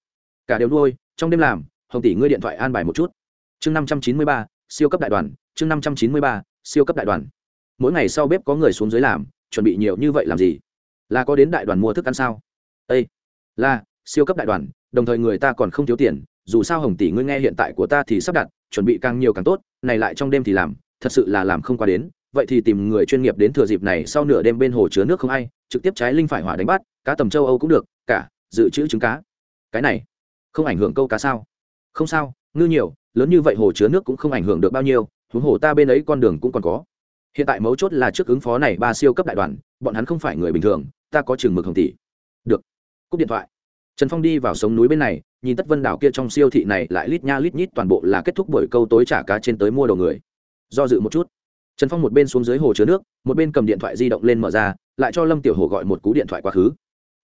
Cả đều đuôi trong đêm làm, hồng tỷ ngươi điện thoại an bài một chút. Chương năm trăm chín mươi ba, siêu cấp đại đoàn, chương năm trăm chín mươi ba, siêu cấp đại đoàn. Mỗi ngày sau bếp có người xuống dưới làm chuẩn bị nhiều như vậy làm gì? Là có đến đại đoàn mua thức ăn sao? Â là, siêu cấp đại đoàn, đồng thời người ta còn không thiếu tiền, dù sao hồng tỷ ngươi nghe hiện tại của ta thì sắp đặt, chuẩn bị càng nhiều càng tốt, này lại trong đêm thì làm, thật sự là làm không qua đến. Vậy thì tìm người chuyên nghiệp đến thừa dịp này sau nửa đêm bên hồ chứa nước không ai, trực tiếp trái linh phải hỏa đánh bắt, cá tầm châu âu cũng được, cả, dự trữ trứng cá. Cái này, không ảnh hưởng câu cá sao? Không sao, ngư nhiều, lớn như vậy hồ chứa nước cũng không ảnh hưởng được bao nhiêu, huống hồ ta bên ấy con đường cũng còn có hiện tại mấu chốt là trước ứng phó này ba siêu cấp đại đoàn, bọn hắn không phải người bình thường, ta có chừng mực hồng tỷ. Được. Cúp điện thoại. Trần phong đi vào sống núi bên này, nhìn tất vân đảo kia trong siêu thị này lại lít nha lít nhít toàn bộ là kết thúc buổi câu tối trả cá trên tới mua đồ người. Do dự một chút. Trần phong một bên xuống dưới hồ chứa nước, một bên cầm điện thoại di động lên mở ra, lại cho lâm tiểu hồ gọi một cú điện thoại quá khứ.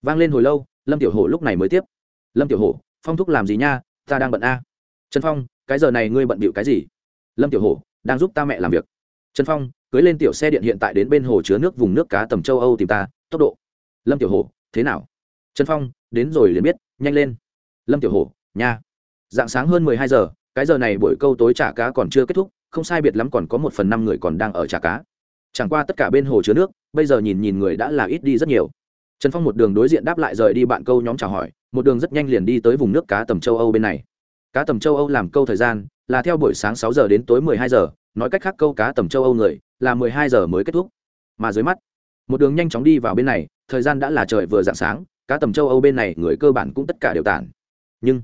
Vang lên hồi lâu, lâm tiểu hồ lúc này mới tiếp. Lâm tiểu hồ phong thúc làm gì nha? Ta đang bận a. Trần phong, cái giờ này ngươi bận bịu cái gì? Lâm tiểu hồ đang giúp ta mẹ làm việc. Trần phong cưới lên tiểu xe điện hiện tại đến bên hồ chứa nước vùng nước cá tầm châu âu tìm ta, tốc độ. Lâm tiểu hồ thế nào? Trần phong, đến rồi liền biết, nhanh lên. Lâm tiểu hồ nha. Dạng sáng hơn mười hai giờ, cái giờ này buổi câu tối trả cá còn chưa kết thúc, không sai biệt lắm còn có một phần năm người còn đang ở trả cá. Chẳng qua tất cả bên hồ chứa nước, bây giờ nhìn nhìn người đã là ít đi rất nhiều. Trần phong một đường đối diện đáp lại rời đi bạn câu nhóm chào hỏi, một đường rất nhanh liền đi tới vùng nước cá tầm châu âu bên này. Cá tầm châu âu làm câu thời gian, là theo buổi sáng sáu giờ đến tối mười hai giờ, nói cách khác câu cá tầm châu âu người là mười hai giờ mới kết thúc. Mà dưới mắt, một đường nhanh chóng đi vào bên này, thời gian đã là trời vừa dạng sáng, cá tầm châu âu bên này người cơ bản cũng tất cả đều tản. Nhưng,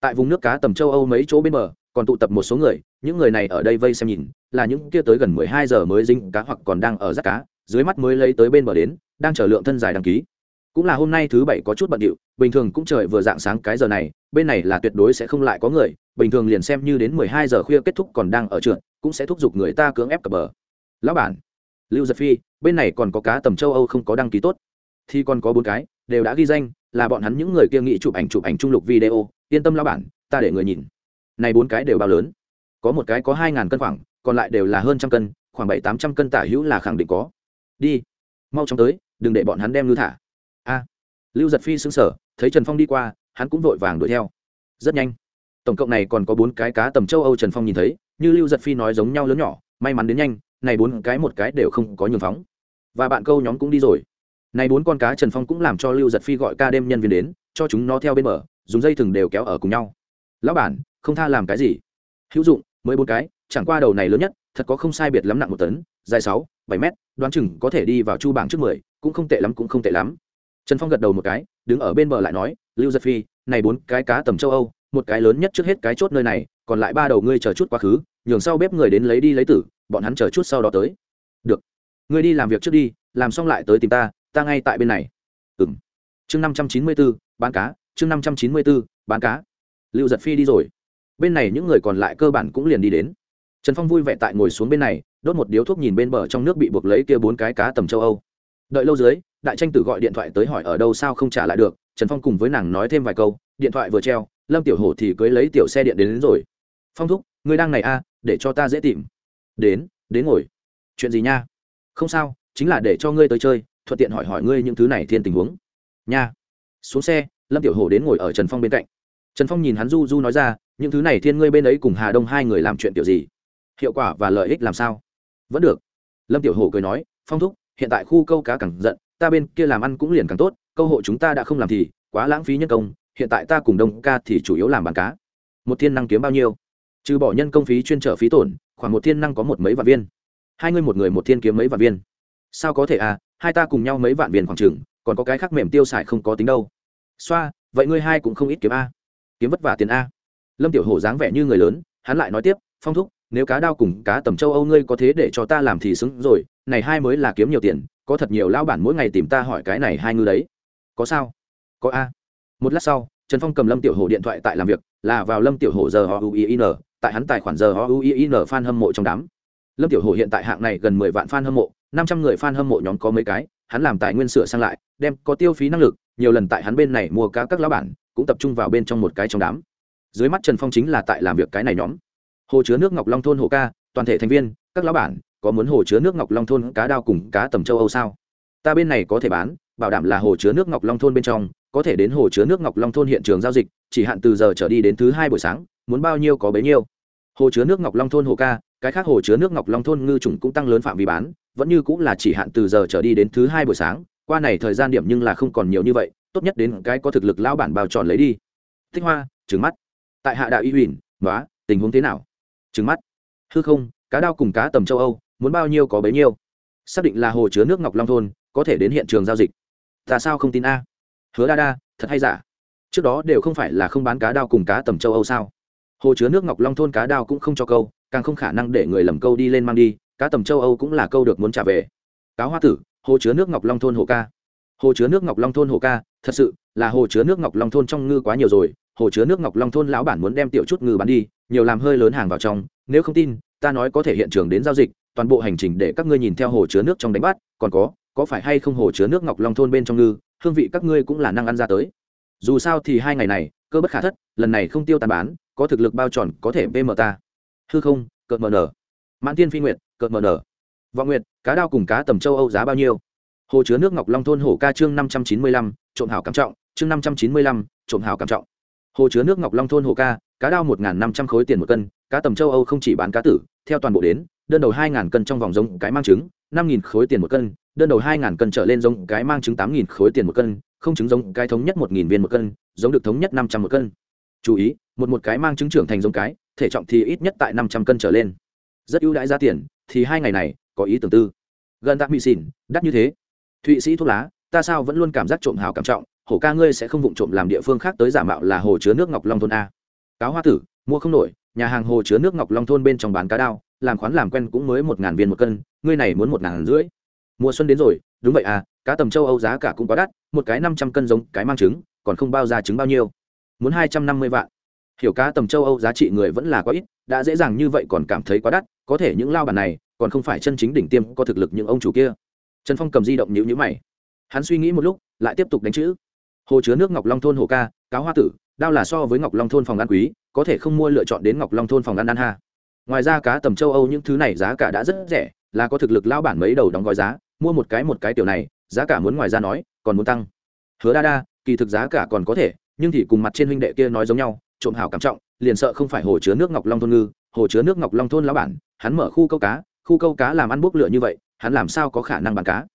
tại vùng nước cá tầm châu âu mấy chỗ bên bờ, còn tụ tập một số người, những người này ở đây vây xem nhìn, là những kia tới gần mười hai giờ mới dính cá hoặc còn đang ở rác cá, dưới mắt mới lấy tới bên bờ đến, đang chờ lượng thân dài đăng ký. Cũng là hôm nay thứ bảy có chút bận điệu, bình thường cũng trời vừa dạng sáng cái giờ này, bên này là tuyệt đối sẽ không lại có người, bình thường liền xem như đến mười hai giờ khuya kết thúc còn đang ở trượt, cũng sẽ thúc giục người ta cưỡng ép cập bờ lão bản. Lưu giật phi, bên này còn có cá tầm châu âu không có đăng ký tốt. Thì còn có bốn cái, đều đã ghi danh, là bọn hắn những người kia nghĩ chụp ảnh chụp ảnh trung lục video. Yên tâm lão bản, ta để người nhìn. Này bốn cái đều bao lớn. Có một cái có hai ngàn cân khoảng, còn lại đều là hơn trăm cân, khoảng bảy tám trăm cân tả hữu là khẳng định có. Đi. Mau chóng tới, đừng để bọn hắn đem ngư thả. A. Lưu giật phi xứng sở thấy trần phong đi qua, hắn cũng vội vàng đuổi theo. Rất nhanh. Tổng cộng này còn có bốn cái cá tầm châu âu trần phong nhìn thấy, như lưu giật phi nói giống nhau lớn nhỏ, may mắn đến nhanh này bốn cái một cái đều không có nhường phóng. Và bạn câu nhóm cũng đi rồi. Này bốn con cá trần phong cũng làm cho lưu giật phi gọi ca đêm nhân viên đến, cho chúng nó theo bên bờ, dùng dây thừng đều kéo ở cùng nhau. Lão bản, không tha làm cái gì. Hữu dụng, mới bốn cái, chẳng qua đầu này lớn nhất, thật có không sai biệt lắm nặng một tấn, dài sáu, bảy mét, đoán chừng có thể đi vào chu bảng trước mười, cũng không tệ lắm, cũng không tệ lắm. Trần phong gật đầu một cái, đứng ở bên bờ lại nói, lưu giật phi, này bốn cái cá tầm châu âu, một cái lớn nhất trước hết cái chốt nơi này, còn lại ba đầu ngươi chờ chút quá khứ nhường sau bếp người đến lấy đi lấy tử bọn hắn chờ chút sau đó tới. Được. Ngươi đi làm việc trước đi làm xong lại tới tìm ta ta ngay tại bên này. Ừng chương năm trăm chín mươi bốn bán cá chương năm trăm chín mươi bốn bán cá. Lưu giật phi đi rồi. Bên này những người còn lại cơ bản cũng liền đi đến. Trần phong vui vẻ tại ngồi xuống bên này đốt một điếu thuốc nhìn bên bờ trong nước bị buộc lấy kia bốn cái cá tầm châu âu. Đợi lâu dưới đại tranh tử gọi điện thoại tới hỏi ở đâu sao không trả lại được trần phong cùng với nàng nói thêm vài câu điện thoại vừa treo lâm tiểu hổ thì cưới lấy tiểu xe điện đến, đến rồi. Phong thúc ngươi đang này a à, để cho ta dễ tìm. Đến đến ngồi. Chuyện gì nha? Không sao, chính là để cho ngươi tới chơi, thuận tiện hỏi hỏi ngươi những thứ này thiên tình huống. Nha. Xuống xe, lâm tiểu hổ đến ngồi ở trần phong bên cạnh. Trần phong nhìn hắn du du nói ra, những thứ này thiên ngươi bên ấy cùng hà đông hai người làm chuyện kiểu gì? Hiệu quả và lợi ích làm sao? Vẫn được. Lâm tiểu hổ cười nói, phong thúc, hiện tại khu câu cá càng giận, ta bên kia làm ăn cũng liền càng tốt, câu hộ chúng ta đã không làm thì quá lãng phí nhân công, hiện tại ta cùng đông ca thì chủ yếu làm bàn cá. Một thiên năng kiếm bao nhiêu? Trừ bỏ nhân công phí chuyên trở phí tổn, khoảng một thiên năng có một mấy vạn viên. Hai ngươi một người một thiên kiếm mấy vạn viên. Sao có thể à? Hai ta cùng nhau mấy vạn viên khoảng chừng, còn có cái khác mềm tiêu xài không có tính đâu. Xoa, vậy ngươi hai cũng không ít kiếm a. Kiếm vất vả tiền a. Lâm tiểu hổ dáng vẻ như người lớn, hắn lại nói tiếp, phong thúc, nếu cá đao cùng cá tầm châu âu ngươi có thế để cho ta làm thì xứng rồi, này hai mới là kiếm nhiều tiền, có thật nhiều lao bản mỗi ngày tìm ta hỏi cái này hai ngư đấy. Có sao? Có a. Một lát sau, trần phong cầm lâm tiểu hổ điện thoại tại làm việc, là vào lâm tiểu hổ giờ họ n tại hắn tài khoản giờ họ fan hâm mộ trong đám. Lâm tiểu hổ hiện tại hạng này gần mười vạn fan hâm mộ, năm trăm người fan hâm mộ nhóm có mấy cái, hắn làm tài nguyên sửa sang lại, đem có tiêu phí năng lực, nhiều lần tại hắn bên này mua cá các lão bản, cũng tập trung vào bên trong một cái trong đám. Dưới mắt trần phong chính là tại làm việc cái này nhóm. Hồ chứa nước ngọc long thôn hồ ca, toàn thể thành viên, các lão bản, có muốn hồ chứa nước ngọc long thôn cá đao cùng cá tầm châu âu sao? Ta bên này có thể bán, bảo đảm là hồ chứa nước ngọc long thôn bên trong, có thể đến hồ chứa nước ngọc long thôn hiện trường giao dịch, chỉ hạn từ giờ trở đi đến thứ hai buổi sáng muốn bao nhiêu có bấy nhiêu. Hồ chứa nước ngọc long thôn hồ ca, cái khác hồ chứa nước ngọc long thôn ngư trùng cũng tăng lớn phạm vi bán, vẫn như cũng là chỉ hạn từ giờ trở đi đến thứ hai buổi sáng, qua này thời gian điểm nhưng là không còn nhiều như vậy, tốt nhất đến cái có thực lực lao bản bao tròn lấy đi. Tích hoa trứng mắt. Tại hạ đạo y huỳnh nói tình huống thế nào? Trứng mắt. Hư không, cá đao cùng cá tầm châu âu, muốn bao nhiêu có bấy nhiêu? Xác định là hồ chứa nước ngọc long thôn, có thể đến hiện trường giao dịch. Ta sao không tin a? Hứa đa đa, thật hay giả? Trước đó đều không phải là không bán cá đao cùng cá tầm châu âu sao? Hồ chứa nước ngọc long thôn cá đao cũng không cho câu, càng không khả năng để người lầm câu đi lên mang đi, cá tầm châu âu cũng là câu được muốn trả về. Cáo hoa tử, hồ chứa nước ngọc long thôn hồ ca. Hồ chứa nước ngọc long thôn hồ ca, thật sự là hồ chứa nước ngọc long thôn trong ngư quá nhiều rồi, hồ chứa nước ngọc long thôn lão bản muốn đem tiểu chút ngư bán đi, nhiều làm hơi lớn hàng vào trong, nếu không tin, ta nói có thể hiện trường đến giao dịch, toàn bộ hành trình để các ngươi nhìn theo hồ chứa nước trong đánh bắt, còn có có phải hay không hồ chứa nước ngọc long thôn bên trong ngư, hương vị các ngươi cũng là năng ăn ra tới. Dù sao thì hai ngày này, cơ bất khả thất, lần này không tiêu tàn bán có thực lực bao tròn có thể bm ta. Hư không, cợt mờ nở. Mãn tiên phi nguyệt, cợt mờ nở. Vọng nguyệt, cá đao cùng cá tầm châu âu giá bao nhiêu? Hồ chứa nước ngọc long thôn hổ ca chương năm trăm chín mươi lăm, trộm hảo cảm trọng, chương năm trăm chín mươi lăm, trộm hảo cảm trọng. Hồ chứa nước ngọc long thôn hổ ca, cá đao một năm trăm khối tiền một cân, cá tầm châu âu không chỉ bán cá tử, theo toàn bộ đến, đơn đầu hai cân trong vòng giống cái mang trứng, năm khối tiền một cân, đơn đầu hai cân trở lên giống cái mang trứng tám khối tiền một cân, không trứng giống cái thống nhất một viên một cân, giống được thống nhất năm trăm một cân. Chú ý một một cái mang trứng trưởng thành giống cái, thể trọng thì ít nhất tại năm trăm cân trở lên. Rất ưu đãi giá tiền, thì hai ngày này, có ý tưởng tư. Gần tạm bị xỉn đắt như thế. Thụy sĩ thuốc lá, ta sao vẫn luôn cảm giác trộm hào cảm trọng, hổ ca ngươi sẽ không vụng trộm làm địa phương khác tới giả mạo là hồ chứa nước ngọc long thôn a. Cáo hoa tử, mua không nổi, nhà hàng hồ chứa nước ngọc long thôn bên trong bán cá đao, làm khoán làm quen cũng mới một ngàn viên một cân, ngươi này muốn một ngàn rưỡi. Mùa xuân đến rồi, đúng vậy à cá tầm châu âu giá cả cũng quá đắt, một cái năm trăm cân giống cái mang trứng, còn không bao ra trứng bao nhiêu. Muốn hai trăm năm mươi vạn hiểu cá tầm châu âu giá trị người vẫn là quá ít, đã dễ dàng như vậy còn cảm thấy quá đắt, có thể những lao bản này, còn không phải chân chính đỉnh tiêm có thực lực những ông chủ kia. Trần phong cầm di động nhữ nhữ mày. Hắn suy nghĩ một lúc, lại tiếp tục đánh chữ. Hồ chứa nước ngọc long thôn hồ ca, cáo hoa tử, đao là so với ngọc long thôn phòng ăn quý, có thể không mua lựa chọn đến ngọc long thôn phòng ăn ăn ha. Ngoài ra cá tầm châu âu những thứ này giá cả đã rất rẻ, là có thực lực lao bản mấy đầu đóng gói giá, mua một cái một cái tiểu này, giá cả muốn ngoài ra nói, còn muốn tăng. Hứa đa đa, kỳ thực giá cả còn có thể, nhưng thì cùng mặt trên huynh đệ kia nói giống nhau trộm hảo cảm trọng, liền sợ không phải hồ chứa nước ngọc long thôn ngư, hồ chứa nước ngọc long thôn lão bản, hắn mở khu câu cá, khu câu cá làm ăn bốc lửa như vậy, hắn làm sao có khả năng bán cá?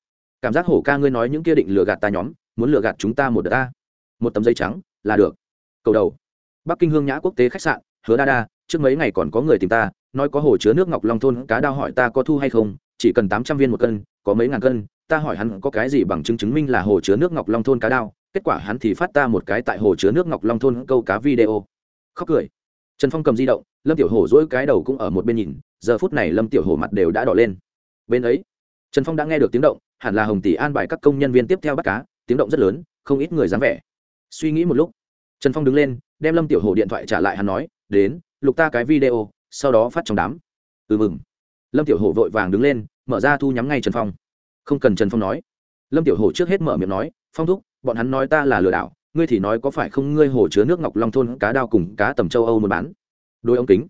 Cảm giác hổ ca ngươi nói những kia định lừa gạt ta nhóm, muốn lừa gạt chúng ta một đợt ta. Một tấm giấy trắng, là được. Cầu đầu. Bắc kinh hương nhã quốc tế khách sạn, hứa đa đa, trước mấy ngày còn có người tìm ta, nói có hồ chứa nước ngọc long thôn cá đao hỏi ta có thu hay không, chỉ cần tám trăm viên một cân, có mấy ngàn cân, ta hỏi hắn có cái gì bằng chứng chứng minh là hồ chứa nước ngọc long thôn cá đao kết quả hắn thì phát ta một cái tại hồ chứa nước ngọc long thôn câu cá video. Khóc cười. Trần phong cầm di động, lâm tiểu hồ dỗi cái đầu cũng ở một bên nhìn, giờ phút này lâm tiểu hồ mặt đều đã đỏ lên. Bên ấy, trần phong đã nghe được tiếng động, hẳn là hồng tỷ an bài các công nhân viên tiếp theo bắt cá, tiếng động rất lớn, không ít người dám vẻ. Suy nghĩ một lúc, trần phong đứng lên, đem lâm tiểu hồ điện thoại trả lại hắn nói, đến, lục ta cái video, sau đó phát trong đám. Ừ mừng. Lâm tiểu hồ vội vàng đứng lên, mở ra thu nhắm ngay trần phong. Không cần trần phong nói. Lâm tiểu hồ trước hết mở miệng nói, phong thúc bọn hắn nói ta là lừa đảo, ngươi thì nói có phải không ngươi hồ chứa nước ngọc long thôn cá đao cùng cá tầm châu âu muốn bán? Đôi ống kính.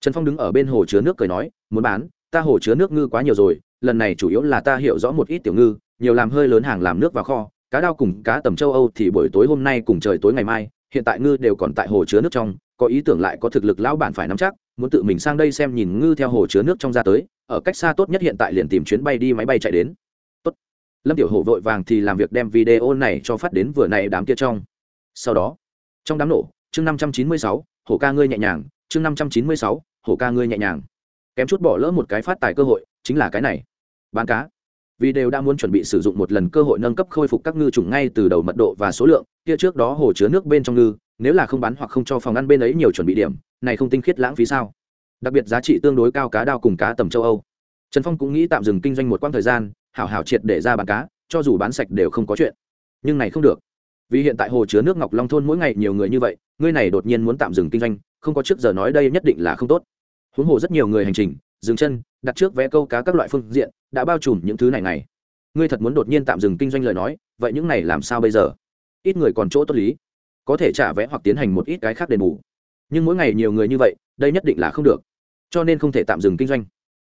Trần phong đứng ở bên hồ chứa nước cười nói, muốn bán, ta hồ chứa nước ngư quá nhiều rồi, lần này chủ yếu là ta hiểu rõ một ít tiểu ngư, nhiều làm hơi lớn hàng làm nước vào kho, cá đao cùng cá tầm châu âu thì buổi tối hôm nay cùng trời tối ngày mai, hiện tại ngư đều còn tại hồ chứa nước trong, có ý tưởng lại có thực lực lão bản phải nắm chắc, muốn tự mình sang đây xem nhìn ngư theo hồ chứa nước trong ra tới, ở cách xa tốt nhất hiện tại liền tìm chuyến bay đi máy bay chạy đến lâm tiểu hổ vội vàng thì làm việc đem video này cho phát đến vừa này đám kia trong. Sau đó, trong đám nổ, chương năm trăm chín mươi sáu, hổ ca ngươi nhẹ nhàng, chương năm trăm chín mươi sáu, hổ ca ngươi nhẹ nhàng. Kém chút bỏ lỡ một cái phát tài cơ hội, chính là cái này. Bán cá. Vì đều đã muốn chuẩn bị sử dụng một lần cơ hội nâng cấp khôi phục các ngư trùng ngay từ đầu mật độ và số lượng, kia trước đó hồ chứa nước bên trong ngư, nếu là không bán hoặc không cho phòng ăn bên ấy nhiều chuẩn bị điểm, này không tinh khiết lãng phí sao? Đặc biệt giá trị tương đối cao cá đao cùng cá tầm châu âu. Trần phong cũng nghĩ tạm dừng kinh doanh một quãng thời gian hảo hảo triệt để ra bán cá, cho dù bán sạch đều không có chuyện. Nhưng này không được. Vì hiện tại hồ chứa nước ngọc long thôn mỗi ngày nhiều người như vậy, ngươi này đột nhiên muốn tạm dừng kinh doanh, không có trước giờ nói đây nhất định là không tốt. Huống hồ rất nhiều người hành trình, dừng chân, đặt trước vé câu cá các loại phương diện, đã bao trùm những thứ này này ngươi thật muốn đột nhiên tạm dừng kinh doanh lời nói, vậy những này làm sao bây giờ? Ít người còn chỗ tốt lý. Có thể trả vé hoặc tiến hành một ít cái khác đền bù. Nhưng mỗi ngày nhiều người như vậy, đây nhất định là không được. Cho nên không thể tạm dừng kinh doanh.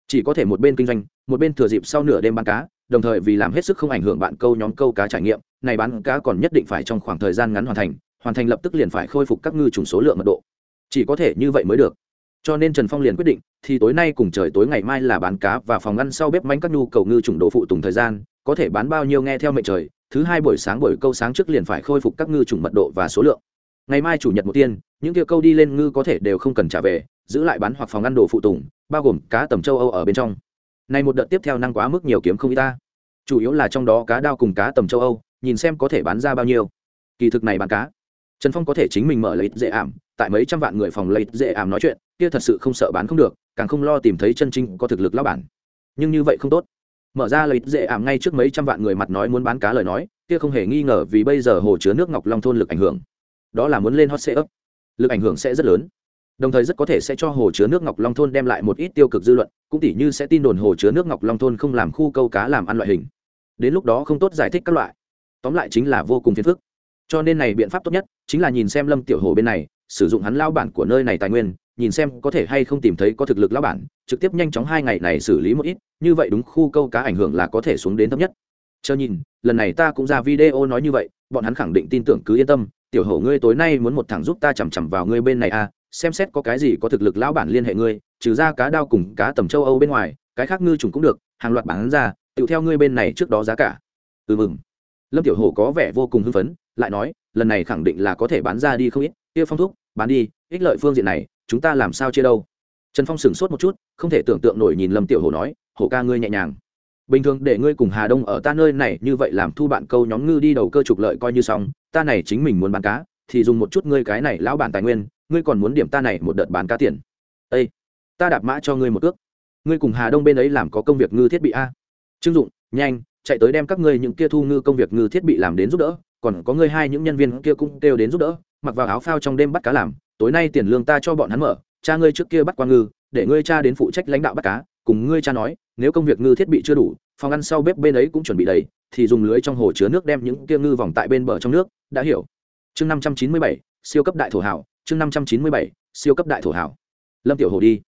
Chỉ có thể một bên kinh doanh, một bên thừa dịp sau nửa đêm bán cá đồng thời vì làm hết sức không ảnh hưởng bạn câu nhóm câu cá trải nghiệm, này bán cá còn nhất định phải trong khoảng thời gian ngắn hoàn thành hoàn thành lập tức liền phải khôi phục các ngư trùng số lượng mật độ. Chỉ có thể như vậy mới được. Cho nên trần phong liền quyết định, thì tối nay cùng trời tối ngày mai là bán cá và phòng ngăn sau bếp mánh các nhu cầu ngư trùng độ phụ tùng thời gian, có thể bán bao nhiêu nghe theo mệnh trời, thứ hai buổi sáng buổi câu sáng trước liền phải khôi phục các ngư trùng mật độ và số lượng. Ngày mai chủ nhật một tiên, những kia câu đi lên ngư có thể đều không cần trả về, giữ lại bán hoặc phòng ngăn đồ phụ tùng, bao gồm cá tầm châu âu ở bên trong này một đợt tiếp theo năng quá mức nhiều kiếm không y ta. Chủ yếu là trong đó cá đao cùng cá tầm châu âu, nhìn xem có thể bán ra bao nhiêu. Kỳ thực này bán cá, trần phong có thể chính mình mở lấy dễ ảm, tại mấy trăm vạn người phòng lấy dễ ảm nói chuyện, kia thật sự không sợ bán không được, càng không lo tìm thấy chân chính có thực lực lao bản. Nhưng như vậy không tốt. Mở ra lấy dễ ảm ngay trước mấy trăm vạn người mặt nói muốn bán cá lời nói, kia không hề nghi ngờ vì bây giờ hồ chứa nước ngọc long thôn lực ảnh hưởng. Đó là muốn lên hot sale lực ảnh hưởng sẽ rất lớn đồng thời rất có thể sẽ cho hồ chứa nước ngọc long thôn đem lại một ít tiêu cực dư luận, cũng tỉ như sẽ tin đồn hồ chứa nước ngọc long thôn không làm khu câu cá làm ăn loại hình. Đến lúc đó không tốt giải thích các loại. Tóm lại chính là vô cùng phiền phức. Cho nên này biện pháp tốt nhất chính là nhìn xem lâm tiểu hồ bên này, sử dụng hắn lao bản của nơi này tài nguyên, nhìn xem có thể hay không tìm thấy có thực lực lao bản, trực tiếp nhanh chóng hai ngày này xử lý một ít, như vậy đúng khu câu cá ảnh hưởng là có thể xuống đến thấp nhất. Chờ nhìn, lần này ta cũng ra video nói như vậy, bọn hắn khẳng định tin tưởng cứ yên tâm, tiểu hổ ngươi tối nay muốn một thằng giúp ta chằm chằm vào ngươi bên này à xem xét có cái gì có thực lực lão bản liên hệ ngươi, trừ ra cá đao cùng cá tầm châu âu bên ngoài, cái khác ngư trùng cũng được, hàng loạt bán ra, tự theo ngươi bên này trước đó giá cả. Ừ mừng. Lâm tiểu hổ có vẻ vô cùng hưng phấn, lại nói, lần này khẳng định là có thể bán ra đi không ít, kia phong thúc, bán đi, ích lợi phương diện này, chúng ta làm sao chia đâu? Trần phong sửng sốt một chút, không thể tưởng tượng nổi nhìn lâm tiểu hổ nói, hổ ca ngươi nhẹ nhàng. Bình thường để ngươi cùng hà đông ở ta nơi này, như vậy làm thu bạn câu nhóm ngư đi đầu cơ trục lợi coi như xong, ta này chính mình muốn bán cá, thì dùng một chút ngươi cái này lão bản tài nguyên ngươi còn muốn điểm ta này một đợt bán cá tiền. Ây ta đạp mã cho ngươi một cước. ngươi cùng hà đông bên ấy làm có công việc ngư thiết bị a. Chưng dụng, nhanh, chạy tới đem các ngươi những kia thu ngư công việc ngư thiết bị làm đến giúp đỡ, còn có ngươi hai những nhân viên kia cũng kêu đến giúp đỡ, mặc vào áo phao trong đêm bắt cá làm, tối nay tiền lương ta cho bọn hắn mở, cha ngươi trước kia bắt qua ngư, để ngươi cha đến phụ trách lãnh đạo bắt cá, cùng ngươi cha nói, nếu công việc ngư thiết bị chưa đủ, phòng ăn sau bếp bên ấy cũng chuẩn bị đầy, thì dùng lưới trong hồ chứa nước đem những kia ngư vòng tại bên bờ trong nước, đã hiểu. Chương năm trăm chín mươi bảy, siêu cấp đại thổ hảo chương năm trăm chín mươi bảy, siêu cấp đại thổ hảo. Lâm tiểu hồ đi.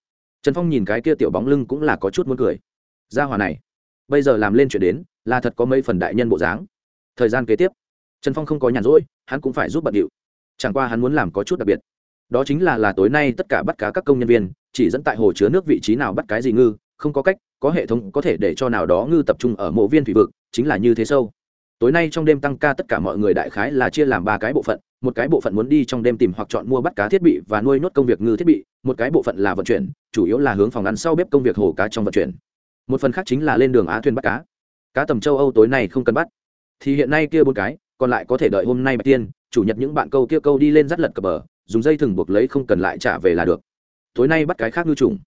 Trần phong nhìn cái kia tiểu bóng lưng cũng là có chút muốn cười. Ra hòa này, bây giờ làm lên chuyện đến, là thật có mấy phần đại nhân bộ dáng. Thời gian kế tiếp, trần phong không có nhàn rỗi, hắn cũng phải giúp bận điệu. Chẳng qua hắn muốn làm có chút đặc biệt. Đó chính là là tối nay tất cả bắt cá các công nhân viên, chỉ dẫn tại hồ chứa nước vị trí nào bắt cái gì ngư, không có cách, có hệ thống có thể để cho nào đó ngư tập trung ở mộ viên thủy vực, chính là như thế sâu tối nay trong đêm tăng ca tất cả mọi người đại khái là chia làm ba cái bộ phận, một cái bộ phận muốn đi trong đêm tìm hoặc chọn mua bắt cá thiết bị và nuôi nốt công việc ngư thiết bị, một cái bộ phận là vận chuyển, chủ yếu là hướng phòng ăn sau bếp công việc hồ cá trong vận chuyển. Một phần khác chính là lên đường á thuyền bắt cá. Cá tầm châu âu tối nay không cần bắt. Thì hiện nay kia bốn cái, còn lại có thể đợi hôm nay bạch tiên, chủ nhật những bạn câu kia câu đi lên dắt lật cập bờ, dùng dây thừng buộc lấy không cần lại trả về là được. Tối nay bắt cái khác ngư trùng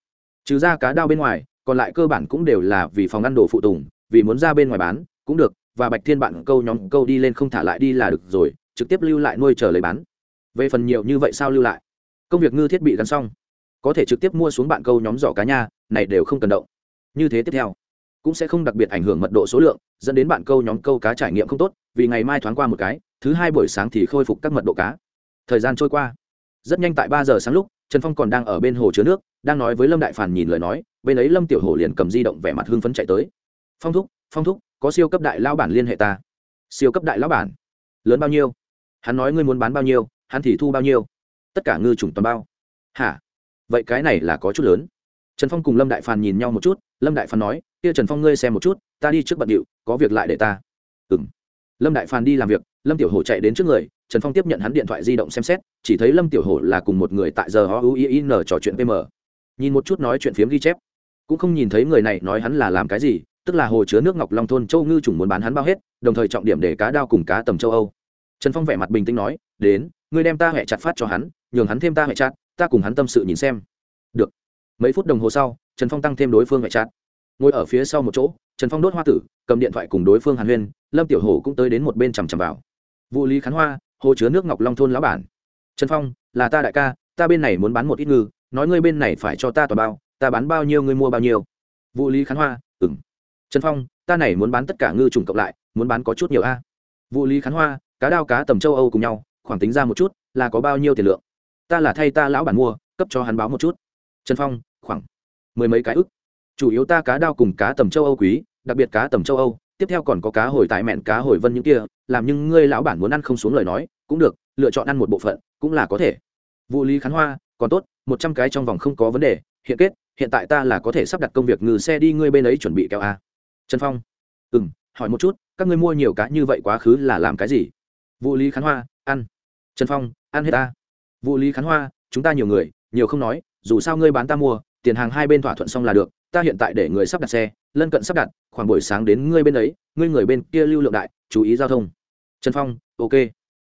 trừ ra cá đao bên ngoài, còn lại cơ bản cũng đều là vì phòng ăn đồ phụ tùng, vì muốn ra bên ngoài bán, cũng được và bạch thiên bạn câu nhóm câu đi lên không thả lại đi là được rồi, trực tiếp lưu lại nuôi chờ lấy bán. Về phần nhiều như vậy sao lưu lại? Công việc ngư thiết bị gắn xong. Có thể trực tiếp mua xuống bạn câu nhóm giỏ cá nha, này đều không cần động. Như thế tiếp theo, cũng sẽ không đặc biệt ảnh hưởng mật độ số lượng, dẫn đến bạn câu nhóm câu cá trải nghiệm không tốt, vì ngày mai thoáng qua một cái, thứ hai buổi sáng thì khôi phục các mật độ cá. Thời gian trôi qua. Rất nhanh tại ba giờ sáng lúc, trần phong còn đang ở bên hồ chứa nước, đang nói với lâm đại phản nhìn lời nói, bên ấy lâm tiểu hồ liền cầm di động vẻ mặt hưng phấn chạy tới. Phong thúc phong thúc có siêu cấp đại lão bản liên hệ ta. Siêu cấp đại lão bản? Lớn bao nhiêu? Hắn nói ngươi muốn bán bao nhiêu, hắn thì thu bao nhiêu. Tất cả ngư chủng toàn bao. Hả? Vậy cái này là có chút lớn. Trần phong cùng lâm đại phàn nhìn nhau một chút, lâm đại phàn nói, kia trần phong ngươi xem một chút, ta đi trước bận điệu, có việc lại để ta. Ừ m lâm đại phàn đi làm việc, lâm tiểu hổ chạy đến trước người, trần phong tiếp nhận hắn điện thoại di động xem xét, chỉ thấy lâm tiểu hổ là cùng một người tại giờ o u i n trò chuyện pm nhìn một chút nói chuyện phiếm ghi chép. Cũng không nhìn thấy người này nói hắn là làm cái gì tức là hồ chứa nước ngọc long thôn châu ngư chủng muốn bán hắn bao hết, đồng thời trọng điểm để cá đao cùng cá tầm châu âu. Trần phong vẻ mặt bình tĩnh nói, đến, ngươi đem ta hẹ chặt phát cho hắn, nhường hắn thêm ta hẹ chặt, ta cùng hắn tâm sự nhìn xem. Được. Mấy phút đồng hồ sau, trần phong tăng thêm đối phương hẹ chặt. Ngồi ở phía sau một chỗ, trần phong đốt hoa tử, cầm điện thoại cùng đối phương hàn huyên, lâm tiểu hồ cũng tới đến một bên chằm chằm vào. Vụ lý khán hoa, hồ chứa nước ngọc long thôn lão bản. Trần phong, là ta đại ca, ta bên này muốn bán một ít ngư, nói ngươi bên này phải cho ta toàn bao, ta bán bao nhiêu ngươi mua bao nhiêu. Vụ lý khán hoa trần phong, ta này muốn bán tất cả ngư trùng cộng lại, muốn bán có chút nhiều a. Vụ lý khán hoa, cá đao cá tầm châu âu cùng nhau, khoảng tính ra một chút, là có bao nhiêu tiền lượng? Ta là thay ta lão bản mua, cấp cho hắn báo một chút. Trần phong, khoảng mười mấy cái ức. Chủ yếu ta cá đao cùng cá tầm châu âu quý, đặc biệt cá tầm châu âu, tiếp theo còn có cá hồi tại mẹn, cá hồi vân những kia, làm nhưng ngươi lão bản muốn ăn không xuống lời nói, cũng được, lựa chọn ăn một bộ phận, cũng là có thể. Vụ lý khán hoa, còn tốt, một trăm cái trong vòng không có vấn đề, hiện kết, hiện tại ta là có thể sắp đặt công việc ngừ xe đi, ngươi bên ấy chuẩn bị kéo a trần phong. Ừ m hỏi một chút, các ngươi mua nhiều cá như vậy quá khứ là làm cái gì? Vũ lý khán hoa, ăn. Trần phong, ăn hết ta. Vũ lý khán hoa, chúng ta nhiều người, nhiều không nói, dù sao ngươi bán ta mua, tiền hàng hai bên thỏa thuận xong là được, ta hiện tại để người sắp đặt xe, lân cận sắp đặt, khoảng buổi sáng đến ngươi bên ấy, ngươi người bên kia lưu lượng đại, chú ý giao thông. Trần phong, ok.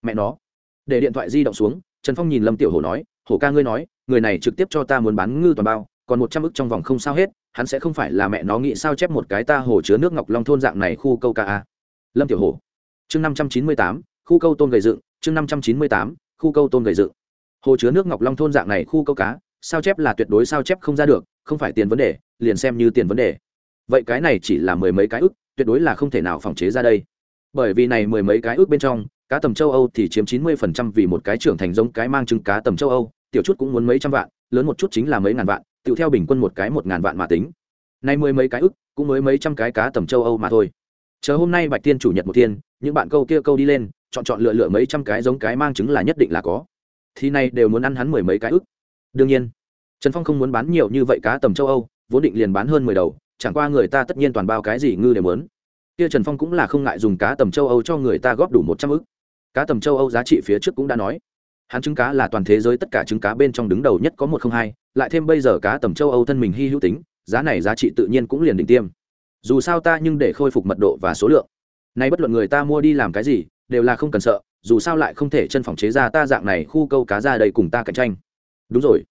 Mẹ nó. Để điện thoại di động xuống, trần phong nhìn lâm tiểu Hổ nói, hổ ca ngươi nói, người này trực tiếp cho ta muốn bán ngư toàn bao, còn một trăm ức trong vòng không sao hết hắn sẽ không phải là mẹ nó nghĩ sao chép một cái ta hồ chứa nước ngọc long thôn dạng này khu câu ca a? Lâm tiểu hồ chương năm trăm chín mươi tám, khu câu tôn gầy dựng. Chương năm trăm chín mươi tám, khu câu tôn gầy dựng. Hồ chứa nước ngọc long thôn dạng này khu câu cá, sao chép là tuyệt đối sao chép không ra được, không phải tiền vấn đề, liền xem như tiền vấn đề. Vậy cái này chỉ là mười mấy cái ước tuyệt đối là không thể nào phòng chế ra đây. Bởi vì này mười mấy cái ước bên trong, cá tầm châu âu thì chiếm chín mươi phần trăm vì một cái trưởng thành giống cái mang trứng cá tầm châu âu, tiểu chút cũng muốn mấy trăm vạn, lớn một chút chính là mấy ngàn vạn tự theo bình quân một cái một ngàn vạn mà tính. Nay mười mấy cái ức, cũng mới mấy trăm cái cá tầm châu âu mà thôi. Chờ hôm nay bạch tiên chủ nhật một thiên những bạn câu kia câu đi lên chọn chọn lựa lựa mấy trăm cái giống cái mang trứng là nhất định là có. Thì nay đều muốn ăn hắn mười mấy cái ức. đương nhiên trần phong không muốn bán nhiều như vậy cá tầm châu âu vốn định liền bán hơn mười đầu chẳng qua người ta tất nhiên toàn bao cái gì ngư đều muốn. Kia trần phong cũng là không ngại dùng cá tầm châu âu cho người ta góp đủ một trăm ức. Cá tầm châu âu giá trị phía trước cũng đã nói hắn trứng cá là toàn thế giới tất cả trứng cá bên trong đứng đầu nhất có một không hai lại thêm bây giờ cá tầm châu âu thân mình hy hữu tính, giá này giá trị tự nhiên cũng liền định tiêm. Dù sao ta nhưng để khôi phục mật độ và số lượng. Nay bất luận người ta mua đi làm cái gì, đều là không cần sợ, dù sao lại không thể chân phòng chế ra ta dạng này khu câu cá ra đây cùng ta cạnh tranh. Đúng rồi.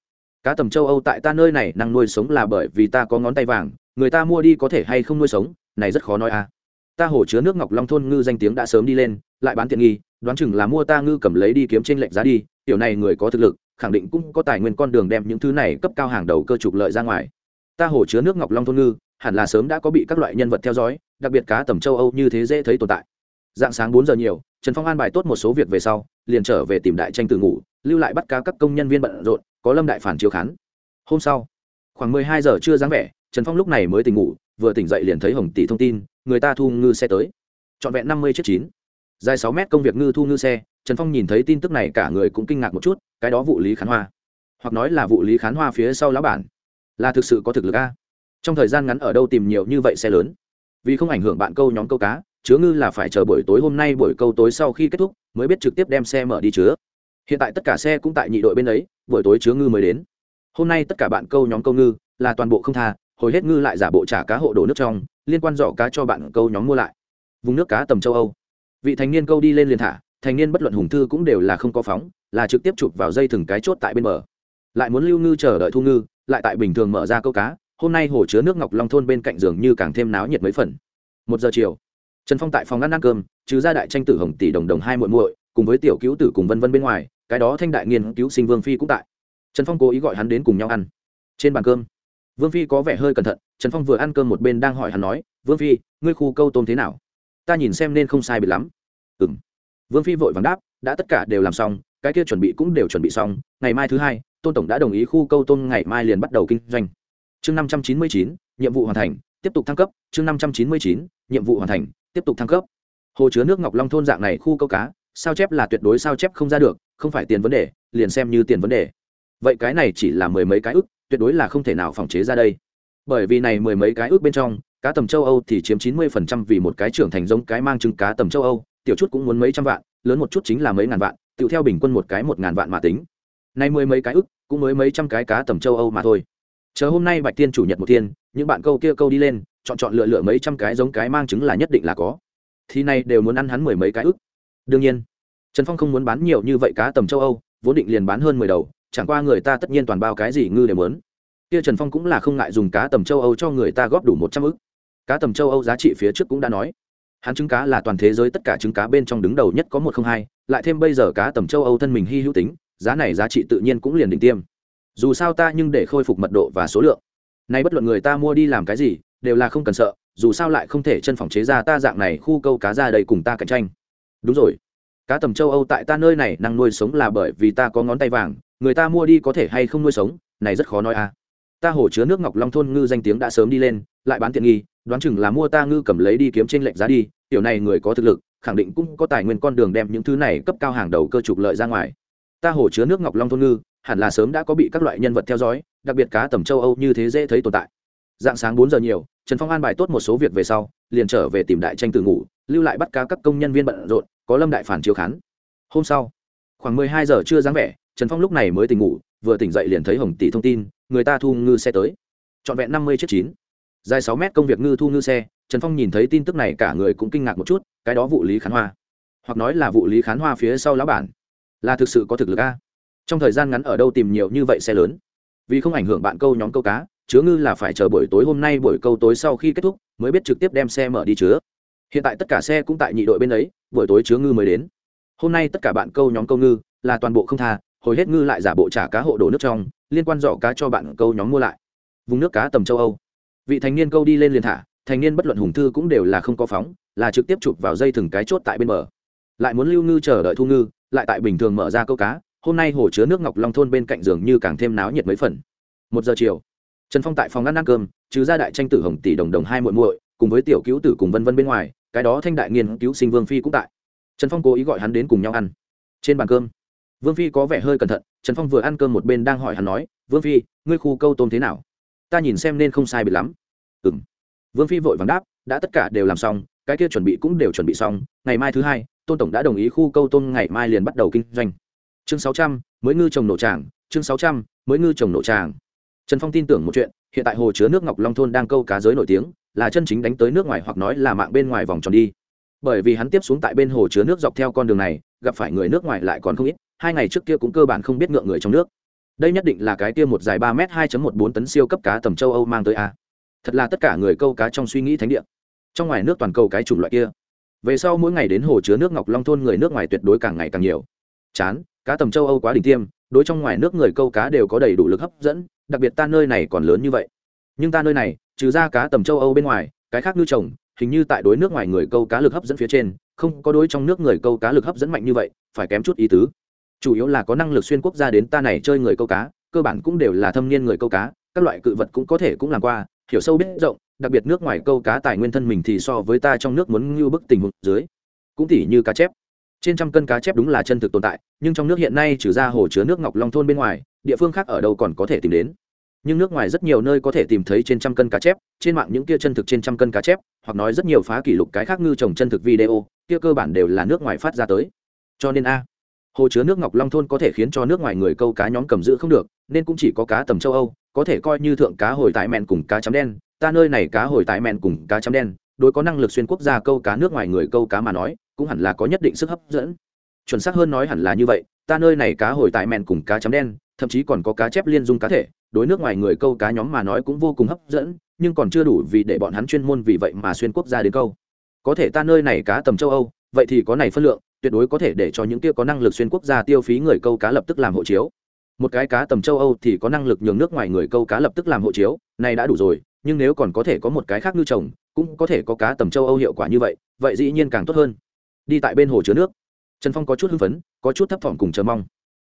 Cá tầm châu âu tại ta nơi này năng nuôi sống là bởi vì ta có ngón tay vàng, người ta mua đi có thể hay không nuôi sống, này rất khó nói à. Ta hồ chứa nước ngọc long thôn ngư danh tiếng đã sớm đi lên, lại bán tiện nghi, đoán chừng là mua ta ngư cầm lấy đi kiếm trên lệnh giá đi, tiểu này người có thực lực khẳng định cũng có tài nguyên con đường đem những thứ này cấp cao hàng đầu cơ trục lợi ra ngoài. Ta hồ chứa nước ngọc long thôn ngư, hẳn là sớm đã có bị các loại nhân vật theo dõi, đặc biệt cá tầm châu âu như thế dễ thấy tồn tại. Dạng sáng bốn giờ nhiều, trần phong an bài tốt một số việc về sau, liền trở về tìm đại tranh từ ngủ, lưu lại bắt cá các công nhân viên bận rộn, có lâm đại phản chiếu khán. Hôm sau, khoảng mười hai giờ trưa dáng vẻ, trần phong lúc này mới tỉnh ngủ, vừa tỉnh dậy liền thấy hồng tỷ thông tin, người ta thu ngư xe tới. Trọn vẹn năm mươi chiếc chín. Dài sáu mét công việc ngư thu ngư xe, trần phong nhìn thấy tin tức này cả người cũng kinh ngạc một chút cái đó vụ lý khán hoa. Hoặc nói là vụ lý khán hoa phía sau lão bản. Là thực sự có thực lực a. Trong thời gian ngắn ở đâu tìm nhiều như vậy xe lớn? Vì không ảnh hưởng bạn câu nhóm câu cá, chứa ngư là phải chờ buổi tối hôm nay buổi câu tối sau khi kết thúc, mới biết trực tiếp đem xe mở đi chứa. Hiện tại tất cả xe cũng tại nhị đội bên ấy, buổi tối chứa ngư mới đến. Hôm nay tất cả bạn câu nhóm câu ngư, là toàn bộ không tha, hồi hết ngư lại giả bộ trả cá hộ đổ nước trong, liên quan dọ cá cho bạn câu nhóm mua lại. Vùng nước cá tầm châu âu. Vị thành niên câu đi lên liền thả thành niên bất luận hùng thư cũng đều là không có phóng, là trực tiếp chụp vào dây thừng cái chốt tại bên bờ. Lại muốn lưu ngư chờ đợi thu ngư, lại tại bình thường mở ra câu cá, hôm nay hồ chứa nước ngọc long thôn bên cạnh giường như càng thêm náo nhiệt mấy phần. Một giờ chiều, trần phong tại phòng ăn ăn cơm, trừ ra đại tranh tử hồng tỷ đồng đồng hai muội muội, cùng với tiểu cứu tử cùng vân vân bên ngoài, cái đó thanh đại nghiên cứu sinh vương phi cũng tại. Trần phong cố ý gọi hắn đến cùng nhau ăn. Trên bàn cơm, vương phi có vẻ hơi cẩn thận, trần phong vừa ăn cơm một bên đang hỏi hắn nói, vương phi, ngươi khu câu tôm thế nào? Ta nhìn xem nên không sai bị lắm. Ừ m vương phi vội vàng đáp, đã tất cả đều làm xong, cái kia chuẩn bị cũng đều chuẩn bị xong, ngày mai thứ hai, tôn tổng đã đồng ý khu câu tôn ngày mai liền bắt đầu kinh doanh. Chương năm trăm chín mươi chín, nhiệm vụ hoàn thành, tiếp tục thăng cấp. Chương năm trăm chín mươi chín, nhiệm vụ hoàn thành, tiếp tục thăng cấp. Hồ chứa nước ngọc long thôn dạng này khu câu cá, sao chép là tuyệt đối sao chép không ra được, không phải tiền vấn đề, liền xem như tiền vấn đề. Vậy cái này chỉ là mười mấy cái ức tuyệt đối là không thể nào phòng chế ra đây. Bởi vì này mười mấy cái ước bên trong, cá tầm châu âu thì chiếm chín mươi phần trăm vì một cái trưởng thành giống cái mang trứng cá tầm châu âu tiểu chút cũng muốn mấy trăm vạn, lớn một chút chính là mấy ngàn vạn, tự theo bình quân một cái một ngàn vạn mà tính. Nay mười mấy cái ức, cũng mới mấy trăm cái cá tầm châu âu mà thôi. Chờ hôm nay bạch tiên chủ nhật một thiên, những bạn câu kia câu đi lên, chọn chọn lựa lựa mấy trăm cái giống cái mang trứng là nhất định là có. Thì này đều muốn ăn hắn mười mấy cái ức. Đương nhiên, trần phong không muốn bán nhiều như vậy cá tầm châu âu, vốn định liền bán hơn mười đầu, chẳng qua người ta tất nhiên toàn bao cái gì ngư đều muốn. Kia trần phong cũng là không ngại dùng cá tầm châu âu cho người ta góp đủ một trăm ức. Cá tầm châu âu giá trị phía trước cũng đã nói hắn trứng cá là toàn thế giới tất cả trứng cá bên trong đứng đầu nhất có một không hai, lại thêm bây giờ cá tầm châu âu thân mình hy hữu tính, giá này giá trị tự nhiên cũng liền đỉnh tiêm. Dù sao ta nhưng để khôi phục mật độ và số lượng. Nay bất luận người ta mua đi làm cái gì, đều là không cần sợ, dù sao lại không thể chân phòng chế ra ta dạng này khu câu cá ra đây cùng ta cạnh tranh. Đúng rồi. Cá tầm châu âu tại ta nơi này năng nuôi sống là bởi vì ta có ngón tay vàng, người ta mua đi có thể hay không nuôi sống, này rất khó nói à ta hồ chứa nước ngọc long thôn ngư danh tiếng đã sớm đi lên, lại bán tiện nghi, đoán chừng là mua ta ngư cầm lấy đi kiếm trên lệnh giá đi, tiểu này người có thực lực, khẳng định cũng có tài nguyên con đường đem những thứ này cấp cao hàng đầu cơ trục lợi ra ngoài. Ta hồ chứa nước ngọc long thôn ngư, hẳn là sớm đã có bị các loại nhân vật theo dõi, đặc biệt cá tầm châu âu như thế dễ thấy tồn tại. Dạng sáng bốn giờ nhiều, trần phong an bài tốt một số việc về sau, liền trở về tìm đại tranh từ ngủ, lưu lại bắt cá các công nhân viên bận rộn, có lâm đại phản chiếu khán. Hôm sau, khoảng mười hai giờ chưa dáng vẻ, trần phong lúc này mới tỉnh ngủ vừa tỉnh dậy liền thấy hồng tỷ thông tin, người ta thu ngư xe tới. Trọn vẹn năm mươi chiếc chín. Dài sáu mét công việc ngư thu ngư xe, trần phong nhìn thấy tin tức này cả người cũng kinh ngạc một chút, cái đó vụ lý khán hoa. Hoặc nói là vụ lý khán hoa phía sau lão bản. Là thực sự có thực lực a? Trong thời gian ngắn ở đâu tìm nhiều như vậy xe lớn? Vì không ảnh hưởng bạn câu nhóm câu cá, chứa ngư là phải chờ buổi tối hôm nay buổi câu tối sau khi kết thúc, mới biết trực tiếp đem xe mở đi chứa. Hiện tại tất cả xe cũng tại nhị đội bên ấy, buổi tối chứa ngư mới đến. Hôm nay tất cả bạn câu nhóm câu ngư là toàn bộ không tha hồi hết ngư lại giả bộ trả cá hộ đổ nước trong, liên quan dọ cá cho bạn câu nhóm mua lại. Vùng nước cá tầm châu âu. Vị thành niên câu đi lên liền thả, thành niên bất luận hùng thư cũng đều là không có phóng, là trực tiếp chụp vào dây thừng cái chốt tại bên bờ. Lại muốn lưu ngư chờ đợi thu ngư, lại tại bình thường mở ra câu cá, hôm nay hồ chứa nước ngọc long thôn bên cạnh giường như càng thêm náo nhiệt mấy phần. Một giờ chiều, trần phong tại phòng ăn ăn cơm, trừ ra đại tranh tử hồng tỷ đồng đồng hai muội muội, cùng với tiểu cứu tử cùng vân vân bên ngoài, cái đó thanh đại nghiên cứu sinh vương phi cũng tại. Trần phong cố ý gọi hắn đến cùng nhau ăn. Trên bàn cơm vương phi có vẻ hơi cẩn thận, trần phong vừa ăn cơm một bên đang hỏi hắn nói, vương phi, ngươi khu câu tôm thế nào? Ta nhìn xem nên không sai biệt lắm. Ừ m vương phi vội vàng đáp, đã tất cả đều làm xong, cái kia chuẩn bị cũng đều chuẩn bị xong, ngày mai thứ hai, tôn tổng đã đồng ý khu câu tôm ngày mai liền bắt đầu kinh doanh. Chương sáu trăm, mới ngư trồng nổ tràng, chương sáu trăm, mới ngư trồng nổ tràng. Trần phong tin tưởng một chuyện, hiện tại hồ chứa nước ngọc long thôn đang câu cá giới nổi tiếng, là chân chính đánh tới nước ngoài hoặc nói là mạng bên ngoài vòng tròn đi. Bởi vì hắn tiếp xuống tại bên hồ chứa nước dọc theo con đường này, gặp phải người nước ngoài lại còn không ít hai ngày trước kia cũng cơ bản không biết ngượng người trong nước. Đây nhất định là cái kia một dài ba m hai một bốn tấn siêu cấp cá tầm châu âu mang tới a. Thật là tất cả người câu cá trong suy nghĩ thánh địa. Trong ngoài nước toàn cầu cái chủng loại kia. Về sau mỗi ngày đến hồ chứa nước ngọc long thôn người nước ngoài tuyệt đối càng ngày càng nhiều. Chán, cá tầm châu âu quá đỉnh tiêm, đối trong ngoài nước người câu cá đều có đầy đủ lực hấp dẫn, đặc biệt ta nơi này còn lớn như vậy. Nhưng ta nơi này, trừ ra cá tầm châu âu bên ngoài, cái khác ngư trồng, hình như tại đối nước ngoài người câu cá lực hấp dẫn phía trên, không có đối trong nước người câu cá lực hấp dẫn mạnh như vậy, phải kém chút ý tứ chủ yếu là có năng lực xuyên quốc gia đến ta này chơi người câu cá, cơ bản cũng đều là thâm niên người câu cá, các loại cự vật cũng có thể cũng làm qua, hiểu sâu biết rộng, đặc biệt nước ngoài câu cá tài nguyên thân mình thì so với ta trong nước muốn ngưu bức tình huống dưới. Cũng tỉ như cá chép. Trên trăm cân cá chép đúng là chân thực tồn tại, nhưng trong nước hiện nay trừ ra hồ chứa nước ngọc long thôn bên ngoài, địa phương khác ở đâu còn có thể tìm đến. Nhưng nước ngoài rất nhiều nơi có thể tìm thấy trên trăm cân cá chép, trên mạng những kia chân thực trên trăm cân cá chép, hoặc nói rất nhiều phá kỷ lục cái khác ngư trồng chân thực video, kia cơ bản đều là nước ngoài phát ra tới. Cho nên a hồ chứa nước ngọc long thôn có thể khiến cho nước ngoài người câu cá nhóm cầm giữ không được, nên cũng chỉ có cá tầm châu âu, có thể coi như thượng cá hồi tại mẹn cùng cá chấm đen. Ta nơi này cá hồi tại mẹn cùng cá chấm đen, đối có năng lực xuyên quốc gia câu cá nước ngoài người câu cá mà nói, cũng hẳn là có nhất định sức hấp dẫn. Chuẩn xác hơn nói hẳn là như vậy, ta nơi này cá hồi tại mẹn cùng cá chấm đen, thậm chí còn có cá chép liên dung cá thể, đối nước ngoài người câu cá nhóm mà nói cũng vô cùng hấp dẫn, nhưng còn chưa đủ vì để bọn hắn chuyên môn vì vậy mà xuyên quốc gia đến câu. Có thể ta nơi này cá tầm châu âu, vậy thì có này phân lượng tuyệt đối có thể để cho những kia có năng lực xuyên quốc gia tiêu phí người câu cá lập tức làm hộ chiếu. Một cái cá tầm châu âu thì có năng lực nhường nước ngoài người câu cá lập tức làm hộ chiếu, này đã đủ rồi, nhưng nếu còn có thể có một cái khác ngư trồng, cũng có thể có cá tầm châu âu hiệu quả như vậy vậy dĩ nhiên càng tốt hơn. Đi tại bên hồ chứa nước. Trần phong có chút hưng phấn, có chút thấp thỏm cùng chờ mong.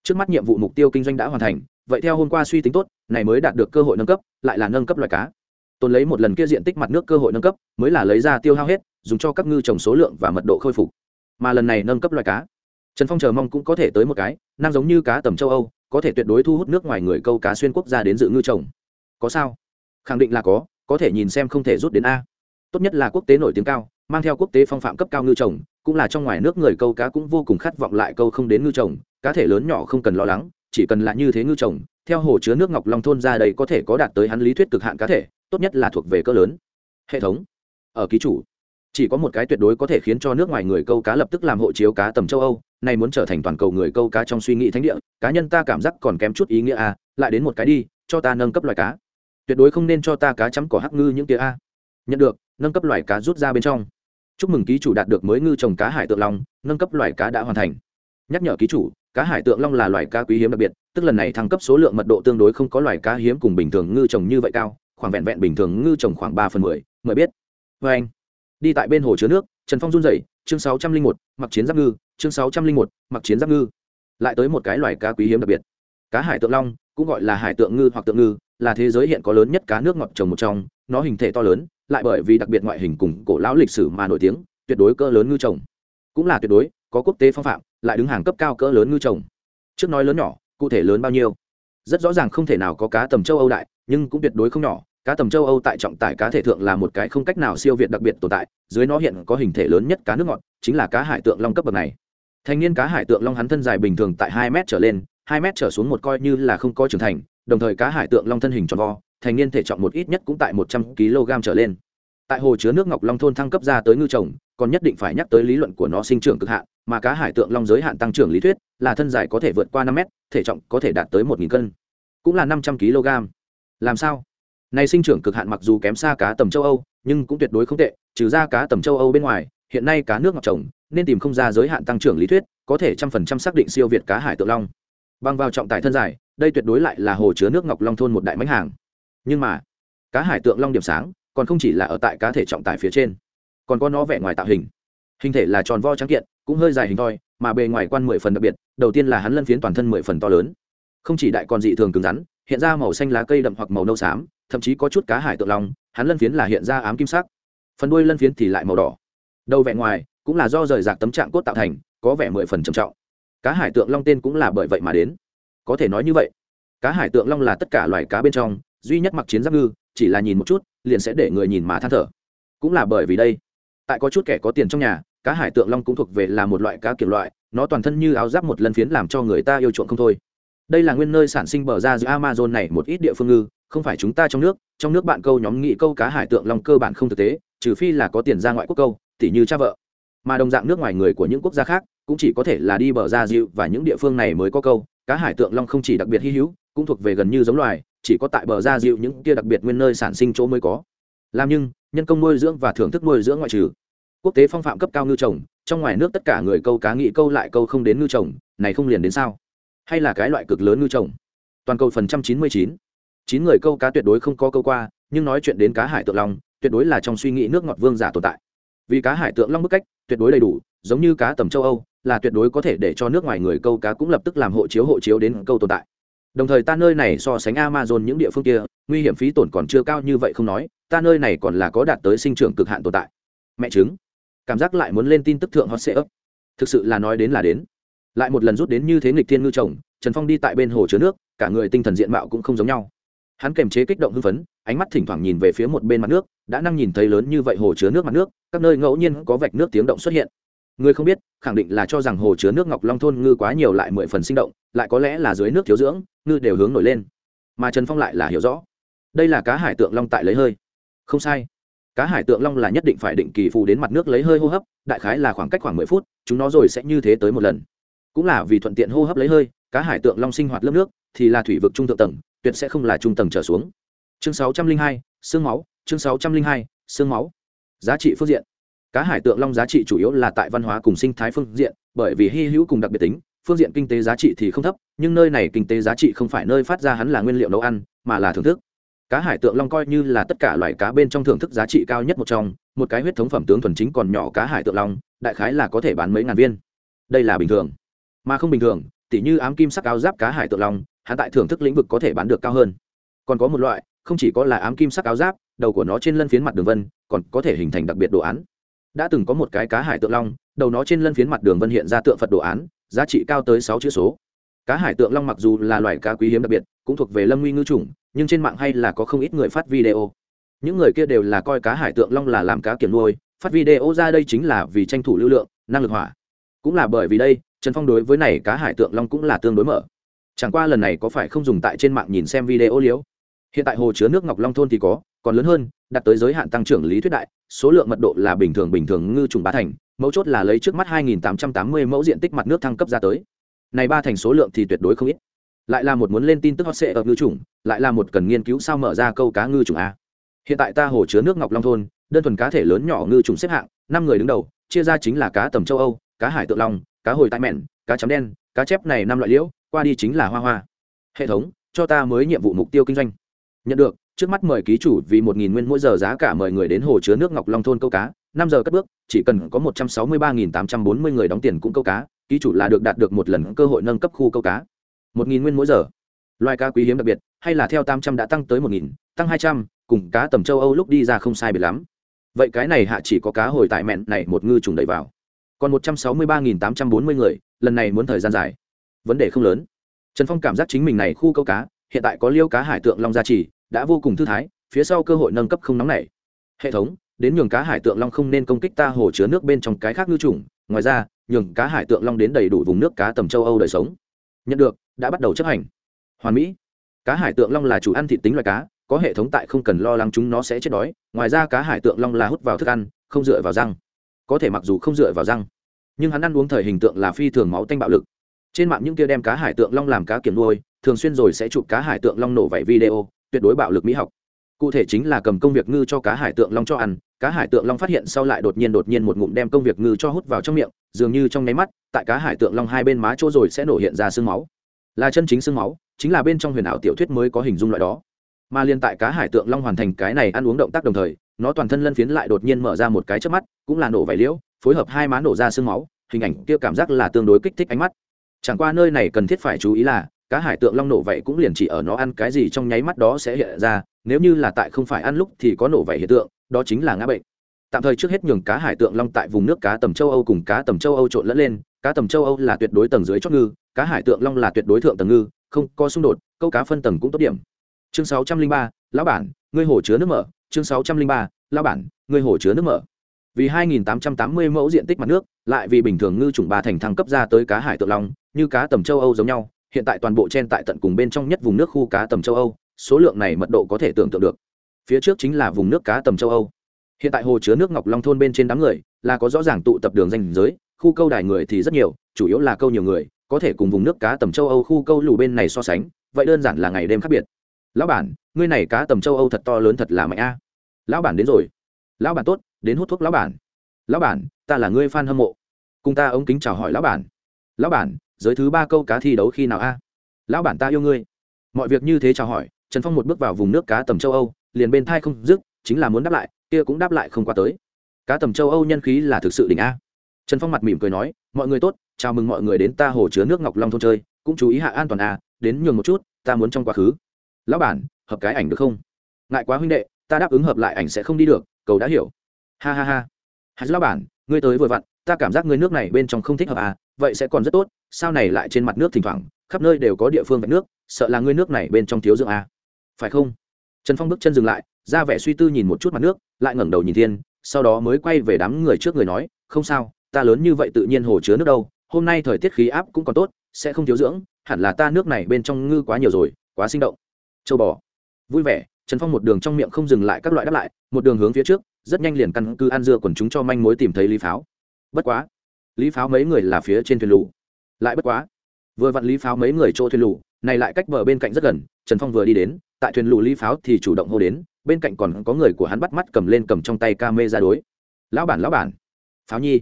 Trước mắt nhiệm vụ mục tiêu kinh doanh đã hoàn thành, vậy theo hôm qua suy tính tốt, này mới đạt được cơ hội nâng cấp, lại là nâng cấp loài cá. Tồn lấy một lần kia diện tích mặt nước cơ hội nâng cấp, mới là lấy ra tiêu hao hết, dùng cho các ngư trồng số lượng và mật độ khôi phục mà lần này nâng cấp loài cá. Trần phong chờ mong cũng có thể tới một cái, năng giống như cá tầm châu âu, có thể tuyệt đối thu hút nước ngoài người câu cá xuyên quốc gia đến dự ngư trồng. Có sao? Khẳng định là có có thể nhìn xem không thể rút đến a. Tốt nhất là quốc tế nổi tiếng cao, mang theo quốc tế phong phạm cấp cao ngư trồng, cũng là trong ngoài nước người câu cá cũng vô cùng khát vọng lại câu không đến ngư trồng, cá thể lớn nhỏ không cần lo lắng, chỉ cần là như thế ngư trồng, theo hồ chứa nước ngọc long thôn ra đây có thể có đạt tới hắn lý thuyết cực hạn cá thể, tốt nhất là thuộc về cỡ lớn. Hệ thống. Ở ký chủ chỉ có một cái tuyệt đối có thể khiến cho nước ngoài người câu cá lập tức làm hộ chiếu cá tầm châu âu này muốn trở thành toàn cầu người câu cá trong suy nghĩ thánh địa, cá nhân ta cảm giác còn kém chút ý nghĩa a, lại đến một cái đi, cho ta nâng cấp loài cá. Tuyệt đối không nên cho ta cá chấm cỏ hắc ngư những kia a. Nhận được, nâng cấp loài cá rút ra bên trong. Chúc mừng ký chủ đạt được mới ngư trồng cá hải tượng long, nâng cấp loài cá đã hoàn thành. Nhắc nhở ký chủ, cá hải tượng long là loài cá quý hiếm đặc biệt, tức lần này thăng cấp số lượng mật độ tương đối không có loài cá hiếm cùng bình thường ngư trồng như vậy cao, khoảng vẹn vẹn bình thường ngư trồng khoảng ba phần mười mời biết. Vê anh đi tại bên hồ chứa nước trần phong run rẩy, chương sáu trăm linh một mặc chiến giáp ngư chương sáu trăm linh một mặc chiến giáp ngư. Lại tới một cái loài cá quý hiếm đặc biệt. Cá hải tượng long cũng gọi là hải tượng ngư hoặc tượng ngư là thế giới hiện có lớn nhất cá nước ngọt trồng một trong nó hình thể to lớn lại bởi vì đặc biệt ngoại hình cùng cổ lão lịch sử mà nổi tiếng tuyệt đối cỡ lớn ngư trồng. Cũng là tuyệt đối có quốc tế phong phạm lại đứng hàng cấp cao cỡ lớn ngư trồng. Trước nói lớn nhỏ cụ thể lớn bao nhiêu? Rất rõ ràng không thể nào có cá tầm châu âu đại nhưng cũng tuyệt đối không nhỏ cá tầm châu âu tại trọng tải cá thể thượng là một cái không cách nào siêu việt đặc biệt tồn tại, dưới nó hiện có hình thể lớn nhất cá nước ngọt, chính là cá hải tượng long cấp bậc này. Thành niên cá hải tượng long hắn thân dài bình thường tại hai m trở lên, hai m trở xuống một coi như là không có trưởng thành, đồng thời cá hải tượng long thân hình tròn vo, thành niên thể trọng một ít nhất cũng tại một trăm kg trở lên. Tại hồ chứa nước ngọc long thôn thăng cấp ra tới ngư trồng, còn nhất định phải nhắc tới lý luận của nó sinh trưởng cực hạn, mà cá hải tượng long giới hạn tăng trưởng lý thuyết, là thân dài có thể vượt qua năm mét, thể trọng có thể đạt tới một cân, cũng là năm trăm kg. Làm sao? Này sinh trưởng cực hạn mặc dù kém xa cá tầm châu âu, nhưng cũng tuyệt đối không tệ, trừ ra cá tầm châu âu bên ngoài, hiện nay cá nước ngọc trồng, nên tìm không ra giới hạn tăng trưởng lý thuyết, có thể trăm phần trăm xác định siêu việt cá hải tượng long. Băng vào trọng tải thân dài, đây tuyệt đối lại là hồ chứa nước ngọc long thôn một đại mánh hàng. Nhưng mà, cá hải tượng long điểm sáng, còn không chỉ là ở tại cá thể trọng tải phía trên, còn có nó vẻ ngoài tạo hình. Hình thể là tròn vo trắng kiện, cũng hơi dài hình thoi, mà bề ngoài quan mười phần đặc biệt, đầu tiên là hắn lân phiến toàn thân mười phần to lớn. Không chỉ đại còn dị thường cứng rắn hiện ra màu xanh lá cây đậm hoặc màu nâu xám, thậm chí có chút cá hải tượng long, hắn lân phiến là hiện ra ám kim sắc. Phần đuôi lân phiến thì lại màu đỏ. Đầu vẻ ngoài cũng là do rời rạc tấm trạng cốt tạo thành, có vẻ mười phần trầm trọng. Cá hải tượng long tên cũng là bởi vậy mà đến. Có thể nói như vậy, cá hải tượng long là tất cả loài cá bên trong, duy nhất mặc chiến giáp ngư, chỉ là nhìn một chút, liền sẽ để người nhìn mà than thở. Cũng là bởi vì đây, tại có chút kẻ có tiền trong nhà, cá hải tượng long cũng thuộc về là một loại cá kiểu loại, nó toàn thân như áo giáp một lần phiến làm cho người ta yêu chuộng không thôi đây là nguyên nơi sản sinh bờ ra giữa amazon này một ít địa phương ngư, không phải chúng ta trong nước trong nước bạn câu nhóm nghị câu cá hải tượng long cơ bản không thực tế, trừ phi là có tiền ra ngoại quốc câu, tỉ như cha vợ. Mà đồng dạng nước ngoài người của những quốc gia khác, cũng chỉ có thể là đi bờ ra dịu và những địa phương này mới có câu, cá hải tượng long không chỉ đặc biệt hy hữu, cũng thuộc về gần như giống loài, chỉ có tại bờ ra dịu những kia đặc biệt nguyên nơi sản sinh chỗ mới có. Làm nhưng, nhân công nuôi dưỡng và thưởng thức nuôi dưỡng ngoại trừ. Quốc tế phong phạm cấp cao ngư trồng, trong ngoài nước tất cả người câu cá nghị câu lại câu không đến ngư trồng, này không liền đến sao? Hay là cái loại cực lớn ngư trồng? Toàn cầu phần trăm chín mươi chín. Chín người câu cá tuyệt đối không có câu qua, nhưng nói chuyện đến cá hải tượng long, tuyệt đối là trong suy nghĩ nước ngọt vương giả tồn tại. Vì cá hải tượng long bức cách tuyệt đối đầy đủ, giống như cá tầm châu âu, là tuyệt đối có thể để cho nước ngoài người câu cá cũng lập tức làm hộ chiếu hộ chiếu đến câu tồn tại. Đồng thời ta nơi này so sánh amazon những địa phương kia, nguy hiểm phí tổn còn chưa cao như vậy không nói, ta nơi này còn là có đạt tới sinh trưởng cực hạn tồn tại. Mẹ chứng cảm giác lại muốn lên tin tức thượng hot sẽ ấp thực sự là nói đến là đến lại một lần rút đến như thế nghịch thiên ngư chồng, trần phong đi tại bên hồ chứa nước, cả người tinh thần diện mạo cũng không giống nhau. Hắn kềm chế kích động hưng phấn, ánh mắt thỉnh thoảng nhìn về phía một bên mặt nước, đã năng nhìn thấy lớn như vậy hồ chứa nước mặt nước, các nơi ngẫu nhiên có vạch nước tiếng động xuất hiện. Người không biết, khẳng định là cho rằng hồ chứa nước ngọc long thôn ngư quá nhiều lại mười phần sinh động, lại có lẽ là dưới nước thiếu dưỡng, ngư đều hướng nổi lên. Mà trần phong lại là hiểu rõ. Đây là cá hải tượng long tại lấy hơi. Không sai. Cá hải tượng long là nhất định phải định kỳ phù đến mặt nước lấy hơi hô hấp, đại khái là khoảng cách khoảng mười phút, chúng nó rồi sẽ như thế tới một lần cũng là vì thuận tiện hô hấp lấy hơi, cá hải tượng long sinh hoạt lớp nước, thì là thủy vực trung thượng tầng, tuyệt sẽ không là trung tầng trở xuống. Chương sáu trăm linh hai, xương máu, chương sáu trăm linh hai, xương máu. Giá trị phương diện. Cá hải tượng long giá trị chủ yếu là tại văn hóa cùng sinh thái phương diện, bởi vì hy hữu cùng đặc biệt tính, phương diện kinh tế giá trị thì không thấp, nhưng nơi này kinh tế giá trị không phải nơi phát ra hắn là nguyên liệu nấu ăn, mà là thưởng thức. Cá hải tượng long coi như là tất cả loài cá bên trong thưởng thức giá trị cao nhất một trong, một cái huyết thống phẩm tướng thuần chính còn nhỏ cá hải tượng long, đại khái là có thể bán mấy ngàn viên. Đây là bình thường mà không bình thường, tỉ như ám kim sắc áo giáp cá hải tượng long, hắn tại thưởng thức lĩnh vực có thể bán được cao hơn. Còn có một loại, không chỉ có là ám kim sắc áo giáp, đầu của nó trên lân phiến mặt đường vân, còn có thể hình thành đặc biệt đồ án. Đã từng có một cái cá hải tượng long, đầu nó trên lân phiến mặt đường vân hiện ra tượng phật đồ án, giá trị cao tới sáu chữ số. Cá hải tượng long mặc dù là loài cá quý hiếm đặc biệt, cũng thuộc về lâm nguy ngư chủng, nhưng trên mạng hay là có không ít người phát video. Những người kia đều là coi cá hải tượng long là làm cá kiểm nuôi, phát video ra đây chính là vì tranh thủ lưu lượng, năng lực hỏa. Cũng là bởi vì đây trần phong đối với này cá hải tượng long cũng là tương đối mở. Chẳng qua lần này có phải không dùng tại trên mạng nhìn xem video liếu? Hiện tại hồ chứa nước ngọc long thôn thì có, còn lớn hơn, đạt tới giới hạn tăng trưởng lý thuyết đại, số lượng mật độ là bình thường bình thường ngư trùng ba thành mẫu chốt là lấy trước mắt 2.880 mẫu diện tích mặt nước thăng cấp ra tới. Này ba thành số lượng thì tuyệt đối không ít. Lại là một muốn lên tin tức hot sệ ở ngư trùng, lại là một cần nghiên cứu sao mở ra câu cá ngư trùng a. Hiện tại ta hồ chứa nước ngọc long thôn, đơn thuần cá thể lớn nhỏ ngư trùng xếp hạng, năm người đứng đầu, chia ra chính là cá tầm châu âu, cá hải tượng long cá hồi tai mẹn, cá chấm đen, cá chép này năm loại liễu, qua đi chính là hoa hoa. Hệ thống, cho ta mới nhiệm vụ mục tiêu kinh doanh. Nhận được, trước mắt mời ký chủ vì một nghìn nguyên mỗi giờ giá cả mời người đến hồ chứa nước ngọc long thôn câu cá, năm giờ cất bước, chỉ cần có một trăm sáu mươi ba nghìn tám trăm bốn mươi người đóng tiền cũng câu cá, ký chủ là được đạt được một lần cơ hội nâng cấp khu câu cá. Một nghìn nguyên mỗi giờ. Loài cá quý hiếm đặc biệt, hay là theo tám trăm đã tăng tới một nghìn, tăng hai trăm, cùng cá tầm châu âu lúc đi ra không sai biệt lắm. Vậy cái này hạ chỉ có cá hồi tại mẹn này một ngư trùng đẩy vào còn một trăm sáu mươi ba nghìn tám trăm bốn mươi người, lần này muốn thời gian dài. Vấn đề không lớn. Trần phong cảm giác chính mình này khu câu cá, hiện tại có liêu cá hải tượng long gia trì, đã vô cùng thư thái, phía sau cơ hội nâng cấp không nóng nảy hệ thống, đến nhường cá hải tượng long không nên công kích ta hồ chứa nước bên trong cái khác ngư trùng ngoài ra, nhường cá hải tượng long đến đầy đủ vùng nước cá tầm châu âu đời sống. Nhận được, đã bắt đầu chấp hành. Hoàn mỹ. Cá hải tượng long là chủ ăn thịt tính loài cá, có hệ thống tại không cần lo lắng chúng nó sẽ chết đói, ngoài ra cá hải tượng long là hút vào thức ăn, không dựa vào răng có thể mặc dù không dựa vào răng, nhưng hắn ăn uống thời hình tượng là phi thường máu tanh bạo lực. Trên mạng những kia đem cá hải tượng long làm cá kiểm nuôi, thường xuyên rồi sẽ chụp cá hải tượng long nổ vảy video, tuyệt đối bạo lực mỹ học. Cụ thể chính là cầm công việc ngư cho cá hải tượng long cho ăn, cá hải tượng long phát hiện sau lại đột nhiên đột nhiên một ngụm đem công việc ngư cho hút vào trong miệng, dường như trong nháy mắt, tại cá hải tượng long hai bên má chỗ rồi sẽ nổ hiện ra sương máu. Là chân chính sương máu, chính là bên trong huyền ảo tiểu thuyết mới có hình dung loại đó. Mà liên tại cá hải tượng long hoàn thành cái này ăn uống động tác đồng thời nó toàn thân lân phiến lại đột nhiên mở ra một cái chớp mắt, cũng là nổ vải liễu, phối hợp hai má nổ ra sương máu, hình ảnh kia cảm giác là tương đối kích thích ánh mắt. Chẳng qua nơi này cần thiết phải chú ý là, cá hải tượng long nổ vậy cũng liền chỉ ở nó ăn cái gì trong nháy mắt đó sẽ hiện ra, nếu như là tại không phải ăn lúc thì có nổ vậy hiện tượng, đó chính là ngã bệnh. Tạm thời trước hết nhường cá hải tượng long tại vùng nước cá tầm châu âu cùng cá tầm châu âu trộn lẫn lên, cá tầm châu âu là tuyệt đối tầng dưới chót ngư, cá hải tượng long là tuyệt đối thượng tầng ngư, không có xung đột, câu cá phân tầng cũng tốt điểm. Chương sáu trăm linh ba, lão bản, ngươi hồ chứa nước mở chương sáu trăm linh ba, lão bản, ngươi hồ chứa nước mở. Vì 2.880 mẫu diện tích mặt nước, lại vì bình thường ngư chủng ba thành thăng cấp ra tới cá hải tượng long, như cá tầm châu âu giống nhau, hiện tại toàn bộ trên tại tận cùng bên trong nhất vùng nước khu cá tầm châu âu, số lượng này mật độ có thể tưởng tượng được. Phía trước chính là vùng nước cá tầm châu âu. Hiện tại hồ chứa nước ngọc long thôn bên trên đám người, là có rõ ràng tụ tập đường danh giới, khu câu đài người thì rất nhiều, chủ yếu là câu nhiều người, có thể cùng vùng nước cá tầm châu âu khu câu lù bên này so sánh, vậy đơn giản là ngày đêm khác biệt. Lão bản ngươi này cá tầm châu âu thật to lớn thật là mạnh a. Lão bản đến rồi. Lão bản tốt, đến hút thuốc lão bản. Lão bản, ta là ngươi f a n hâm mộ. Cùng ta ống kính chào hỏi lão bản. Lão bản, giới thứ ba câu cá thi đấu khi nào a? Lão bản ta yêu ngươi. Mọi việc như thế chào hỏi, trần phong một bước vào vùng nước cá tầm châu âu, liền bên thai không dứt, chính là muốn đáp lại, kia cũng đáp lại không qua tới. Cá tầm châu âu nhân khí là thực sự đỉnh a. Trần phong mặt mỉm cười nói, mọi người tốt, chào mừng mọi người đến ta hồ chứa nước ngọc long thôn chơi, cũng chú ý hạ an toàn a, đến nhường một chút, ta muốn trong quá khứ. Lão bản hợp cái ảnh được không? Ngại quá huynh đệ, ta đáp ứng hợp lại ảnh sẽ không đi được, cầu đã hiểu. Ha ha ha. Hãy lão bản, ngươi tới vừa vặn, ta cảm giác ngươi nước này bên trong không thích hợp à vậy sẽ còn rất tốt, sao này lại trên mặt nước thỉnh thoảng, khắp nơi đều có địa phương vạch nước, sợ là ngươi nước này bên trong thiếu dưỡng à. Phải không? Trần phong bước chân dừng lại, ra vẻ suy tư nhìn một chút mặt nước, lại ngẩng đầu nhìn thiên, sau đó mới quay về đám người trước người nói, không sao, ta lớn như vậy tự nhiên hồ chứa nước đâu, hôm nay thời tiết khí áp cũng còn tốt, sẽ không thiếu dưỡng, hẳn là ta nước này bên trong ngư quá nhiều rồi, quá sinh động. Châu bò vui vẻ, trần phong một đường trong miệng không dừng lại các loại đáp lại, một đường hướng phía trước, rất nhanh liền căn cứ ăn dưa quần chúng cho manh mối tìm thấy lý pháo. Bất quá, lý pháo mấy người là phía trên thuyền lù. Lại bất quá, vừa vặn lý pháo mấy người chỗ thuyền lù, này lại cách bờ bên cạnh rất gần, trần phong vừa đi đến, tại thuyền lù lý pháo thì chủ động hô đến, bên cạnh còn có người của hắn bắt mắt cầm lên cầm trong tay ca mê ra đối. Lão bản lão bản, pháo nhi,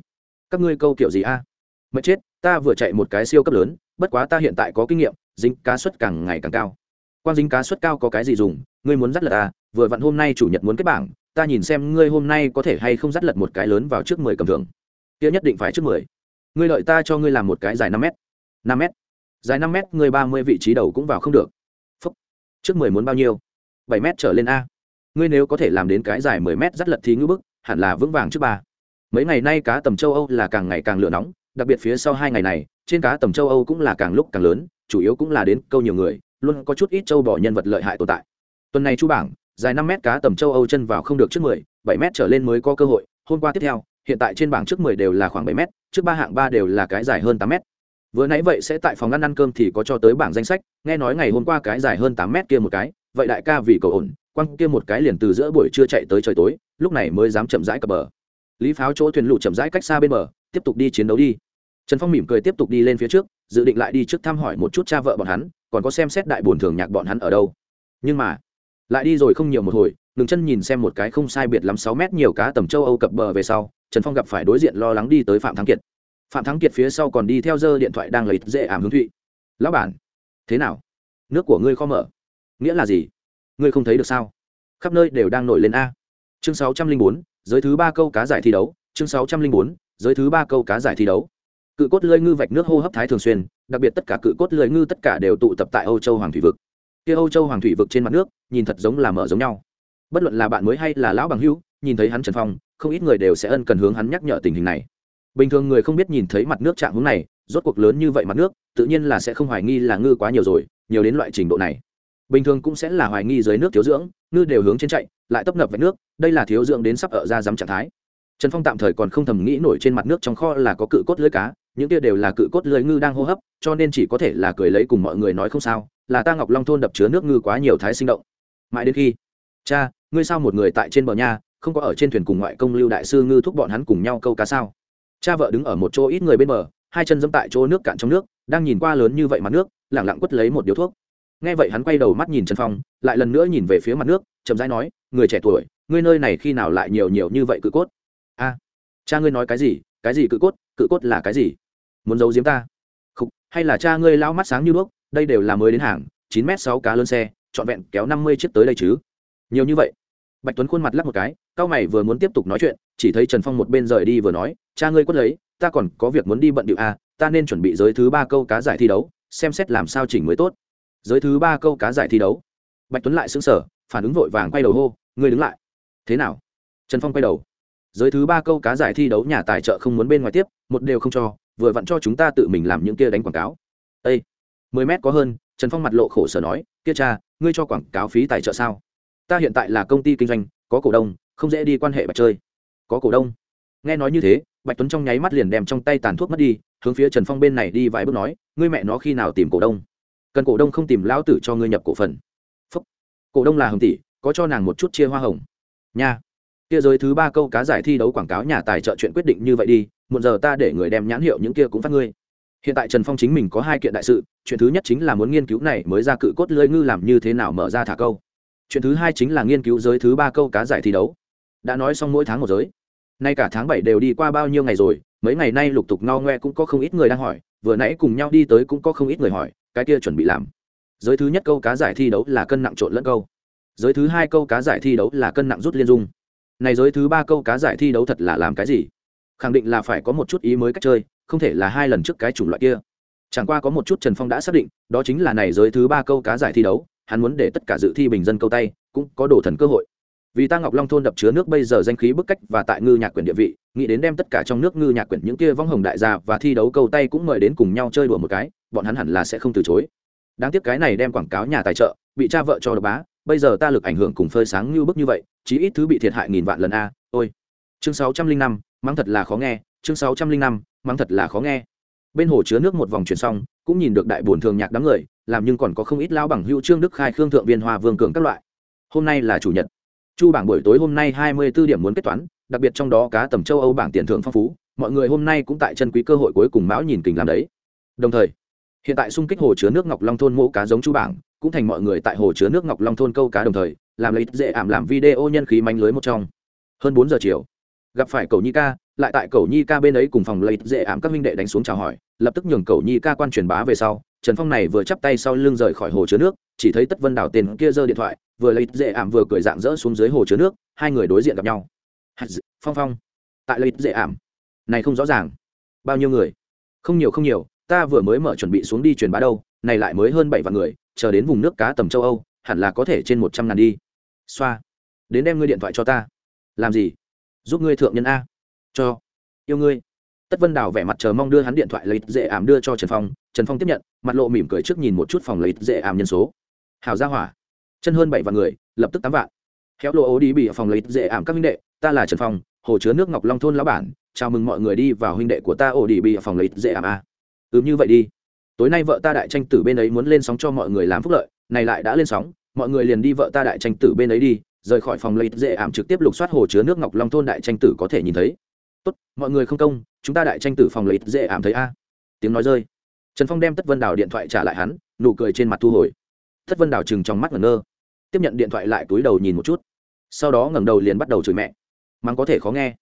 các ngươi câu kiểu gì a? À? mất chết, ta vừa chạy một cái siêu cấp lớn, bất quá ta hiện tại có kinh nghiệm, dính cá suất càng ngày càng cao quan dính cá suất cao có cái gì dùng, ngươi muốn dắt lật à? Vừa vặn hôm nay chủ nhật muốn kết bảng, ta nhìn xem ngươi hôm nay có thể hay không dắt lật một cái lớn vào trước mười cầm thưởng. Kia nhất định phải trước mười. Ngươi lợi ta cho ngươi làm một cái dài năm m năm m dài năm m ngươi ba mươi vị trí đầu cũng vào không được. Phúc. trước mười muốn bao nhiêu? Bảy m trở lên a. Ngươi nếu có thể làm đến cái dài mười m dắt lật thì ngưỡng bức, hẳn là vững vàng trước ba. Mấy ngày nay cá tầm châu âu là càng ngày càng lửa nóng, đặc biệt phía sau hai ngày này, trên cá tầm châu âu cũng là càng lúc càng lớn, chủ yếu cũng là đến câu nhiều người luôn có chút ít châu bò nhân vật lợi hại tồn tại. Tuần này chu bảng, dài năm mét cá tầm châu âu chân vào không được trước mười, bảy mét trở lên mới có cơ hội. Hôm qua tiếp theo, hiện tại trên bảng trước mười đều là khoảng bảy mét, trước ba hạng ba đều là cái dài hơn tám mét. Vừa nãy vậy sẽ tại phòng ăn ăn cơm thì có cho tới bảng danh sách, nghe nói ngày hôm qua cái dài hơn tám mét kia một cái, vậy đại ca vì cầu ổn, quăng kia một cái liền từ giữa buổi trưa chạy tới trời tối, lúc này mới dám chậm rãi cập bờ. Lý pháo chỗ thuyền lụ chậm rãi cách xa bên bờ, tiếp tục đi chiến đấu đi. Trần phong mỉm cười tiếp tục đi lên phía trước dự định lại đi trước thăm hỏi một chút cha vợ bọn hắn, còn có xem xét đại bổn thường nhạc bọn hắn ở đâu. Nhưng mà, lại đi rồi không nhiều một hồi ngừng chân nhìn xem một cái không sai biệt lắm sáu mét nhiều cá tầm châu âu cập bờ về sau, trần phong gặp phải đối diện lo lắng đi tới phạm thắng kiệt. Phạm thắng kiệt phía sau còn đi theo dơ điện thoại đang lấy dễ ảm hướng thụy. Lão bản, thế nào? Nước của ngươi kho mở. Nghĩa là gì? Ngươi không thấy được sao? Khắp nơi đều đang nổi lên a. Chương sáu trăm linh bốn, giới thứ ba câu cá giải thi đấu. Chương sáu trăm linh bốn, giới thứ ba câu cá giải thi đấu cự cốt lưỡi ngư vạch nước hô hấp thái thường xuyên, đặc biệt tất cả cự cốt lưỡi ngư tất cả đều tụ tập tại âu châu hoàng thủy vực. Kia âu châu hoàng thủy vực trên mặt nước, nhìn thật giống là mở giống nhau. Bất luận là bạn mới hay là lão bằng hữu, nhìn thấy hắn trần phong, không ít người đều sẽ ân cần hướng hắn nhắc nhở tình hình này. Bình thường người không biết nhìn thấy mặt nước trạng hướng này, rốt cuộc lớn như vậy mặt nước, tự nhiên là sẽ không hoài nghi là ngư quá nhiều rồi, nhiều đến loại trình độ này. Bình thường cũng sẽ là hoài nghi dưới nước thiếu dưỡng, ngư đều hướng trên chạy, lại tấp nập vạch nước, đây là thiếu dưỡng đến sắp ở ra dám trạng thái. Trần phong tạm thời còn không thầm nghĩ nổi trên mặt nước trong kho là có cự cốt lưới cá những kia đều là cự cốt lưới ngư đang hô hấp, cho nên chỉ có thể là cười lấy cùng mọi người nói không sao, là ta ngọc long thôn đập chứa nước ngư quá nhiều thái sinh động. Mãi đến khi, cha, ngươi sao một người tại trên bờ nha, không có ở trên thuyền cùng ngoại công lưu đại sư ngư thúc bọn hắn cùng nhau câu cá sao? Cha vợ đứng ở một chỗ ít người bên bờ, hai chân dẫm tại chỗ nước cạn trong nước, đang nhìn qua lớn như vậy mặt nước, lẳng lặng quất lấy một điếu thuốc. Nghe vậy hắn quay đầu mắt nhìn trần phong, lại lần nữa nhìn về phía mặt nước, chậm rãi nói, người trẻ tuổi, ngươi nơi này khi nào lại nhiều nhiều như vậy cự cốt? A, cha ngươi nói cái gì? Cái gì cự cốt? Cự cốt là cái gì? Muốn giấu giếm ta? Khục, hay là cha ngươi lao mắt sáng như đuốc đây đều là mới đến hàng chín m sáu cá lớn xe trọn vẹn kéo năm mươi chiếc tới đây chứ? Nhiều như vậy. Bạch tuấn khuôn mặt lắc một cái cao mày vừa muốn tiếp tục nói chuyện chỉ thấy trần phong một bên rời đi vừa nói cha ngươi quất lấy ta còn có việc muốn đi bận điệu a ta nên chuẩn bị giới thứ ba câu cá giải thi đấu xem xét làm sao chỉnh mới tốt. Giới thứ ba câu cá giải thi đấu? Bạch tuấn lại xứng sở phản ứng vội vàng quay đầu hô ngươi đứng lại. Thế nào? Trần phong quay đầu. Giới thứ ba câu cá giải thi đấu nhà tài trợ không muốn bên ngoài tiếp một đều không cho vừa vặn cho chúng ta tự mình làm những kia đánh quảng cáo. Ê! mười mét có hơn, trần phong mặt lộ khổ sở nói, kia cha, ngươi cho quảng cáo phí tài trợ sao? Ta hiện tại là công ty kinh doanh, có cổ đông, không dễ đi quan hệ bạch chơi. Có cổ đông. Nghe nói như thế, bạch tuấn trong nháy mắt liền đem trong tay tàn thuốc mất đi, hướng phía trần phong bên này đi vài bước nói, ngươi mẹ nó khi nào tìm cổ đông? Cần cổ đông không tìm lão tử cho ngươi nhập cổ phần. Phúc. cổ đông là hồng tỷ, có cho nàng một chút chia hoa hồng. Nha. Kia giới thứ ba câu cá giải thi đấu quảng cáo nhà tài trợ chuyện quyết định như vậy đi một giờ ta để người đem nhãn hiệu những kia cũng phát ngươi. Hiện tại trần phong chính mình có hai kiện đại sự, chuyện thứ nhất chính là muốn nghiên cứu này mới ra cự cốt lưỡi ngư làm như thế nào mở ra thả câu. Chuyện thứ hai chính là nghiên cứu giới thứ ba câu cá giải thi đấu. Đã nói xong mỗi tháng một giới. Nay cả tháng bảy đều đi qua bao nhiêu ngày rồi, mấy ngày nay lục tục ngao ngoe cũng có không ít người đang hỏi, vừa nãy cùng nhau đi tới cũng có không ít người hỏi, cái kia chuẩn bị làm. Giới thứ nhất câu cá giải thi đấu là cân nặng trộn lẫn câu. Giới thứ hai câu cá giải thi đấu là cân nặng rút liên dung. Này giới thứ ba câu cá giải thi đấu thật là làm cái gì? Khẳng định là phải có một chút ý mới cách chơi, không thể là hai lần trước cái chủng loại kia. Chẳng qua có một chút trần phong đã xác định, đó chính là này giới thứ ba câu cá giải thi đấu, hắn muốn để tất cả dự thi bình dân câu tay, cũng có đổ thần cơ hội. Vì ta ngọc long thôn đập chứa nước bây giờ danh khí bức cách và tại ngư nhạc quyển địa vị, nghĩ đến đem tất cả trong nước ngư nhạc quyển những kia vong hồng đại gia và thi đấu câu tay cũng mời đến cùng nhau chơi đùa một cái, bọn hắn hẳn là sẽ không từ chối. Đáng tiếc cái này đem quảng cáo nhà tài trợ, bị cha vợ cho đập bá, bây giờ ta lực ảnh hưởng cùng phơi sáng như bức như vậy, chí ít thứ bị thiệt hại nghìn vạn lần a, ôi. Chương sáu trăm linh năm mắng thật là khó nghe, chương sáu trăm linh năm, mắng thật là khó nghe. Bên hồ chứa nước một vòng chuyển xong, cũng nhìn được đại bổn thường nhạc đám người, làm nhưng còn có không ít lao bằng hữu trương đức khai, khương thượng viên, hoa vương cường các loại. Hôm nay là chủ nhật. Chu bảng buổi tối hôm nay hai mươi 24 điểm muốn kết toán, đặc biệt trong đó cá tầm châu âu bảng tiền thưởng phong phú, mọi người hôm nay cũng tại chân quý cơ hội cuối cùng mão nhìn kình làm đấy. Đồng thời, hiện tại xung kích hồ chứa nước ngọc long thôn mẫu cá giống chu bảng, cũng thành mọi người tại hồ chứa nước ngọc long thôn câu cá đồng thời, làm lấy dễ ảm làm video nhân khí manh lưới một trong. Hơn bốn giờ chiều gặp phải cầu nhi ca, lại tại cầu nhi ca bên ấy cùng phòng lấy dễ ảm các minh đệ đánh xuống chào hỏi, lập tức nhường cầu nhi ca quan truyền bá về sau, trần phong này vừa chắp tay sau lưng rời khỏi hồ chứa nước, chỉ thấy tất vân đảo tên kia giơ điện thoại, vừa lấy dễ ảm vừa cười dạng dỡ xuống dưới hồ chứa nước, hai người đối diện gặp nhau. Phong phong. Tại lấy dễ ảm. Này không rõ ràng. Bao nhiêu người? Không nhiều không nhiều, ta vừa mới mở chuẩn bị xuống đi truyền bá đâu, này lại mới hơn bảy vạn người, chờ đến vùng nước cá tầm châu âu, hẳn là có thể trên một trăm ngàn đi. Xoa. Đến đem ngươi điện thoại cho ta. Làm gì? Giúp ngươi thượng nhân a. Cho. Yêu ngươi. Tất vân đào vẻ mặt chờ mong đưa hắn điện thoại lấy dễ ảm đưa cho trần phong. Trần phong tiếp nhận, mặt lộ mỉm cười trước nhìn một chút phòng lấy dễ ảm nhân số. Hào gia hỏa. Chân hơn bảy vạn người, lập tức tám vạn. Khéo lộ ố đi bị phòng lấy dễ ảm các huynh đệ, ta là trần phong, hồ chứa nước ngọc long thôn lão bản. Chào mừng mọi người đi vào huynh đệ của ta ổ đi bị phòng lấy dễ ảm a. Ừ như vậy đi. Tối nay vợ ta đại tranh tử bên ấy muốn lên sóng cho mọi người làm phúc lợi, này lại đã lên sóng, mọi người liền đi vợ ta đại tranh tử bên ấy đi rời khỏi phòng lấy dễ ảm trực tiếp lục soát hồ chứa nước ngọc long thôn đại tranh tử có thể nhìn thấy. Tốt, mọi người không công, chúng ta đại tranh tử phòng lấy dễ ảm thấy a. Tiếng nói rơi. Trần phong đem tất vân đào điện thoại trả lại hắn, nụ cười trên mặt thu hồi. Tất vân đào chừng trong mắt ngẩn ngơ. Tiếp nhận điện thoại lại túi đầu nhìn một chút. Sau đó ngẩng đầu liền bắt đầu chửi mẹ. Mắng có thể khó nghe.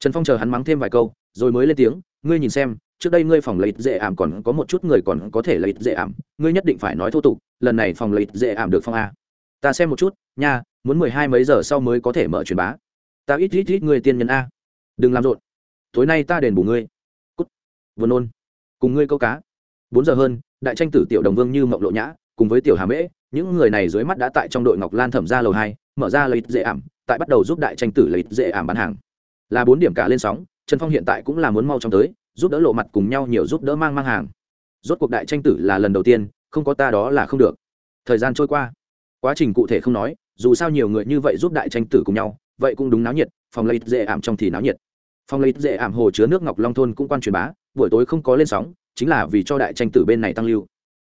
Trần phong chờ hắn mắng thêm vài câu, rồi mới lên tiếng, ngươi nhìn xem, trước đây ngươi phòng lấy dễ ảm còn có một chút người còn có thể lấy dễ ảm, ngươi nhất định phải nói thô tục, lần này phòng lấy dễ ảm được phong a ta xem một chút, nha, muốn mười hai mấy giờ sau mới có thể mở truyền bá. Ta ít ít ít người tiên nhân a. Đừng làm rộn. Tối nay ta đền bù ngươi. Cút. Vừa nôn. Cùng ngươi câu cá. Bốn giờ hơn, đại tranh tử tiểu đồng vương như mộng lộ nhã, cùng với tiểu hà mễ, những người này dưới mắt đã tại trong đội ngọc lan thẩm ra lầu hai, mở ra lợi dễ ảm, tại bắt đầu giúp đại tranh tử lợi dễ ảm bán hàng. Là bốn điểm cả lên sóng, trần phong hiện tại cũng là muốn mau chóng tới, giúp đỡ lộ mặt cùng nhau nhiều giúp đỡ mang mang hàng. Rốt cuộc đại tranh tử là lần đầu tiên, không có ta đó là không được. Thời gian trôi qua quá trình cụ thể không nói, dù sao nhiều người như vậy giúp đại tranh tử cùng nhau, vậy cũng đúng náo nhiệt, phòng lấy dễ ảm trong thì náo nhiệt. Phòng lấy dễ ảm hồ chứa nước ngọc long thôn cũng quan truyền bá, buổi tối không có lên sóng, chính là vì cho đại tranh tử bên này tăng lưu.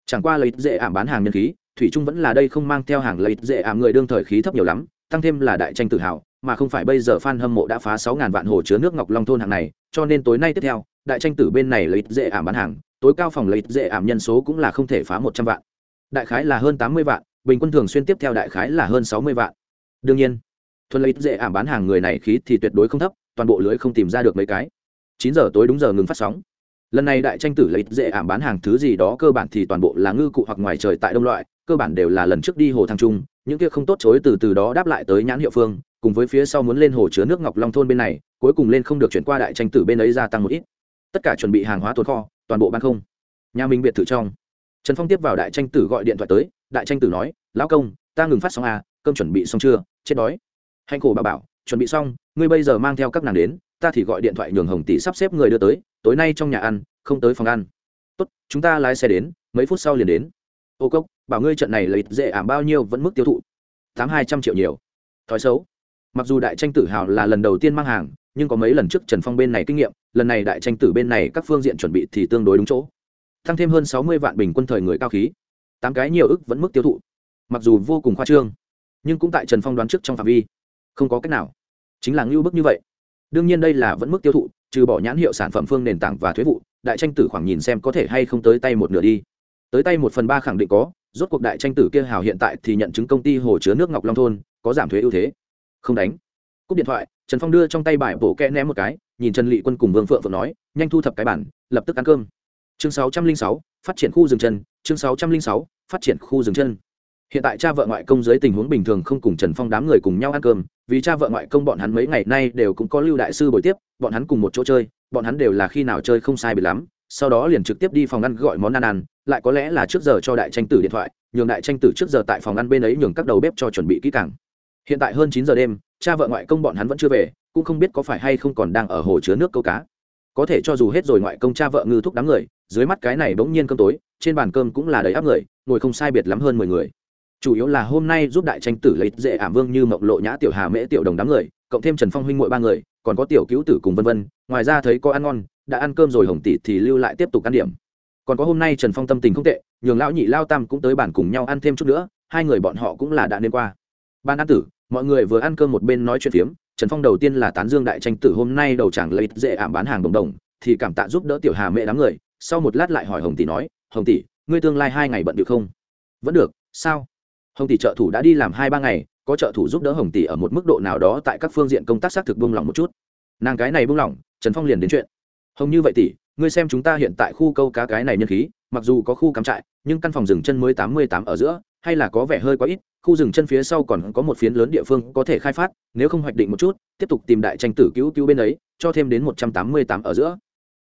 Chẳng qua lấy dễ ảm bán hàng nhân khí, thủy trung vẫn là đây không mang theo hàng lấy dễ ảm người đương thời khí thấp nhiều lắm, tăng thêm là đại tranh tử hào, mà không phải bây giờ fan hâm mộ đã phá sáu ngàn vạn hồ chứa nước ngọc long thôn hàng này, cho nên tối nay tiếp theo, đại tranh tử bên này lấy dễ ảm bán hàng, tối cao phòng lấy dễ ảm nhân số cũng là không thể phá một trăm vạn. Đại khái là hơn tám mươi vạn bình quân thường xuyên tiếp theo đại khái là hơn sáu mươi vạn. Đương nhiên, thuần lấy dễ ảm bán hàng người này khí thì tuyệt đối không thấp, toàn bộ lưới không tìm ra được mấy cái. Chín giờ tối đúng giờ ngừng phát sóng. Lần này đại tranh tử lấy dễ ảm bán hàng thứ gì đó cơ bản thì toàn bộ là ngư cụ hoặc ngoài trời tại đông loại, cơ bản đều là lần trước đi hồ thăng trung, những kia không tốt chối từ từ đó đáp lại tới nhãn hiệu phương, cùng với phía sau muốn lên hồ chứa nước ngọc long thôn bên này, cuối cùng lên không được chuyển qua đại tranh tử bên ấy gia tăng một ít. Tất cả chuẩn bị hàng hóa tồn kho, toàn bộ ban không. Nhà mình biệt thự trong trần phong tiếp vào đại tranh tử gọi điện thoại tới, đại tranh tử nói, lão công, ta ngừng phát xong à cơm chuẩn bị xong chưa? Chết đói. Hạnh khổ bà bảo, chuẩn bị xong, ngươi bây giờ mang theo các nàng đến, ta thì gọi điện thoại nhường hồng tỷ sắp xếp người đưa tới, tối nay trong nhà ăn, không tới phòng ăn. Tốt, chúng ta lái xe đến, mấy phút sau liền đến. Ô cốc, bảo ngươi trận này lấy dễ ảm bao nhiêu vẫn mức tiêu thụ? Tám hai trăm triệu nhiều. Thói xấu. Mặc dù đại tranh tử hào là lần đầu tiên mang hàng, nhưng có mấy lần trước trần phong bên này kinh nghiệm, lần này đại tranh tử bên này các phương diện chuẩn bị thì tương đối đúng chỗ tăng thêm hơn sáu mươi vạn bình quân thời người cao khí. Tám cái nhiều ức vẫn mức tiêu thụ. Mặc dù vô cùng khoa trương, nhưng cũng tại trần phong đoán trước trong phạm vi. Không có cách nào. Chính là ngưu bức như vậy. Đương nhiên đây là vẫn mức tiêu thụ, trừ bỏ nhãn hiệu sản phẩm phương nền tảng và thuế vụ, đại tranh tử khoảng nhìn xem có thể hay không tới tay một nửa đi. Tới tay một phần ba khẳng định có, rốt cuộc đại tranh tử kia hào hiện tại thì nhận chứng công ty hồ chứa nước ngọc long thôn, có giảm thuế ưu thế. Không đánh. Cúp điện thoại, trần phong đưa trong tay bài bổ kẽ ném một cái, nhìn trần lị quân cùng vương phượng phượng nói, nhanh thu thập cái bản, lập tức ăn cơm chương sáu trăm linh sáu, phát triển khu rừng chân. Chương sáu trăm linh sáu, phát triển khu rừng chân. Hiện tại cha vợ ngoại công dưới tình huống bình thường không cùng trần phong đám người cùng nhau ăn cơm, vì cha vợ ngoại công bọn hắn mấy ngày nay đều cũng có lưu đại sư buổi tiếp, bọn hắn cùng một chỗ chơi, bọn hắn đều là khi nào chơi không sai bị lắm, sau đó liền trực tiếp đi phòng ăn gọi món ăn ăn, lại có lẽ là trước giờ cho đại tranh tử điện thoại, nhường đại tranh tử trước giờ tại phòng ăn bên ấy nhường các đầu bếp cho chuẩn bị kỹ càng. Hiện tại hơn chín giờ đêm, cha vợ ngoại công bọn hắn vẫn chưa về, cũng không biết có phải hay không còn đang ở hồ chứa nước câu cá. Có thể cho dù hết rồi ngoại công cha vợ ngư thúc đám người dưới mắt cái này bỗng nhiên cơm tối, trên bàn cơm cũng là đầy áp người, ngồi không sai biệt lắm hơn mười người. Chủ yếu là hôm nay giúp đại tranh tử lấy dễ ảm vương như mộng lộ nhã tiểu hà mễ tiểu đồng đám người, cộng thêm trần phong huynh mỗi ba người, còn có tiểu cứu tử cùng vân vân, ngoài ra thấy có ăn ngon, đã ăn cơm rồi hồng tỷ thì lưu lại tiếp tục ăn điểm. Còn có hôm nay trần phong tâm tình không tệ, nhường lão nhị lao tam cũng tới bàn cùng nhau ăn thêm chút nữa, hai người bọn họ cũng là đã nên qua. Ban ăn tử, mọi người vừa ăn cơm một bên nói chuyện phiếm, trần phong đầu tiên là tán dương đại tranh tử hôm nay đầu chẳng lấy dễ ảm bán hàng đồng đồng, thì cảm tạ giúp đỡ tiểu hà mẹ đám người sau một lát lại hỏi hồng tỷ nói, hồng tỷ, ngươi tương lai hai ngày bận được không? Vẫn được, sao? Hồng tỷ trợ thủ đã đi làm hai ba ngày, có trợ thủ giúp đỡ hồng tỷ ở một mức độ nào đó tại các phương diện công tác xác thực buông lỏng một chút. Nàng cái này buông lỏng, trần phong liền đến chuyện. Hồng, như vậy tỷ, ngươi xem chúng ta hiện tại khu câu cá cái này nhân khí, mặc dù có khu cắm trại, nhưng căn phòng rừng chân mới tám mươi tám ở giữa, hay là có vẻ hơi quá ít, khu rừng chân phía sau còn có một phiến lớn địa phương có thể khai phát, nếu không hoạch định một chút, tiếp tục tìm đại tranh tử cứu cứu bên ấy, cho thêm đến một trăm tám mươi tám ở giữa.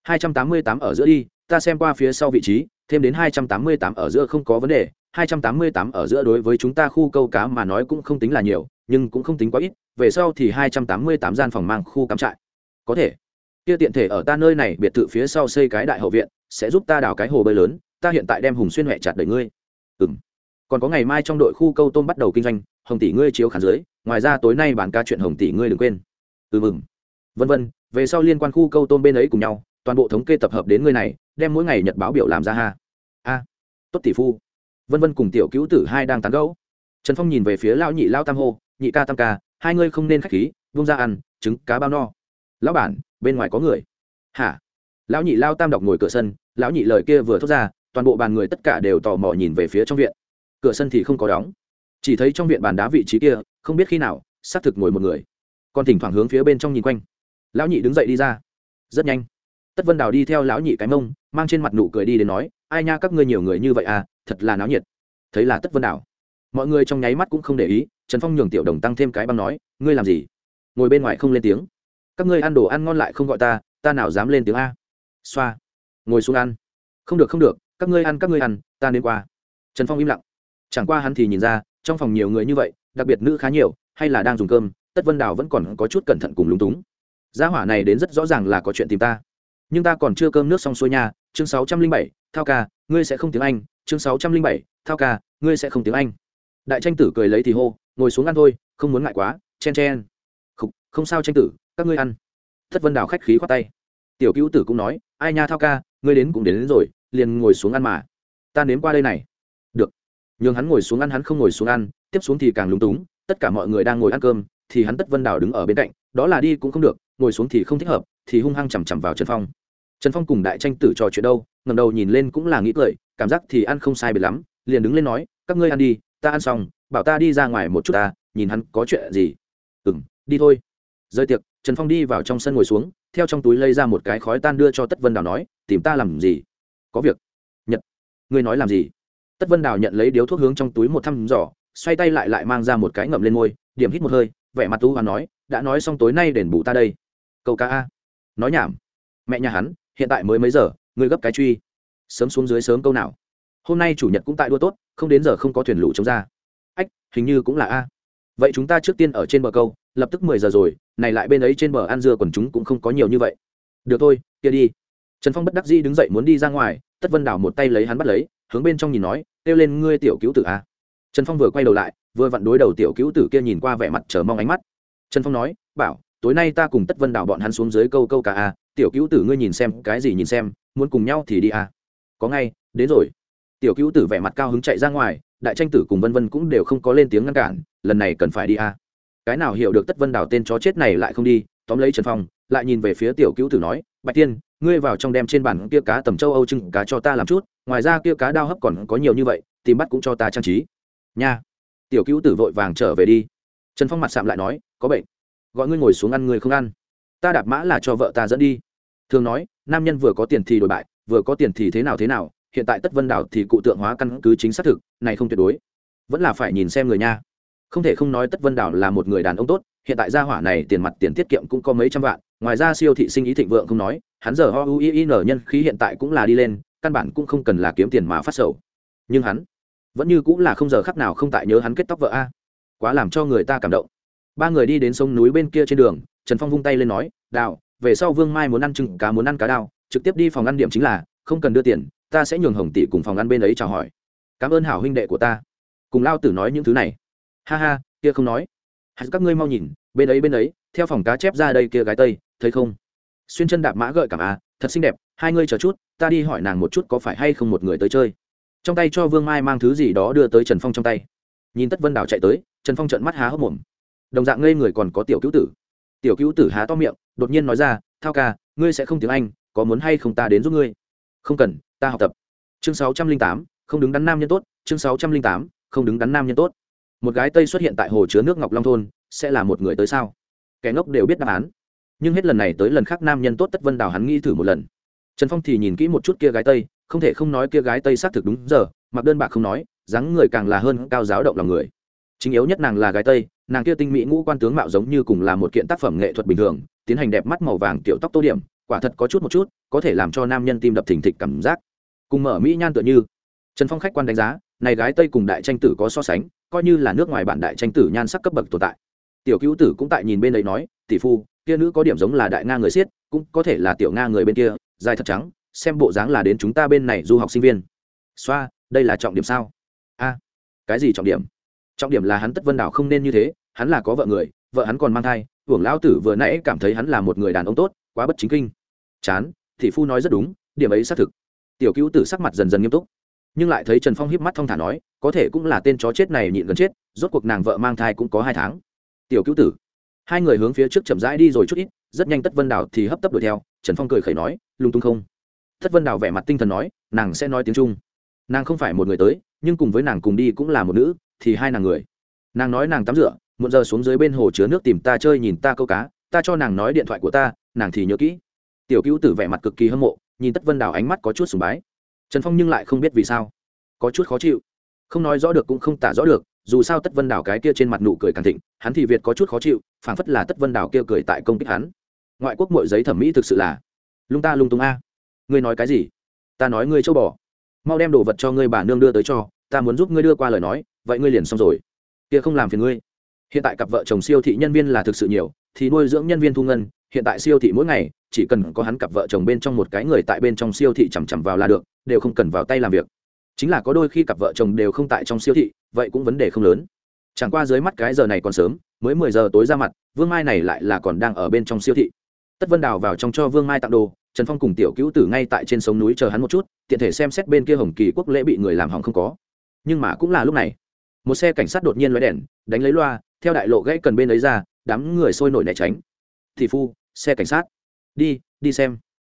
Hai trăm tám mươi tám ở giữa đi ta xem qua phía sau vị trí, thêm đến hai trăm tám mươi tám ở giữa không có vấn đề, hai trăm tám mươi tám ở giữa đối với chúng ta khu câu cá mà nói cũng không tính là nhiều, nhưng cũng không tính quá ít, về sau thì hai trăm tám mươi tám gian phòng mang khu cắm trại. Có thể. Kia tiện thể ở ta nơi này, biệt thự phía sau xây cái đại hậu viện, sẽ giúp ta đào cái hồ bơi lớn, ta hiện tại đem hùng xuyên huệ chặt đầy ngươi. Ừm. còn có ngày mai trong đội khu câu tôm bắt đầu kinh doanh, hồng tỷ ngươi chiếu khán dưới, ngoài ra tối nay bản ca chuyện hồng tỷ ngươi đừng quên. Ừ mừng vân vân, về sau liên quan khu câu tôm bên ấy cùng nhau toàn bộ thống kê tập hợp đến ngươi này, đem mỗi ngày nhật báo biểu làm ra ha. A, tốt tỷ phu. Vân vân cùng tiểu cứu tử hai đang tán gẫu. Trần phong nhìn về phía lão nhị lao tam hô, nhị ca tam ca, hai ngươi không nên k h á c h khí vung ra ăn, trứng, cá bao no. Lão bản, bên ngoài có người. Hả? Lão nhị lao tam đọc ngồi cửa sân, lão nhị lời kia vừa thốt ra, toàn bộ bàn người tất cả đều tò mò nhìn về phía trong viện. Cửa sân thì không có đóng. Chỉ thấy trong viện bàn đá vị trí kia, không biết khi nào, xác thực ngồi một người. Còn thỉnh thoảng hướng phía bên trong nhìn quanh. Lão nhị đứng dậy đi ra. Rất nhanh tất vân đào đi theo lão nhị cái mông, mang trên mặt nụ cười đi đến nói, ai nha, các ngươi nhiều người như vậy à thật là náo nhiệt. Thấy là tất vân đào. Mọi người trong nháy mắt cũng không để ý, trần phong nhường tiểu đồng tăng thêm cái băng nói, ngươi làm gì? Ngồi bên ngoài không lên tiếng. Các ngươi ăn đồ ăn ngon lại không gọi ta ta nào dám lên tiếng a. Xoa. Ngồi xuống ăn. Không được không được, các ngươi ăn, các ngươi ăn, ta nên qua. Trần phong im lặng. Chẳng qua hắn thì nhìn ra, trong phòng nhiều người như vậy, đặc biệt nữ khá nhiều, hay là đang dùng cơm, tất vân đào vẫn còn có chút cẩn thận cùng lúng túng. Gia hỏa này đến rất rõ ràng là có chuyện tìm ta nhưng ta còn chưa cơm nước xong xuôi nha chương sáu trăm linh bảy thao ca ngươi sẽ không tiếng anh chương sáu trăm linh bảy thao ca ngươi sẽ không tiếng anh. Đại tranh tử cười lấy thì hô ngồi xuống ăn thôi không muốn ngại quá chen chen. Không, không sao tranh tử các ngươi ăn. Thất vân đào khách khí khoát tay. Tiểu cứu tử cũng nói ai nha thao ca ngươi đến cũng đến, đến rồi liền ngồi xuống ăn mà. Ta nếm qua đây này. Được. Nhường hắn ngồi xuống ăn hắn không ngồi xuống ăn tiếp xuống thì càng lúng túng tất cả mọi người đang ngồi ăn cơm thì hắn tất vân đào đứng ở bên cạnh đó là đi cũng không được ngồi xuống thì không thích hợp thì hung hăng chằm chằm vào trần phong. Trần phong cùng đại tranh tử trò chuyện đâu ngầm đầu nhìn lên cũng là nghĩ cười, cảm giác thì ăn không sai biệt lắm, liền đứng lên nói, các ngươi ăn đi, ta ăn xong, bảo ta đi ra ngoài một chút ta, nhìn hắn có chuyện gì. Ừ m đi thôi. Rơi tiệc, trần phong đi vào trong sân ngồi xuống, theo trong túi lấy ra một cái khói tan đưa cho tất vân đào nói, tìm ta làm gì? Có việc. Nhật, ngươi nói làm gì? Tất vân đào nhận lấy điếu thuốc hướng trong túi một thăm giỏ xoay tay lại lại mang ra một cái ngậm lên môi, điểm hít một hơi, vẻ mặt tú hoàn nói, đã nói xong tối nay đền bù ta đây. Câu ca a nói nhảm. Mẹ nhà hắn, hiện tại mới mấy giờ, ngươi gấp cái truy. Sớm xuống dưới sớm câu nào. Hôm nay chủ nhật cũng tại đua tốt, không đến giờ không có thuyền lũ chống ra. Ách, hình như cũng là a. Vậy chúng ta trước tiên ở trên bờ câu, lập tức mười giờ rồi, này lại bên ấy trên bờ ăn dưa quần chúng cũng không có nhiều như vậy. Được thôi, kia đi. Trần phong bất đắc dĩ đứng dậy muốn đi ra ngoài, tất vân đảo một tay lấy hắn bắt lấy, hướng bên trong nhìn nói, kêu lên ngươi tiểu cứu tử a. Trần phong vừa quay đầu lại, vừa vặn đối đầu tiểu cứu tử kia nhìn qua vẻ mặt chờ mong ánh mắt. Trần phong nói, bảo tối nay ta cùng tất vân đảo bọn hắn xuống dưới câu câu cả a à, tiểu cứu tử ngươi nhìn xem, cái gì nhìn xem, muốn cùng nhau thì đi a có ngay, đến rồi. Tiểu cứu tử vẻ mặt cao hứng chạy ra ngoài, đại tranh tử cùng vân vân cũng đều không có lên tiếng ngăn cản, lần này cần phải đi a cái nào hiểu được tất vân đảo tên chó chết này lại không đi, tóm lấy trần phong, lại nhìn về phía tiểu cứu tử nói, bạch tiên, ngươi vào trong đem trên bàn kia cá tầm châu âu trưng cá cho ta làm chút, ngoài ra kia cá đao hấp còn có nhiều như vậy, tìm bắt cũng cho ta trang trí. Nha. Tiểu cứu tử vội vàng trở về đi. Trần phong mặt sạm lại nói, có bệnh gọi ngươi ngồi xuống ăn ngươi không ăn. Ta đạp mã là cho vợ ta dẫn đi. Thường nói, nam nhân vừa có tiền thì đổi bại, vừa có tiền thì thế nào thế nào, hiện tại tất vân đảo thì cụ tượng hóa căn cứ chính xác thực, này không tuyệt đối. Vẫn là phải nhìn xem người nha. Không thể không nói tất vân đảo là một người đàn ông tốt, hiện tại gia hỏa này tiền mặt tiền tiết kiệm cũng có mấy trăm vạn, ngoài ra siêu thị sinh ý thịnh vượng không nói, hắn giờ ho u n nhân khí hiện tại cũng là đi lên, căn bản cũng không cần là kiếm tiền mà phát sầu. Nhưng hắn vẫn như cũng là không giờ khắc nào không tại nhớ hắn kết tóc vợ a. Quá làm cho người ta cảm động ba người đi đến sông núi bên kia trên đường, trần phong vung tay lên nói, đào, về sau vương mai muốn ăn trứng cá muốn ăn cá đao trực tiếp đi phòng ăn điểm chính là, không cần đưa tiền, ta sẽ nhường hồng tỷ cùng phòng ăn bên ấy chào hỏi. Cảm ơn hảo huynh đệ của ta. Cùng lao tử nói những thứ này. Ha ha, kia không nói. Hãy các ngươi mau nhìn, bên ấy bên ấy, theo phòng cá chép ra đây kia gái tây, thấy không? Xuyên chân đạp mã gợi cảm à thật xinh đẹp, hai ngươi chờ chút, ta đi hỏi nàng một chút có phải hay không một người tới chơi. Trong tay cho vương mai mang thứ gì đó đưa tới trần phong trong tay. Nhìn tất vân đào chạy tới, trần phong trận mắt há hốc mồm đồng dạng ngây người còn có tiểu cứu tử. Tiểu cứu tử há to miệng, đột nhiên nói ra, thao ca, ngươi sẽ không tiếng anh, có muốn hay không ta đến giúp ngươi? Không cần, ta học tập. Chương sáu trăm linh tám, không đứng đắn nam nhân tốt, chương sáu trăm linh tám, không đứng đắn nam nhân tốt. Một gái tây xuất hiện tại hồ chứa nước ngọc long thôn, sẽ là một người tới sao? Kẻ ngốc đều biết đáp án. Nhưng hết lần này tới lần khác nam nhân tốt tất vân đào hắn nghĩ thử một lần. Trần phong thì nhìn kỹ một chút kia gái tây, không thể không nói kia gái tây xác thực đúng giờ, mặc đơn bạc không nói, dáng người càng là hơn cao giáo động lòng người chính yếu nhất nàng là gái tây, nàng kia tinh mỹ ngũ quan tướng mạo giống như cùng là một kiện tác phẩm nghệ thuật bình thường, tiến hành đẹp mắt màu vàng tiểu tóc tô điểm, quả thật có chút một chút, có thể làm cho nam nhân tim đập thình thịch cảm giác. Cùng mở mỹ nhan tựa như, trần phong khách quan đánh giá, này gái tây cùng đại tranh tử có so sánh, coi như là nước ngoài bản đại tranh tử nhan sắc cấp bậc tồn tại. Tiểu cứu tử cũng tại nhìn bên ấy nói, tỷ phu, kia nữ có điểm giống là đại nga người siết cũng có thể là tiểu nga người bên kia, dài thật trắng, xem bộ dáng là đến chúng ta bên này du học sinh viên. Xoa, đây là trọng điểm sao? A, cái gì trọng điểm? Trọng điểm là hắn tất vân đảo không nên như thế, hắn là có vợ người, vợ hắn còn mang thai, hưởng lão tử vừa nãy cảm thấy hắn là một người đàn ông tốt, quá bất chính kinh. Chán, thị phu nói rất đúng, điểm ấy xác thực. Tiểu cứu tử sắc mặt dần dần nghiêm túc. Nhưng lại thấy trần phong hiếp mắt thong thả nói, có thể cũng là tên chó chết này nhịn gần chết, rốt cuộc nàng vợ mang thai cũng có hai tháng. Tiểu cứu tử. Hai người hướng phía trước chậm rãi đi rồi chút ít, rất nhanh tất vân đào thì hấp tấp đuổi theo, trần phong cười khẩy nói, lung tung không? Tất vân đào vẻ mặt tinh thần nói, nàng sẽ nói tiếng trung. Nàng không phải một người tới, nhưng cùng với nàng cùng đi cũng là một nữ thì hai nàng người. Nàng nói nàng tắm rửa một giờ xuống dưới bên hồ chứa nước tìm ta chơi nhìn ta câu cá, ta cho nàng nói điện thoại của ta, nàng thì nhớ kỹ. Tiểu cứu tử vẻ mặt cực kỳ hâm mộ, nhìn tất vân đào ánh mắt có chút sùng bái. Trần phong nhưng lại không biết vì sao. Có chút khó chịu. Không nói rõ được cũng không tả rõ được, dù sao tất vân đào cái kia trên mặt nụ cười càng thịnh, hắn thì việt có chút khó chịu, phảng phất là tất vân đào kia cười tại công kích hắn. Ngoại quốc mọi giấy thẩm mỹ thực sự là lung ta lung tung a. Ngươi nói cái gì? Ta nói ngươi châu bò. Mau đem đồ vật cho ngươi bà nương đưa tới cho, ta muốn giúp ngươi đưa qua lời nói vậy ngươi liền xong rồi. Kia không làm phiền ngươi. Hiện tại cặp vợ chồng siêu thị nhân viên là thực sự nhiều, thì nuôi dưỡng nhân viên thu ngân, hiện tại siêu thị mỗi ngày, chỉ cần có hắn cặp vợ chồng bên trong một cái người tại bên trong siêu thị chằm chằm vào là được, đều không cần vào tay làm việc. Chính là có đôi khi cặp vợ chồng đều không tại trong siêu thị, vậy cũng vấn đề không lớn. Chẳng qua dưới mắt cái giờ này còn sớm, mới mười giờ tối ra mặt, vương mai này lại là còn đang ở bên trong siêu thị. Tất vân đào vào trong cho vương mai tặng đồ, trần phong cùng tiểu cứu tử ngay tại trên sống núi chờ hắn một chút, tiện thể xem xét bên kia hồng kỳ quốc lễ bị người làm hỏng không có. Nhưng mà cũng là lúc này một xe cảnh sát đột nhiên lóe đèn, đánh lấy loa, theo đại lộ gãy cần bên ấy ra, đám người sôi nổi né tránh. Thị phu, xe cảnh sát. Đi đi xem.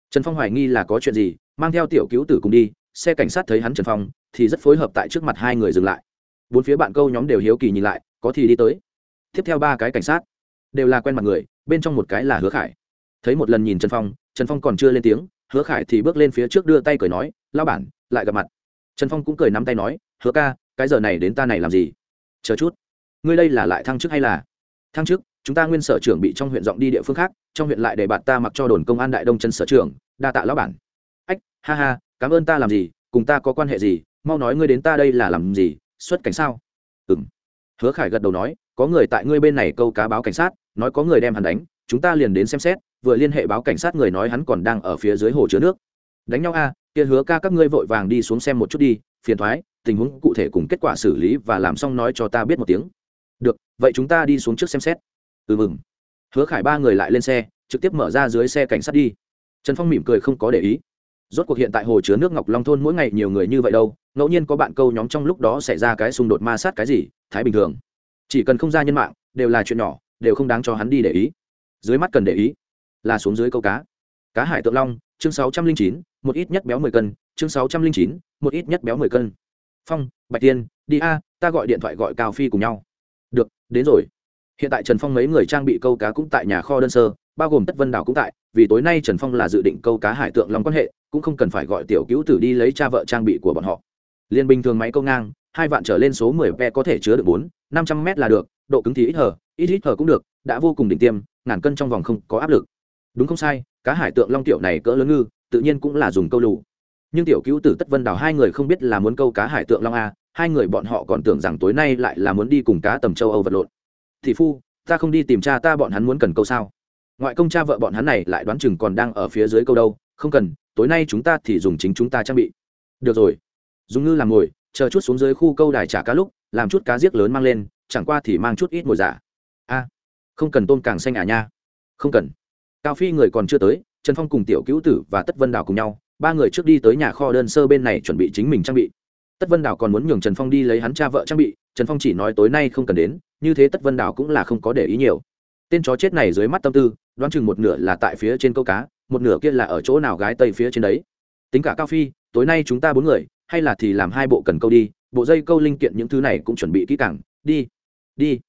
Trần phong hoài nghi là có chuyện gì, mang theo tiểu cứu tử cùng đi, xe cảnh sát thấy hắn trần phong, thì rất phối hợp tại trước mặt hai người dừng lại. Bốn phía bạn câu nhóm đều hiếu kỳ nhìn lại, có thì đi tới. Tiếp theo ba cái cảnh sát, đều là quen mặt người, bên trong một cái là hứa khải. Thấy một lần nhìn trần phong trần phong còn chưa lên tiếng, hứa khải thì bước lên phía trước đưa tay cười nói lao bản, lại gặp mặt. Trần phong cũng cười nắm tay nói, hứa ca cái giờ này đến ta này làm gì? Chờ chút. Ngươi đây là lại thăng chức hay là? Thăng chức chúng ta nguyên sở trưởng bị trong huyện giọng đi địa phương khác trong huyện lại để bạn ta mặc cho đồn công an đại đông chân sở trưởng đa tạ lão bản. Ách ha ha cảm ơn ta làm gì cùng ta có quan hệ gì mau nói ngươi đến ta đây là làm gì xuất cảnh sao? Ừ m hứa khải gật đầu nói có người tại ngươi bên này câu cá báo cảnh sát nói có người đem hắn đánh chúng ta liền đến xem xét vừa liên hệ báo cảnh sát người nói hắn còn đang ở phía dưới hồ chứa nước. Đánh nhau a à, kia hứa ca các ngươi vội vàng đi xuống xem một chút đi phiền thoái tình huống cụ thể cùng kết quả xử lý và làm xong nói cho ta biết một tiếng. Được, vậy chúng ta đi xuống trước xem xét. Ừ mừng. Hứa khải ba người lại lên xe, trực tiếp mở ra dưới xe cảnh sát đi. Trần phong mỉm cười không có để ý. Rốt cuộc hiện tại hồ chứa nước ngọc long thôn mỗi ngày nhiều người như vậy đâu, ngẫu nhiên có bạn câu nhóm trong lúc đó xảy ra cái xung đột ma sát cái gì, thái bình thường. Chỉ cần không ra nhân mạng, đều là chuyện nhỏ, đều không đáng cho hắn đi để ý. Dưới mắt cần để ý là xuống dưới câu cá. Cá hải tượng long, chương sáu trăm linh chín, một ít nhất béo mười cân, chương sáu trăm linh chín, một ít nhất béo mười cân phong, bạch tiên, đi a, ta gọi điện thoại gọi cao phi cùng nhau. Được, đến rồi. Hiện tại trần phong mấy người trang bị câu cá cũng tại nhà kho đơn sơ, bao gồm tất vân đảo cũng tại, vì tối nay trần phong là dự định câu cá hải tượng long quan hệ, cũng không cần phải gọi tiểu cứu tử đi lấy cha vợ trang bị của bọn họ. Liên bình thường máy câu ngang, hai vạn trở lên số mười pe có thể chứa được bốn, năm trăm m là được, độ cứng thì ít hở ít ít hở cũng được, đã vô cùng đỉnh tiêm, ngàn cân trong vòng không có áp lực. Đúng không sai, cá hải tượng long tiểu này cỡ lớn ngư, tự nhiên cũng là dùng câu lù nhưng tiểu cứu tử tất vân đào hai người không biết là muốn câu cá hải tượng long a, hai người bọn họ còn tưởng rằng tối nay lại là muốn đi cùng cá tầm châu âu vật lộn. Thì phu, ta không đi tìm cha ta bọn hắn muốn cần câu sao? Ngoại công cha vợ bọn hắn này lại đoán chừng còn đang ở phía dưới câu đâu, không cần, tối nay chúng ta thì dùng chính chúng ta trang bị. Được rồi. Dùng ngư làm ngồi, chờ chút xuống dưới khu câu đài trả cá lúc, làm chút cá giết lớn mang lên, chẳng qua thì mang chút ít mồi giả. A, không cần tôm càng xanh à nha. Không cần. Cao phi người còn chưa tới, trần phong cùng tiểu cứu tử và tất vân đào cùng nhau ba người trước đi tới nhà kho đơn sơ bên này chuẩn bị chính mình trang bị. Tất vân đào còn muốn nhường trần phong đi lấy hắn cha vợ trang bị, trần phong chỉ nói tối nay không cần đến, như thế tất vân đào cũng là không có để ý nhiều. Tên chó chết này dưới mắt tâm tư, đoán chừng một nửa là tại phía trên câu cá, một nửa kia là ở chỗ nào gái tây phía trên đấy. Tính cả cao phi, tối nay chúng ta bốn người, hay là thì làm hai bộ cần câu đi, bộ dây câu linh kiện những thứ này cũng chuẩn bị kỹ càng, đi đi.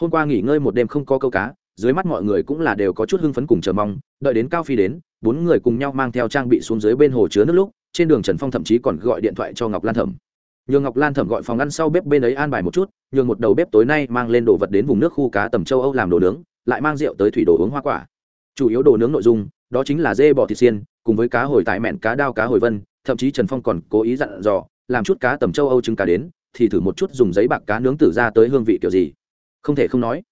Hôm qua nghỉ ngơi một đêm không có câu cá, dưới mắt mọi người cũng là đều có chút hưng phấn cùng chờ mong, đợi đến cao phi đến bốn người cùng nhau mang theo trang bị xuống dưới bên hồ chứa nước lúc, trên đường trần phong thậm chí còn gọi điện thoại cho ngọc lan thẩm. Nhường ngọc lan thẩm gọi phòng ăn sau bếp bên ấy an bài một chút, nhường một đầu bếp tối nay mang lên đồ vật đến vùng nước khu cá tầm châu âu làm đồ nướng, lại mang rượu tới thủy đồ uống hoa quả. Chủ yếu đồ nướng nội dung, đó chính là dê bò thịt xiên, cùng với cá hồi tại mẹn, cá đao, cá hồi vân, thậm chí trần phong còn cố ý dặn dò, làm chút cá tầm châu âu trứng cá đến, thì thử một chút dùng giấy bạc cá nướng tử ra tới hương vị kiểu gì. Không thể không nói,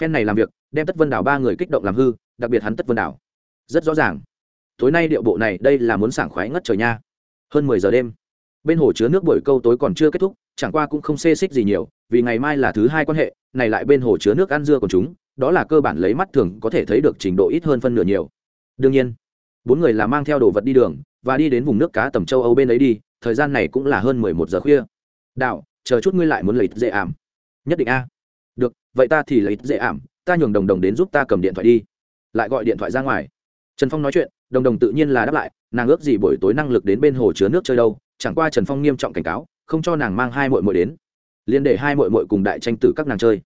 phen này làm việc, đem tất vân đảo ba người kích động làm hư, đặc biệt hắn tất vân đảo rất rõ ràng tối nay điệu bộ này, đây là muốn sảng khoái ngất trời nha. Hơn mười giờ đêm, bên hồ chứa nước buổi câu tối còn chưa kết thúc, chẳng qua cũng không xê xích gì nhiều, vì ngày mai là thứ hai quan hệ, này lại bên hồ chứa nước ăn dưa của chúng, đó là cơ bản lấy mắt thường có thể thấy được trình độ ít hơn phân nửa nhiều. Đương nhiên, bốn người là mang theo đồ vật đi đường, và đi đến vùng nước cá tầm châu âu bên ấy đi, thời gian này cũng là hơn mười một giờ khuya. Đạo chờ chút ngươi lại muốn lấy dễ ảm. Nhất định a. Được, vậy ta thì lấy dễ ảm, ta nhường đồng đồng đến giúp ta cầm điện thoại đi. Lại gọi điện thoại ra ngoài trần phong nói chuyện, đồng đồng tự nhiên là đáp lại, nàng ước gì buổi tối năng lực đến bên hồ chứa nước chơi đâu, chẳng qua trần phong nghiêm trọng cảnh cáo, không cho nàng mang hai mội mội đến liên để hai mội mội cùng đại tranh tử các nàng chơi.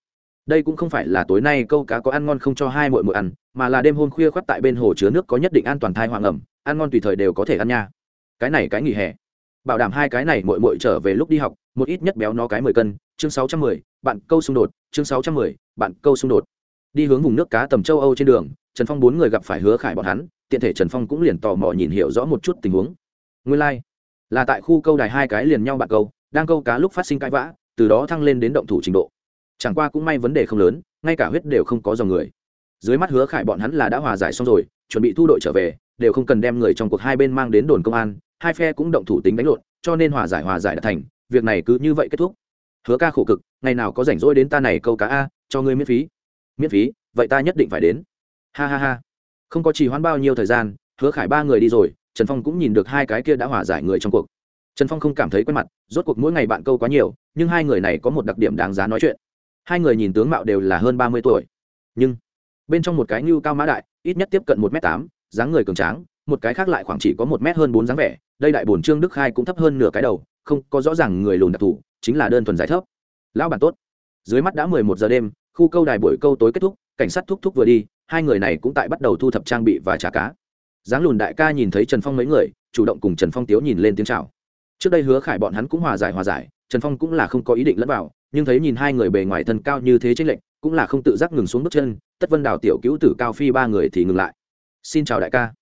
Đây cũng không phải là tối nay câu cá có ăn ngon không cho hai mội mội ăn, mà là đêm hôm khuya khoắt tại bên hồ chứa nước có nhất định an toàn thai hoàng ẩm, ăn ngon tùy thời đều có thể ăn nha. Cái này cái nghỉ hè. Bảo đảm hai cái này mội mội trở về lúc đi học, một ít nhất béo nó cái mười cân, chương sáu trăm mười, bạn câu xung đột, chương sáu trăm mười, bạn câu xung đột đi hướng vùng nước cá tầm châu âu trên đường, trần phong bốn người gặp phải hứa khải bọn hắn, tiện thể trần phong cũng liền tò mò nhìn hiểu rõ một chút tình huống. Nguyên lai、like. là tại khu câu đài hai cái liền nhau bạn câu, đang câu cá lúc phát sinh cãi vã, từ đó thăng lên đến động thủ trình độ. Chẳng qua cũng may vấn đề không lớn, ngay cả huyết đều không có dòng người. Dưới mắt hứa khải bọn hắn là đã hòa giải xong rồi, chuẩn bị thu đội trở về, đều không cần đem người trong cuộc hai bên mang đến đồn công an, hai phe cũng động thủ tính đánh lộn, cho nên hòa giải hòa giải đã thành, việc này cứ như vậy kết thúc. Hứa ca khổ cực, ngày nào có rảnh rỗi đến ta này câu cá a, cho ngươi miễn phí miễn phí, vậy ta nhất định phải đến. Ha ha ha. Không có trì hoãn bao nhiêu thời gian, hứa khải ba người đi rồi, trần phong cũng nhìn được hai cái kia đã hòa giải người trong cuộc. Trần phong không cảm thấy quen mặt, rốt cuộc mỗi ngày bạn câu quá nhiều, nhưng hai người này có một đặc điểm đáng giá nói chuyện. Hai người nhìn tướng mạo đều là hơn ba mươi tuổi. Nhưng, bên trong một cái ngưu cao mã đại, ít nhất tiếp cận một m tám, dáng người cường tráng, một cái khác lại khoảng chỉ có một m hơn bốn dáng vẻ, đây đại bổn trương đức khai cũng thấp hơn nửa cái đầu, không có rõ ràng người lùn đặc thù chính là đơn thuần giải thấp. Lão bản tốt. Dưới mắt đã mười một giờ đêm khu câu đài buổi câu tối kết thúc, cảnh sát thúc thúc vừa đi, hai người này cũng tại bắt đầu thu thập trang bị và trả cá. Dáng lùn đại ca nhìn thấy trần phong mấy người, chủ động cùng trần phong tiếu nhìn lên tiếng chào. Trước đây hứa khải bọn hắn cũng hòa giải hòa giải, trần phong cũng là không có ý định lẫn vào, nhưng thấy nhìn hai người bề ngoài thân cao như thế tranh lệch, cũng là không tự giác ngừng xuống bước chân, tất vân đào tiểu cứu tử cao phi ba người thì ngừng lại. Xin chào đại ca.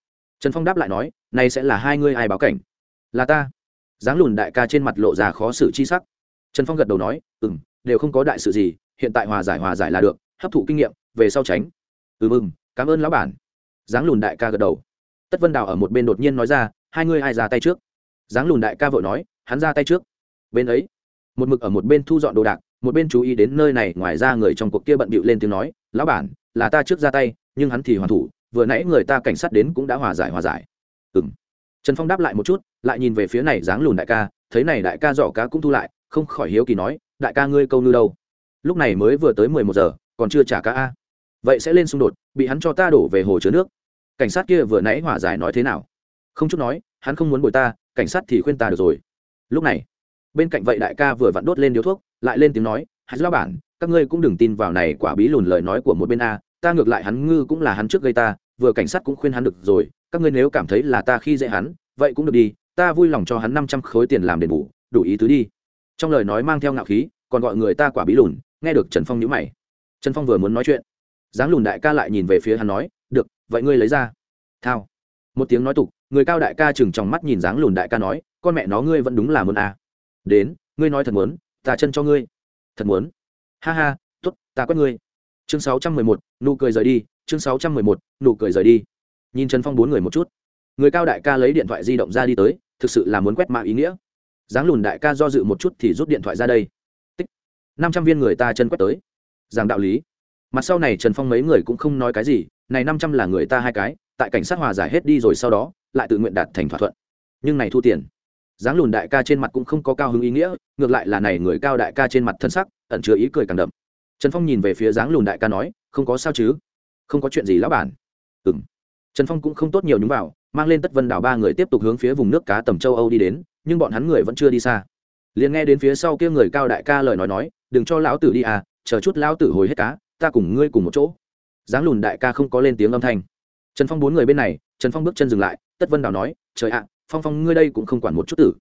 Trần phong đáp lại nói này sẽ là hai ngươi ai báo cảnh? Là ta. Dáng lùn đại ca trên mặt lộ ra khó xử chi sắc. Trần phong gật đầu nói ừ m đều không có đại sự gì hiện tại hòa giải hòa giải là được, hấp thụ kinh nghiệm, về sau tránh. Ừ mừng, cảm ơn lão bản. Dáng lùn đại ca gật đầu. Tất vân đào ở một bên đột nhiên nói ra, hai ngươi ai ra tay trước? Dáng lùn đại ca vội nói, hắn ra tay trước. Bên ấy, một mực ở một bên thu dọn đồ đạc, một bên chú ý đến nơi này, ngoài ra người trong cuộc kia bận bịu lên tiếng nói, lão bản, là ta trước ra tay, nhưng hắn thì hoàn thủ, vừa nãy người ta cảnh sát đến cũng đã hòa giải hòa giải. Ừng trần phong đáp lại một chút, lại nhìn về phía này dáng lùn đại ca, thấy này đại ca giỏ cá cũng thu lại, không khỏi hiếu kỳ nói, đại ca ngươi câu ngư đâu? Lúc này mới vừa tới mười một giờ, còn chưa trả cá a. Vậy sẽ lên xung đột, bị hắn cho ta đổ về hồ chứa nước. Cảnh sát kia vừa nãy hòa giải nói thế nào? Không chút nói, hắn không muốn bồi ta, cảnh sát thì khuyên ta được rồi. Lúc này, bên cạnh vậy đại ca vừa vặn đốt lên điếu thuốc, lại lên tiếng nói hãy lao bản, các ngươi cũng đừng tin vào này quả bí lùn lời nói của một bên a, ta ngược lại hắn ngư cũng là hắn trước gây ta, vừa cảnh sát cũng khuyên hắn được rồi, các ngươi nếu cảm thấy là ta khi dễ hắn, vậy cũng được đi, ta vui lòng cho hắn năm trăm khối tiền làm đền bù, đủ ý tứ đi. Trong lời nói mang theo ngạo khí, còn gọi người ta quả bí lùn nghe được trần phong nhữ mày. Trần phong vừa muốn nói chuyện, dáng lùn đại ca lại nhìn về phía hắn nói, được, vậy ngươi lấy ra. Thao. Một tiếng nói tục, người cao đại ca chừng trong mắt nhìn dáng lùn đại ca nói, con mẹ nó ngươi vẫn đúng là muốn à. đến, ngươi nói thật muốn, ta chân cho ngươi. Thật muốn. Ha ha t ố t ta quét ngươi. Chương sáu trăm mười một, nụ cười rời đi, chương sáu trăm mười một, nụ cười rời đi. Nhìn trần phong bốn người một chút, người cao đại ca lấy điện thoại di động ra đi tới, thực sự là muốn quét mạng ý nghĩa. Dáng lùn đại ca do dự một chút thì rút điện thoại ra đây năm trăm viên người ta chân quét tới. Giảng đạo lý. Mặt sau này trần phong mấy người cũng không nói cái gì, này năm trăm là người ta hai cái, tại cảnh sát hòa giải hết đi rồi sau đó, lại tự nguyện đạt thành thỏa thuận. Nhưng này thu tiền. Dáng lùn đại ca trên mặt cũng không có cao hứng ý nghĩa, ngược lại là này người cao đại ca trên mặt thân sắc, ẩn chứa ý cười càng đậm. Trần phong nhìn về phía dáng lùn đại ca nói, không có sao chứ? Không có chuyện gì lão bản. Ừ m trần phong cũng không tốt nhiều nhúng vào, mang lên tất vân đảo ba người tiếp tục hướng phía vùng nước cá tầm châu âu đi đến, nhưng bọn hắn người vẫn chưa đi xa liền nghe đến phía sau kia người cao đại ca lời nói nói, đừng cho lão tử đi à chờ chút lão tử hồi hết cá, ta cùng ngươi cùng một chỗ. Dáng lùn đại ca không có lên tiếng âm thanh. Trần phong bốn người bên này, trần phong bước chân dừng lại, tất vân đào nói, trời ạ, phong phong ngươi đây cũng không quản một chút tử.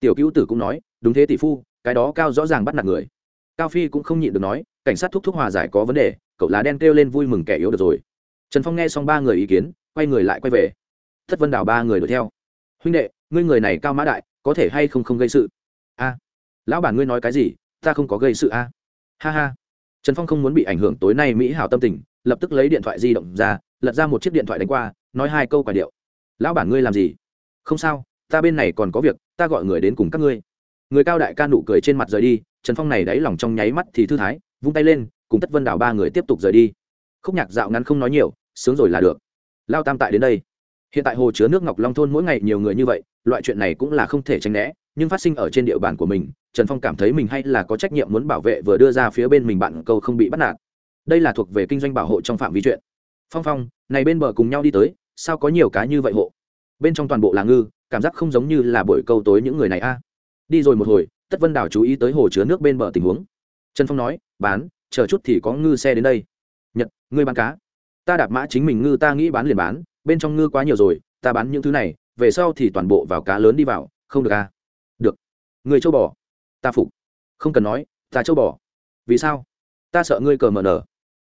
Tiểu cứu tử cũng nói, đúng thế tỷ phu, cái đó cao rõ ràng bắt nạt người. Cao phi cũng không nhịn được nói, cảnh sát thúc thúc hòa giải có vấn đề, cậu lá đen kêu lên vui mừng kẻ yếu được rồi. Trần phong nghe xong ba người ý kiến, quay người lại quay về. Thất vân đào ba người đuổi theo. Huynh đệ, ngươi người này cao mã đại, có thể hay không không gây sự? A lão bản ngươi nói cái gì? Ta không có gây sự a ha ha. Trần phong không muốn bị ảnh hưởng tối nay mỹ hảo tâm tình, lập tức lấy điện thoại di động ra, lật ra một chiếc điện thoại đánh qua, nói hai câu quả điệu. Lão bản ngươi làm gì? Không sao, ta bên này còn có việc, ta gọi người đến cùng các ngươi. Người cao đại ca nụ cười trên mặt rời đi, trần phong này đáy lòng trong nháy mắt thì thư thái, vung tay lên, cùng tất vân đảo ba người tiếp tục rời đi. Khúc nhạc dạo ngắn không nói nhiều, sướng rồi là được. Lao tam tại đến đây. Hiện tại hồ chứa nước ngọc long thôn mỗi ngày nhiều người như vậy, loại chuyện này cũng là không thể tránh né nhưng phát sinh ở trên địa bàn của mình, trần phong cảm thấy mình hay là có trách nhiệm muốn bảo vệ vừa đưa ra phía bên mình bạn câu không bị bắt nạt. Đây là thuộc về kinh doanh bảo hộ trong phạm vi chuyện. Phong phong, này bên bờ cùng nhau đi tới, sao có nhiều cá như vậy hộ? Bên trong toàn bộ là ngư, cảm giác không giống như là buổi câu tối những người này a. Đi rồi một hồi, tất vân đảo chú ý tới hồ chứa nước bên bờ tình huống. Trần phong nói, bán, chờ chút thì có ngư xe đến đây. Nhật, ngươi bán cá. Ta đạp mã chính mình ngư ta nghĩ bán liền bán, bên trong ngư quá nhiều rồi, ta bán những thứ này, về sau thì toàn bộ vào cá lớn đi vào, không được à người châu bò. Ta phục. Không cần nói, ta châu bò. Vì sao? Ta sợ ngươi cờ mờ nở.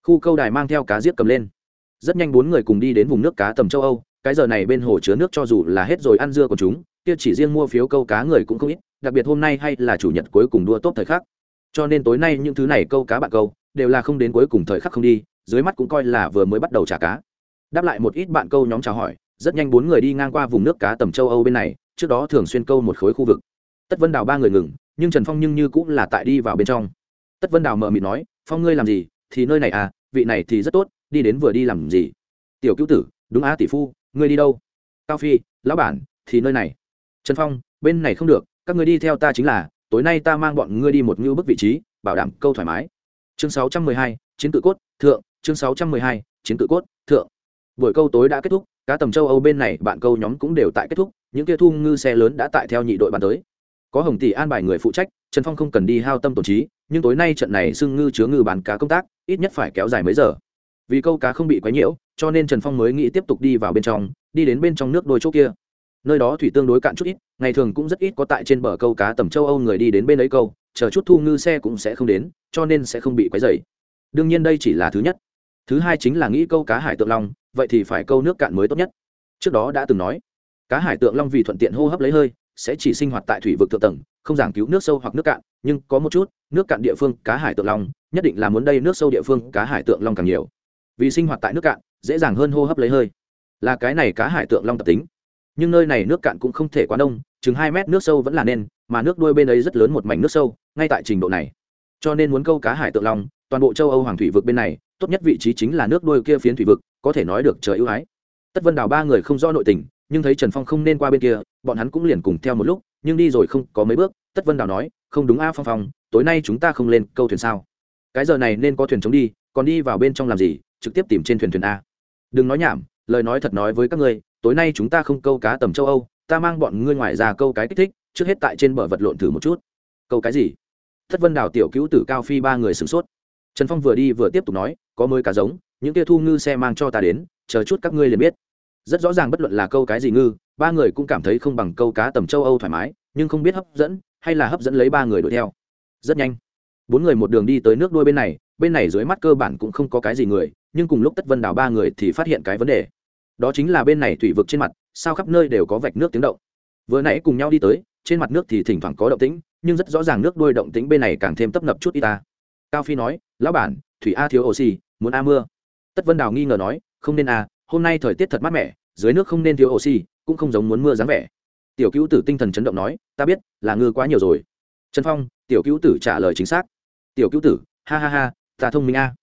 Khu câu đài mang theo cá giết cầm lên. Rất nhanh bốn người cùng đi đến vùng nước cá tầm châu âu, cái giờ này bên hồ chứa nước cho dù là hết rồi ăn dưa của chúng, kia chỉ riêng mua phiếu câu cá người cũng không ít, đặc biệt hôm nay hay là chủ nhật cuối cùng đua tốt thời khắc. Cho nên tối nay những thứ này câu cá bạn câu, đều là không đến cuối cùng thời khắc không đi, dưới mắt cũng coi là vừa mới bắt đầu trả cá. Đáp lại một ít bạn câu nhóm chào hỏi, rất nhanh bốn người đi ngang qua vùng nước cá tầm châu âu bên này, trước đó thường xuyên câu một khối khu vực tất vân đào ba người ngừng, nhưng trần phong nhưng như cũng là tại đi vào bên trong. Tất vân đào mờ mịt nói, phong ngươi làm gì? Thì nơi này à vị này thì rất tốt, đi đến vừa đi làm gì? Tiểu cứu tử, đúng á tỷ phu, ngươi đi đâu? Cao phi, lão bản, thì nơi này. Trần phong, bên này không được, các ngươi đi theo ta chính là, tối nay ta mang bọn ngươi đi một ngưu bức vị trí, bảo đảm câu thoải mái. Chương sáu trăm mười hai, chiến Cự cốt, thượng, chương sáu trăm mười hai, chiến Cự cốt, thượng. Buổi câu tối đã kết thúc, cá tầm châu âu bên này bạn câu nhóm cũng đều tại kết thúc, những kia thu ngư xe lớn đã tại theo nhị đội bàn tới có hồng tỷ an bài người phụ trách, trần phong không cần đi hao tâm tổn trí, nhưng tối nay trận này xưng ngư chứa ngư bán cá công tác, ít nhất phải kéo dài mấy giờ. Vì câu cá không bị quấy nhiễu, cho nên trần phong mới nghĩ tiếp tục đi vào bên trong, đi đến bên trong nước đôi chỗ kia. Nơi đó thủy tương đối cạn chút ít, ngày thường cũng rất ít có tại trên bờ câu cá tầm châu âu người đi đến bên ấy câu, chờ chút thu ngư xe cũng sẽ không đến, cho nên sẽ không bị quấy dày đương nhiên đây chỉ là thứ nhất. Thứ hai chính là nghĩ câu cá hải tượng long, vậy thì phải câu nước cạn mới tốt nhất. Trước đó đã từng nói, cá hải tượng long vì thuận tiện hô hấp lấy hơi sẽ chỉ sinh hoạt tại thủy vực thượng tầng, không giảng cứu nước sâu hoặc nước cạn, nhưng có một chút, nước cạn địa phương cá hải tượng long, nhất định là muốn đây nước sâu địa phương cá hải tượng long càng nhiều. Vì sinh hoạt tại nước cạn, dễ dàng hơn hô hấp lấy hơi. Là cái này cá hải tượng long tập tính. Nhưng nơi này nước cạn cũng không thể quá đông, chừng hai mét nước sâu vẫn là nên, mà nước đuôi bên ấy rất lớn một mảnh nước sâu, ngay tại trình độ này. Cho nên muốn câu cá hải tượng long, toàn bộ châu âu hoàng thủy vực bên này, tốt nhất vị trí chính là nước đuôi kia phiến thủy vực, có thể nói được trời ưu ái. Tất vân đào ba người không do nội tình, nhưng thấy trần phong không nên qua bên kia bọn hắn cũng liền cùng theo một lúc, nhưng đi rồi không có mấy bước, tất vân đào nói, không đúng a phong phong, tối nay chúng ta không lên câu thuyền sao? Cái giờ này nên có thuyền chống đi, còn đi vào bên trong làm gì, trực tiếp tìm trên thuyền thuyền a. Đừng nói nhảm, lời nói thật nói với các ngươi, tối nay chúng ta không câu cá tầm châu âu, ta mang bọn ngươi ngoài ra câu cái kích thích, trước hết tại trên bờ vật lộn thử một chút. Câu cái gì? Thất vân đào tiểu cứu tử cao phi ba người sửng sốt. Trần phong vừa đi vừa tiếp tục nói, có mới cá giống, những kia thu ngư xe mang cho ta đến, chờ chút các ngươi liền biết. Rất rõ ràng bất luận là câu cái gì ngư ba người cũng cảm thấy không bằng câu cá tầm châu âu thoải mái, nhưng không biết hấp dẫn hay là hấp dẫn lấy ba người đuổi theo. Rất nhanh, bốn người một đường đi tới nước đuôi bên này bên này dưới mắt cơ bản cũng không có cái gì người, nhưng cùng lúc tất vân đào ba người thì phát hiện cái vấn đề. Đó chính là bên này thủy vực trên mặt, sao khắp nơi đều có vạch nước tiếng động. Vừa nãy cùng nhau đi tới, trên mặt nước thì thỉnh thoảng có động tĩnh, nhưng rất rõ ràng nước đuôi động tĩnh bên này càng thêm tấp nập chút y ta. Cao phi nói, lão bản, thủy a thiếu oxy, muốn a mưa. Tất vân đào nghi ngờ nói, không nên a, hôm nay thời tiết thật mát mẻ, dưới nước không nên thiếu oxy cũng không giống muốn mưa dáng vẻ. Tiểu cứu tử tinh thần chấn động nói, ta biết, là ngư quá nhiều rồi. Trần phong, tiểu cứu tử trả lời chính xác. Tiểu cứu tử, ha ha ha, ta thông minh a.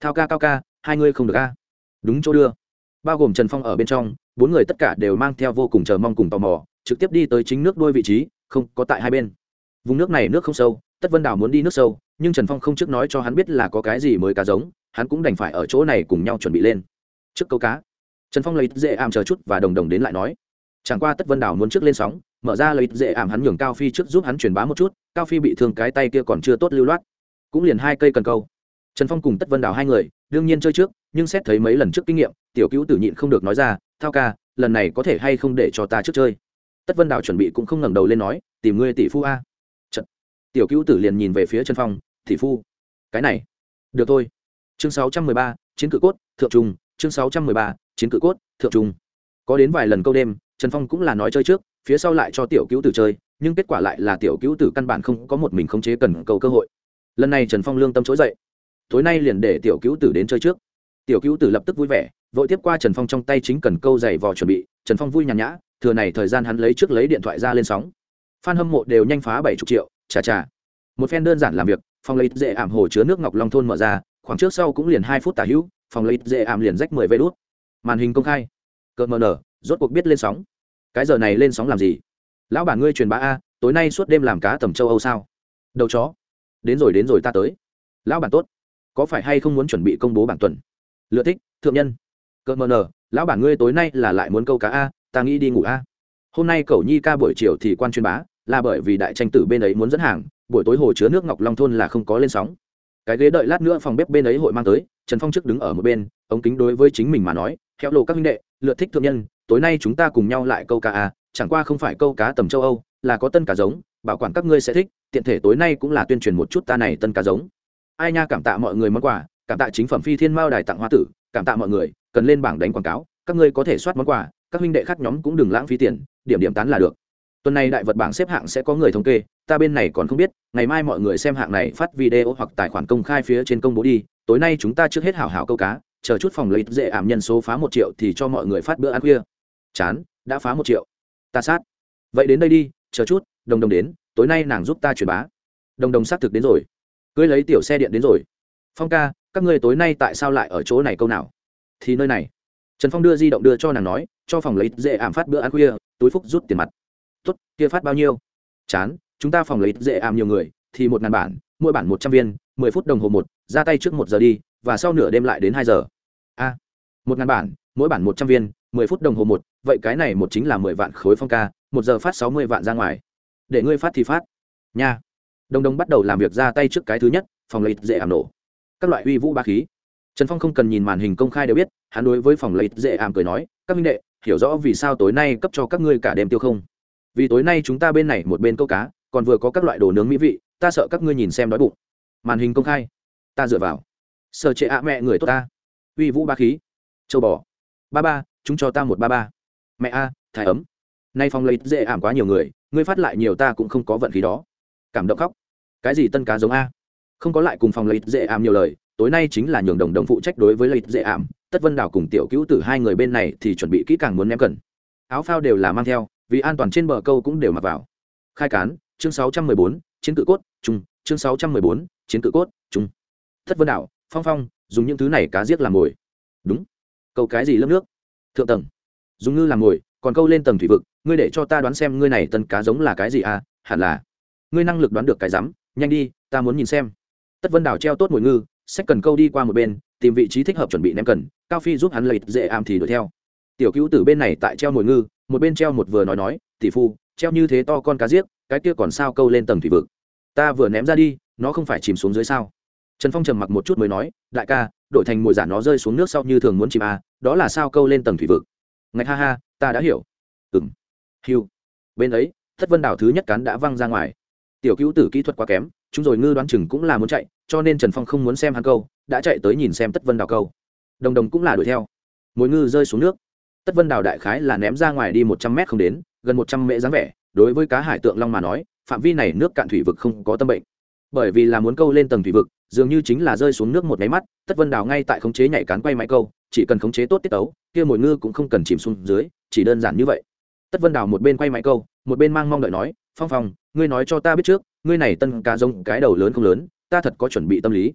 Thao ca cao ca, hai ngươi không được a. Đúng chỗ đưa. Bao gồm trần phong ở bên trong, bốn người tất cả đều mang theo vô cùng chờ mong cùng tò mò, trực tiếp đi tới chính nước đôi vị trí, không, có tại hai bên. Vùng nước này nước không sâu, tất vân đảo muốn đi nước sâu, nhưng trần phong không trước nói cho hắn biết là có cái gì mới cá giống, hắn cũng đành phải ở chỗ này cùng nhau chuẩn bị lên. Trước câu cá. Trần phong lấy dễ ảm chờ chút và đồng đồng đến lại nói chẳng qua tất vân đảo muốn trước lên sóng, mở ra lấy dễ ảm hắn nhường cao phi trước giúp hắn truyền bá một chút, cao phi bị thương cái tay kia còn chưa tốt lưu loát. Cũng liền hai cây cần câu. Trần phong cùng tất vân đảo hai người, đương nhiên chơi trước, nhưng xét thấy mấy lần trước kinh nghiệm, tiểu cứu tử nhịn không được nói ra, thao ca, lần này có thể hay không để cho ta trước chơi? Tất vân đảo chuẩn bị cũng không ngẩng đầu lên nói, tìm ngươi tỷ phu a. Trận. tiểu cứu tử liền nhìn về phía trần phong, tỷ phu, cái này. Được thôi. Chương sáu trăm mười ba, chiến cự cốt, thượng trung chương sáu trăm mười ba, chiến cự cốt, thượng trung có đến vài lần câu đêm trần phong cũng là nói chơi trước, phía sau lại cho tiểu cứu tử chơi, nhưng kết quả lại là tiểu cứu tử căn bản không có một mình khống chế cần cầu cơ hội. Lần này trần phong lương tâm trỗi dậy. Tối nay liền để tiểu cứu tử đến chơi trước. Tiểu cứu tử lập tức vui vẻ, vội tiếp qua trần phong trong tay chính cần câu giày vò chuẩn bị, trần phong vui nhàn nhã, thừa này thời gian hắn lấy trước lấy điện thoại ra lên sóng. F hâm mộ đều nhanh phá bảy chục triệu, chà chà. Một phen đơn giản làm việc, phòng lấy dễ ảm hồ chứa nước ngọc long thôn mở ra, khoảng trước sau cũng liền hai phút tả hữu, phòng lấy dễ ảm liền rách mười vê đốt màn hình công khai. Cợt mờ nở, rốt cuộc biết lên sóng cái giờ này lên sóng làm gì? Lão bản ngươi truyền bá a, tối nay suốt đêm làm cá tầm châu âu sao? Đầu chó. Đến rồi đến rồi, ta tới. Lão bản tốt. Có phải hay không muốn chuẩn bị công bố bản tuần? Lựa thích, thượng nhân. Cợt mờ nở lão bản ngươi tối nay là lại muốn câu cá a, ta nghĩ đi ngủ a. Hôm nay cậu nhi ca buổi chiều thì quan truyền bá, là bởi vì đại tranh tử bên ấy muốn dẫn hàng, buổi tối hồ chứa nước ngọc long thôn là không có lên sóng. Cái ghế đợi lát nữa phòng bếp bên ấy hội mang tới, trần phong trước đứng ở một bên, ống kính đối với chính mình mà nói theo lộ các huynh đệ, lựa thích thượng nhân tối nay chúng ta cùng nhau lại câu cá à? chẳng qua không phải câu cá tầm châu âu, là có tân cá giống, bảo quản các ngươi sẽ thích, tiện thể tối nay cũng là tuyên truyền một chút ta này tân cá giống ai nha, cảm tạ mọi người món quà, cảm tạ chính phẩm phi thiên mao đài tặng hoa tử, cảm tạ mọi người, cần lên bảng đánh quảng cáo, các ngươi có thể soát món quà, các huynh đệ khác nhóm cũng đừng lãng phí tiền, điểm điểm tán là được tuần này đại vật bảng xếp hạng sẽ có người thống kê, ta bên này còn không biết, ngày mai mọi người xem hạng này phát video hoặc tài khoản công khai phía trên công bố đi, tối nay chúng ta trước hết hảo hảo câu cá, chờ chút phòng lấy dễ ảm nhân số phá một triệu thì cho mọi người phát bữa ăn khuya chán, đã phá một triệu. Ta sát. Vậy đến đây đi, chờ chút, đồng đồng đến, tối nay nàng giúp ta truyền bá. Đồng đồng xác thực đến rồi. Cưới lấy tiểu xe điện đến rồi. Phong ca, các ngươi tối nay tại sao lại ở chỗ này câu nào? Thì nơi này. Trần phong đưa di động đưa cho nàng nói, cho phòng lấy dễ ảm phát bữa ăn khuya, túi phúc rút tiền mặt. Tốt, kia phát bao nhiêu? Chán, chúng ta phòng lấy dễ ảm nhiều người, thì một ngàn bản, mỗi bản một trăm viên, mười phút đồng hồ một, ra tay trước một giờ đi, và sau nửa đêm lại đến hai giờ. A, một ngàn bản, mỗi bản một trăm viên mười phút đồng hồ một, vậy cái này một chính là mười vạn khối phong ca, một giờ phát sáu mươi vạn ra ngoài. Để ngươi phát thì phát. Nha. Đồng đồng bắt đầu làm việc ra tay trước cái thứ nhất, phòng lấy dễ ảm nổ. Các loại uy vũ ba khí. Trần phong không cần nhìn màn hình công khai đều biết, hắn đối với phòng lấy dễ ảm cười nói, các minh đệ, hiểu rõ vì sao tối nay cấp cho các ngươi cả đêm tiêu không? Vì tối nay chúng ta bên này một bên câu cá, còn vừa có các loại đồ nướng mỹ vị, ta sợ các ngươi nhìn xem đói bụng. Màn hình công khai. Ta dựa vào. Sợ trệ ạ mẹ người tốt ta. Uy vũ ba khí. Châu bò. Ba ba chúng cho ta một ba ba. Mẹ a à, ấm. Nay phong lấy dễ ảm quá nhiều người ngươi phát lại nhiều ta cũng không có vận khí đó. Cảm động khóc. Cái gì tân cá giống a? Không có lại cùng phòng lấy dễ ảm nhiều lời tối nay chính là nhường đồng đồng phụ trách đối với lấy dễ ảm. Tất vân đảo cùng tiểu cứu tử hai người bên này thì chuẩn bị kỹ càng muốn ném cần. Áo phao đều là mang theo vì an toàn trên bờ câu cũng đều mặc vào. Khai cán chương 614, chiến cự cốt trung chương 614, chiến cự cốt trung thất vân đảo phong phong dùng những thứ này cá giết làm mồi. Đúng. Câu cái gì lớp nước? Thượng tầng. Dùng ngư làm mồi, còn câu lên tầng thủy vực, ngươi để cho ta đoán xem ngươi này tân cá giống là cái gì à hẳn là. Ngươi năng lực đoán được cái rắm, nhanh đi, ta muốn nhìn xem. Tất vân đảo treo tốt mồi ngư sách cần câu đi qua một bên, tìm vị trí thích hợp chuẩn bị ném cần, cao phi giúp hắn lấy dễ am thì đuổi theo. Tiểu cứu từ bên này tại treo mồi ngư, một bên treo một vừa nói nói, tỷ phu, treo như thế to con cá giết, cái kia còn sao câu lên tầng thủy vực? Ta vừa ném ra đi, nó không phải chìm xuống dưới sao? Trần phong trầm mặc một chút mới nói đại ca đổi thành mồi giả nó rơi xuống nước sau như thường muốn chìm à, đó là sao câu lên tầng thủy vực? Ngạch ha ha ta đã hiểu. Ừng hiu bên ấy thất vân đảo thứ nhất cán đã văng ra ngoài. Tiểu cứu tử kỹ thuật quá kém chúng rồi ngư đoán chừng cũng là muốn chạy cho nên trần phong không muốn xem hắn câu đã chạy tới nhìn xem tất vân đào câu. Đồng đồng cũng là đuổi theo. Mồi ngư rơi xuống nước. Tất vân đào đại khái là ném ra ngoài đi một trăm mét không đến gần một trăm mễ dáng vẻ đối với cá hải tượng long mà nói phạm vi này nước cạn thủy vực không có tâm bệnh. Bởi vì là muốn câu lên tầng thủy vực dường như chính là rơi xuống nước một máy mắt, tất vân đào ngay tại khống chế nhảy cán quay máy câu, chỉ cần khống chế tốt tiết tấu, kia mồi ngư cũng không cần chìm xuống dưới, chỉ đơn giản như vậy. Tất vân đào một bên quay máy câu, một bên mang mong đợi nói, phong phong, ngươi nói cho ta biết trước, ngươi này tân cá rông cái đầu lớn không lớn, ta thật có chuẩn bị tâm lý.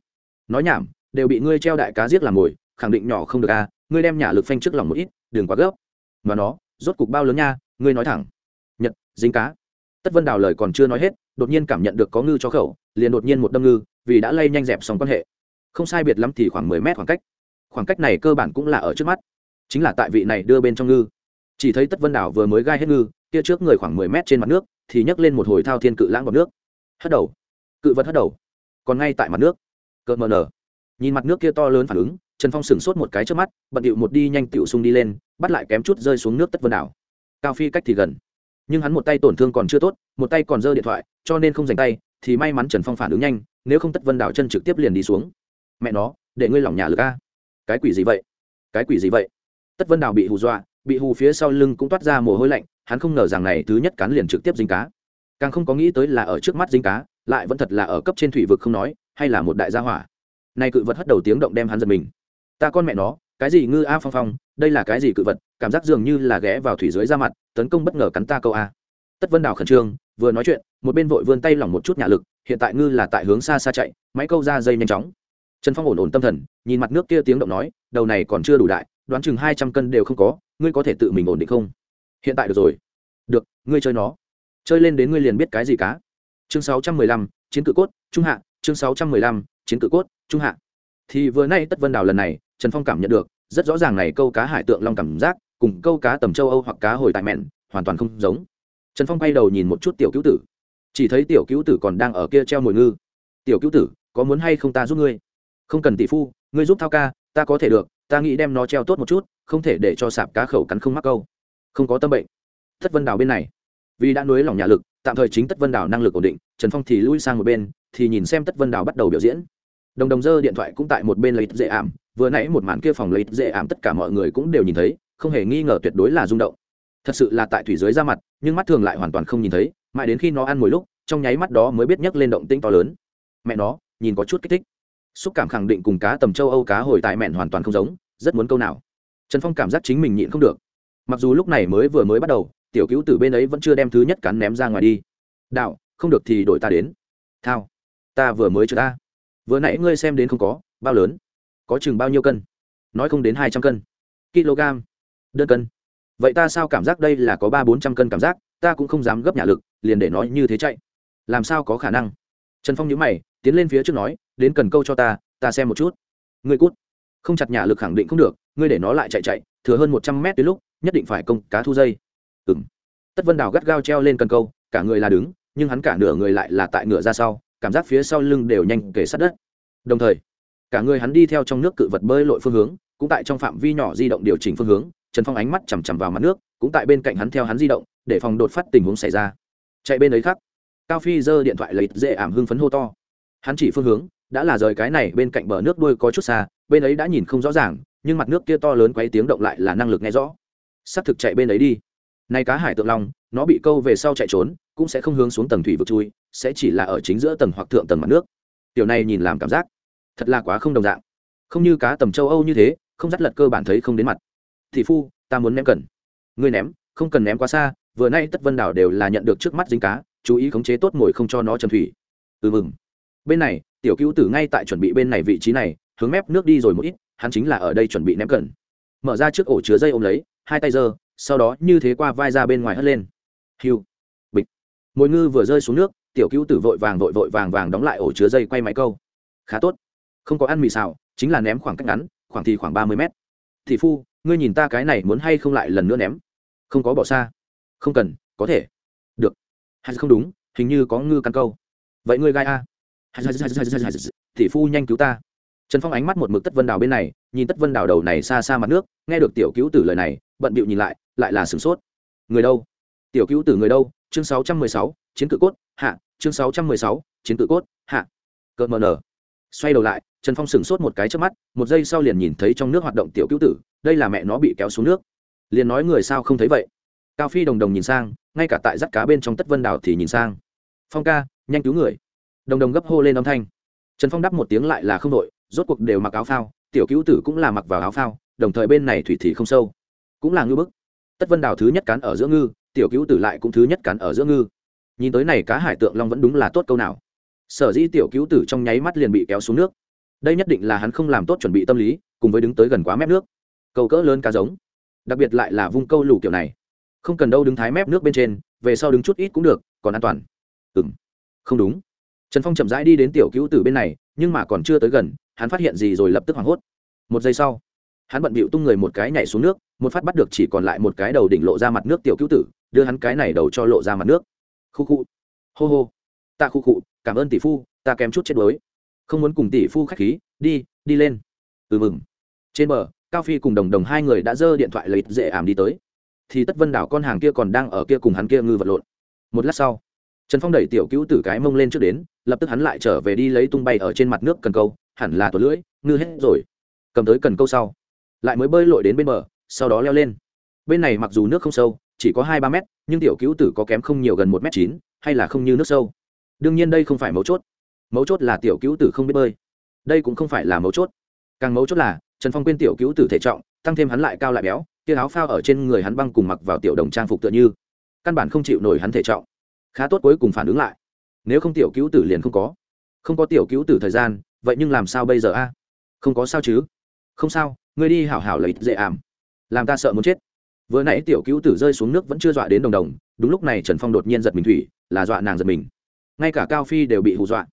Nói nhảm, đều bị ngươi treo đại cá giết làm mồi, khẳng định nhỏ không được a ngươi đem nhả lực phanh trước lòng một ít, đừng quá gấp. Mà nó, rốt cục bao lớn nha, ngươi nói thẳng. Nhật, dính cá. Tất vân đào lời còn chưa nói hết, đột nhiên cảm nhận được có ngư cho khẩu, liền đột nhiên một đâm ngư vì đã lay nhanh dẹp xong quan hệ. Không sai biệt lắm thì khoảng mười mét khoảng cách. Khoảng cách này cơ bản cũng là ở trước mắt. Chính là tại vị này đưa bên trong ngư. Chỉ thấy tất vân đảo vừa mới gai hết ngư, kia trước người khoảng mười mét trên mặt nước, thì nhấc lên một hồi thao thiên cự lãng bọc nước. Hất đầu. Cự vật hất đầu. Còn ngay tại mặt nước. Cợt mờ nở. Nhìn mặt nước kia to lớn phản ứng, trần phong sửng sốt một cái trước mắt, bận điệu một đi nhanh tiểu sung đi lên, bắt lại kém chút rơi xuống nước tất vân đảo. Cao phi cách thì gần. Nhưng hắn một tay tổn thương còn chưa tốt, một tay còn giơ điện thoại, cho nên không dành tay thì may mắn trần phong phản ứng nhanh, nếu không tất vân đảo chân trực tiếp liền đi xuống. Mẹ nó, để ngươi lỏng nhà lực a. Cái quỷ gì vậy? Cái quỷ gì vậy? Tất vân đảo bị hù dọa, bị hù phía sau lưng cũng toát ra mồ hôi lạnh, hắn không ngờ rằng này thứ nhất cắn liền trực tiếp dính cá. Càng không có nghĩ tới là ở trước mắt dính cá, lại vẫn thật là ở cấp trên thủy vực không nói, hay là một đại gia hỏa. Này cự vật hất đầu tiếng động đem hắn giật mình. Ta con mẹ nó, cái gì ngư a phong phong, đây là cái gì cự vật, cảm giác dường như là ghé vào thủy dưới ra mặt, tấn công bất ngờ cắn ta câu a tất vân đào khẩn trương, vừa nói chuyện, một bên vội vươn tay lỏng một chút nhà lực, hiện tại ngư là tại hướng xa xa chạy, máy câu ra dây nhanh chóng. Trần phong ổn ổn tâm thần, nhìn mặt nước kia tiếng động nói, đầu này còn chưa đủ đại, đoán chừng hai trăm cân đều không có, ngươi có thể tự mình ổn định không? Hiện tại được rồi. Được, ngươi chơi nó. Chơi lên đến ngươi liền biết cái gì cá. Chương sáu trăm mười lăm, chiến cự cốt, trung hạ. Chương sáu trăm mười lăm, chiến cự cốt, trung hạ. Thì vừa nay tất vân đào lần này, trần phong cảm nhận được, rất rõ ràng này câu cá hải tượng long cảm giác, cùng câu cá tầm châu âu hoặc cá hồi tại mẹn, hoàn toàn không giống trần phong quay đầu nhìn một chút tiểu cứu tử. Chỉ thấy tiểu cứu tử còn đang ở kia treo mồi ngư. Tiểu cứu tử, có muốn hay không ta giúp ngươi? Không cần tỷ phu, ngươi giúp thao ca, ta có thể được, ta nghĩ đem nó treo tốt một chút, không thể để cho sạp cá khẩu cắn không mắc câu. Không có tâm bệnh. Tất vân đào bên này. Vì đã nuối lòng nhà lực, tạm thời chính tất vân đào năng lực ổn định, trần phong thì lui sang một bên, thì nhìn xem tất vân đào bắt đầu biểu diễn. Đồng đồng dơ điện thoại cũng tại một bên lấy dễ ảm, vừa nãy một màn kia phòng lấy dễ ảm tất cả mọi người cũng đều nhìn thấy, không hề nghi ngờ tuyệt đối là rung động thật sự là tại thủy dưới ra mặt, nhưng mắt thường lại hoàn toàn không nhìn thấy, mãi đến khi nó ăn mỗi lúc, trong nháy mắt đó mới biết nhấc lên động tĩnh to lớn. Mẹ nó, nhìn có chút kích thích. Xúc cảm khẳng định cùng cá tầm châu âu cá hồi tại mẹn hoàn toàn không giống, rất muốn câu nào. Trần phong cảm giác chính mình nhịn không được. Mặc dù lúc này mới vừa mới bắt đầu, tiểu cứu từ bên ấy vẫn chưa đem thứ nhất cắn ném ra ngoài đi. Đạo, không được thì đổi ta đến. Thao, ta vừa mới chưa ta. Vừa nãy ngươi xem đến không có, bao lớn? Có chừng bao nhiêu cân? Nói không đến hai trăm cân. Kg, đơn cân vậy ta sao cảm giác đây là có ba bốn trăm cân cảm giác, ta cũng không dám gấp nhà lực, liền để nói như thế chạy. Làm sao có khả năng? Trần phong nhữ mày, tiến lên phía trước nói, đến cần câu cho ta ta xem một chút. Ngươi cút. Không chặt nhà lực khẳng định không được, ngươi để nó lại chạy chạy, thừa hơn một trăm mét đến lúc, nhất định phải công cá thu dây. Ừng tất vân đào gắt gao treo lên cần câu, cả người là đứng, nhưng hắn cả nửa người lại là tại ngựa ra sau, cảm giác phía sau lưng đều nhanh kể sát đất. Đồng thời, cả người hắn đi theo trong nước cự vật bơi lội phương hướng, cũng tại trong phạm vi nhỏ di động điều chỉnh phương hướng trần phong ánh mắt chằm chằm vào mặt nước, cũng tại bên cạnh hắn theo hắn di động, để phòng đột phát tình huống xảy ra. Chạy bên ấy khác cao phi giơ điện thoại lấy dễ ảm hưng phấn hô to. Hắn chỉ phương hướng, đã là rời cái này bên cạnh bờ nước đuôi có chút xa, bên ấy đã nhìn không rõ ràng, nhưng mặt nước kia to lớn quấy tiếng động lại là năng lực nghe rõ. S ắ c thực chạy bên ấy đi. Nay cá hải tượng long, nó bị câu về sau chạy trốn, cũng sẽ không hướng xuống tầng thủy vực chui, sẽ chỉ là ở chính giữa tầng hoặc thượng tầng mặt nước. Điều này nhìn làm cảm giác, thật là quá không đồng dạng. Không như cá tầm châu âu như thế, không dắt lật cơ bản thấy không đến mặt thị phu, ta muốn ném cần. Ngươi ném, không cần ném quá xa, vừa nay tất vân đảo đều là nhận được trước mắt dính cá, chú ý khống chế tốt ngồi không cho nó chầm thủy. Ừ mừng. Bên này, tiểu cứu tử ngay tại chuẩn bị bên này vị trí này, hướng mép nước đi rồi một ít, hắn chính là ở đây chuẩn bị ném cần. Mở ra trước ổ chứa dây ôm lấy, hai tay giơ, sau đó như thế qua vai ra bên ngoài hất lên. Hiu. Bịch. Mồi ngư vừa rơi xuống nước, tiểu cứu tử vội vàng vội vội vàng vàng đóng lại ổ chứa dây quay máy câu. Khá tốt. Không có ăn mì xào, chính là ném khoảng cách ngắn, khoảng thì khoảng ba mươi mét. Thị phu ngươi nhìn ta cái này muốn hay không lại lần nữa ném? Không có bỏ xa. Không cần, có thể. Được. Hay không đúng, hình như có ngư căn câu. Vậy ngươi gai a. Tỷ phu nhanh cứu ta. Trần phong ánh mắt một mực tất vân đào bên này, nhìn tất vân đào đầu này xa xa mặt nước, nghe được tiểu cứu tử lời này, bận bịu nhìn lại lại là sửng sốt. Người đâu? Tiểu cứu tử người đâu? Chương sáu trăm mười sáu, chiến cự cốt, hạ. Chương sáu trăm mười sáu, chiến cự cốt, hạ. Cợt mờ nở xoay đầu lại, trần phong sửng sốt một cái trước mắt, một giây sau liền nhìn thấy trong nước hoạt động tiểu cứu tử, đây là mẹ nó bị kéo xuống nước. Liền nói người sao không thấy vậy? Cao phi đồng đồng nhìn sang, ngay cả tại rắt cá bên trong tất vân đảo thì nhìn sang. Phong ca, nhanh cứu người. Đồng đồng gấp hô lên âm thanh. Trần phong đáp một tiếng lại là không đội rốt cuộc đều mặc áo phao, tiểu cứu tử cũng là mặc vào áo phao, đồng thời bên này thủy thì không sâu. Cũng là ngư bức. Tất vân đảo thứ nhất cắn ở giữa ngư, tiểu cứu tử lại cũng thứ nhất cắn ở giữa ngư. Nhìn tới này cá hải tượng long vẫn đúng là tốt câu nào sở dĩ tiểu cứu tử trong nháy mắt liền bị kéo xuống nước. Đây nhất định là hắn không làm tốt chuẩn bị tâm lý, cùng với đứng tới gần quá mép nước. Câu cỡ lớn cá giống. Đặc biệt lại là vung câu lù kiểu này. Không cần đâu đứng thái mép nước bên trên, về sau đứng chút ít cũng được, còn an toàn. Ừ m không đúng. Trần phong chậm rãi đi đến tiểu cứu tử bên này, nhưng mà còn chưa tới gần, hắn phát hiện gì rồi lập tức hoảng hốt. Một giây sau, hắn bận bịu tung người một cái nhảy xuống nước, một phát bắt được chỉ còn lại một cái đầu đỉnh lộ ra mặt nước tiểu cứu tử, đưa hắn cái này đầu cho lộ ra mặt nước. Khu khu. Hô hô. Tạ khu cụ cảm ơn tỷ phu, ta kém chút chết đuối. Không muốn cùng tỷ phu khách khí, đi đi lên. Ừ mừng. Trên bờ, cao phi cùng đồng đồng hai người đã giơ điện thoại lấy dễ ảm đi tới. Thì tất vân đảo con hàng kia còn đang ở kia cùng hắn kia ngư vật lộn. Một lát sau, trần phong đẩy tiểu cứu tử cái mông lên trước đến, lập tức hắn lại trở về đi lấy tung bay ở trên mặt nước cần câu, hẳn là tuột lưỡi, ngư hết rồi. Cầm tới cần câu sau, lại mới bơi lội đến bên bờ, sau đó leo lên. Bên này mặc dù nước không sâu, chỉ có hai ba mét, nhưng tiểu cứu tử có kém không nhiều gần một m chín, hay là không như nước sâu đương nhiên đây không phải mấu chốt. Mấu chốt là tiểu cứu tử không biết bơi. Đây cũng không phải là mấu chốt. Càng mấu chốt là, trần phong quên tiểu cứu tử thể trọng, tăng thêm hắn lại cao lại béo, kia áo phao ở trên người hắn băng cùng mặc vào tiểu đồng trang phục tựa như, căn bản không chịu nổi hắn thể trọng. Khá tốt cuối cùng phản ứng lại. Nếu không tiểu cứu tử liền không có. Không có tiểu cứu tử thời gian, vậy nhưng làm sao bây giờ a? Không có sao chứ? Không sao, ngươi đi hảo hảo lấy dễ ảm. Làm ta sợ muốn chết. Vừa nãy tiểu cứu tử rơi xuống nước vẫn chưa dọa đến đồng đồng, đúng lúc này trần phong đột nhiên giật mình thủy, là dọa nàng giật mình ngay cả cao phi đều bị hù dọa.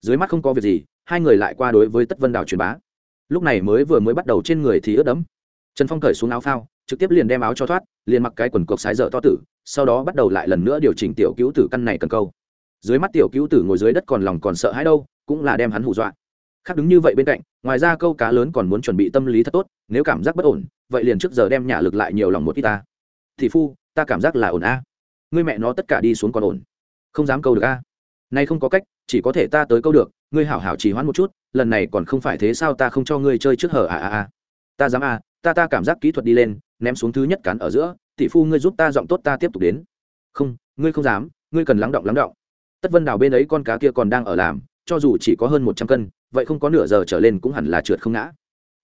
Dưới mắt không có việc gì, hai người lại qua đối với tất vân đảo truyền bá. Lúc này mới vừa mới bắt đầu trên người thì ướt đẫm. Trần phong cởi xuống áo phao, trực tiếp liền đem áo cho thoát, liền mặc cái quần cộc sái dở to tử, sau đó bắt đầu lại lần nữa điều chỉnh tiểu cứu tử căn này cần câu. Dưới mắt tiểu cứu tử ngồi dưới đất còn lòng còn sợ hãi đâu, cũng là đem hắn hù dọa. Khác đứng như vậy bên cạnh, ngoài ra câu cá lớn còn muốn chuẩn bị tâm lý thật tốt, nếu cảm giác bất ổn, vậy liền trước giờ đem nhả lực lại nhiều lòng một ít ta. Thì phu, ta cảm giác là ổn a. Ngươi mẹ nó tất cả đi xuống còn ổn. Không dám câu được a nay không có cách, chỉ có thể ta tới câu được, ngươi hảo hảo chỉ hoãn một chút, lần này còn không phải thế sao ta không cho ngươi chơi trước hở à à à. Ta dám à ta ta cảm giác kỹ thuật đi lên, ném xuống thứ nhất cắn ở giữa, tỷ phu ngươi giúp ta giọng tốt ta tiếp tục đến. Không, ngươi không dám, ngươi cần lắng động lắng động. Tất vân đào bên ấy con cá kia còn đang ở làm, cho dù chỉ có hơn một trăm cân, vậy không có nửa giờ trở lên cũng hẳn là trượt không ngã.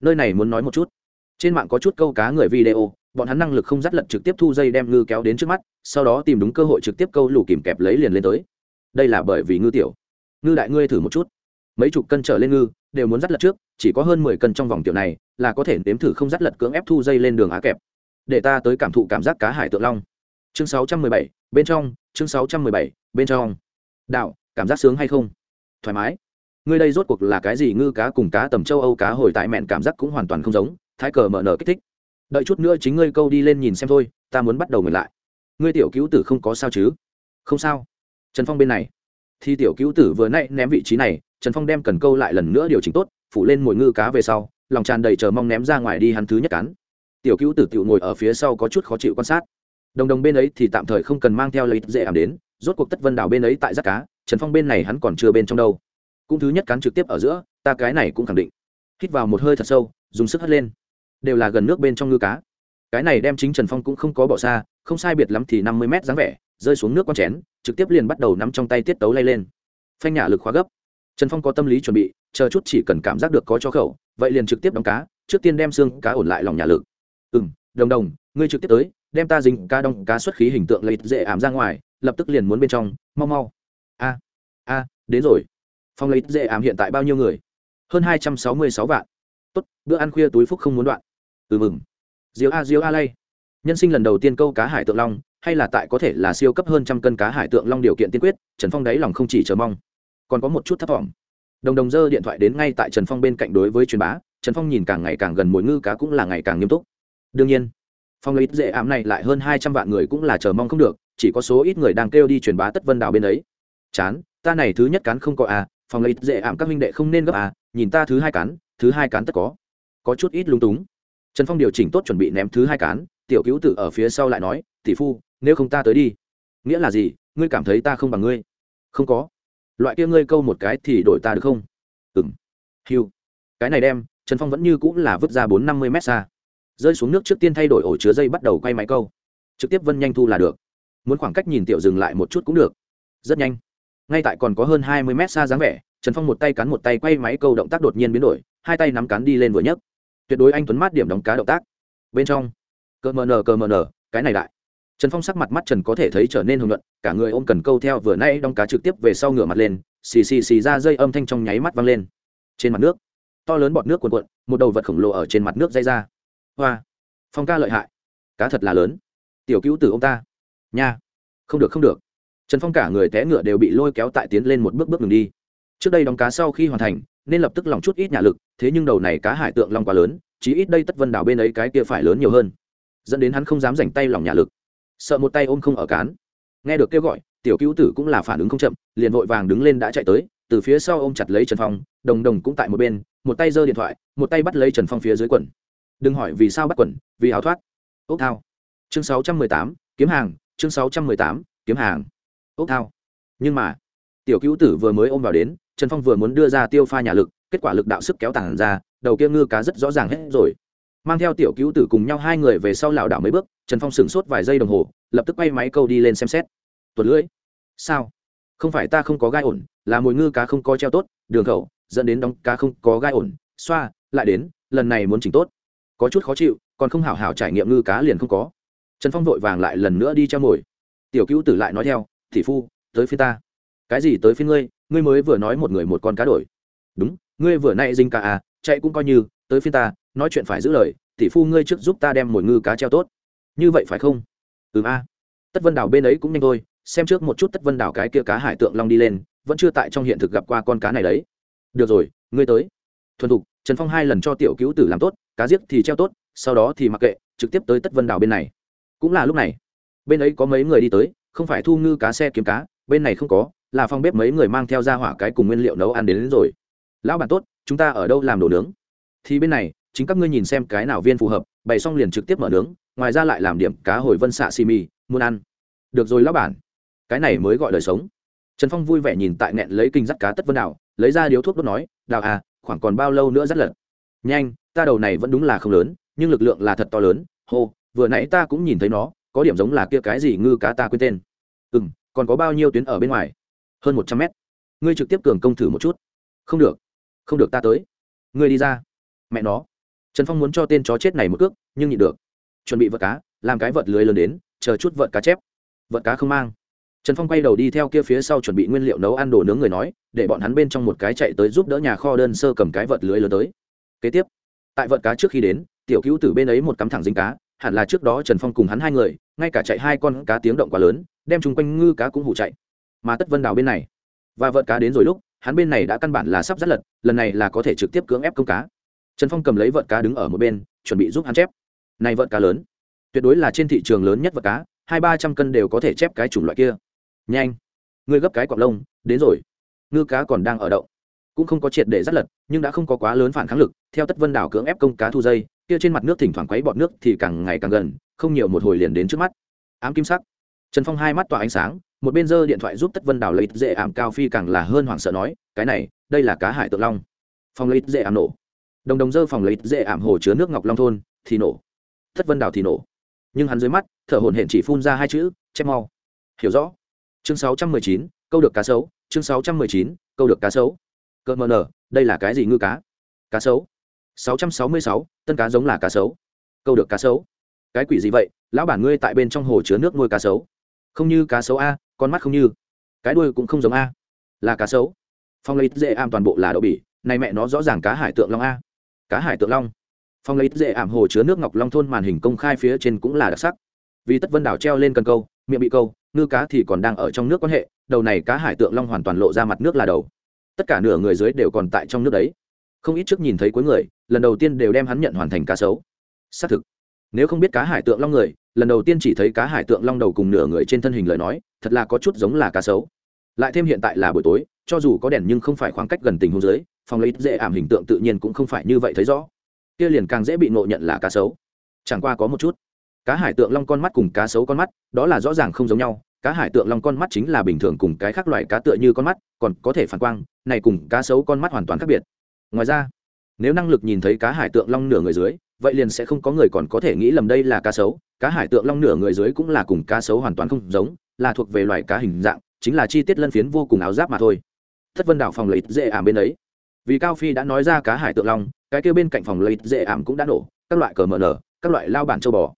Nơi này muốn nói một chút. Trên mạng có chút câu cá người video, bọn hắn năng lực không dắt lật trực tiếp thu dây đem ngư kéo đến trước mắt, sau đó tìm đúng cơ hội trực tiếp câu lù kìm kẹp lấy liền lên tới đây là bởi vì ngư tiểu. Ngư đại ngươi thử một chút. Mấy chục cân trở lên ngư, đều muốn dắt lật trước, chỉ có hơn mười cân trong vòng tiểu này, là có thể nếm thử không dắt lật cưỡng ép thu dây lên đường á kẹp. Để ta tới cảm thụ cảm giác cá hải tượng long. Chương sáu trăm mười bảy, bên trong, chương sáu trăm mười bảy, bên trong. Đạo, cảm giác sướng hay không? Thoải mái. Ngươi đây rốt cuộc là cái gì ngư cá cùng cá tầm châu âu cá hồi tại mẹn cảm giác cũng hoàn toàn không giống, thái cờ mở nở kích thích. Đợi chút nữa chính ngươi câu đi lên nhìn xem thôi, ta muốn bắt đầu ngược lại. Ngươi tiểu cứu tử không có sao chứ? Không sao trần phong bên này. Thì tiểu cứu tử vừa nãy ném vị trí này, trần phong đem cần câu lại lần nữa điều chỉnh tốt, phủ lên mồi ngư cá về sau, lòng tràn đầy chờ mong ném ra ngoài đi hắn thứ nhất cắn. Tiểu cứu tử tiểu ngồi ở phía sau có chút khó chịu quan sát. Đồng đồng bên ấy thì tạm thời không cần mang theo lấy dễ ảm đến, rốt cuộc tất vân đảo bên ấy tại giác cá, trần phong bên này hắn còn chưa bên trong đâu. Cũng thứ nhất cắn trực tiếp ở giữa, ta cái này cũng khẳng định. Hít vào một hơi thật sâu, dùng sức hất lên. Đều là gần nước bên trong ngư cá. Cái này đem chính trần phong cũng không có bỏ xa không sai biệt lắm thì năm mươi mét dáng vẻ, rơi xuống nước con chén, trực tiếp liền bắt đầu nắm trong tay tiết tấu lay lên. Phanh nhả lực khóa gấp. Trần phong có tâm lý chuẩn bị, chờ chút chỉ cần cảm giác được có cho khẩu, vậy liền trực tiếp đóng cá, trước tiên đem xương cá ổn lại lòng nhả lực. Ừ m đồng đồng, ngươi trực tiếp tới, đem ta dính cá đong cá xuất khí hình tượng lấy dễ ảm ra ngoài, lập tức liền muốn bên trong, mau mau. A a, đến rồi. Phong lấy dễ ảm hiện tại bao nhiêu người? Hơn hai trăm sáu mươi sáu vạn. Tốt, bữa ăn khuya túi phúc không muốn đoạn. Ừ mừng. Diều a diều a lay nhân sinh lần đầu tiên câu cá hải tượng long, hay là tại có thể là siêu cấp hơn trăm cân cá hải tượng long điều kiện tiên quyết, trần phong đáy lòng không chỉ chờ mong. Còn có một chút thất vọng. Đồng đồng dơ điện thoại đến ngay tại trần phong bên cạnh đối với truyền bá, trần phong nhìn càng ngày càng gần mồi ngư cá cũng là ngày càng nghiêm túc. Đương nhiên, phong lấy dễ ảm này lại hơn hai trăm vạn người cũng là chờ mong không được, chỉ có số ít người đang kêu đi truyền bá tất vân đào bên ấy. Chán, ta này thứ nhất cán không có à phong lấy dễ ảm các minh đệ không nên gấp à nhìn ta thứ hai cán, thứ hai cán tất có. Có chút ít lung túng. Trần phong điều chỉnh tốt chuẩn bị ném thứ hai cán tiểu cứu tử ở phía sau lại nói, tỷ phu, nếu không ta tới đi. Nghĩa là gì? Ngươi cảm thấy ta không bằng ngươi? Không có. Loại kia ngươi câu một cái thì đổi ta được không? Ừng hiu cái này đem, trần phong vẫn như cũng là vứt ra bốn năm mươi mét xa. Rơi xuống nước trước tiên thay đổi ổ chứa dây bắt đầu quay máy câu. Trực tiếp vân nhanh thu là được. Muốn khoảng cách nhìn tiểu dừng lại một chút cũng được. Rất nhanh. Ngay tại còn có hơn hai mươi mét xa dáng vẻ, trần phong một tay cắn một tay quay máy câu động tác đột nhiên biến đổi, hai tay nắm cắn đi lên vừa nhấc. Tuyệt đối anh tuấn mát điểm đóng cá động tác. Bên trong cờ mờ nờ, cờ mờ nờ, cái này đại. Trần phong sắc mặt mắt trần có thể thấy trở nên hồng luận cả người ôm cần câu theo vừa nay đóng cá trực tiếp về sau ngửa mặt lên, xì xì xì ra dây âm thanh trong nháy mắt văng lên. Trên mặt nước, to lớn bọt nước cuồn cuộn, một đầu vật khổng lồ ở trên mặt nước dây ra. Hoa, phong ca lợi hại. Cá thật là lớn. Tiểu cứu tử ông ta. Nha. Không được không được. Trần phong cả người té ngựa đều bị lôi kéo tại tiến lên một bước bước đường đi. Trước đây đóng cá sau khi hoàn thành, nên lập tức lòng chút ít nhà lực, thế nhưng đầu này cá hải tượng long quá lớn, chí ít đây tất vân đảo bên ấy cái kia phải lớn nhiều hơn dẫn đến hắn không dám dành tay lòng nhà lực. Sợ một tay ôm không ở cán. Nghe được kêu gọi, tiểu cứu tử cũng là phản ứng không chậm, liền vội vàng đứng lên đã chạy tới, từ phía sau ôm chặt lấy trần phong, đồng đồng cũng tại một bên, một tay giơ điện thoại, một tay bắt lấy trần phong phía dưới quần. Đừng hỏi vì sao bắt quần, vì áo thoát. Ốc thao. Chương sáu trăm mười tám, kiếm hàng. Chương sáu trăm mười tám, kiếm hàng. Ốc thao. Nhưng mà, tiểu cứu tử vừa mới ôm vào đến, trần phong vừa muốn đưa ra tiêu pha nhà lực, kết quả lực đạo sức kéo tản ra, đầu kia ngư cá rất rõ ràng hết rồi mang theo tiểu cứu tử cùng nhau hai người về sau lảo đảo mấy bước, trần phong sửng sốt vài giây đồng hồ, lập tức quay máy câu đi lên xem xét. Tuột lưỡi. Sao? Không phải ta không có gai ổn, là mồi ngư cá không có treo tốt, đường khẩu, dẫn đến đóng cá không có gai ổn, xoa, lại đến, lần này muốn chỉnh tốt. Có chút khó chịu, còn không hảo hảo trải nghiệm ngư cá liền không có. Trần phong vội vàng lại lần nữa đi treo mồi. Tiểu cứu tử lại nói theo thị phu, tới phía ta. Cái gì tới phía ngươi? Ngươi mới vừa nói một người một con cá đổi. Đúng, ngươi vừa nay dinh cá à chạy cũng coi như, tới phía ta nói chuyện phải giữ lời tỷ phu ngươi trước giúp ta đem mồi ngư cá treo tốt. Như vậy phải không? Ừ a. Tất vân đảo bên ấy cũng nhanh thôi xem trước một chút tất vân đảo cái kia cá hải tượng long đi lên vẫn chưa tại trong hiện thực gặp qua con cá này đấy. Được rồi ngươi tới. Thuần thục trần phong hai lần cho tiểu cứu tử làm tốt cá giết thì treo tốt sau đó thì mặc kệ trực tiếp tới tất vân đảo bên này. Cũng là lúc này bên ấy có mấy người đi tới không phải thu ngư cá xe kiếm cá bên này không có là phòng bếp mấy người mang theo ra hỏa cái cùng nguyên liệu nấu ăn đến, đến rồi. Lão bản tốt chúng ta ở đâu làm đồ nướng? Thì bên này chính các ngươi nhìn xem cái nào viên phù hợp, bày xong liền trực tiếp mở nướng, ngoài ra lại làm điểm cá hồi vân xạ xì mì, muốn ăn. Được rồi lão bản. Cái này mới gọi đời sống. Trần phong vui vẻ nhìn tại nẹn lấy kinh dắt cá tất vân đảo, lấy ra điếu thuốc đốt nói, đào à khoảng còn bao lâu nữa dắt lật nhanh, ta đầu này vẫn đúng là không lớn, nhưng lực lượng là thật to lớn, hô, vừa nãy ta cũng nhìn thấy nó, có điểm giống là kia cái gì ngư cá ta quên tên. Ừ m còn có bao nhiêu tuyến ở bên ngoài? Hơn một trăm mét. Ngươi trực tiếp cường công thử một chút. Không được không được ta tới. Ngươi đi ra. Mẹ nó trần phong muốn cho tên chó chết này một cước, nhưng nhịn được. Chuẩn bị vợt cá, làm cái vợt lưới lớn đến, chờ chút vợt cá chép. Vợt cá không mang. Trần phong quay đầu đi theo kia phía sau chuẩn bị nguyên liệu nấu ăn đồ nướng người nói, để bọn hắn bên trong một cái chạy tới giúp đỡ nhà kho đơn sơ cầm cái vợt lưới lớn tới. Kế tiếp, tại vợt cá trước khi đến, tiểu cứu từ bên ấy một cắm thẳng dính cá, hẳn là trước đó trần phong cùng hắn hai người, ngay cả chạy hai con cá tiếng động quá lớn, đem chung quanh ngư cá cũng hụ chạy. Mà tất vân đào bên này, và vợt cá đến rồi lúc, hắn bên này đã căn bản là sắp rất lật, lần này là có thể trực tiếp cưỡng ép công cá trần phong cầm lấy vợt cá đứng ở một bên, chuẩn bị giúp hắn chép. Này vợt cá lớn, tuyệt đối là trên thị trường lớn nhất vợt cá, hai ba trăm cân đều có thể chép cái chủng loại kia. Nhanh, ngươi gấp cái cọc lông, đến rồi. Ngư cá còn đang ở động cũng không có triệt để rắt lật, nhưng đã không có quá lớn phản kháng lực, theo tất vân đảo cưỡng ép công cá thu dây, kia trên mặt nước thỉnh thoảng quấy bọt nước thì càng ngày càng gần, không nhiều một hồi liền đến trước mắt. Ám kim sắc. Trần phong hai mắt tỏa ánh sáng, một bên giơ điện thoại giúp tất vân đảo lấy dễ ảm cao phi càng là hơn hoảng sợ nói, cái này, đây là cá hải tượng long. Phong lấy dễ ảm nổ đồng đồng dơ phòng lấy dễ ảm hồ chứa nước ngọc long thôn, thì nổ. Thất vân đảo thì nổ. Nhưng hắn dưới mắt, thở hổn hển chỉ phun ra hai chữ chép mau. Hiểu rõ. Chương sáu trăm mười chín, câu được cá sấu. Chương sáu trăm mười chín, câu được cá sấu. Cơ mờ nở, đây là cái gì ngư cá? Cá sấu. Sáu trăm sáu mươi sáu, tân cá giống là cá sấu. Câu được cá sấu. Cái quỷ gì vậy? Lão bản ngươi tại bên trong hồ chứa nước nuôi cá sấu. Không như cá sấu a, con mắt không như. Cái đuôi cũng không giống a. Là cá sấu. Phong lấy dễ am toàn bộ là đậu bỉ. Này mẹ nó rõ ràng cá hải tượng long a cá hải tượng long. Phong lấy dễ ảm hồ chứa nước ngọc long thôn màn hình công khai phía trên cũng là đặc sắc. Vì tất vân đảo treo lên cần câu, miệng bị câu, ngư cá thì còn đang ở trong nước quan hệ, đầu này cá hải tượng long hoàn toàn lộ ra mặt nước là đầu. Tất cả nửa người dưới đều còn tại trong nước đấy. Không ít trước nhìn thấy cuối người, lần đầu tiên đều đem hắn nhận hoàn thành cá sấu. Xác thực, nếu không biết cá hải tượng long người, lần đầu tiên chỉ thấy cá hải tượng long đầu cùng nửa người trên thân hình lời nói, thật là có chút giống là cá sấu. Lại thêm hiện tại là buổi tối cho dù có đèn nhưng không phải khoảng cách gần tình huống dưới, phòng lấy dễ ảm hình tượng tự nhiên cũng không phải như vậy thấy rõ. Kia liền càng dễ bị ngộ nhận là cá sấu. Chẳng qua có một chút. Cá hải tượng long con mắt cùng cá sấu con mắt, đó là rõ ràng không giống nhau. Cá hải tượng long con mắt chính là bình thường cùng cái khác loại cá tựa như con mắt, còn có thể phản quang, này cùng cá sấu con mắt hoàn toàn khác biệt. Ngoài ra, nếu năng lực nhìn thấy cá hải tượng long nửa người dưới, vậy liền sẽ không có người còn có thể nghĩ lầm đây là cá sấu. Cá hải tượng long nửa người dưới cũng là cùng cá sấu hoàn toàn không giống, là thuộc về loài cá hình dạng, chính là chi tiết lân phiến vô cùng áo giáp mà thôi thất vân đảo phòng lấy dễ ảm bên ấy. Vì cao phi đã nói ra cá hải tượng long, cái kêu bên cạnh phòng lấy dễ ảm cũng đã nổ, các loại cờ mờ nở, các loại lao bản châu bò.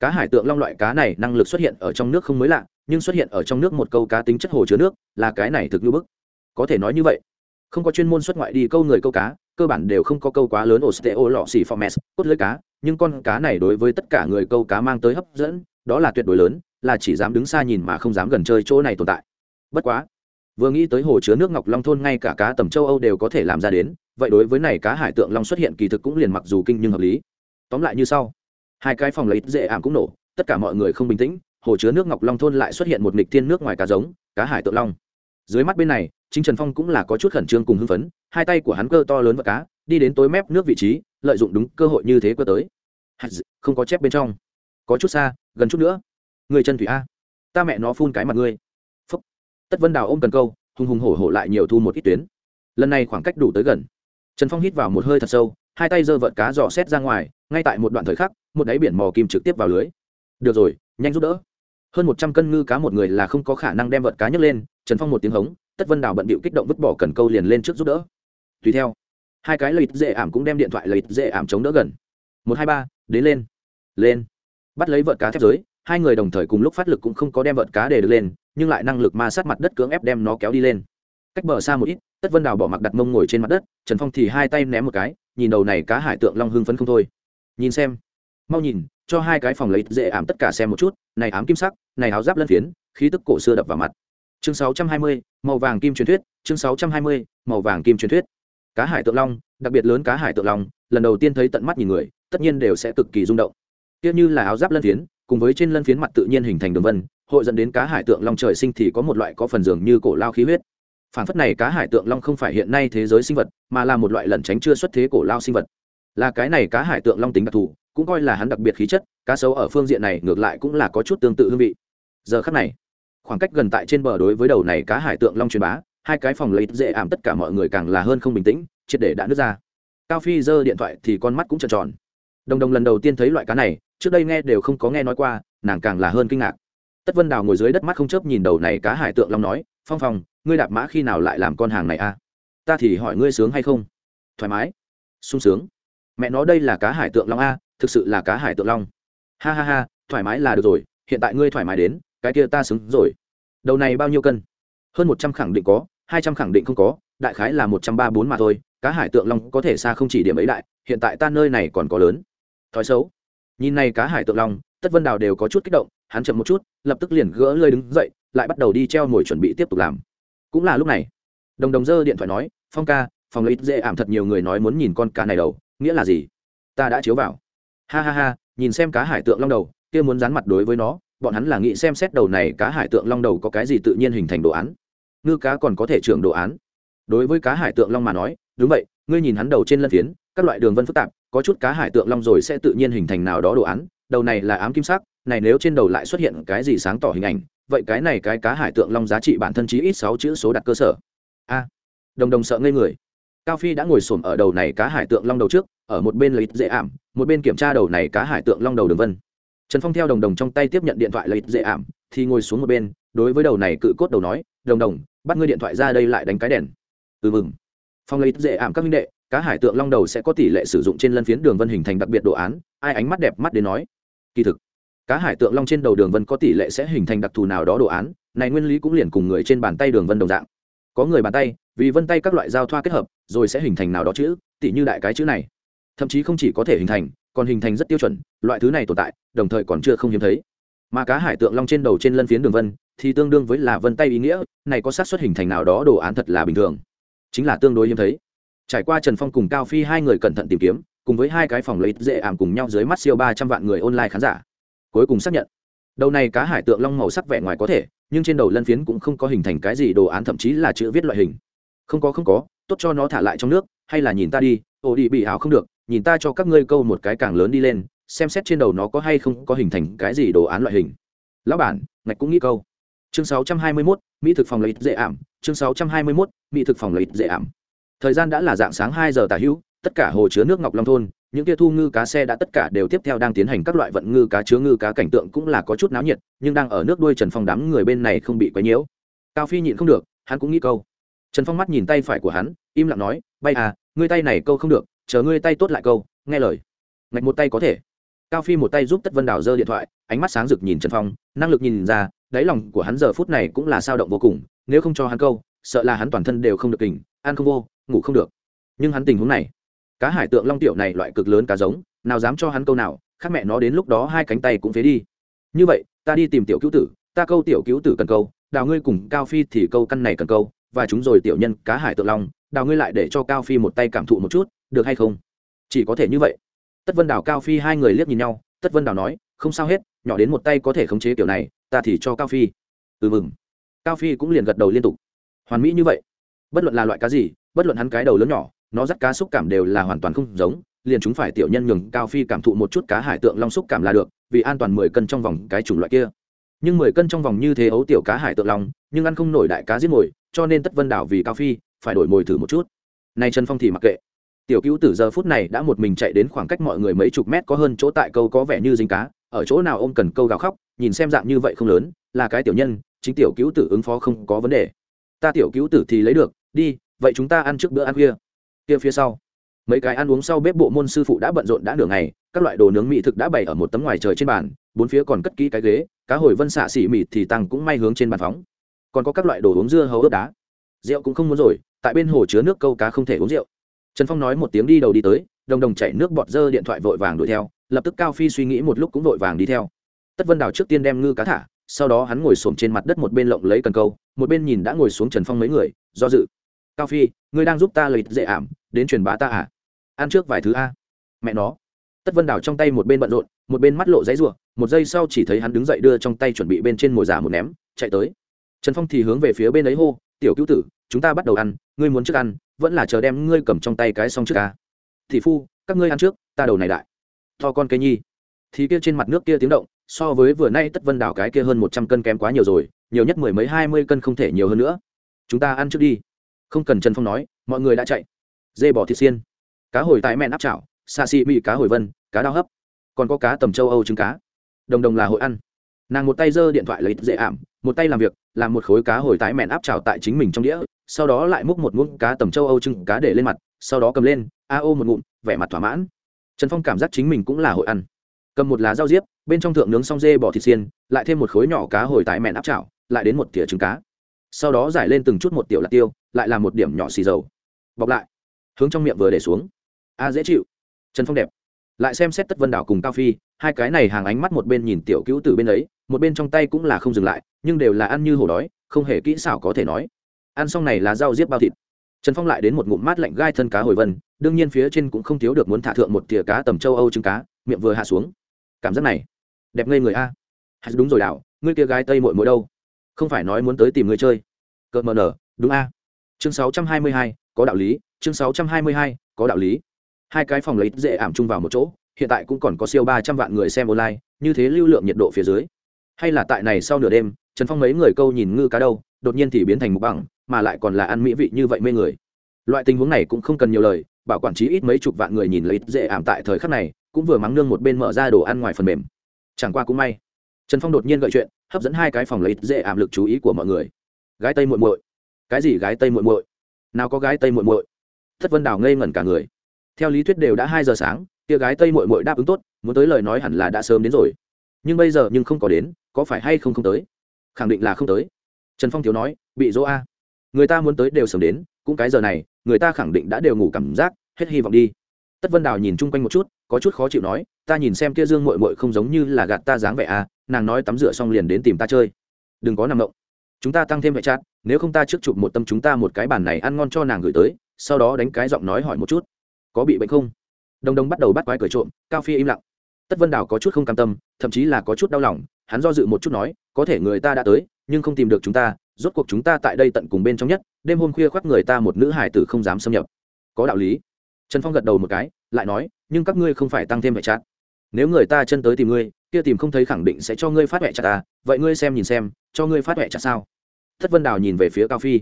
Cá hải tượng long loại cá này năng lực xuất hiện ở trong nước không mới lạ, nhưng xuất hiện ở trong nước một câu cá tính chất hồ chứa nước, là cái này thực như bức. Có thể nói như vậy, không có chuyên môn xuất ngoại đi câu người câu cá, cơ bản đều không có câu quá lớn osteo lọ xỉ formes cốt lưới cá, nhưng con cá này đối với tất cả người câu cá mang tới hấp dẫn, đó là tuyệt đối lớn, là chỉ dám đứng xa nhìn mà không dám gần chơi chỗ này tồn tại. Bất quá vừa nghĩ tới hồ chứa nước ngọc long thôn ngay cả cá tầm châu âu đều có thể làm ra đến, vậy đối với này cá hải tượng long xuất hiện kỳ thực cũng liền mặc dù kinh nhưng hợp lý. Tóm lại như sau, hai cái phòng lấy dễ ảm cũng nổ, tất cả mọi người không bình tĩnh, hồ chứa nước ngọc long thôn lại xuất hiện một nghịch thiên nước ngoài cá giống, cá hải tượng long. Dưới mắt bên này chính trần phong cũng là có chút khẩn trương cùng hưng phấn, hai tay của hắn cơ to lớn và cá, đi đến tối mép nước vị trí, lợi dụng đúng cơ hội như thế cơ tới. Không có chép bên trong. Có chút xa, gần chút nữa. Người chân thủy a. Ta mẹ nó phun cái mặt ngươi tất vân đào ôm cần câu, hùng hùng hổ hổ lại nhiều thu một ít tuyến. Lần này khoảng cách đủ tới gần. Trần phong hít vào một hơi thật sâu, hai tay giơ vợt cá dò xét ra ngoài, ngay tại một đoạn thời khắc, một đáy biển mò kim trực tiếp vào lưới. Được rồi, nhanh giúp đỡ. Hơn một trăm cân ngư cá một người là không có khả năng đem vợt cá nhấc lên, trần phong một tiếng hống, tất vân đào bận bịu kích động vứt bỏ cần câu liền lên trước giúp đỡ. Tùy theo, hai cái lợi dễ ảm cũng đem điện thoại lợi dễ ảm chống đỡ gần. Một, hai, ba, đến lên. Lên. Bắt lấy vợt cá thép giới hai người đồng thời cùng lúc phát lực cũng không có đem vợt cá để được lên nhưng lại năng lực ma sát mặt đất cưỡng ép đem nó kéo đi lên. Cách bờ xa một ít tất vân đào bỏ mặc đặt mông ngồi trên mặt đất trần phong thì hai tay ném một cái nhìn đầu này cá hải tượng long hưng phấn không thôi. Nhìn xem. Mau nhìn cho hai cái phòng lấy dễ ảm tất cả xem một chút này ám kim sắc này áo giáp lân phiến khí tức cổ xưa đập vào mặt. Chương 620, màu vàng kim truyền thuyết chương 620, màu vàng kim truyền thuyết. Cá hải tượng long đặc biệt lớn cá hải tượng long lần đầu tiên thấy tận mắt nhìn người tất nhiên đều sẽ cực kỳ rung động. Kia như là áo giáp lân phiến cùng với trên lân phiến mặt tự nhiên hình thành đường vân, hội dẫn đến cá hải tượng long trời sinh thì có một loại có phần dường như cổ lao khí huyết. Phản phất này cá hải tượng long không phải hiện nay thế giới sinh vật, mà là một loại lẩn tránh chưa xuất thế cổ lao sinh vật. Là cái này cá hải tượng long tính đặc thù, cũng coi là hắn đặc biệt khí chất, cá sấu ở phương diện này ngược lại cũng là có chút tương tự hương vị. Giờ khắc này, khoảng cách gần tại trên bờ đối với đầu này cá hải tượng long truyền bá, hai cái phòng lấy dễ ảm tất cả mọi người càng là hơn không bình tĩnh, triệt để đã nứt ra. Cao phi giơ điện thoại thì con mắt cũng trợn tròn. Đồng đồng lần đầu tiên thấy loại cá này trước đây nghe đều không có nghe nói qua, nàng càng là hơn kinh ngạc. Tất vân đào ngồi dưới đất mắt không chớp nhìn đầu này cá hải tượng long nói, phong phong, ngươi đạp mã khi nào lại làm con hàng này a ta thì hỏi ngươi sướng hay không? Thoải mái. Sung sướng. Mẹ nói đây là cá hải tượng long a, thực sự là cá hải tượng long. Ha ha ha, thoải mái là được rồi, hiện tại ngươi thoải mái đến, cái kia ta xứng rồi. Đầu này bao nhiêu cân? Hơn một trăm khẳng định có, hai trăm khẳng định không có, đại khái là một trăm ba bốn mà thôi, cá hải tượng long có thể xa không chỉ điểm ấy đại, hiện tại ta nơi này còn có lớn. Thói xấu nhìn này cá hải tượng long, tất vân đào đều có chút kích động, hắn chậm một chút, lập tức liền gỡ lơi đứng dậy, lại bắt đầu đi treo ngồi chuẩn bị tiếp tục làm. Cũng là lúc này, đồng đồng dơ điện thoại nói, phong ca, phòng lấy dễ ảm thật nhiều người nói muốn nhìn con cá này đầu, nghĩa là gì? Ta đã chiếu vào. Ha ha ha, nhìn xem cá hải tượng long đầu, kia muốn dán mặt đối với nó, bọn hắn là nghĩ xem xét đầu này cá hải tượng long đầu có cái gì tự nhiên hình thành đồ án. Ngư cá còn có thể trưởng đồ án. Đối với cá hải tượng long mà nói, đúng vậy, ngươi nhìn hắn đầu trên lân phiến các loại đường vân phức tạp, có chút cá hải tượng long rồi sẽ tự nhiên hình thành nào đó đồ án. Đầu này là ám kim sắc, này nếu trên đầu lại xuất hiện cái gì sáng tỏ hình ảnh, vậy cái này cái cá hải tượng long giá trị bản thân chí ít sáu chữ số đặt cơ sở. A, đồng đồng sợ ngây người. Cao phi đã ngồi xổm ở đầu này cá hải tượng long đầu trước, ở một bên lấy dễ ảm, một bên kiểm tra đầu này cá hải tượng long đầu đường vân. Trần phong theo đồng đồng trong tay tiếp nhận điện thoại lấy dễ ảm, thì ngồi xuống một bên, đối với đầu này cự cốt đầu nói, đồng đồng, bắt ngươi điện thoại ra đây lại đánh cái đèn. Ừ mừng. Phong lấy dễ ảm các minh đệ cá hải tượng long đầu sẽ có tỷ lệ sử dụng trên lân phiến đường vân hình thành đặc biệt đồ án, ai ánh mắt đẹp mắt đến nói, kỳ thực, cá hải tượng long trên đầu đường vân có tỷ lệ sẽ hình thành đặc thù nào đó đồ án, này nguyên lý cũng liền cùng người trên bàn tay đường vân đồng dạng. Có người bàn tay, vì vân tay các loại giao thoa kết hợp, rồi sẽ hình thành nào đó chữ tỷ như đại cái chữ này. Thậm chí không chỉ có thể hình thành, còn hình thành rất tiêu chuẩn, loại thứ này tồn tại, đồng thời còn chưa không hiếm thấy. Mà cá hải tượng long trên đầu trên lân phiến đường vân, thì tương đương với là vân tay ý nghĩa, này có xác suất hình thành nào đó đồ án thật là bình thường. Chính là tương đối hiếm thấy trải qua trần phong cùng cao phi hai người cẩn thận tìm kiếm cùng với hai cái phòng lấy dễ ảm cùng nhau dưới mắt siêu ba trăm vạn người online khán giả. Cuối cùng xác nhận đầu này cá hải tượng long màu sắc vẻ ngoài có thể nhưng trên đầu lân phiến cũng không có hình thành cái gì đồ án thậm chí là chữ viết loại hình. Không có không có tốt cho nó thả lại trong nước hay là nhìn ta đi ồ đi bị hảo không được nhìn ta cho các ngươi câu một cái càng lớn đi lên xem xét trên đầu nó có hay không có hình thành cái gì đồ án loại hình. Lão bản ngạch cũng nghĩ câu. Chương 621, mỹ thực phòng lợi ích dễ ảm chương 621, mỹ thực phòng lợi ích dễ ảm thời gian đã là dạng sáng hai giờ tả hữu, tất cả hồ chứa nước ngọc long thôn, những kia thu ngư cá xe đã tất cả đều tiếp theo đang tiến hành các loại vận ngư cá chứa ngư cá cảnh tượng cũng là có chút náo nhiệt, nhưng đang ở nước đuôi trần phong đám người bên này không bị quấy nhiễu. Cao phi nhịn không được, hắn cũng nghĩ câu. Trần phong mắt nhìn tay phải của hắn, im lặng nói, bay à ngươi tay này câu không được, chờ ngươi tay tốt lại câu, nghe lời. Ngạch một tay có thể. Cao phi một tay giúp tất vân đào giơ điện thoại, ánh mắt sáng rực nhìn trần phong, năng lực nhìn ra, đáy lòng của hắn giờ phút này cũng là sao động vô cùng, nếu không cho hắn câu, sợ là hắn toàn thân đều không được kình, ăn không vô ngủ không được. Nhưng hắn tình huống này, cá hải tượng long tiểu này loại cực lớn cá giống, nào dám cho hắn câu nào, khác mẹ nó đến lúc đó hai cánh tay cũng phế đi. Như vậy, ta đi tìm tiểu cứu tử, ta câu tiểu cứu tử cần câu, đào ngươi cùng cao phi thì câu căn này cần câu, và chúng rồi tiểu nhân cá hải tượng long, đào ngươi lại để cho cao phi một tay cảm thụ một chút, được hay không? Chỉ có thể như vậy. Tất vân đào, cao phi hai người liếc nhìn nhau, tất vân đào nói, không sao hết, nhỏ đến một tay có thể khống chế kiểu này, ta thì cho cao phi. Ừ mừng. Cao phi cũng liền gật đầu liên tục. Hoàn mỹ như vậy. Bất luận là loại cá gì bất luận hắn cái đầu lớn nhỏ, nó dắt cá xúc cảm đều là hoàn toàn không giống, liền chúng phải tiểu nhân nhường cao phi cảm thụ một chút cá hải tượng long xúc cảm là được, vì an toàn mười cân trong vòng cái chủng loại kia. Nhưng mười cân trong vòng như thế ấu tiểu cá hải tượng long, nhưng ăn không nổi đại cá giết mồi, cho nên tất vân đảo vì cao phi, phải đổi mồi thử một chút. Nay trần phong thì mặc kệ. Tiểu cứu tử giờ phút này đã một mình chạy đến khoảng cách mọi người mấy chục mét có hơn chỗ tại câu có vẻ như dính cá, ở chỗ nào ôm cần câu gào khóc, nhìn xem dạng như vậy không lớn, là cái tiểu nhân, chính tiểu cứu tử ứng phó không có vấn đề. Ta tiểu cứu tử thì lấy được, đi vậy chúng ta ăn trước bữa ăn kia, kia phía sau. Mấy cái ăn uống sau bếp bộ môn sư phụ đã bận rộn đã nửa ngày các loại đồ nướng mỹ thực đã bày ở một tấm ngoài trời trên bàn bốn phía còn cất kỹ cái ghế cá hồi vân xạ xỉ mịt thì tăng cũng may hướng trên bàn phóng. Còn có các loại đồ uống dưa hấu ướp đá. Rượu cũng không muốn rồi tại bên hồ chứa nước câu cá không thể uống rượu. Trần phong nói một tiếng đi đầu đi tới đồng đồng chạy nước bọt dơ điện thoại vội vàng đuổi theo lập tức cao phi suy nghĩ một lúc cũng vội vàng đi theo. Tất vân đào trước tiên đem ngư cá thả sau đó hắn ngồi xổm trên mặt đất một bên lộng lấy cần câu một bên nhìn đã ngồi xuống trần phong mấy người do dự cao phi, ngươi đang giúp ta lợi dễ ảm, đến truyền bá ta à? Ăn trước vài thứ a. Mẹ nó. Tất vân đào trong tay một bên bận rộn, một bên mắt lộ giấy rủa, một giây sau chỉ thấy hắn đứng dậy đưa trong tay chuẩn bị bên trên mồi giả một ném, chạy tới. Trần phong thì hướng về phía bên ấy hô, tiểu cứu tử, chúng ta bắt đầu ăn, ngươi muốn trước ăn, vẫn là chờ đem ngươi cầm trong tay cái xong trước ca thị phu, các ngươi ăn trước, ta đầu này đại. To con cây nhi. Thì kia trên mặt nước kia tiếng động, so với vừa nay tất vân đảo cái kia hơn một trăm cân kém quá nhiều rồi, nhiều nhất mười mấy hai mươi cân không thể nhiều hơn nữa. Chúng ta ăn trước đi không cần trần phong nói mọi người đã chạy dê bỏ thịt xiên cá hồi tại mẹ áp chảo xa xị mị cá hồi vân cá đao hấp còn có cá tầm châu âu trứng cá đồng đồng là hội ăn nàng một tay giơ điện thoại lấy dễ ảm một tay làm việc làm một khối cá hồi tái mẹn áp trào tại chính mình trong đĩa sau đó lại múc một muỗng cá tầm châu âu trưng cá để lên mặt sau đó cầm lên a ô một ngụm vẻ mặt thỏa mãn trần phong cảm giác chính mình cũng là hội ăn cầm một lá rau diếp bên trong thượng nướng xong dê bỏ thịt xiên lại thêm một khối nhỏ cá hồi tái mẹn áp chảo lại đến một thìa trứng cá sau đó giải lên từng chút một tiểu lạc tiêu lại là một điểm nhỏ xì dầu. Bọc lại. Hướng trong miệng vừa để xuống. A, dễ chịu. Trần phong đẹp. Lại xem xét tất vân đảo cùng cao phi, hai cái này hàng ánh mắt một bên nhìn tiểu cứu từ bên ấy, một bên trong tay cũng là không dừng lại, nhưng đều là ăn như hổ đói, không hề kỹ xảo có thể nói. Ăn xong này là rau diếp bao thịt. Trần phong lại đến một ngụm mát lạnh gai thân cá hồi vân, đương nhiên phía trên cũng không thiếu được muốn thả thượng một thìa cá tầm châu âu trứng cá, miệng vừa hạ xuống. Cảm giác này, đẹp ngây người a. Hay đúng rồi đảo, ngươi kia gái tây mội mội đâu? Không phải nói muốn tới tìm người chơi. Cợt mờ nở, đúng a chương sáu trăm hai mươi hai, có đạo lý, chương sáu trăm hai mươi hai, có đạo lý. Hai cái phòng lấy dễ ảm chung vào một chỗ, hiện tại cũng còn có siêu ba trăm vạn người xem online, như thế lưu lượng nhiệt độ phía dưới. Hay là tại này sau nửa đêm, trần phong mấy người câu nhìn ngư cá đâu, đột nhiên thì biến thành mục bằng, mà lại còn là ăn mỹ vị như vậy mê người. Loại tình huống này cũng không cần nhiều lời, bảo quản trí ít mấy chục vạn người nhìn lấy dễ ảm tại thời khắc này, cũng vừa mắng nương một bên mở ra đồ ăn ngoài phần mềm. Chẳng qua cũng may. Trần phong đột nhiên gợi chuyện, hấp dẫn hai cái phòng lấy dễ ảm lực chú ý của mọi người. Gái tây muội muội cái gì gái tây muội muội? Nào có gái tây muội muội? Thất vân đào ngây ngẩn cả người. Theo lý thuyết đều đã hai giờ sáng tia gái tây muội muội đáp ứng tốt, muốn tới lời nói hẳn là đã sớm đến rồi. Nhưng bây giờ nhưng không có đến, có phải hay không không tới? Khẳng định là không tới. Trần phong thiếu nói, bị dỗ a. Người ta muốn tới đều sớm đến, cũng cái giờ này, người ta khẳng định đã đều ngủ cảm giác, hết hy vọng đi. Tất vân đào nhìn chung quanh một chút, có chút khó chịu nói, ta nhìn xem kia dương mội mội không giống như là gạt ta dáng vẻ à nàng nói tắm rửa xong liền đến tìm ta chơi. Đừng có nằm động chúng ta tăng thêm vệ chát, nếu không ta trước chụp một tâm chúng ta một cái bàn này ăn ngon cho nàng gửi tới, sau đó đánh cái giọng nói hỏi một chút. Có bị bệnh không? Đồng đồng bắt đầu bắt quái cười trộm, cao phi im lặng. Tất vân đào có chút không cam tâm, thậm chí là có chút đau lòng, hắn do dự một chút nói, có thể người ta đã tới, nhưng không tìm được chúng ta, rốt cuộc chúng ta tại đây tận cùng bên trong nhất, đêm hôm khuya khoác người ta một nữ hải tử không dám xâm nhập. Có đạo lý. Trần phong gật đầu một cái, lại nói, nhưng các ngươi không phải tăng thêm vệ chát. Nếu người ta chân tới tìm ngươi, kia tìm không thấy khẳng định sẽ cho ngươi phát vệ chặt ta à, vậy ngươi xem nhìn xem, cho ngươi phát vệ chặt sao? Thất vân đào nhìn về phía cao phi.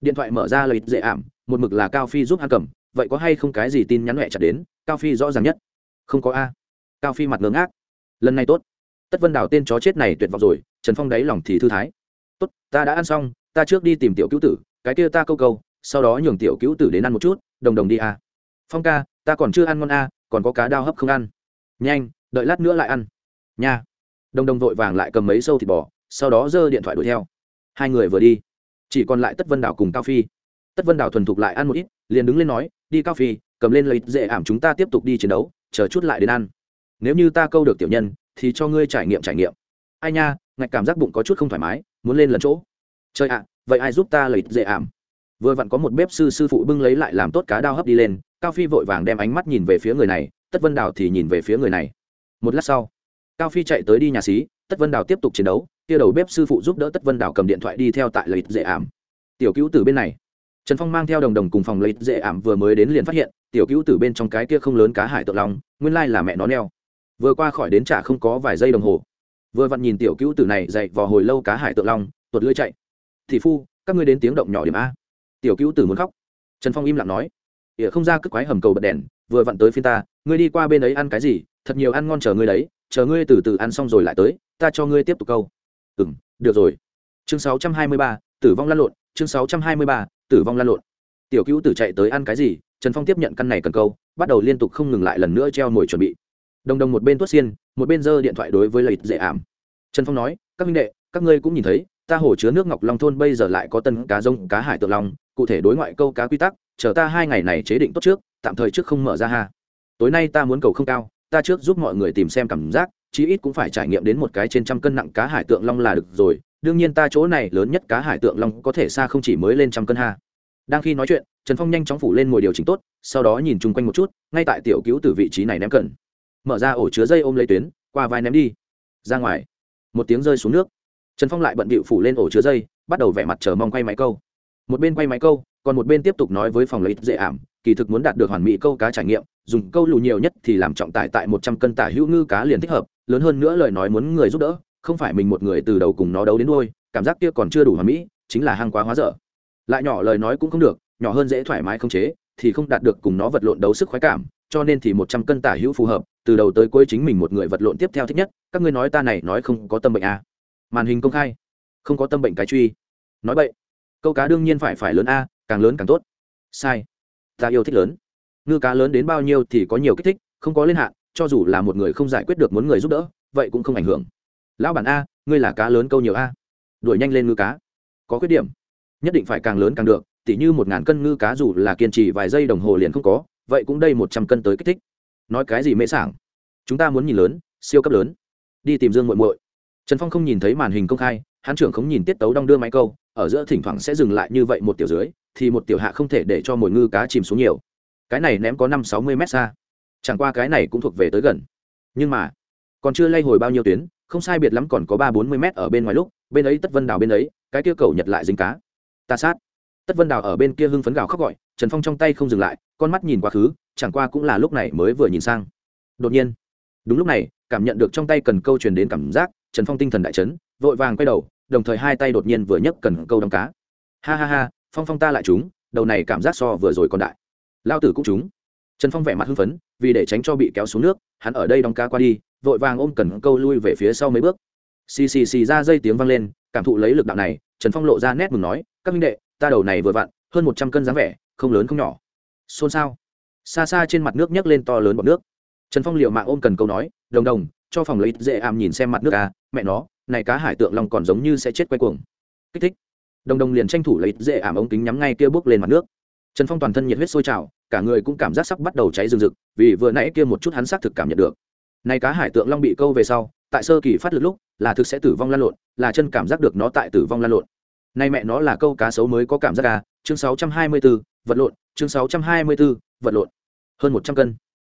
Điện thoại mở ra lợi dễ ảm, một mực là cao phi giúp hắn cầm, vậy có hay không cái gì tin nhắn mẹ chặt đến, cao phi rõ ràng nhất. Không có a. Cao phi mặt ngớ ngác. Lần này tốt. Tất vân đào tên chó chết này tuyệt vọng rồi, trần phong đáy lòng thì thư thái. Tốt, ta đã ăn xong, ta trước đi tìm tiểu cứu tử, cái kia ta câu câu, sau đó nhường tiểu cứu tử đến ăn một chút, đồng đồng đi a. Phong ca, ta còn chưa ăn ngon a, còn có cá đao hấp không ăn. Nhanh, đợi lát nữa lại ăn. Nha. Đồng đồng vội vàng lại cầm mấy sâu thịt bò, sau đó giơ điện thoại đuổi theo hai người vừa đi, chỉ còn lại tất vân đảo cùng cao phi. Tất vân đảo thuần thục lại ăn một ít, liền đứng lên nói, đi cao phi, cầm lên lấy dễ ảm chúng ta tiếp tục đi chiến đấu, chờ chút lại đến ăn. Nếu như ta câu được tiểu nhân, thì cho ngươi trải nghiệm trải nghiệm. Ai nha, ngạch cảm giác bụng có chút không thoải mái, muốn lên lần chỗ. Chơi ạ, vậy ai giúp ta lấy dễ ảm? Vừa vặn có một bếp sư sư phụ bưng lấy lại làm tốt cá đao hấp đi lên, cao phi vội vàng đem ánh mắt nhìn về phía người này, tất vân đào thì nhìn về phía người này. Một lát sau, cao phi chạy tới đi nhà xí, tất vân đào tiếp tục chiến đấu kia đầu bếp sư phụ giúp đỡ tất vân đảo cầm điện thoại đi theo tại lợi dễ ảm. Tiểu cứu từ bên này. Trần phong mang theo đồng đồng cùng phòng lợi dễ ảm vừa mới đến liền phát hiện, tiểu cứu từ bên trong cái kia không lớn cá hải tượng long, nguyên lai là mẹ nó neo. Vừa qua khỏi đến trả không có vài giây đồng hồ. Vừa vặn nhìn tiểu cứu tử này dậy vò hồi lâu cá hải tượng long, tuột lưỡi chạy. Thị phu, các ngươi đến tiếng động nhỏ điểm a. Tiểu cứu tử muốn khóc. Trần phong im lặng nói. Ỉa không ra cất quái hầm cầu bật đèn, vừa vặn tới phiên ta, ngươi đi qua bên ấy ăn cái gì, thật nhiều ăn ngon chờ ngươi đấy, chờ ngươi từ từ ăn xong rồi lại tới, ta cho ngươi tiếp tục câu ừ m được rồi. Chương sáu trăm hai mươi ba, tử vong lan lộn, chương sáu trăm hai mươi ba, tử vong lan lộn. Tiểu cứu tử chạy tới ăn cái gì? Trần phong tiếp nhận căn này cần câu, bắt đầu liên tục không ngừng lại lần nữa treo mồi chuẩn bị. Đồng đồng một bên tuốt xiên, một bên giơ điện thoại đối với lợi dễ ảm. Trần phong nói, các minh đệ, các ngươi cũng nhìn thấy, ta hồ chứa nước ngọc long thôn bây giờ lại có tân cá rông, cá hải tự long, cụ thể đối ngoại câu cá quy tắc, chờ ta hai ngày này chế định tốt trước, tạm thời trước không mở ra ha. Tối nay ta muốn cầu không cao, ta trước giúp mọi người tìm xem cảm giác chí ít cũng phải trải nghiệm đến một cái trên trăm cân nặng cá hải tượng long là được rồi. Đương nhiên ta chỗ này lớn nhất cá hải tượng long có thể xa không chỉ mới lên trăm cân ha. Đang khi nói chuyện, trần phong nhanh chóng phủ lên ngồi điều chỉnh tốt, sau đó nhìn chung quanh một chút, ngay tại tiểu cứu từ vị trí này ném cần mở ra ổ chứa dây ôm lấy tuyến, qua vai ném đi. Ra ngoài. Một tiếng rơi xuống nước. Trần phong lại bận bịu phủ lên ổ chứa dây, bắt đầu vẻ mặt chờ mong quay máy câu. Một bên quay máy câu, còn một bên tiếp tục nói với phòng lấy dễ ảm, kỳ thực muốn đạt được hoàn mỹ câu cá trải nghiệm, dùng câu lù nhiều nhất thì làm trọng tải tại một trăm cân tả hữu ngư cá liền thích hợp lớn hơn nữa lời nói muốn người giúp đỡ, không phải mình một người từ đầu cùng nó đấu đến đôi cảm giác kia còn chưa đủ hoàn mỹ, chính là hang quá hóa dở. Lại nhỏ lời nói cũng không được, nhỏ hơn dễ thoải mái không chế, thì không đạt được cùng nó vật lộn đấu sức khoái cảm, cho nên thì một trăm cân tả hữu phù hợp, từ đầu tới cuối chính mình một người vật lộn tiếp theo thích nhất, các ngươi nói ta này nói không có tâm bệnh à. màn hình công khai, không có tâm bệnh cái truy. Nói vậy câu cá đương nhiên phải phải lớn a, càng lớn càng tốt. Sai, ta yêu thích lớn. Ngư cá lớn đến bao nhiêu thì có nhiều kích thích, không có lên hạn cho dù là một người không giải quyết được muốn người giúp đỡ, vậy cũng không ảnh hưởng. Lão bản a, ngươi là cá lớn câu nhiều a. Đuổi nhanh lên ngư cá. Có khuyết điểm. Nhất định phải càng lớn càng được, tỉ như một ngàn cân ngư cá dù là kiên trì vài giây đồng hồ liền không có, vậy cũng đây một trăm cân tới kích thích. Nói cái gì mễ sảng? Chúng ta muốn nhìn lớn, siêu cấp lớn. Đi tìm dương muội muội. Trần phong không nhìn thấy màn hình công khai hán trưởng không nhìn tiết tấu đong đưa máy câu, ở giữa thỉnh thoảng sẽ dừng lại như vậy một tiểu dưới, thì một tiểu hạ không thể để cho mồi ngư cá chìm xuống nhiều. Cái này ném có năm sáu mươi mét xa chẳng qua cái này cũng thuộc về tới gần. Nhưng mà, còn chưa lay hồi bao nhiêu tuyến, không sai biệt lắm còn có ba bốn mươi mét ở bên ngoài lúc, bên ấy tất vân đào bên ấy, cái kia cầu nhật lại dính cá. Ta sát. Tất vân đào ở bên kia hưng phấn gào khóc gọi, trần phong trong tay không dừng lại, con mắt nhìn quá khứ, chẳng qua cũng là lúc này mới vừa nhìn sang. Đột nhiên, đúng lúc này, cảm nhận được trong tay cần câu truyền đến cảm giác, trần phong tinh thần đại chấn, vội vàng quay đầu, đồng thời hai tay đột nhiên vừa nhấc cần câu đóng cá. Ha ha ha, phong phong ta lại chúng đầu này cảm giác so vừa rồi còn đại. Lao tử cũng chúng trần phong vẻ mặt hưng phấn vì để tránh cho bị kéo xuống nước, hắn ở đây đóng cá qua đi, vội vàng ôm cần câu lui về phía sau mấy bước. Xì xì xì ra dây tiếng vang lên, cảm thụ lấy lực đạo này, trần phong lộ ra nét mừng nói, các minh đệ, ta đầu này vừa vặn, hơn một trăm cân dáng vẻ, không lớn không nhỏ. Xôn xao. Xa xa trên mặt nước nhấc lên to lớn bọt nước. Trần phong liệu mạng ôm cần câu nói, đồng đồng, cho phòng lấy dễ ảm nhìn xem mặt nước à mẹ nó, này cá hải tượng lòng còn giống như sẽ chết quay cuồng. Kích thích. Đồng đồng liền tranh thủ lấy dễ ảm ống kính nhắm ngay kia bước lên mặt nước. Trần phong toàn thân nhiệt huyết sôi trào cả người cũng cảm giác sắp bắt đầu cháy rừng rực vì vừa nãy kia một chút hắn xác thực cảm nhận được. Nay cá hải tượng long bị câu về sau tại sơ kỳ phát lực lúc là thực sẽ tử vong lan lộn là chân cảm giác được nó tại tử vong lan lộn. Nay mẹ nó là câu cá sấu mới có cảm giác à chương 624, vật lộn chương 624, vật lộn. Hơn một trăm cân.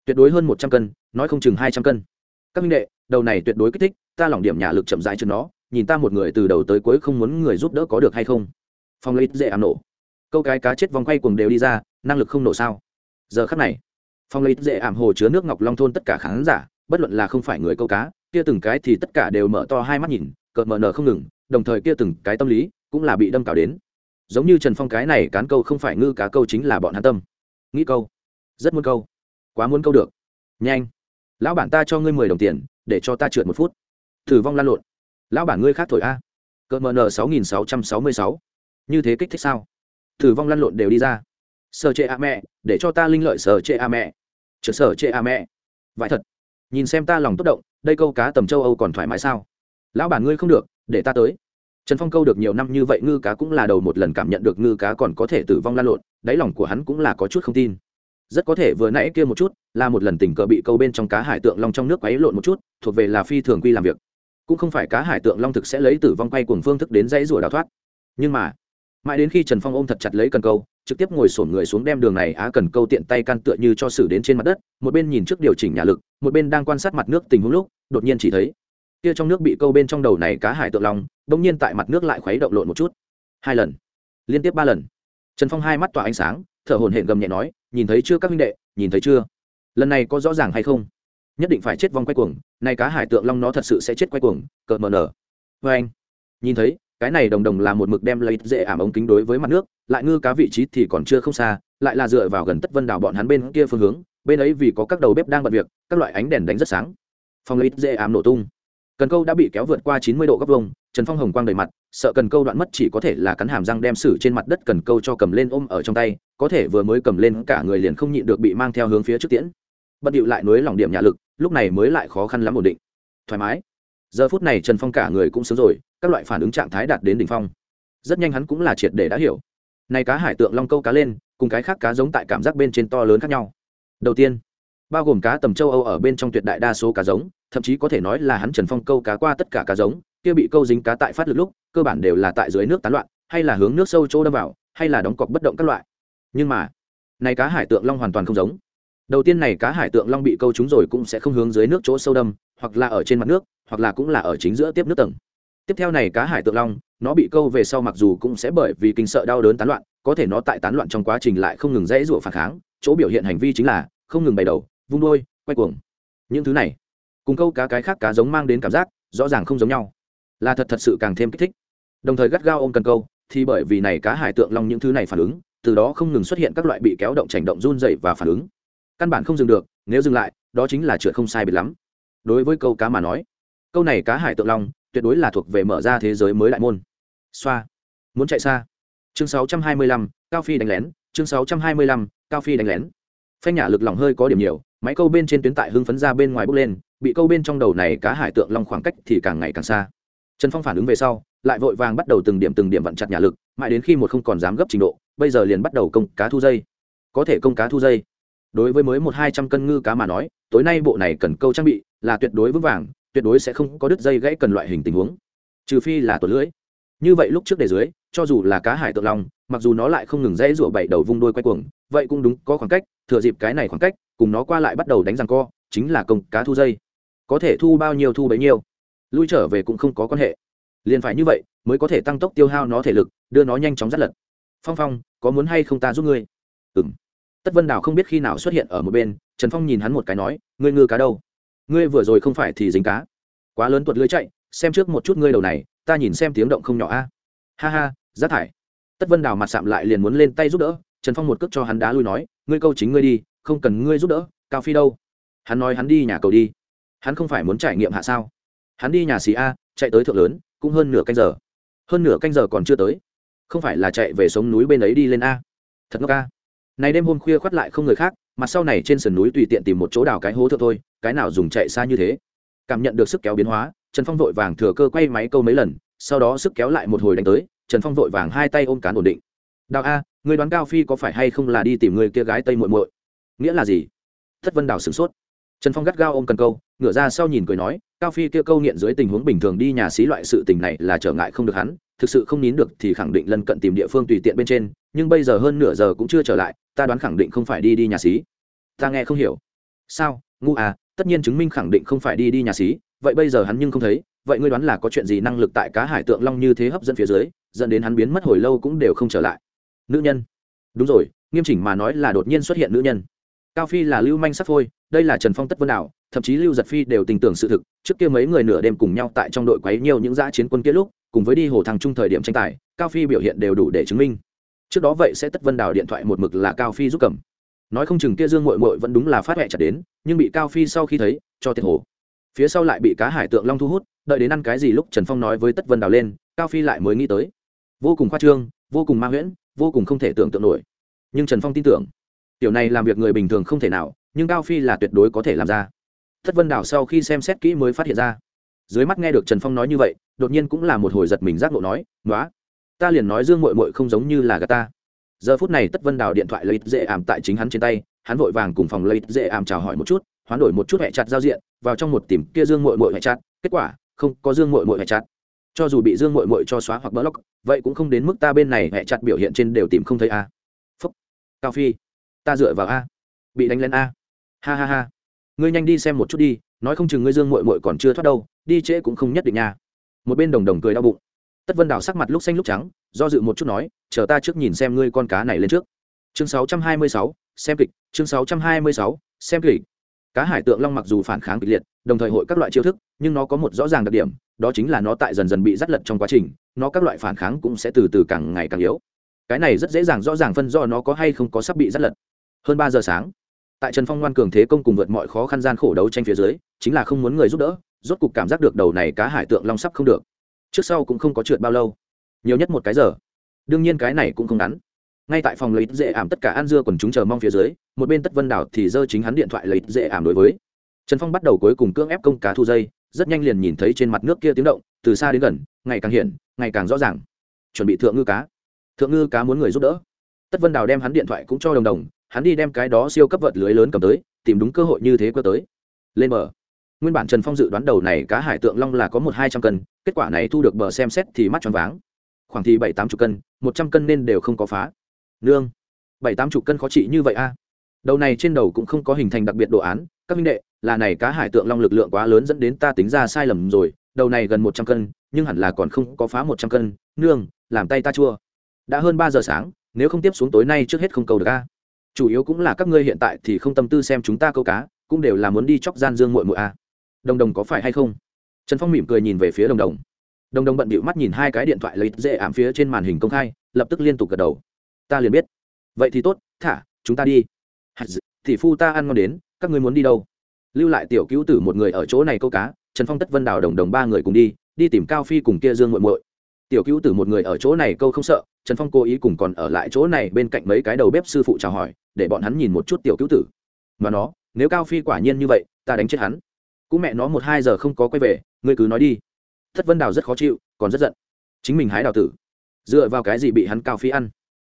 Tuyệt đối hơn một trăm cân nói không chừng hai trăm cân. Các minh đệ đầu này tuyệt đối kích thích ta lỏng điểm nhà lực chậm rãi chừng nó nhìn ta một người từ đầu tới cuối không muốn người giúp đỡ có được hay không. Phong lấy dễ ám nổ câu cái cá chết vòng quay cuồng đều đi ra năng lực không nổ sao? Giờ khắc này, phong lấy dễ ảm hồ chứa nước ngọc long thôn tất cả khán giả, bất luận là không phải người câu cá, kia từng cái thì tất cả đều mở to hai mắt nhìn, cợt mờ nở không ngừng, đồng thời kia từng cái tâm lý cũng là bị đâm cào đến. Giống như trần phong cái này cán câu không phải ngư cá câu chính là bọn hắn tâm. Nghĩ câu, rất muốn câu, quá muốn câu được. Nhanh, lão bản ta cho ngươi mười đồng tiền, để cho ta trượt một phút. Thử vong lan lộn. Lão bản ngươi khác thổi a. Cợt mờ nở sáu nghìn sáu trăm sáu mươi sáu. Như thế kích thích sao? Thử vong lăn lộn đều đi ra sở trệ a mẹ, để cho ta linh lợi sở trệ a mẹ. Chợt sở trệ a mẹ. Vãi thật. Nhìn xem ta lòng tốt động, đây câu cá tầm châu âu còn thoải mái sao? Lão bản ngươi không được, để ta tới. Trần phong câu được nhiều năm như vậy ngư cá cũng là đầu một lần cảm nhận được ngư cá còn có thể tử vong lan lộn, đáy lòng của hắn cũng là có chút không tin. Rất có thể vừa nãy kia một chút, là một lần tình cờ bị câu bên trong cá hải tượng long trong nước quấy lộn một chút, thuộc về là phi thường quy làm việc. Cũng không phải cá hải tượng long thực sẽ lấy tử vong quay cùng phương thức đến dãy rủa đào thoát. Nhưng mà mãi đến khi trần phong ôm thật chặt lấy cần câu, trực tiếp ngồi sổn người xuống đem đường này á cần câu tiện tay căn tựa như cho xử đến trên mặt đất, một bên nhìn trước điều chỉnh nhà lực, một bên đang quan sát mặt nước tình huống lúc, đột nhiên chỉ thấy, kia trong nước bị câu bên trong đầu này cá hải tượng long bỗng nhiên tại mặt nước lại khuấy động lộn một chút. Hai lần, liên tiếp ba lần. Trần phong hai mắt tỏa ánh sáng, thở hồn hển gầm nhẹ nói, nhìn thấy chưa các huynh đệ, nhìn thấy chưa? Lần này có rõ ràng hay không? Nhất định phải chết vong quay cuồng này cá hải tượng long nó thật sự sẽ chết quay cuồng, cợt mờ nở. Vê anh, nhìn thấy cái này đồng đồng là một mực đem lấy dễ ảm ống kính đối với mặt nước, lại ngư cá vị trí thì còn chưa không xa, lại là dựa vào gần tất vân đảo bọn hắn bên kia phương hướng, bên ấy vì có các đầu bếp đang bận việc, các loại ánh đèn đánh rất sáng. Phòng lấy dễ ảm nổ tung. Cần câu đã bị kéo vượt qua chín mươi độ góc vông trần phong hồng quang đầy mặt, sợ cần câu đoạn mất chỉ có thể là cắn hàm răng đem xử trên mặt đất cần câu cho cầm lên ôm ở trong tay, có thể vừa mới cầm lên cả người liền không nhịn được bị mang theo hướng phía trước tiễn. Bận điệu lại nối lòng điểm nhà lực, lúc này mới lại khó khăn lắm ổn định. Thoải mái. Giờ phút này trần phong cả người cũng sướng rồi các loại phản ứng trạng thái đạt đến đỉnh phong. Rất nhanh hắn cũng là triệt để đã hiểu. Này cá hải tượng long câu cá lên, cùng cái khác cá giống tại cảm giác bên trên to lớn khác nhau. Đầu tiên, bao gồm cá tầm châu âu ở bên trong tuyệt đại đa số cá giống, thậm chí có thể nói là hắn trần phong câu cá qua tất cả cá giống, kia bị câu dính cá tại phát lực lúc, cơ bản đều là tại dưới nước tán loạn, hay là hướng nước sâu chỗ đâm vào, hay là đóng cọc bất động các loại. Nhưng mà, này cá hải tượng long hoàn toàn không giống. Đầu tiên này cá hải tượng long bị câu trúng rồi cũng sẽ không hướng dưới nước chỗ sâu đâm, hoặc là ở trên mặt nước, hoặc là cũng là ở chính giữa tiếp nước tầng tiếp theo này cá hải tượng long, nó bị câu về sau mặc dù cũng sẽ bởi vì kinh sợ đau đớn tán loạn, có thể nó tại tán loạn trong quá trình lại không ngừng dãy rủa phản kháng, chỗ biểu hiện hành vi chính là không ngừng bày đầu, vung đôi quay cuồng. Những thứ này, cùng câu cá cái khác cá giống mang đến cảm giác rõ ràng không giống nhau, là thật thật sự càng thêm kích thích. Đồng thời gắt gao ôm cần câu, thì bởi vì này cá hải tượng long những thứ này phản ứng, từ đó không ngừng xuất hiện các loại bị kéo động, chảnh động, run dậy và phản ứng. Căn bản không dừng được, nếu dừng lại, đó chính là trượt không sai biệt lắm. Đối với câu cá mà nói, câu này cá hải tượng long tuyệt đối là thuộc về mở ra thế giới mới đại môn. Xoa. Muốn chạy xa. Chương 625, cao phi đánh lén. Chương 625, cao phi đánh lén. Phanh nhả lực lỏng hơi có điểm nhiều máy câu bên trên tuyến tại hưng phấn ra bên ngoài bốc lên bị câu bên trong đầu này cá hải tượng long khoảng cách thì càng ngày càng xa. Trần phong phản ứng về sau lại vội vàng bắt đầu từng điểm từng điểm vặn chặt nhả lực mãi đến khi một không còn dám gấp trình độ bây giờ liền bắt đầu công cá thu dây. Có thể công cá thu dây. Đối với mới một hai trăm cân ngư cá mà nói tối nay bộ này cần câu trang bị là tuyệt đối vững vàng tuyệt đối sẽ không có đứt dây gãy cần loại hình tình huống. Trừ phi là tuột lưỡi. Như vậy lúc trước đề dưới, cho dù là cá hải tượng long, mặc dù nó lại không ngừng dãy rủa bảy đầu vung đôi quay cuồng, vậy cũng đúng có khoảng cách, thừa dịp cái này khoảng cách, cùng nó qua lại bắt đầu đánh răng co, chính là công cá thu dây. Có thể thu bao nhiêu thu bấy nhiêu. Lui trở về cũng không có quan hệ. Liền phải như vậy, mới có thể tăng tốc tiêu hao nó thể lực, đưa nó nhanh chóng dắt lật. Phong phong, có muốn hay không ta giúp ngươi? Ừ m tất vân đào không biết khi nào xuất hiện ở một bên, trần phong nhìn hắn một cái nói, ngươi ngư cá đâu? Ngươi vừa rồi không phải thì dính cá. Quá lớn tuột lưới chạy, xem trước một chút ngươi đầu này, ta nhìn xem tiếng động không nhỏ a. Ha ha, rác thải. Tất vân đào mặt sạm lại liền muốn lên tay giúp đỡ, trần phong một cước cho hắn đá lui nói, ngươi câu chính ngươi đi, không cần ngươi giúp đỡ, cao phi đâu? Hắn nói hắn đi nhà cầu đi. Hắn không phải muốn trải nghiệm hạ sao? Hắn đi nhà xì a, chạy tới thượng lớn, cũng hơn nửa canh giờ. Hơn nửa canh giờ còn chưa tới. Không phải là chạy về sống núi bên ấy đi lên a. Thật ngốc a. Này đêm hôm khuya khoắt lại không người khác mặt sau này trên sườn núi tùy tiện tìm một chỗ đào cái hố thượng thôi, cái nào dùng chạy xa như thế. Cảm nhận được sức kéo biến hóa, trần phong vội vàng thừa cơ quay máy câu mấy lần, sau đó sức kéo lại một hồi đánh tới, trần phong vội vàng hai tay ôm cán ổn định. Đào a, người đoán cao phi có phải hay không là đi tìm người kia gái tây muội muội? Nghĩa là gì? Thất vân đào sửng sốt. Trần phong gắt gao ôm cần câu, ngửa ra sau nhìn cười nói, cao phi kia câu nghiện dưới tình huống bình thường đi nhà xí loại sự tình này là trở ngại không được hắn, thực sự không nín được thì khẳng định lần cận tìm địa phương tùy tiện bên trên, nhưng bây giờ hơn nửa giờ cũng chưa trở lại ta đoán khẳng định không phải đi đi nhà xí. Ta nghe không hiểu. Sao? Ngu à tất nhiên chứng minh khẳng định không phải đi đi nhà xí. Vậy bây giờ hắn nhưng không thấy. Vậy ngươi đoán là có chuyện gì năng lực tại cá hải tượng long như thế hấp dẫn phía dưới, dẫn đến hắn biến mất hồi lâu cũng đều không trở lại. Nữ nhân. Đúng rồi, nghiêm chỉnh mà nói là đột nhiên xuất hiện nữ nhân. Cao phi là lưu manh sắc phôi, đây là trần phong tất vân đảo. thậm chí lưu giật phi đều tình tưởng sự thực. Trước kia mấy người nửa đêm cùng nhau tại trong đội quấy nhiều những dã chiến quân kia lúc, cùng với đi hồ thằng trung thời điểm tranh tài, cao phi biểu hiện đều đủ để chứng minh trước đó vậy sẽ tất vân đào điện thoại một mực là cao phi giúp cầm. Nói không chừng kia dương mội mội vẫn đúng là phát huệ chặt đến, nhưng bị cao phi sau khi thấy, cho thiệt hồ. Phía sau lại bị cá hải tượng long thu hút, đợi đến ăn cái gì lúc trần phong nói với tất vân đào lên, cao phi lại mới nghĩ tới. Vô cùng khoa trương, vô cùng ma huyễn, vô cùng không thể tưởng tượng nổi. Nhưng trần phong tin tưởng, tiểu này làm việc người bình thường không thể nào, nhưng cao phi là tuyệt đối có thể làm ra. Thất vân đảo sau khi xem xét kỹ mới phát hiện ra. Dưới mắt nghe được trần phong nói như vậy, đột nhiên cũng là một hồi giật mình giác ngộ nói nói ta liền nói dương mội mội không giống như là gà ta. Giờ phút này tất vân đào điện thoại lấy dễ ảm tại chính hắn trên tay, hắn vội vàng cùng phòng lấy dễ ảm chào hỏi một chút, hoán đổi một chút hẹ chặt giao diện, vào trong một tìm kia dương mội mội hẹ chặt, kết quả, không có dương mội mội hẹ chặt. Cho dù bị dương mội mội cho xóa hoặc block vậy cũng không đến mức ta bên này hẹ chặt biểu hiện trên đều tìm không thấy a. Phúc, cao phi, ta dựa vào a. Bị đánh lên a. Ha ha ha. Ngươi nhanh đi xem một chút đi, nói không chừng ngươi dương mội mội còn chưa thoát đâu, đi trễ cũng không nhất định nha. Một bên đồng đồng cười đau bụng tất vân đào sắc mặt lúc xanh lúc trắng do dự một chút nói chờ ta trước nhìn xem ngươi con cá này lên trước. Chương 626, xem kịch chương 626, xem kịch. Cá hải tượng long mặc dù phản kháng kịch liệt đồng thời hội các loại chiêu thức nhưng nó có một rõ ràng đặc điểm đó chính là nó tại dần dần bị dắt lật trong quá trình nó các loại phản kháng cũng sẽ từ từ càng ngày càng yếu. Cái này rất dễ dàng rõ ràng phân do nó có hay không có sắp bị dắt lật. Hơn ba giờ sáng tại trần phong ngoan cường thế công cùng vượt mọi khó khăn gian khổ đấu tranh phía dưới chính là không muốn người giúp đỡ rốt cục cảm giác được đầu này cá hải tượng long sắp không được trước sau cũng không có trượt bao lâu, nhiều nhất một cái giờ. Đương nhiên cái này cũng không ngắn. Ngay tại phòng lấy dễ ảm tất cả ăn dưa còn chúng chờ mong phía dưới, một bên tất vân đảo thì giơ chính hắn điện thoại lấy dễ ảm đối với. Trần phong bắt đầu cuối cùng cưỡng ép công cá thu dây, rất nhanh liền nhìn thấy trên mặt nước kia tiếng động, từ xa đến gần, ngày càng hiện ngày càng rõ ràng. Chuẩn bị thượng ngư cá. Thượng ngư cá muốn người giúp đỡ. Tất vân đào đem hắn điện thoại cũng cho đồng đồng, hắn đi đem cái đó siêu cấp vật lưới lớn cầm tới, tìm đúng cơ hội như thế cơ tới. Lên bờ nguyên bản trần phong dự đoán đầu này cá hải tượng long là có một hai trăm cân, kết quả này thu được bờ xem xét thì mắt tròn váng. Khoảng thì bảy tám chục cân, một trăm cân nên đều không có phá. Nương, bảy tám chục cân khó trị như vậy a? Đầu này trên đầu cũng không có hình thành đặc biệt đồ án. Các minh đệ, là này cá hải tượng long lực lượng quá lớn dẫn đến ta tính ra sai lầm rồi. Đầu này gần một trăm cân, nhưng hẳn là còn không có phá một trăm cân. Nương, làm tay ta chua. Đã hơn ba giờ sáng, nếu không tiếp xuống tối nay trước hết không cầu được a. Chủ yếu cũng là các ngươi hiện tại thì không tâm tư xem chúng ta câu cá, cũng đều là muốn đi chóc gian dương muội muội a đồng đồng có phải hay không? Trần phong mỉm cười nhìn về phía đồng đồng. Đồng đồng bận bịu mắt nhìn hai cái điện thoại lấy dễ ảm phía trên màn hình công khai, lập tức liên tục gật đầu. Ta liền biết. Vậy thì tốt, thả, chúng ta đi. Thì phu ta ăn ngon đến, các ngươi muốn đi đâu? Lưu lại tiểu cứu tử một người ở chỗ này câu cá, trần phong tất vân đào đồng đồng ba người cùng đi đi tìm cao phi cùng kia dương muội muội. Tiểu cứu tử một người ở chỗ này câu không sợ, trần phong cố ý cùng còn ở lại chỗ này bên cạnh mấy cái đầu bếp sư phụ chào hỏi, để bọn hắn nhìn một chút tiểu cứu tử. Mà nó, nếu cao phi quả nhiên như vậy, ta đánh chết hắn cũng mẹ nó một hai giờ không có quay về, ngươi cứ nói đi. Thất vân đào rất khó chịu, còn rất giận. Chính mình hái đào tử. Dựa vào cái gì bị hắn cao phi ăn?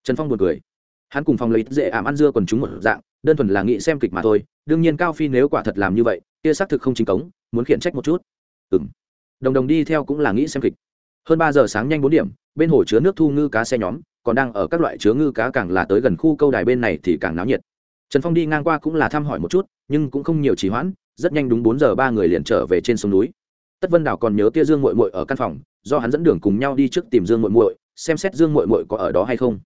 Trần phong buồn cười. Hắn cùng phòng lấy dễ ảm ăn dưa còn chúng một dạng, đơn thuần là nghĩ xem kịch mà thôi. Đương nhiên cao phi nếu quả thật làm như vậy, kia xác thực không chính cống, muốn khiển trách một chút. Ừ m đồng đồng đi theo cũng là nghĩ xem kịch. Hơn ba giờ sáng nhanh bốn điểm, bên hồ chứa nước thu ngư cá xe nhóm, còn đang ở các loại chứa ngư cá càng là tới gần khu câu đài bên này thì càng náo nhiệt. Trần phong đi ngang qua cũng là thăm hỏi một chút, nhưng cũng không nhiều trì hoãn rất nhanh đúng bốn giờ ba người liền trở về trên sông núi. Tất vân đào còn nhớ kia dương mội mội ở căn phòng, do hắn dẫn đường cùng nhau đi trước tìm dương mội mội xem xét dương mội mội có ở đó hay không.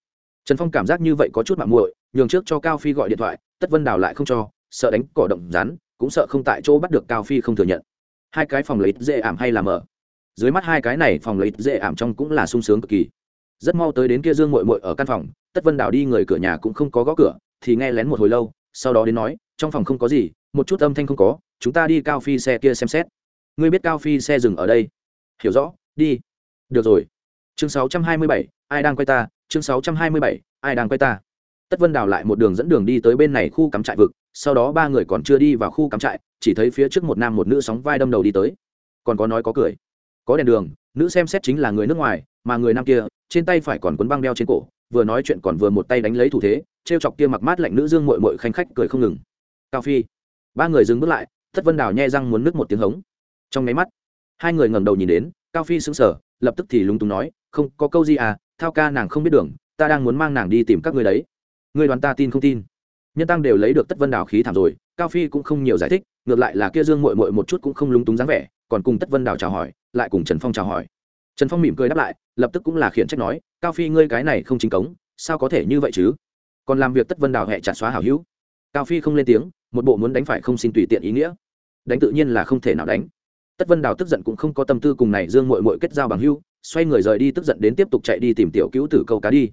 Trần phong cảm giác như vậy có chút mạng muội, nhường trước cho cao phi gọi điện thoại, tất vân đào lại không cho, sợ đánh cỏ động rắn, cũng sợ không tại chỗ bắt được cao phi không thừa nhận. Hai cái phòng lấy dễ ảm hay là mở? Dưới mắt hai cái này phòng lấy dễ ảm trong cũng là sung sướng cực kỳ. Rất mau tới đến kia dương mội mội ở căn phòng, tất vân đào đi người cửa nhà cũng không có gõ cửa, thì nghe lén một hồi lâu, sau đó đến nói, trong phòng không có gì một chút âm thanh không có chúng ta đi cao phi xe kia xem xét. Ngươi biết cao phi xe dừng ở đây. Hiểu rõ đi. Được rồi. Chương 627, ai đang quay ta? Chương 627, ai đang quay ta? Tất vân đào lại một đường dẫn đường đi tới bên này khu cắm trại vực sau đó ba người còn chưa đi vào khu cắm trại chỉ thấy phía trước một nam một nữ sóng vai đâm đầu đi tới. Còn có nói có cười. Có đèn đường nữ xem xét chính là người nước ngoài mà người nam kia trên tay phải còn cuốn băng đeo trên cổ vừa nói chuyện còn vừa một tay đánh lấy thủ thế t r e o chọc kia mặc mát lạnh nữ dương mội mội khanh khách cười không ngừng. Cao phi ba người dừng bước lại, thất vân đào nhai răng muốn nứt một tiếng hống. Trong nháy mắt, hai người ngẩng đầu nhìn đến, cao phi sững sờ, lập tức thì lúng túng nói, không, có câu gì à thao ca nàng không biết đường, ta đang muốn mang nàng đi tìm các người đấy. Người đoán ta tin không tin? Nhân tăng đều lấy được tất vân đào khí thảm rồi, cao phi cũng không nhiều giải thích, ngược lại là kia dương mội mội một chút cũng không lúng túng dáng vẻ, còn cùng tất vân đào chào hỏi, lại cùng trần phong chào hỏi. Trần phong mỉm cười đáp lại, lập tức cũng là khiển trách nói, cao phi ngươi cái này không chính cống, sao có thể như vậy chứ? Còn làm việc tất vân đào hẹ chặt xóa hảo hữu. Cao phi không lên tiếng một bộ muốn đánh phải không xin tùy tiện ý nghĩa. Đánh tự nhiên là không thể nào đánh. Tất vân đào tức giận cũng không có tâm tư cùng này dương mội mội kết giao bằng hưu xoay người rời đi tức giận đến tiếp tục chạy đi tìm tiểu cứu tử câu cá đi.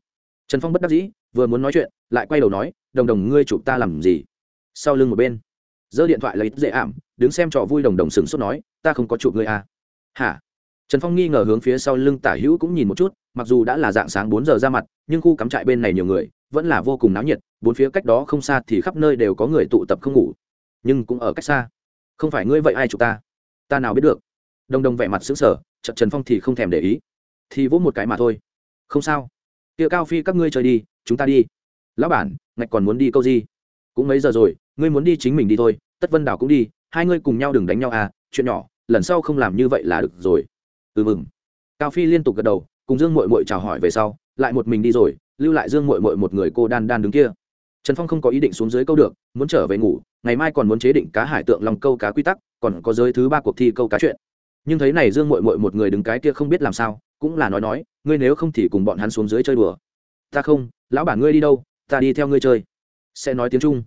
Trần phong bất đắc dĩ, vừa muốn nói chuyện, lại quay đầu nói, đồng đồng ngươi chụp ta làm gì? Sau lưng một bên, giơ điện thoại lấy dễ ảm, đứng xem trò vui đồng đồng sừng sốt nói, ta không có chụp ngươi à? Hả? Trần phong nghi ngờ hướng phía sau lưng tả hữu cũng nhìn một chút, mặc dù đã là dạng sáng bốn giờ ra mặt, nhưng khu cắm trại bên này nhiều người vẫn là vô cùng náo nhiệt, bốn phía cách đó không xa thì khắp nơi đều có người tụ tập không ngủ. Nhưng cũng ở cách xa. Không phải ngươi vậy ai chụp ta? Ta nào biết được? Đồng đồng vẻ mặt xứng sở chợt trần phong thì không thèm để ý. Thì vỗ một cái mà thôi. Không sao. Kia cao phi các ngươi chơi đi, chúng ta đi. Lão bản, ngạch còn muốn đi câu gì? Cũng mấy giờ rồi, ngươi muốn đi chính mình đi thôi, tất vân đào cũng đi, hai ngươi cùng nhau đừng đánh nhau à chuyện nhỏ, lần sau không làm như vậy là được rồi. Ừ mừng. Cao phi liên tục gật đầu, cùng dương mội mội chào hỏi về sau, lại một mình đi rồi lưu lại dương mội mội một người cô đan đan đứng kia. Trần phong không có ý định xuống dưới câu được, muốn trở về ngủ, ngày mai còn muốn chế định cá hải tượng lòng câu cá quy tắc, còn có giới thứ ba cuộc thi câu cá chuyện. Nhưng thấy này dương mội mội một người đứng cái kia không biết làm sao, cũng là nói nói, ngươi nếu không thì cùng bọn hắn xuống dưới chơi đùa. Ta không, lão bản ngươi đi đâu, ta đi theo ngươi chơi. Sẽ nói tiếng trung.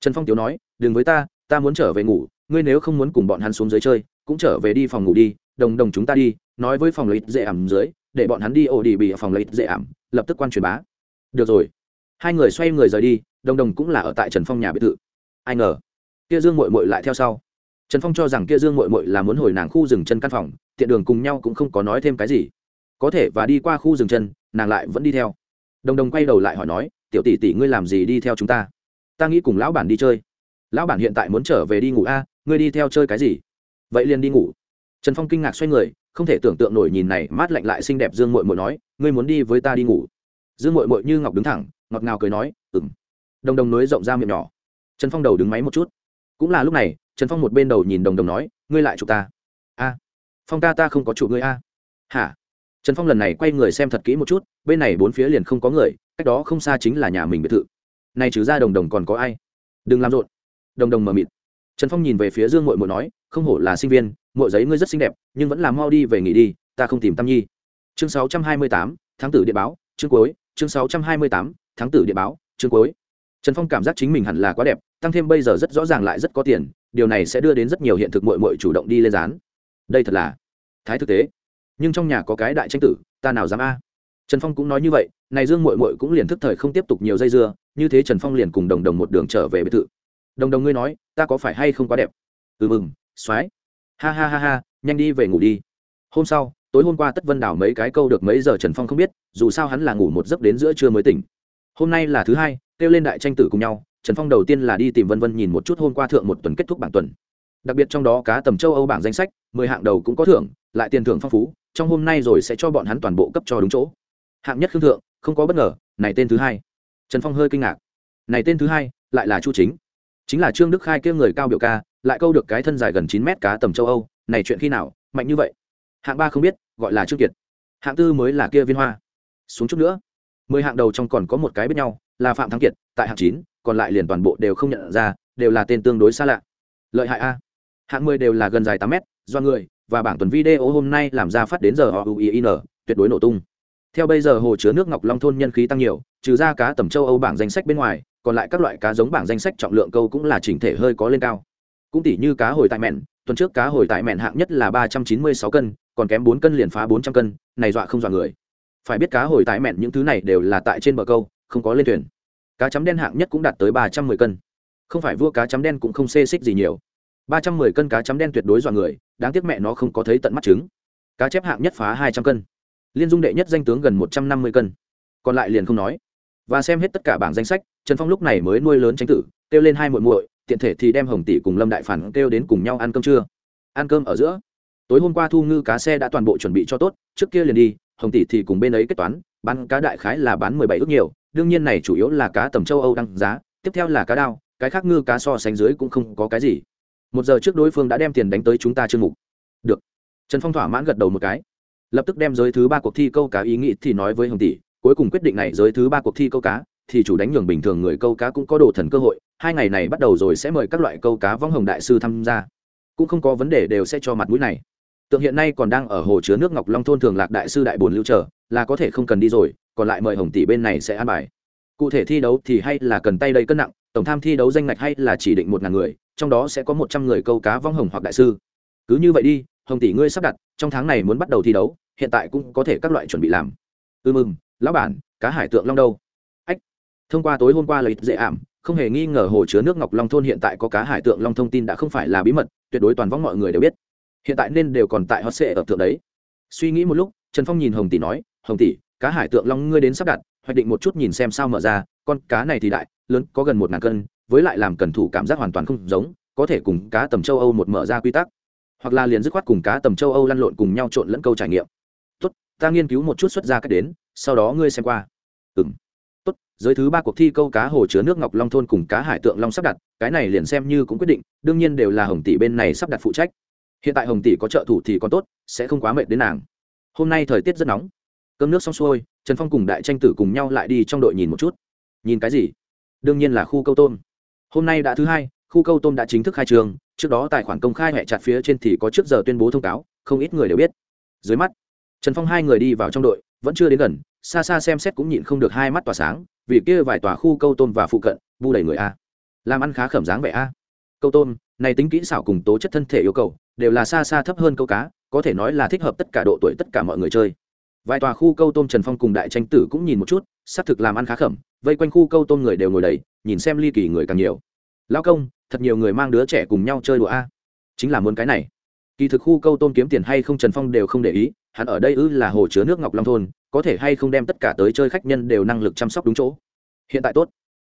Trần phong tiếu nói, đừng với ta ta muốn trở về ngủ, ngươi nếu không muốn cùng bọn hắn xuống dưới chơi, cũng trở về đi phòng ngủ đi, đồng đồng chúng ta đi, nói với phòng lấy dễ ẩm dưới, để bọn hắn đi ổ đi bị ở phòng lấy dễ ẩm, lập tức quan truyền bá được rồi. Hai người xoay người rời đi đồng đồng cũng là ở tại trần phong nhà biệt thự. Ai ngờ, kia dương mội mội lại theo sau. Trần phong cho rằng kia dương mội mội là muốn hồi nàng khu rừng chân căn phòng, tiện đường cùng nhau cũng không có nói thêm cái gì. Có thể và đi qua khu rừng chân, nàng lại vẫn đi theo. Đồng đồng quay đầu lại hỏi nói, tiểu tỷ tỷ ngươi làm gì đi theo chúng ta? Ta nghĩ cùng lão bản đi chơi. Lão bản hiện tại muốn trở về đi ngủ a, ngươi đi theo chơi cái gì? Vậy liền đi ngủ. Trần phong kinh ngạc xoay người, không thể tưởng tượng nổi nhìn này, mát lạnh lại xinh đẹp dương mội mội nói, ngươi muốn đi với ta đi ngủ? Dương mội mội như ngọc đứng thẳng, ngọt ngào cười nói ừng đồng đồng nối rộng ra miệng nhỏ. Trần phong đầu đứng máy một chút. Cũng là lúc này, trần phong một bên đầu nhìn đồng đồng nói, ngươi lại chụp ta? A. Phong ta ta không có chụp ngươi a. Hả? Trần phong lần này quay người xem thật kỹ một chút, bên này bốn phía liền không có người, cách đó không xa chính là nhà mình biệt thự. Này trừ ra đồng đồng còn có ai? Đừng làm rộn. Đồng đồng mờ mịt. Trần phong nhìn về phía dương mội mội nói, không hổ là sinh viên mội giấy ngươi rất xinh đẹp, nhưng vẫn làm mau đi về nghỉ đi, ta không tìm tam nhi. Chương sáu trăm hai mươi tám, tháng tử điện báo, chương cuối chương sáu trăm hai mươi tám tháng tử địa báo, chương cuối. Trần phong cảm giác chính mình hẳn là quá đẹp, tăng thêm bây giờ rất rõ ràng lại rất có tiền, điều này sẽ đưa đến rất nhiều hiện thực muội muội chủ động đi lên dán. Đây thật là thái thực tế. Nhưng trong nhà có cái đại tranh tử, ta nào dám a? Trần phong cũng nói như vậy, này dương muội muội cũng liền thức thời không tiếp tục nhiều dây dưa, như thế trần phong liền cùng đồng đồng một đường trở về biệt thự. Đồng đồng ngươi nói, ta có phải hay không quá đẹp? Ừ mừng xoái. ha ha ha ha, nhanh đi về ngủ đi. Hôm sau tối hôm qua tất vân đảo mấy cái câu được mấy giờ trần phong không biết, dù sao hắn là ngủ một giấc đến giữa trưa mới tỉnh. Hôm nay là thứ hai, kêu lên đại tranh tử cùng nhau, trần phong đầu tiên là đi tìm vân vân nhìn một chút hôm qua thượng một tuần kết thúc bảng tuần. Đặc biệt trong đó cá tầm châu âu bảng danh sách, mười hạng đầu cũng có thưởng, lại tiền thưởng phong phú, trong hôm nay rồi sẽ cho bọn hắn toàn bộ cấp cho đúng chỗ. Hạng nhất khương thượng, không có bất ngờ, này tên thứ hai. Trần phong hơi kinh ngạc. Này tên thứ hai, lại là chu chính. Chính là trương đức khai kêu người cao biểu ca, lại câu được cái thân dài gần chín mét cá tầm châu âu, này chuyện khi nào, mạnh như vậy? Hạng ba không biết gọi là trương kiệt. Hạng tư mới là kia viên hoa. Xuống chút nữa. Mười hạng đầu trong còn có một cái biết nhau, là phạm thắng kiệt, tại hạng chín, còn lại liền toàn bộ đều không nhận ra, đều là tên tương đối xa lạ. Lợi hại a. Hạng mười đều là gần dài tám mét, do người, và bảng tuần video hôm nay làm ra phát đến giờ họ uin tuyệt đối nổ tung. Theo bây giờ hồ chứa nước ngọc long thôn nhân khí tăng nhiều, trừ ra cá tầm châu âu bảng danh sách bên ngoài, còn lại các loại cá giống bảng danh sách trọng lượng câu cũng là chỉnh thể hơi có lên cao. Cũng tỷ như cá hồi tại mẹn, tuần trước cá hồi tại mẹn hạng nhất là ba trăm chín mươi sáu cân còn kém bốn cân liền phá bốn trăm cân, này dọa không dọa người. Phải biết cá hồi tái mẹn những thứ này đều là tại trên bờ câu, không có lên thuyền. Cá chấm đen hạng nhất cũng đạt tới ba trăm mười cân. Không phải vua cá chấm đen cũng không xê xích gì nhiều. Ba trăm mười cân cá chấm đen tuyệt đối dọa người, đáng tiếc mẹ nó không có thấy tận mắt trứng cá chép hạng nhất phá hai trăm cân. Liên dung đệ nhất danh tướng gần một trăm năm mươi cân. Còn lại liền không nói. Và xem hết tất cả bảng danh sách, trần phong lúc này mới nuôi lớn tranh tử, kêu lên hai muội muội, tiện thể thì đem hồng tỷ cùng lâm đại phản kêu đến cùng nhau ăn cơm trưa. Ăn cơm ở giữa tối hôm qua thu ngư cá xe đã toàn bộ chuẩn bị cho tốt, trước kia liền đi, hồng tỷ thì cùng bên ấy kết toán, bán cá đại khái là bán mười bảy ước nhiều, đương nhiên này chủ yếu là cá tầm châu âu đăng giá, tiếp theo là cá đao, cái khác ngư cá so sánh dưới cũng không có cái gì. Một giờ trước đối phương đã đem tiền đánh tới chúng ta chương mục. Được. Trần phong thỏa mãn gật đầu một cái. Lập tức đem giới thứ ba cuộc thi câu cá ý nghĩ thì nói với hồng tỷ, cuối cùng quyết định này giới thứ ba cuộc thi câu cá, thì chủ đánh nhường bình thường người câu cá cũng có đồ thần cơ hội, hai ngày này bắt đầu rồi sẽ mời các loại câu cá vong hồng đại sư tham gia. Cũng không có vấn đề đều sẽ cho mặt mũi này tượng hiện nay còn đang ở hồ chứa nước ngọc long thôn thường lạc đại sư đại bồn lưu trở là có thể không cần đi rồi, còn lại mời hồng tỷ bên này sẽ an bài. Cụ thể thi đấu thì hay là cần tay đầy cân nặng, tổng tham thi đấu danh ngạch hay là chỉ định một ngàn người, trong đó sẽ có một trăm người câu cá vong hồng hoặc đại sư. Cứ như vậy đi, hồng tỷ ngươi sắp đặt, trong tháng này muốn bắt đầu thi đấu, hiện tại cũng có thể các loại chuẩn bị làm. Ừ mừng lão bản, cá hải tượng long đâu? Ách, thông qua tối hôm qua lấy dễ ảm, không hề nghi ngờ hồ chứa nước ngọc long thôn hiện tại có cá hải tượng long thông tin đã không phải là bí mật, tuyệt đối toàn võng mọi người đều biết hiện tại nên đều còn tại hot sệ ở thượng đấy. Suy nghĩ một lúc, trần phong nhìn hồng tỷ nói, hồng tỷ, cá hải tượng long ngươi đến sắp đặt, hoạch định một chút nhìn xem sao mở ra, con cá này thì đại, lớn, có gần một ngàn cân, với lại làm cần thủ cảm giác hoàn toàn không giống, có thể cùng cá tầm châu âu một mở ra quy tắc. Hoặc là liền dứt khoát cùng cá tầm châu âu lăn lộn cùng nhau trộn lẫn câu trải nghiệm. Tốt, ta nghiên cứu một chút xuất ra cách đến, sau đó ngươi xem qua. Ừ m tốt, giới thứ ba cuộc thi câu cá hồ chứa nước ngọc long thôn cùng cá hải tượng long sắp đặt, cái này liền xem như cũng quyết định, đương nhiên đều là hồng tỷ bên này sắp đặt phụ trách hiện tại hồng tỷ có trợ thủ thì còn tốt, sẽ không quá mệt đến nàng. Hôm nay thời tiết rất nóng. Cơm nước xong xuôi, trần phong cùng đại tranh tử cùng nhau lại đi trong đội nhìn một chút. Nhìn cái gì? Đương nhiên là khu câu tôm. Hôm nay đã thứ hai, khu câu tôm đã chính thức khai trường. Trước đó tài khoản công khai hẹ chặt phía trên thì có trước giờ tuyên bố thông cáo, không ít người đều biết. Dưới mắt, trần phong hai người đi vào trong đội, vẫn chưa đến gần, xa xa xem xét cũng nhịn không được hai mắt tỏa sáng, vì kia vài tòa khu câu tôm và phụ cận, bu đầy người a. Làm ăn khá khẩm dáng vẻ a. Câu tôm, này tính kỹ xảo cùng tố chất thân thể yêu cầu đều là xa xa thấp hơn câu cá, có thể nói là thích hợp tất cả độ tuổi tất cả mọi người chơi. Vài tòa khu câu tôm trần phong cùng đại tranh tử cũng nhìn một chút, xác thực làm ăn khá khẩm, vây quanh khu câu tôm người đều ngồi đầy, nhìn xem ly kỳ người càng nhiều. Lao công, thật nhiều người mang đứa trẻ cùng nhau chơi đùa a. Chính là muốn cái này. Kỳ thực khu câu tôm kiếm tiền hay không trần phong đều không để ý, hắn ở đây ư là hồ chứa nước ngọc long thôn, có thể hay không đem tất cả tới chơi khách nhân đều năng lực chăm sóc đúng chỗ. Hiện tại tốt.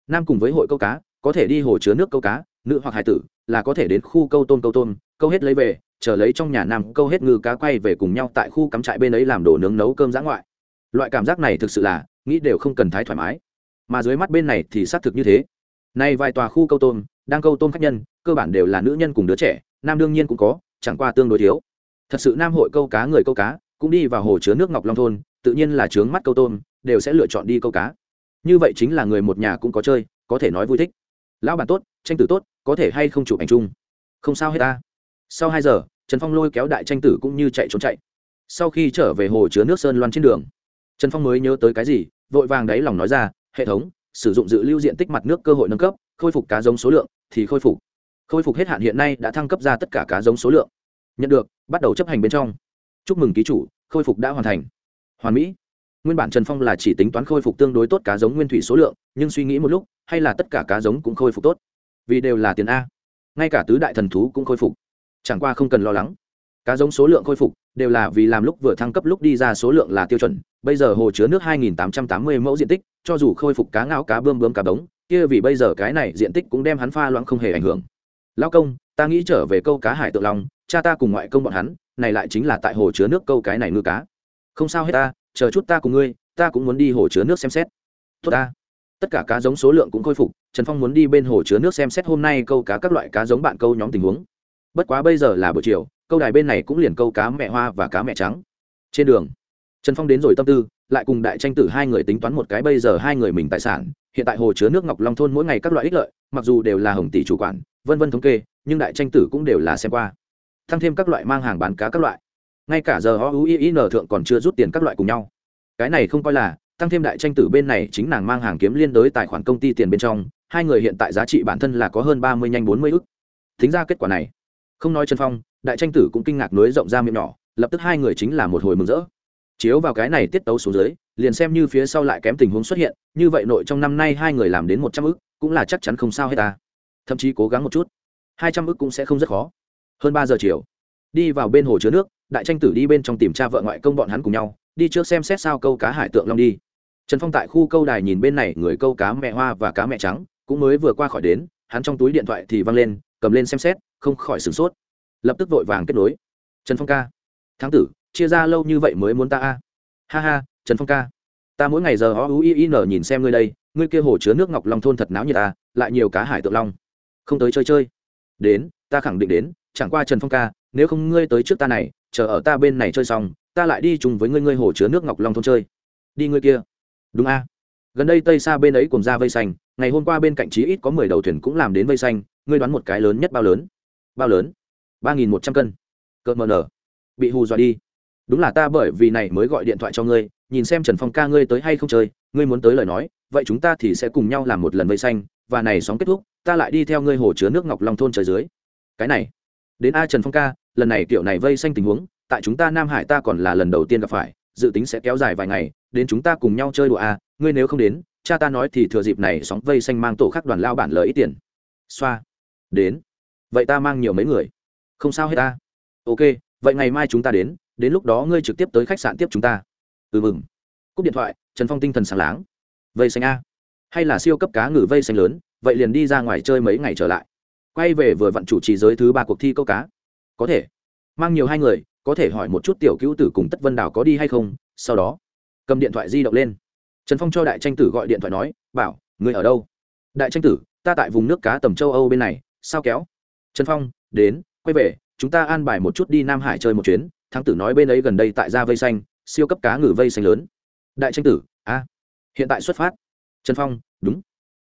Nam cùng với hội câu cá, có thể đi hồ chứa nước câu cá nữ hoặc hải tử, là có thể đến khu câu tôm câu tôm, câu hết lấy về, chờ lấy trong nhà nam câu hết ngư cá quay về cùng nhau tại khu cắm trại bên ấy làm đồ nướng nấu cơm giã ngoại. Loại cảm giác này thực sự là, nghĩ đều không cần thái thoải mái. Mà dưới mắt bên này thì xác thực như thế. Nay vài tòa khu câu tôm, đang câu tôm khách nhân, cơ bản đều là nữ nhân cùng đứa trẻ, nam đương nhiên cũng có, chẳng qua tương đối thiếu. Thật sự nam hội câu cá người câu cá, cũng đi vào hồ chứa nước ngọc long thôn, tự nhiên là trướng mắt câu tôm, đều sẽ lựa chọn đi câu cá. Như vậy chính là người một nhà cũng có chơi, có thể nói vui thích lão bản tốt, tranh tử tốt, có thể hay không chụp ảnh chung? Không sao hết ta. Sau hai giờ, trần phong lôi kéo đại tranh tử cũng như chạy trốn chạy. Sau khi trở về hồ chứa nước sơn loan trên đường, trần phong mới nhớ tới cái gì, vội vàng đáy lòng nói ra, hệ thống, sử dụng dự lưu diện tích mặt nước cơ hội nâng cấp, khôi phục cá giống số lượng thì khôi phục. Khôi phục hết hạn hiện nay đã thăng cấp ra tất cả cá giống số lượng. Nhận được, bắt đầu chấp hành bên trong. Chúc mừng ký chủ, khôi phục đã hoàn thành. Hoàn mỹ nguyên bản trần phong là chỉ tính toán khôi phục tương đối tốt cá giống nguyên thủy số lượng, nhưng suy nghĩ một lúc, hay là tất cả cá giống cũng khôi phục tốt. Vì đều là tiền a. Ngay cả tứ đại thần thú cũng khôi phục. Chẳng qua không cần lo lắng. Cá giống số lượng khôi phục, đều là vì làm lúc vừa thăng cấp lúc đi ra số lượng là tiêu chuẩn. Bây giờ hồ chứa nước 2.880 mẫu diện tích, cho dù khôi phục cá ngao cá bươm bướm cá bống, kia vì bây giờ cái này diện tích cũng đem hắn pha loãng không hề ảnh hưởng. Lao công, ta nghĩ trở về câu cá hải tượng long, cha ta cùng ngoại công bọn hắn, này lại chính là tại hồ chứa nước câu cái này ngư cá. Không sao hết ta chờ chút ta cùng ngươi, ta cũng muốn đi hồ chứa nước xem xét. Tốt ta. Tất cả cá giống số lượng cũng khôi phục, trần phong muốn đi bên hồ chứa nước xem xét hôm nay câu cá các loại cá giống bạn câu nhóm tình huống. Bất quá bây giờ là buổi chiều, câu đài bên này cũng liền câu cá mẹ hoa và cá mẹ trắng. Trên đường, trần phong đến rồi tâm tư, lại cùng đại tranh tử hai người tính toán một cái bây giờ hai người mình tài sản. Hiện tại hồ chứa nước ngọc long thôn mỗi ngày các loại ích lợi, mặc dù đều là hồng tỷ chủ quản, vân vân thống kê, nhưng đại tranh tử cũng đều là xem qua. Thăng thêm các loại mang hàng bán cá các loại ngay cả giờ o u i n thượng còn chưa rút tiền các loại cùng nhau. Cái này không coi là, tăng thêm đại tranh tử bên này chính nàng mang hàng kiếm liên đối tài khoản công ty tiền bên trong, hai người hiện tại giá trị bản thân là có hơn ba mươi nhanh bốn mươi ức. Thính ra kết quả này, không nói chân phong, đại tranh tử cũng kinh ngạc nối rộng ra miệng nhỏ, lập tức hai người chính là một hồi mừng rỡ. Chiếu vào cái này tiết tấu xuống dưới, liền xem như phía sau lại kém tình huống xuất hiện, như vậy nội trong năm nay hai người làm đến một trăm ức, cũng là chắc chắn không sao hết ta. Thậm chí cố gắng một chút, hai trăm ức cũng sẽ không rất khó. Hơn ba giờ chiều, đi vào bên hồ chứa nước đại tranh tử đi bên trong tìm cha vợ ngoại công bọn hắn cùng nhau, đi trước xem xét sao câu cá hải tượng long đi. Trần phong tại khu câu đài nhìn bên này người câu cá mẹ hoa và cá mẹ trắng, cũng mới vừa qua khỏi đến, hắn trong túi điện thoại thì văng lên, cầm lên xem xét, không khỏi sửng sốt. Lập tức vội vàng kết nối. Trần phong ca. Tháng tử, chia ra lâu như vậy mới muốn ta a? Ha ha, trần phong ca. Ta mỗi ngày giờ ó u i n nhìn xem ngươi đây, ngươi kia hồ chứa nước ngọc long thôn thật náo như ta à, lại nhiều cá hải tượng long. Không tới chơi chơi. Đến, ta khẳng định đến, chẳng qua trần phong ca, nếu không ngươi tới trước ta này chờ ở ta bên này chơi xong, ta lại đi chung với ngươi ngươi hồ chứa nước ngọc long thôn chơi. Đi ngươi kia. Đúng a. Gần đây tây xa bên ấy cùng ra vây xanh, ngày hôm qua bên cạnh chí ít có mười đầu thuyền cũng làm đến vây xanh, ngươi đoán một cái lớn nhất bao lớn? Bao lớn? Ba nghìn một trăm cân. Cợt mờ nở. Bị hù dọa đi. Đúng là ta bởi vì này mới gọi điện thoại cho ngươi, nhìn xem trần phong ca ngươi tới hay không chơi, ngươi muốn tới lời nói, vậy chúng ta thì sẽ cùng nhau làm một lần vây xanh, và này sóng kết thúc, ta lại đi theo ngươi hồ chứa nước ngọc long thôn trời dưới. Cái này. Đến a trần phong ca lần này kiểu này vây xanh tình huống, tại chúng ta nam hải ta còn là lần đầu tiên gặp phải, dự tính sẽ kéo dài vài ngày, đến chúng ta cùng nhau chơi đùa a, ngươi nếu không đến, cha ta nói thì thừa dịp này sóng vây xanh mang tổ khác đoàn lao bản lợi ít tiền. Xoa. Đến. Vậy ta mang nhiều mấy người? Không sao hết ta. Ok, vậy ngày mai chúng ta đến đến lúc đó ngươi trực tiếp tới khách sạn tiếp chúng ta. Ừ mừng. Cúp điện thoại, trần phong tinh thần sáng láng. Vây xanh a. Hay là siêu cấp cá ngừ vây xanh lớn, vậy liền đi ra ngoài chơi mấy ngày trở lại. Quay về vừa vặn chủ trì giới thứ ba cuộc thi câu cá có thể. Mang nhiều hai người, có thể hỏi một chút tiểu cứu tử cùng tất vân đào có đi hay không, sau đó, cầm điện thoại di động lên. Trần phong cho đại tranh tử gọi điện thoại nói, bảo, người ở đâu? Đại tranh tử, ta tại vùng nước cá tầm châu âu bên này, sao kéo? Trần phong, đến, quay về, chúng ta an bài một chút đi nam hải chơi một chuyến, thắng tử nói bên ấy gần đây tại gia vây xanh, siêu cấp cá ngừ vây xanh lớn. Đại tranh tử, a, hiện tại xuất phát. Trần phong, đúng.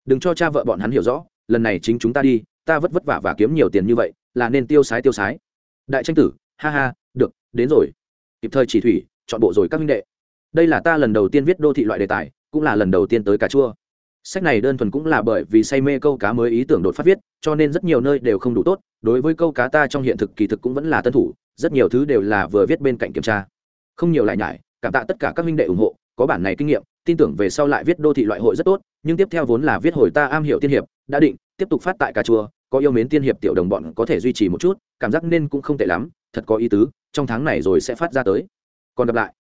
Đừng cho cha vợ bọn hắn hiểu rõ, lần này chính chúng ta đi, ta vất vất vả và kiếm nhiều tiền như vậy, là nên tiêu sái tiêu sái đại tranh tử, ha ha, được, đến rồi. Kịp thời chỉ thủy, chọn bộ rồi các minh đệ. Đây là ta lần đầu tiên viết đô thị loại đề tài, cũng là lần đầu tiên tới cà chua. Sách này đơn thuần cũng là bởi vì say mê câu cá mới ý tưởng đột phát viết, cho nên rất nhiều nơi đều không đủ tốt. Đối với câu cá ta trong hiện thực kỳ thực cũng vẫn là tân thủ, rất nhiều thứ đều là vừa viết bên cạnh kiểm tra. Không nhiều lại nhải, cảm tạ tất cả các minh đệ ủng hộ, có bản này kinh nghiệm tin tưởng về sau lại viết đô thị loại hội rất tốt, nhưng tiếp theo vốn là viết hồi ta am hiểu tiên hiệp, đã định, tiếp tục phát tại cà chua, có yêu mến tiên hiệp tiểu đồng bọn có thể duy trì một chút, cảm giác nên cũng không tệ lắm, thật có ý tứ, trong tháng này rồi sẽ phát ra tới. Còn gặp lại.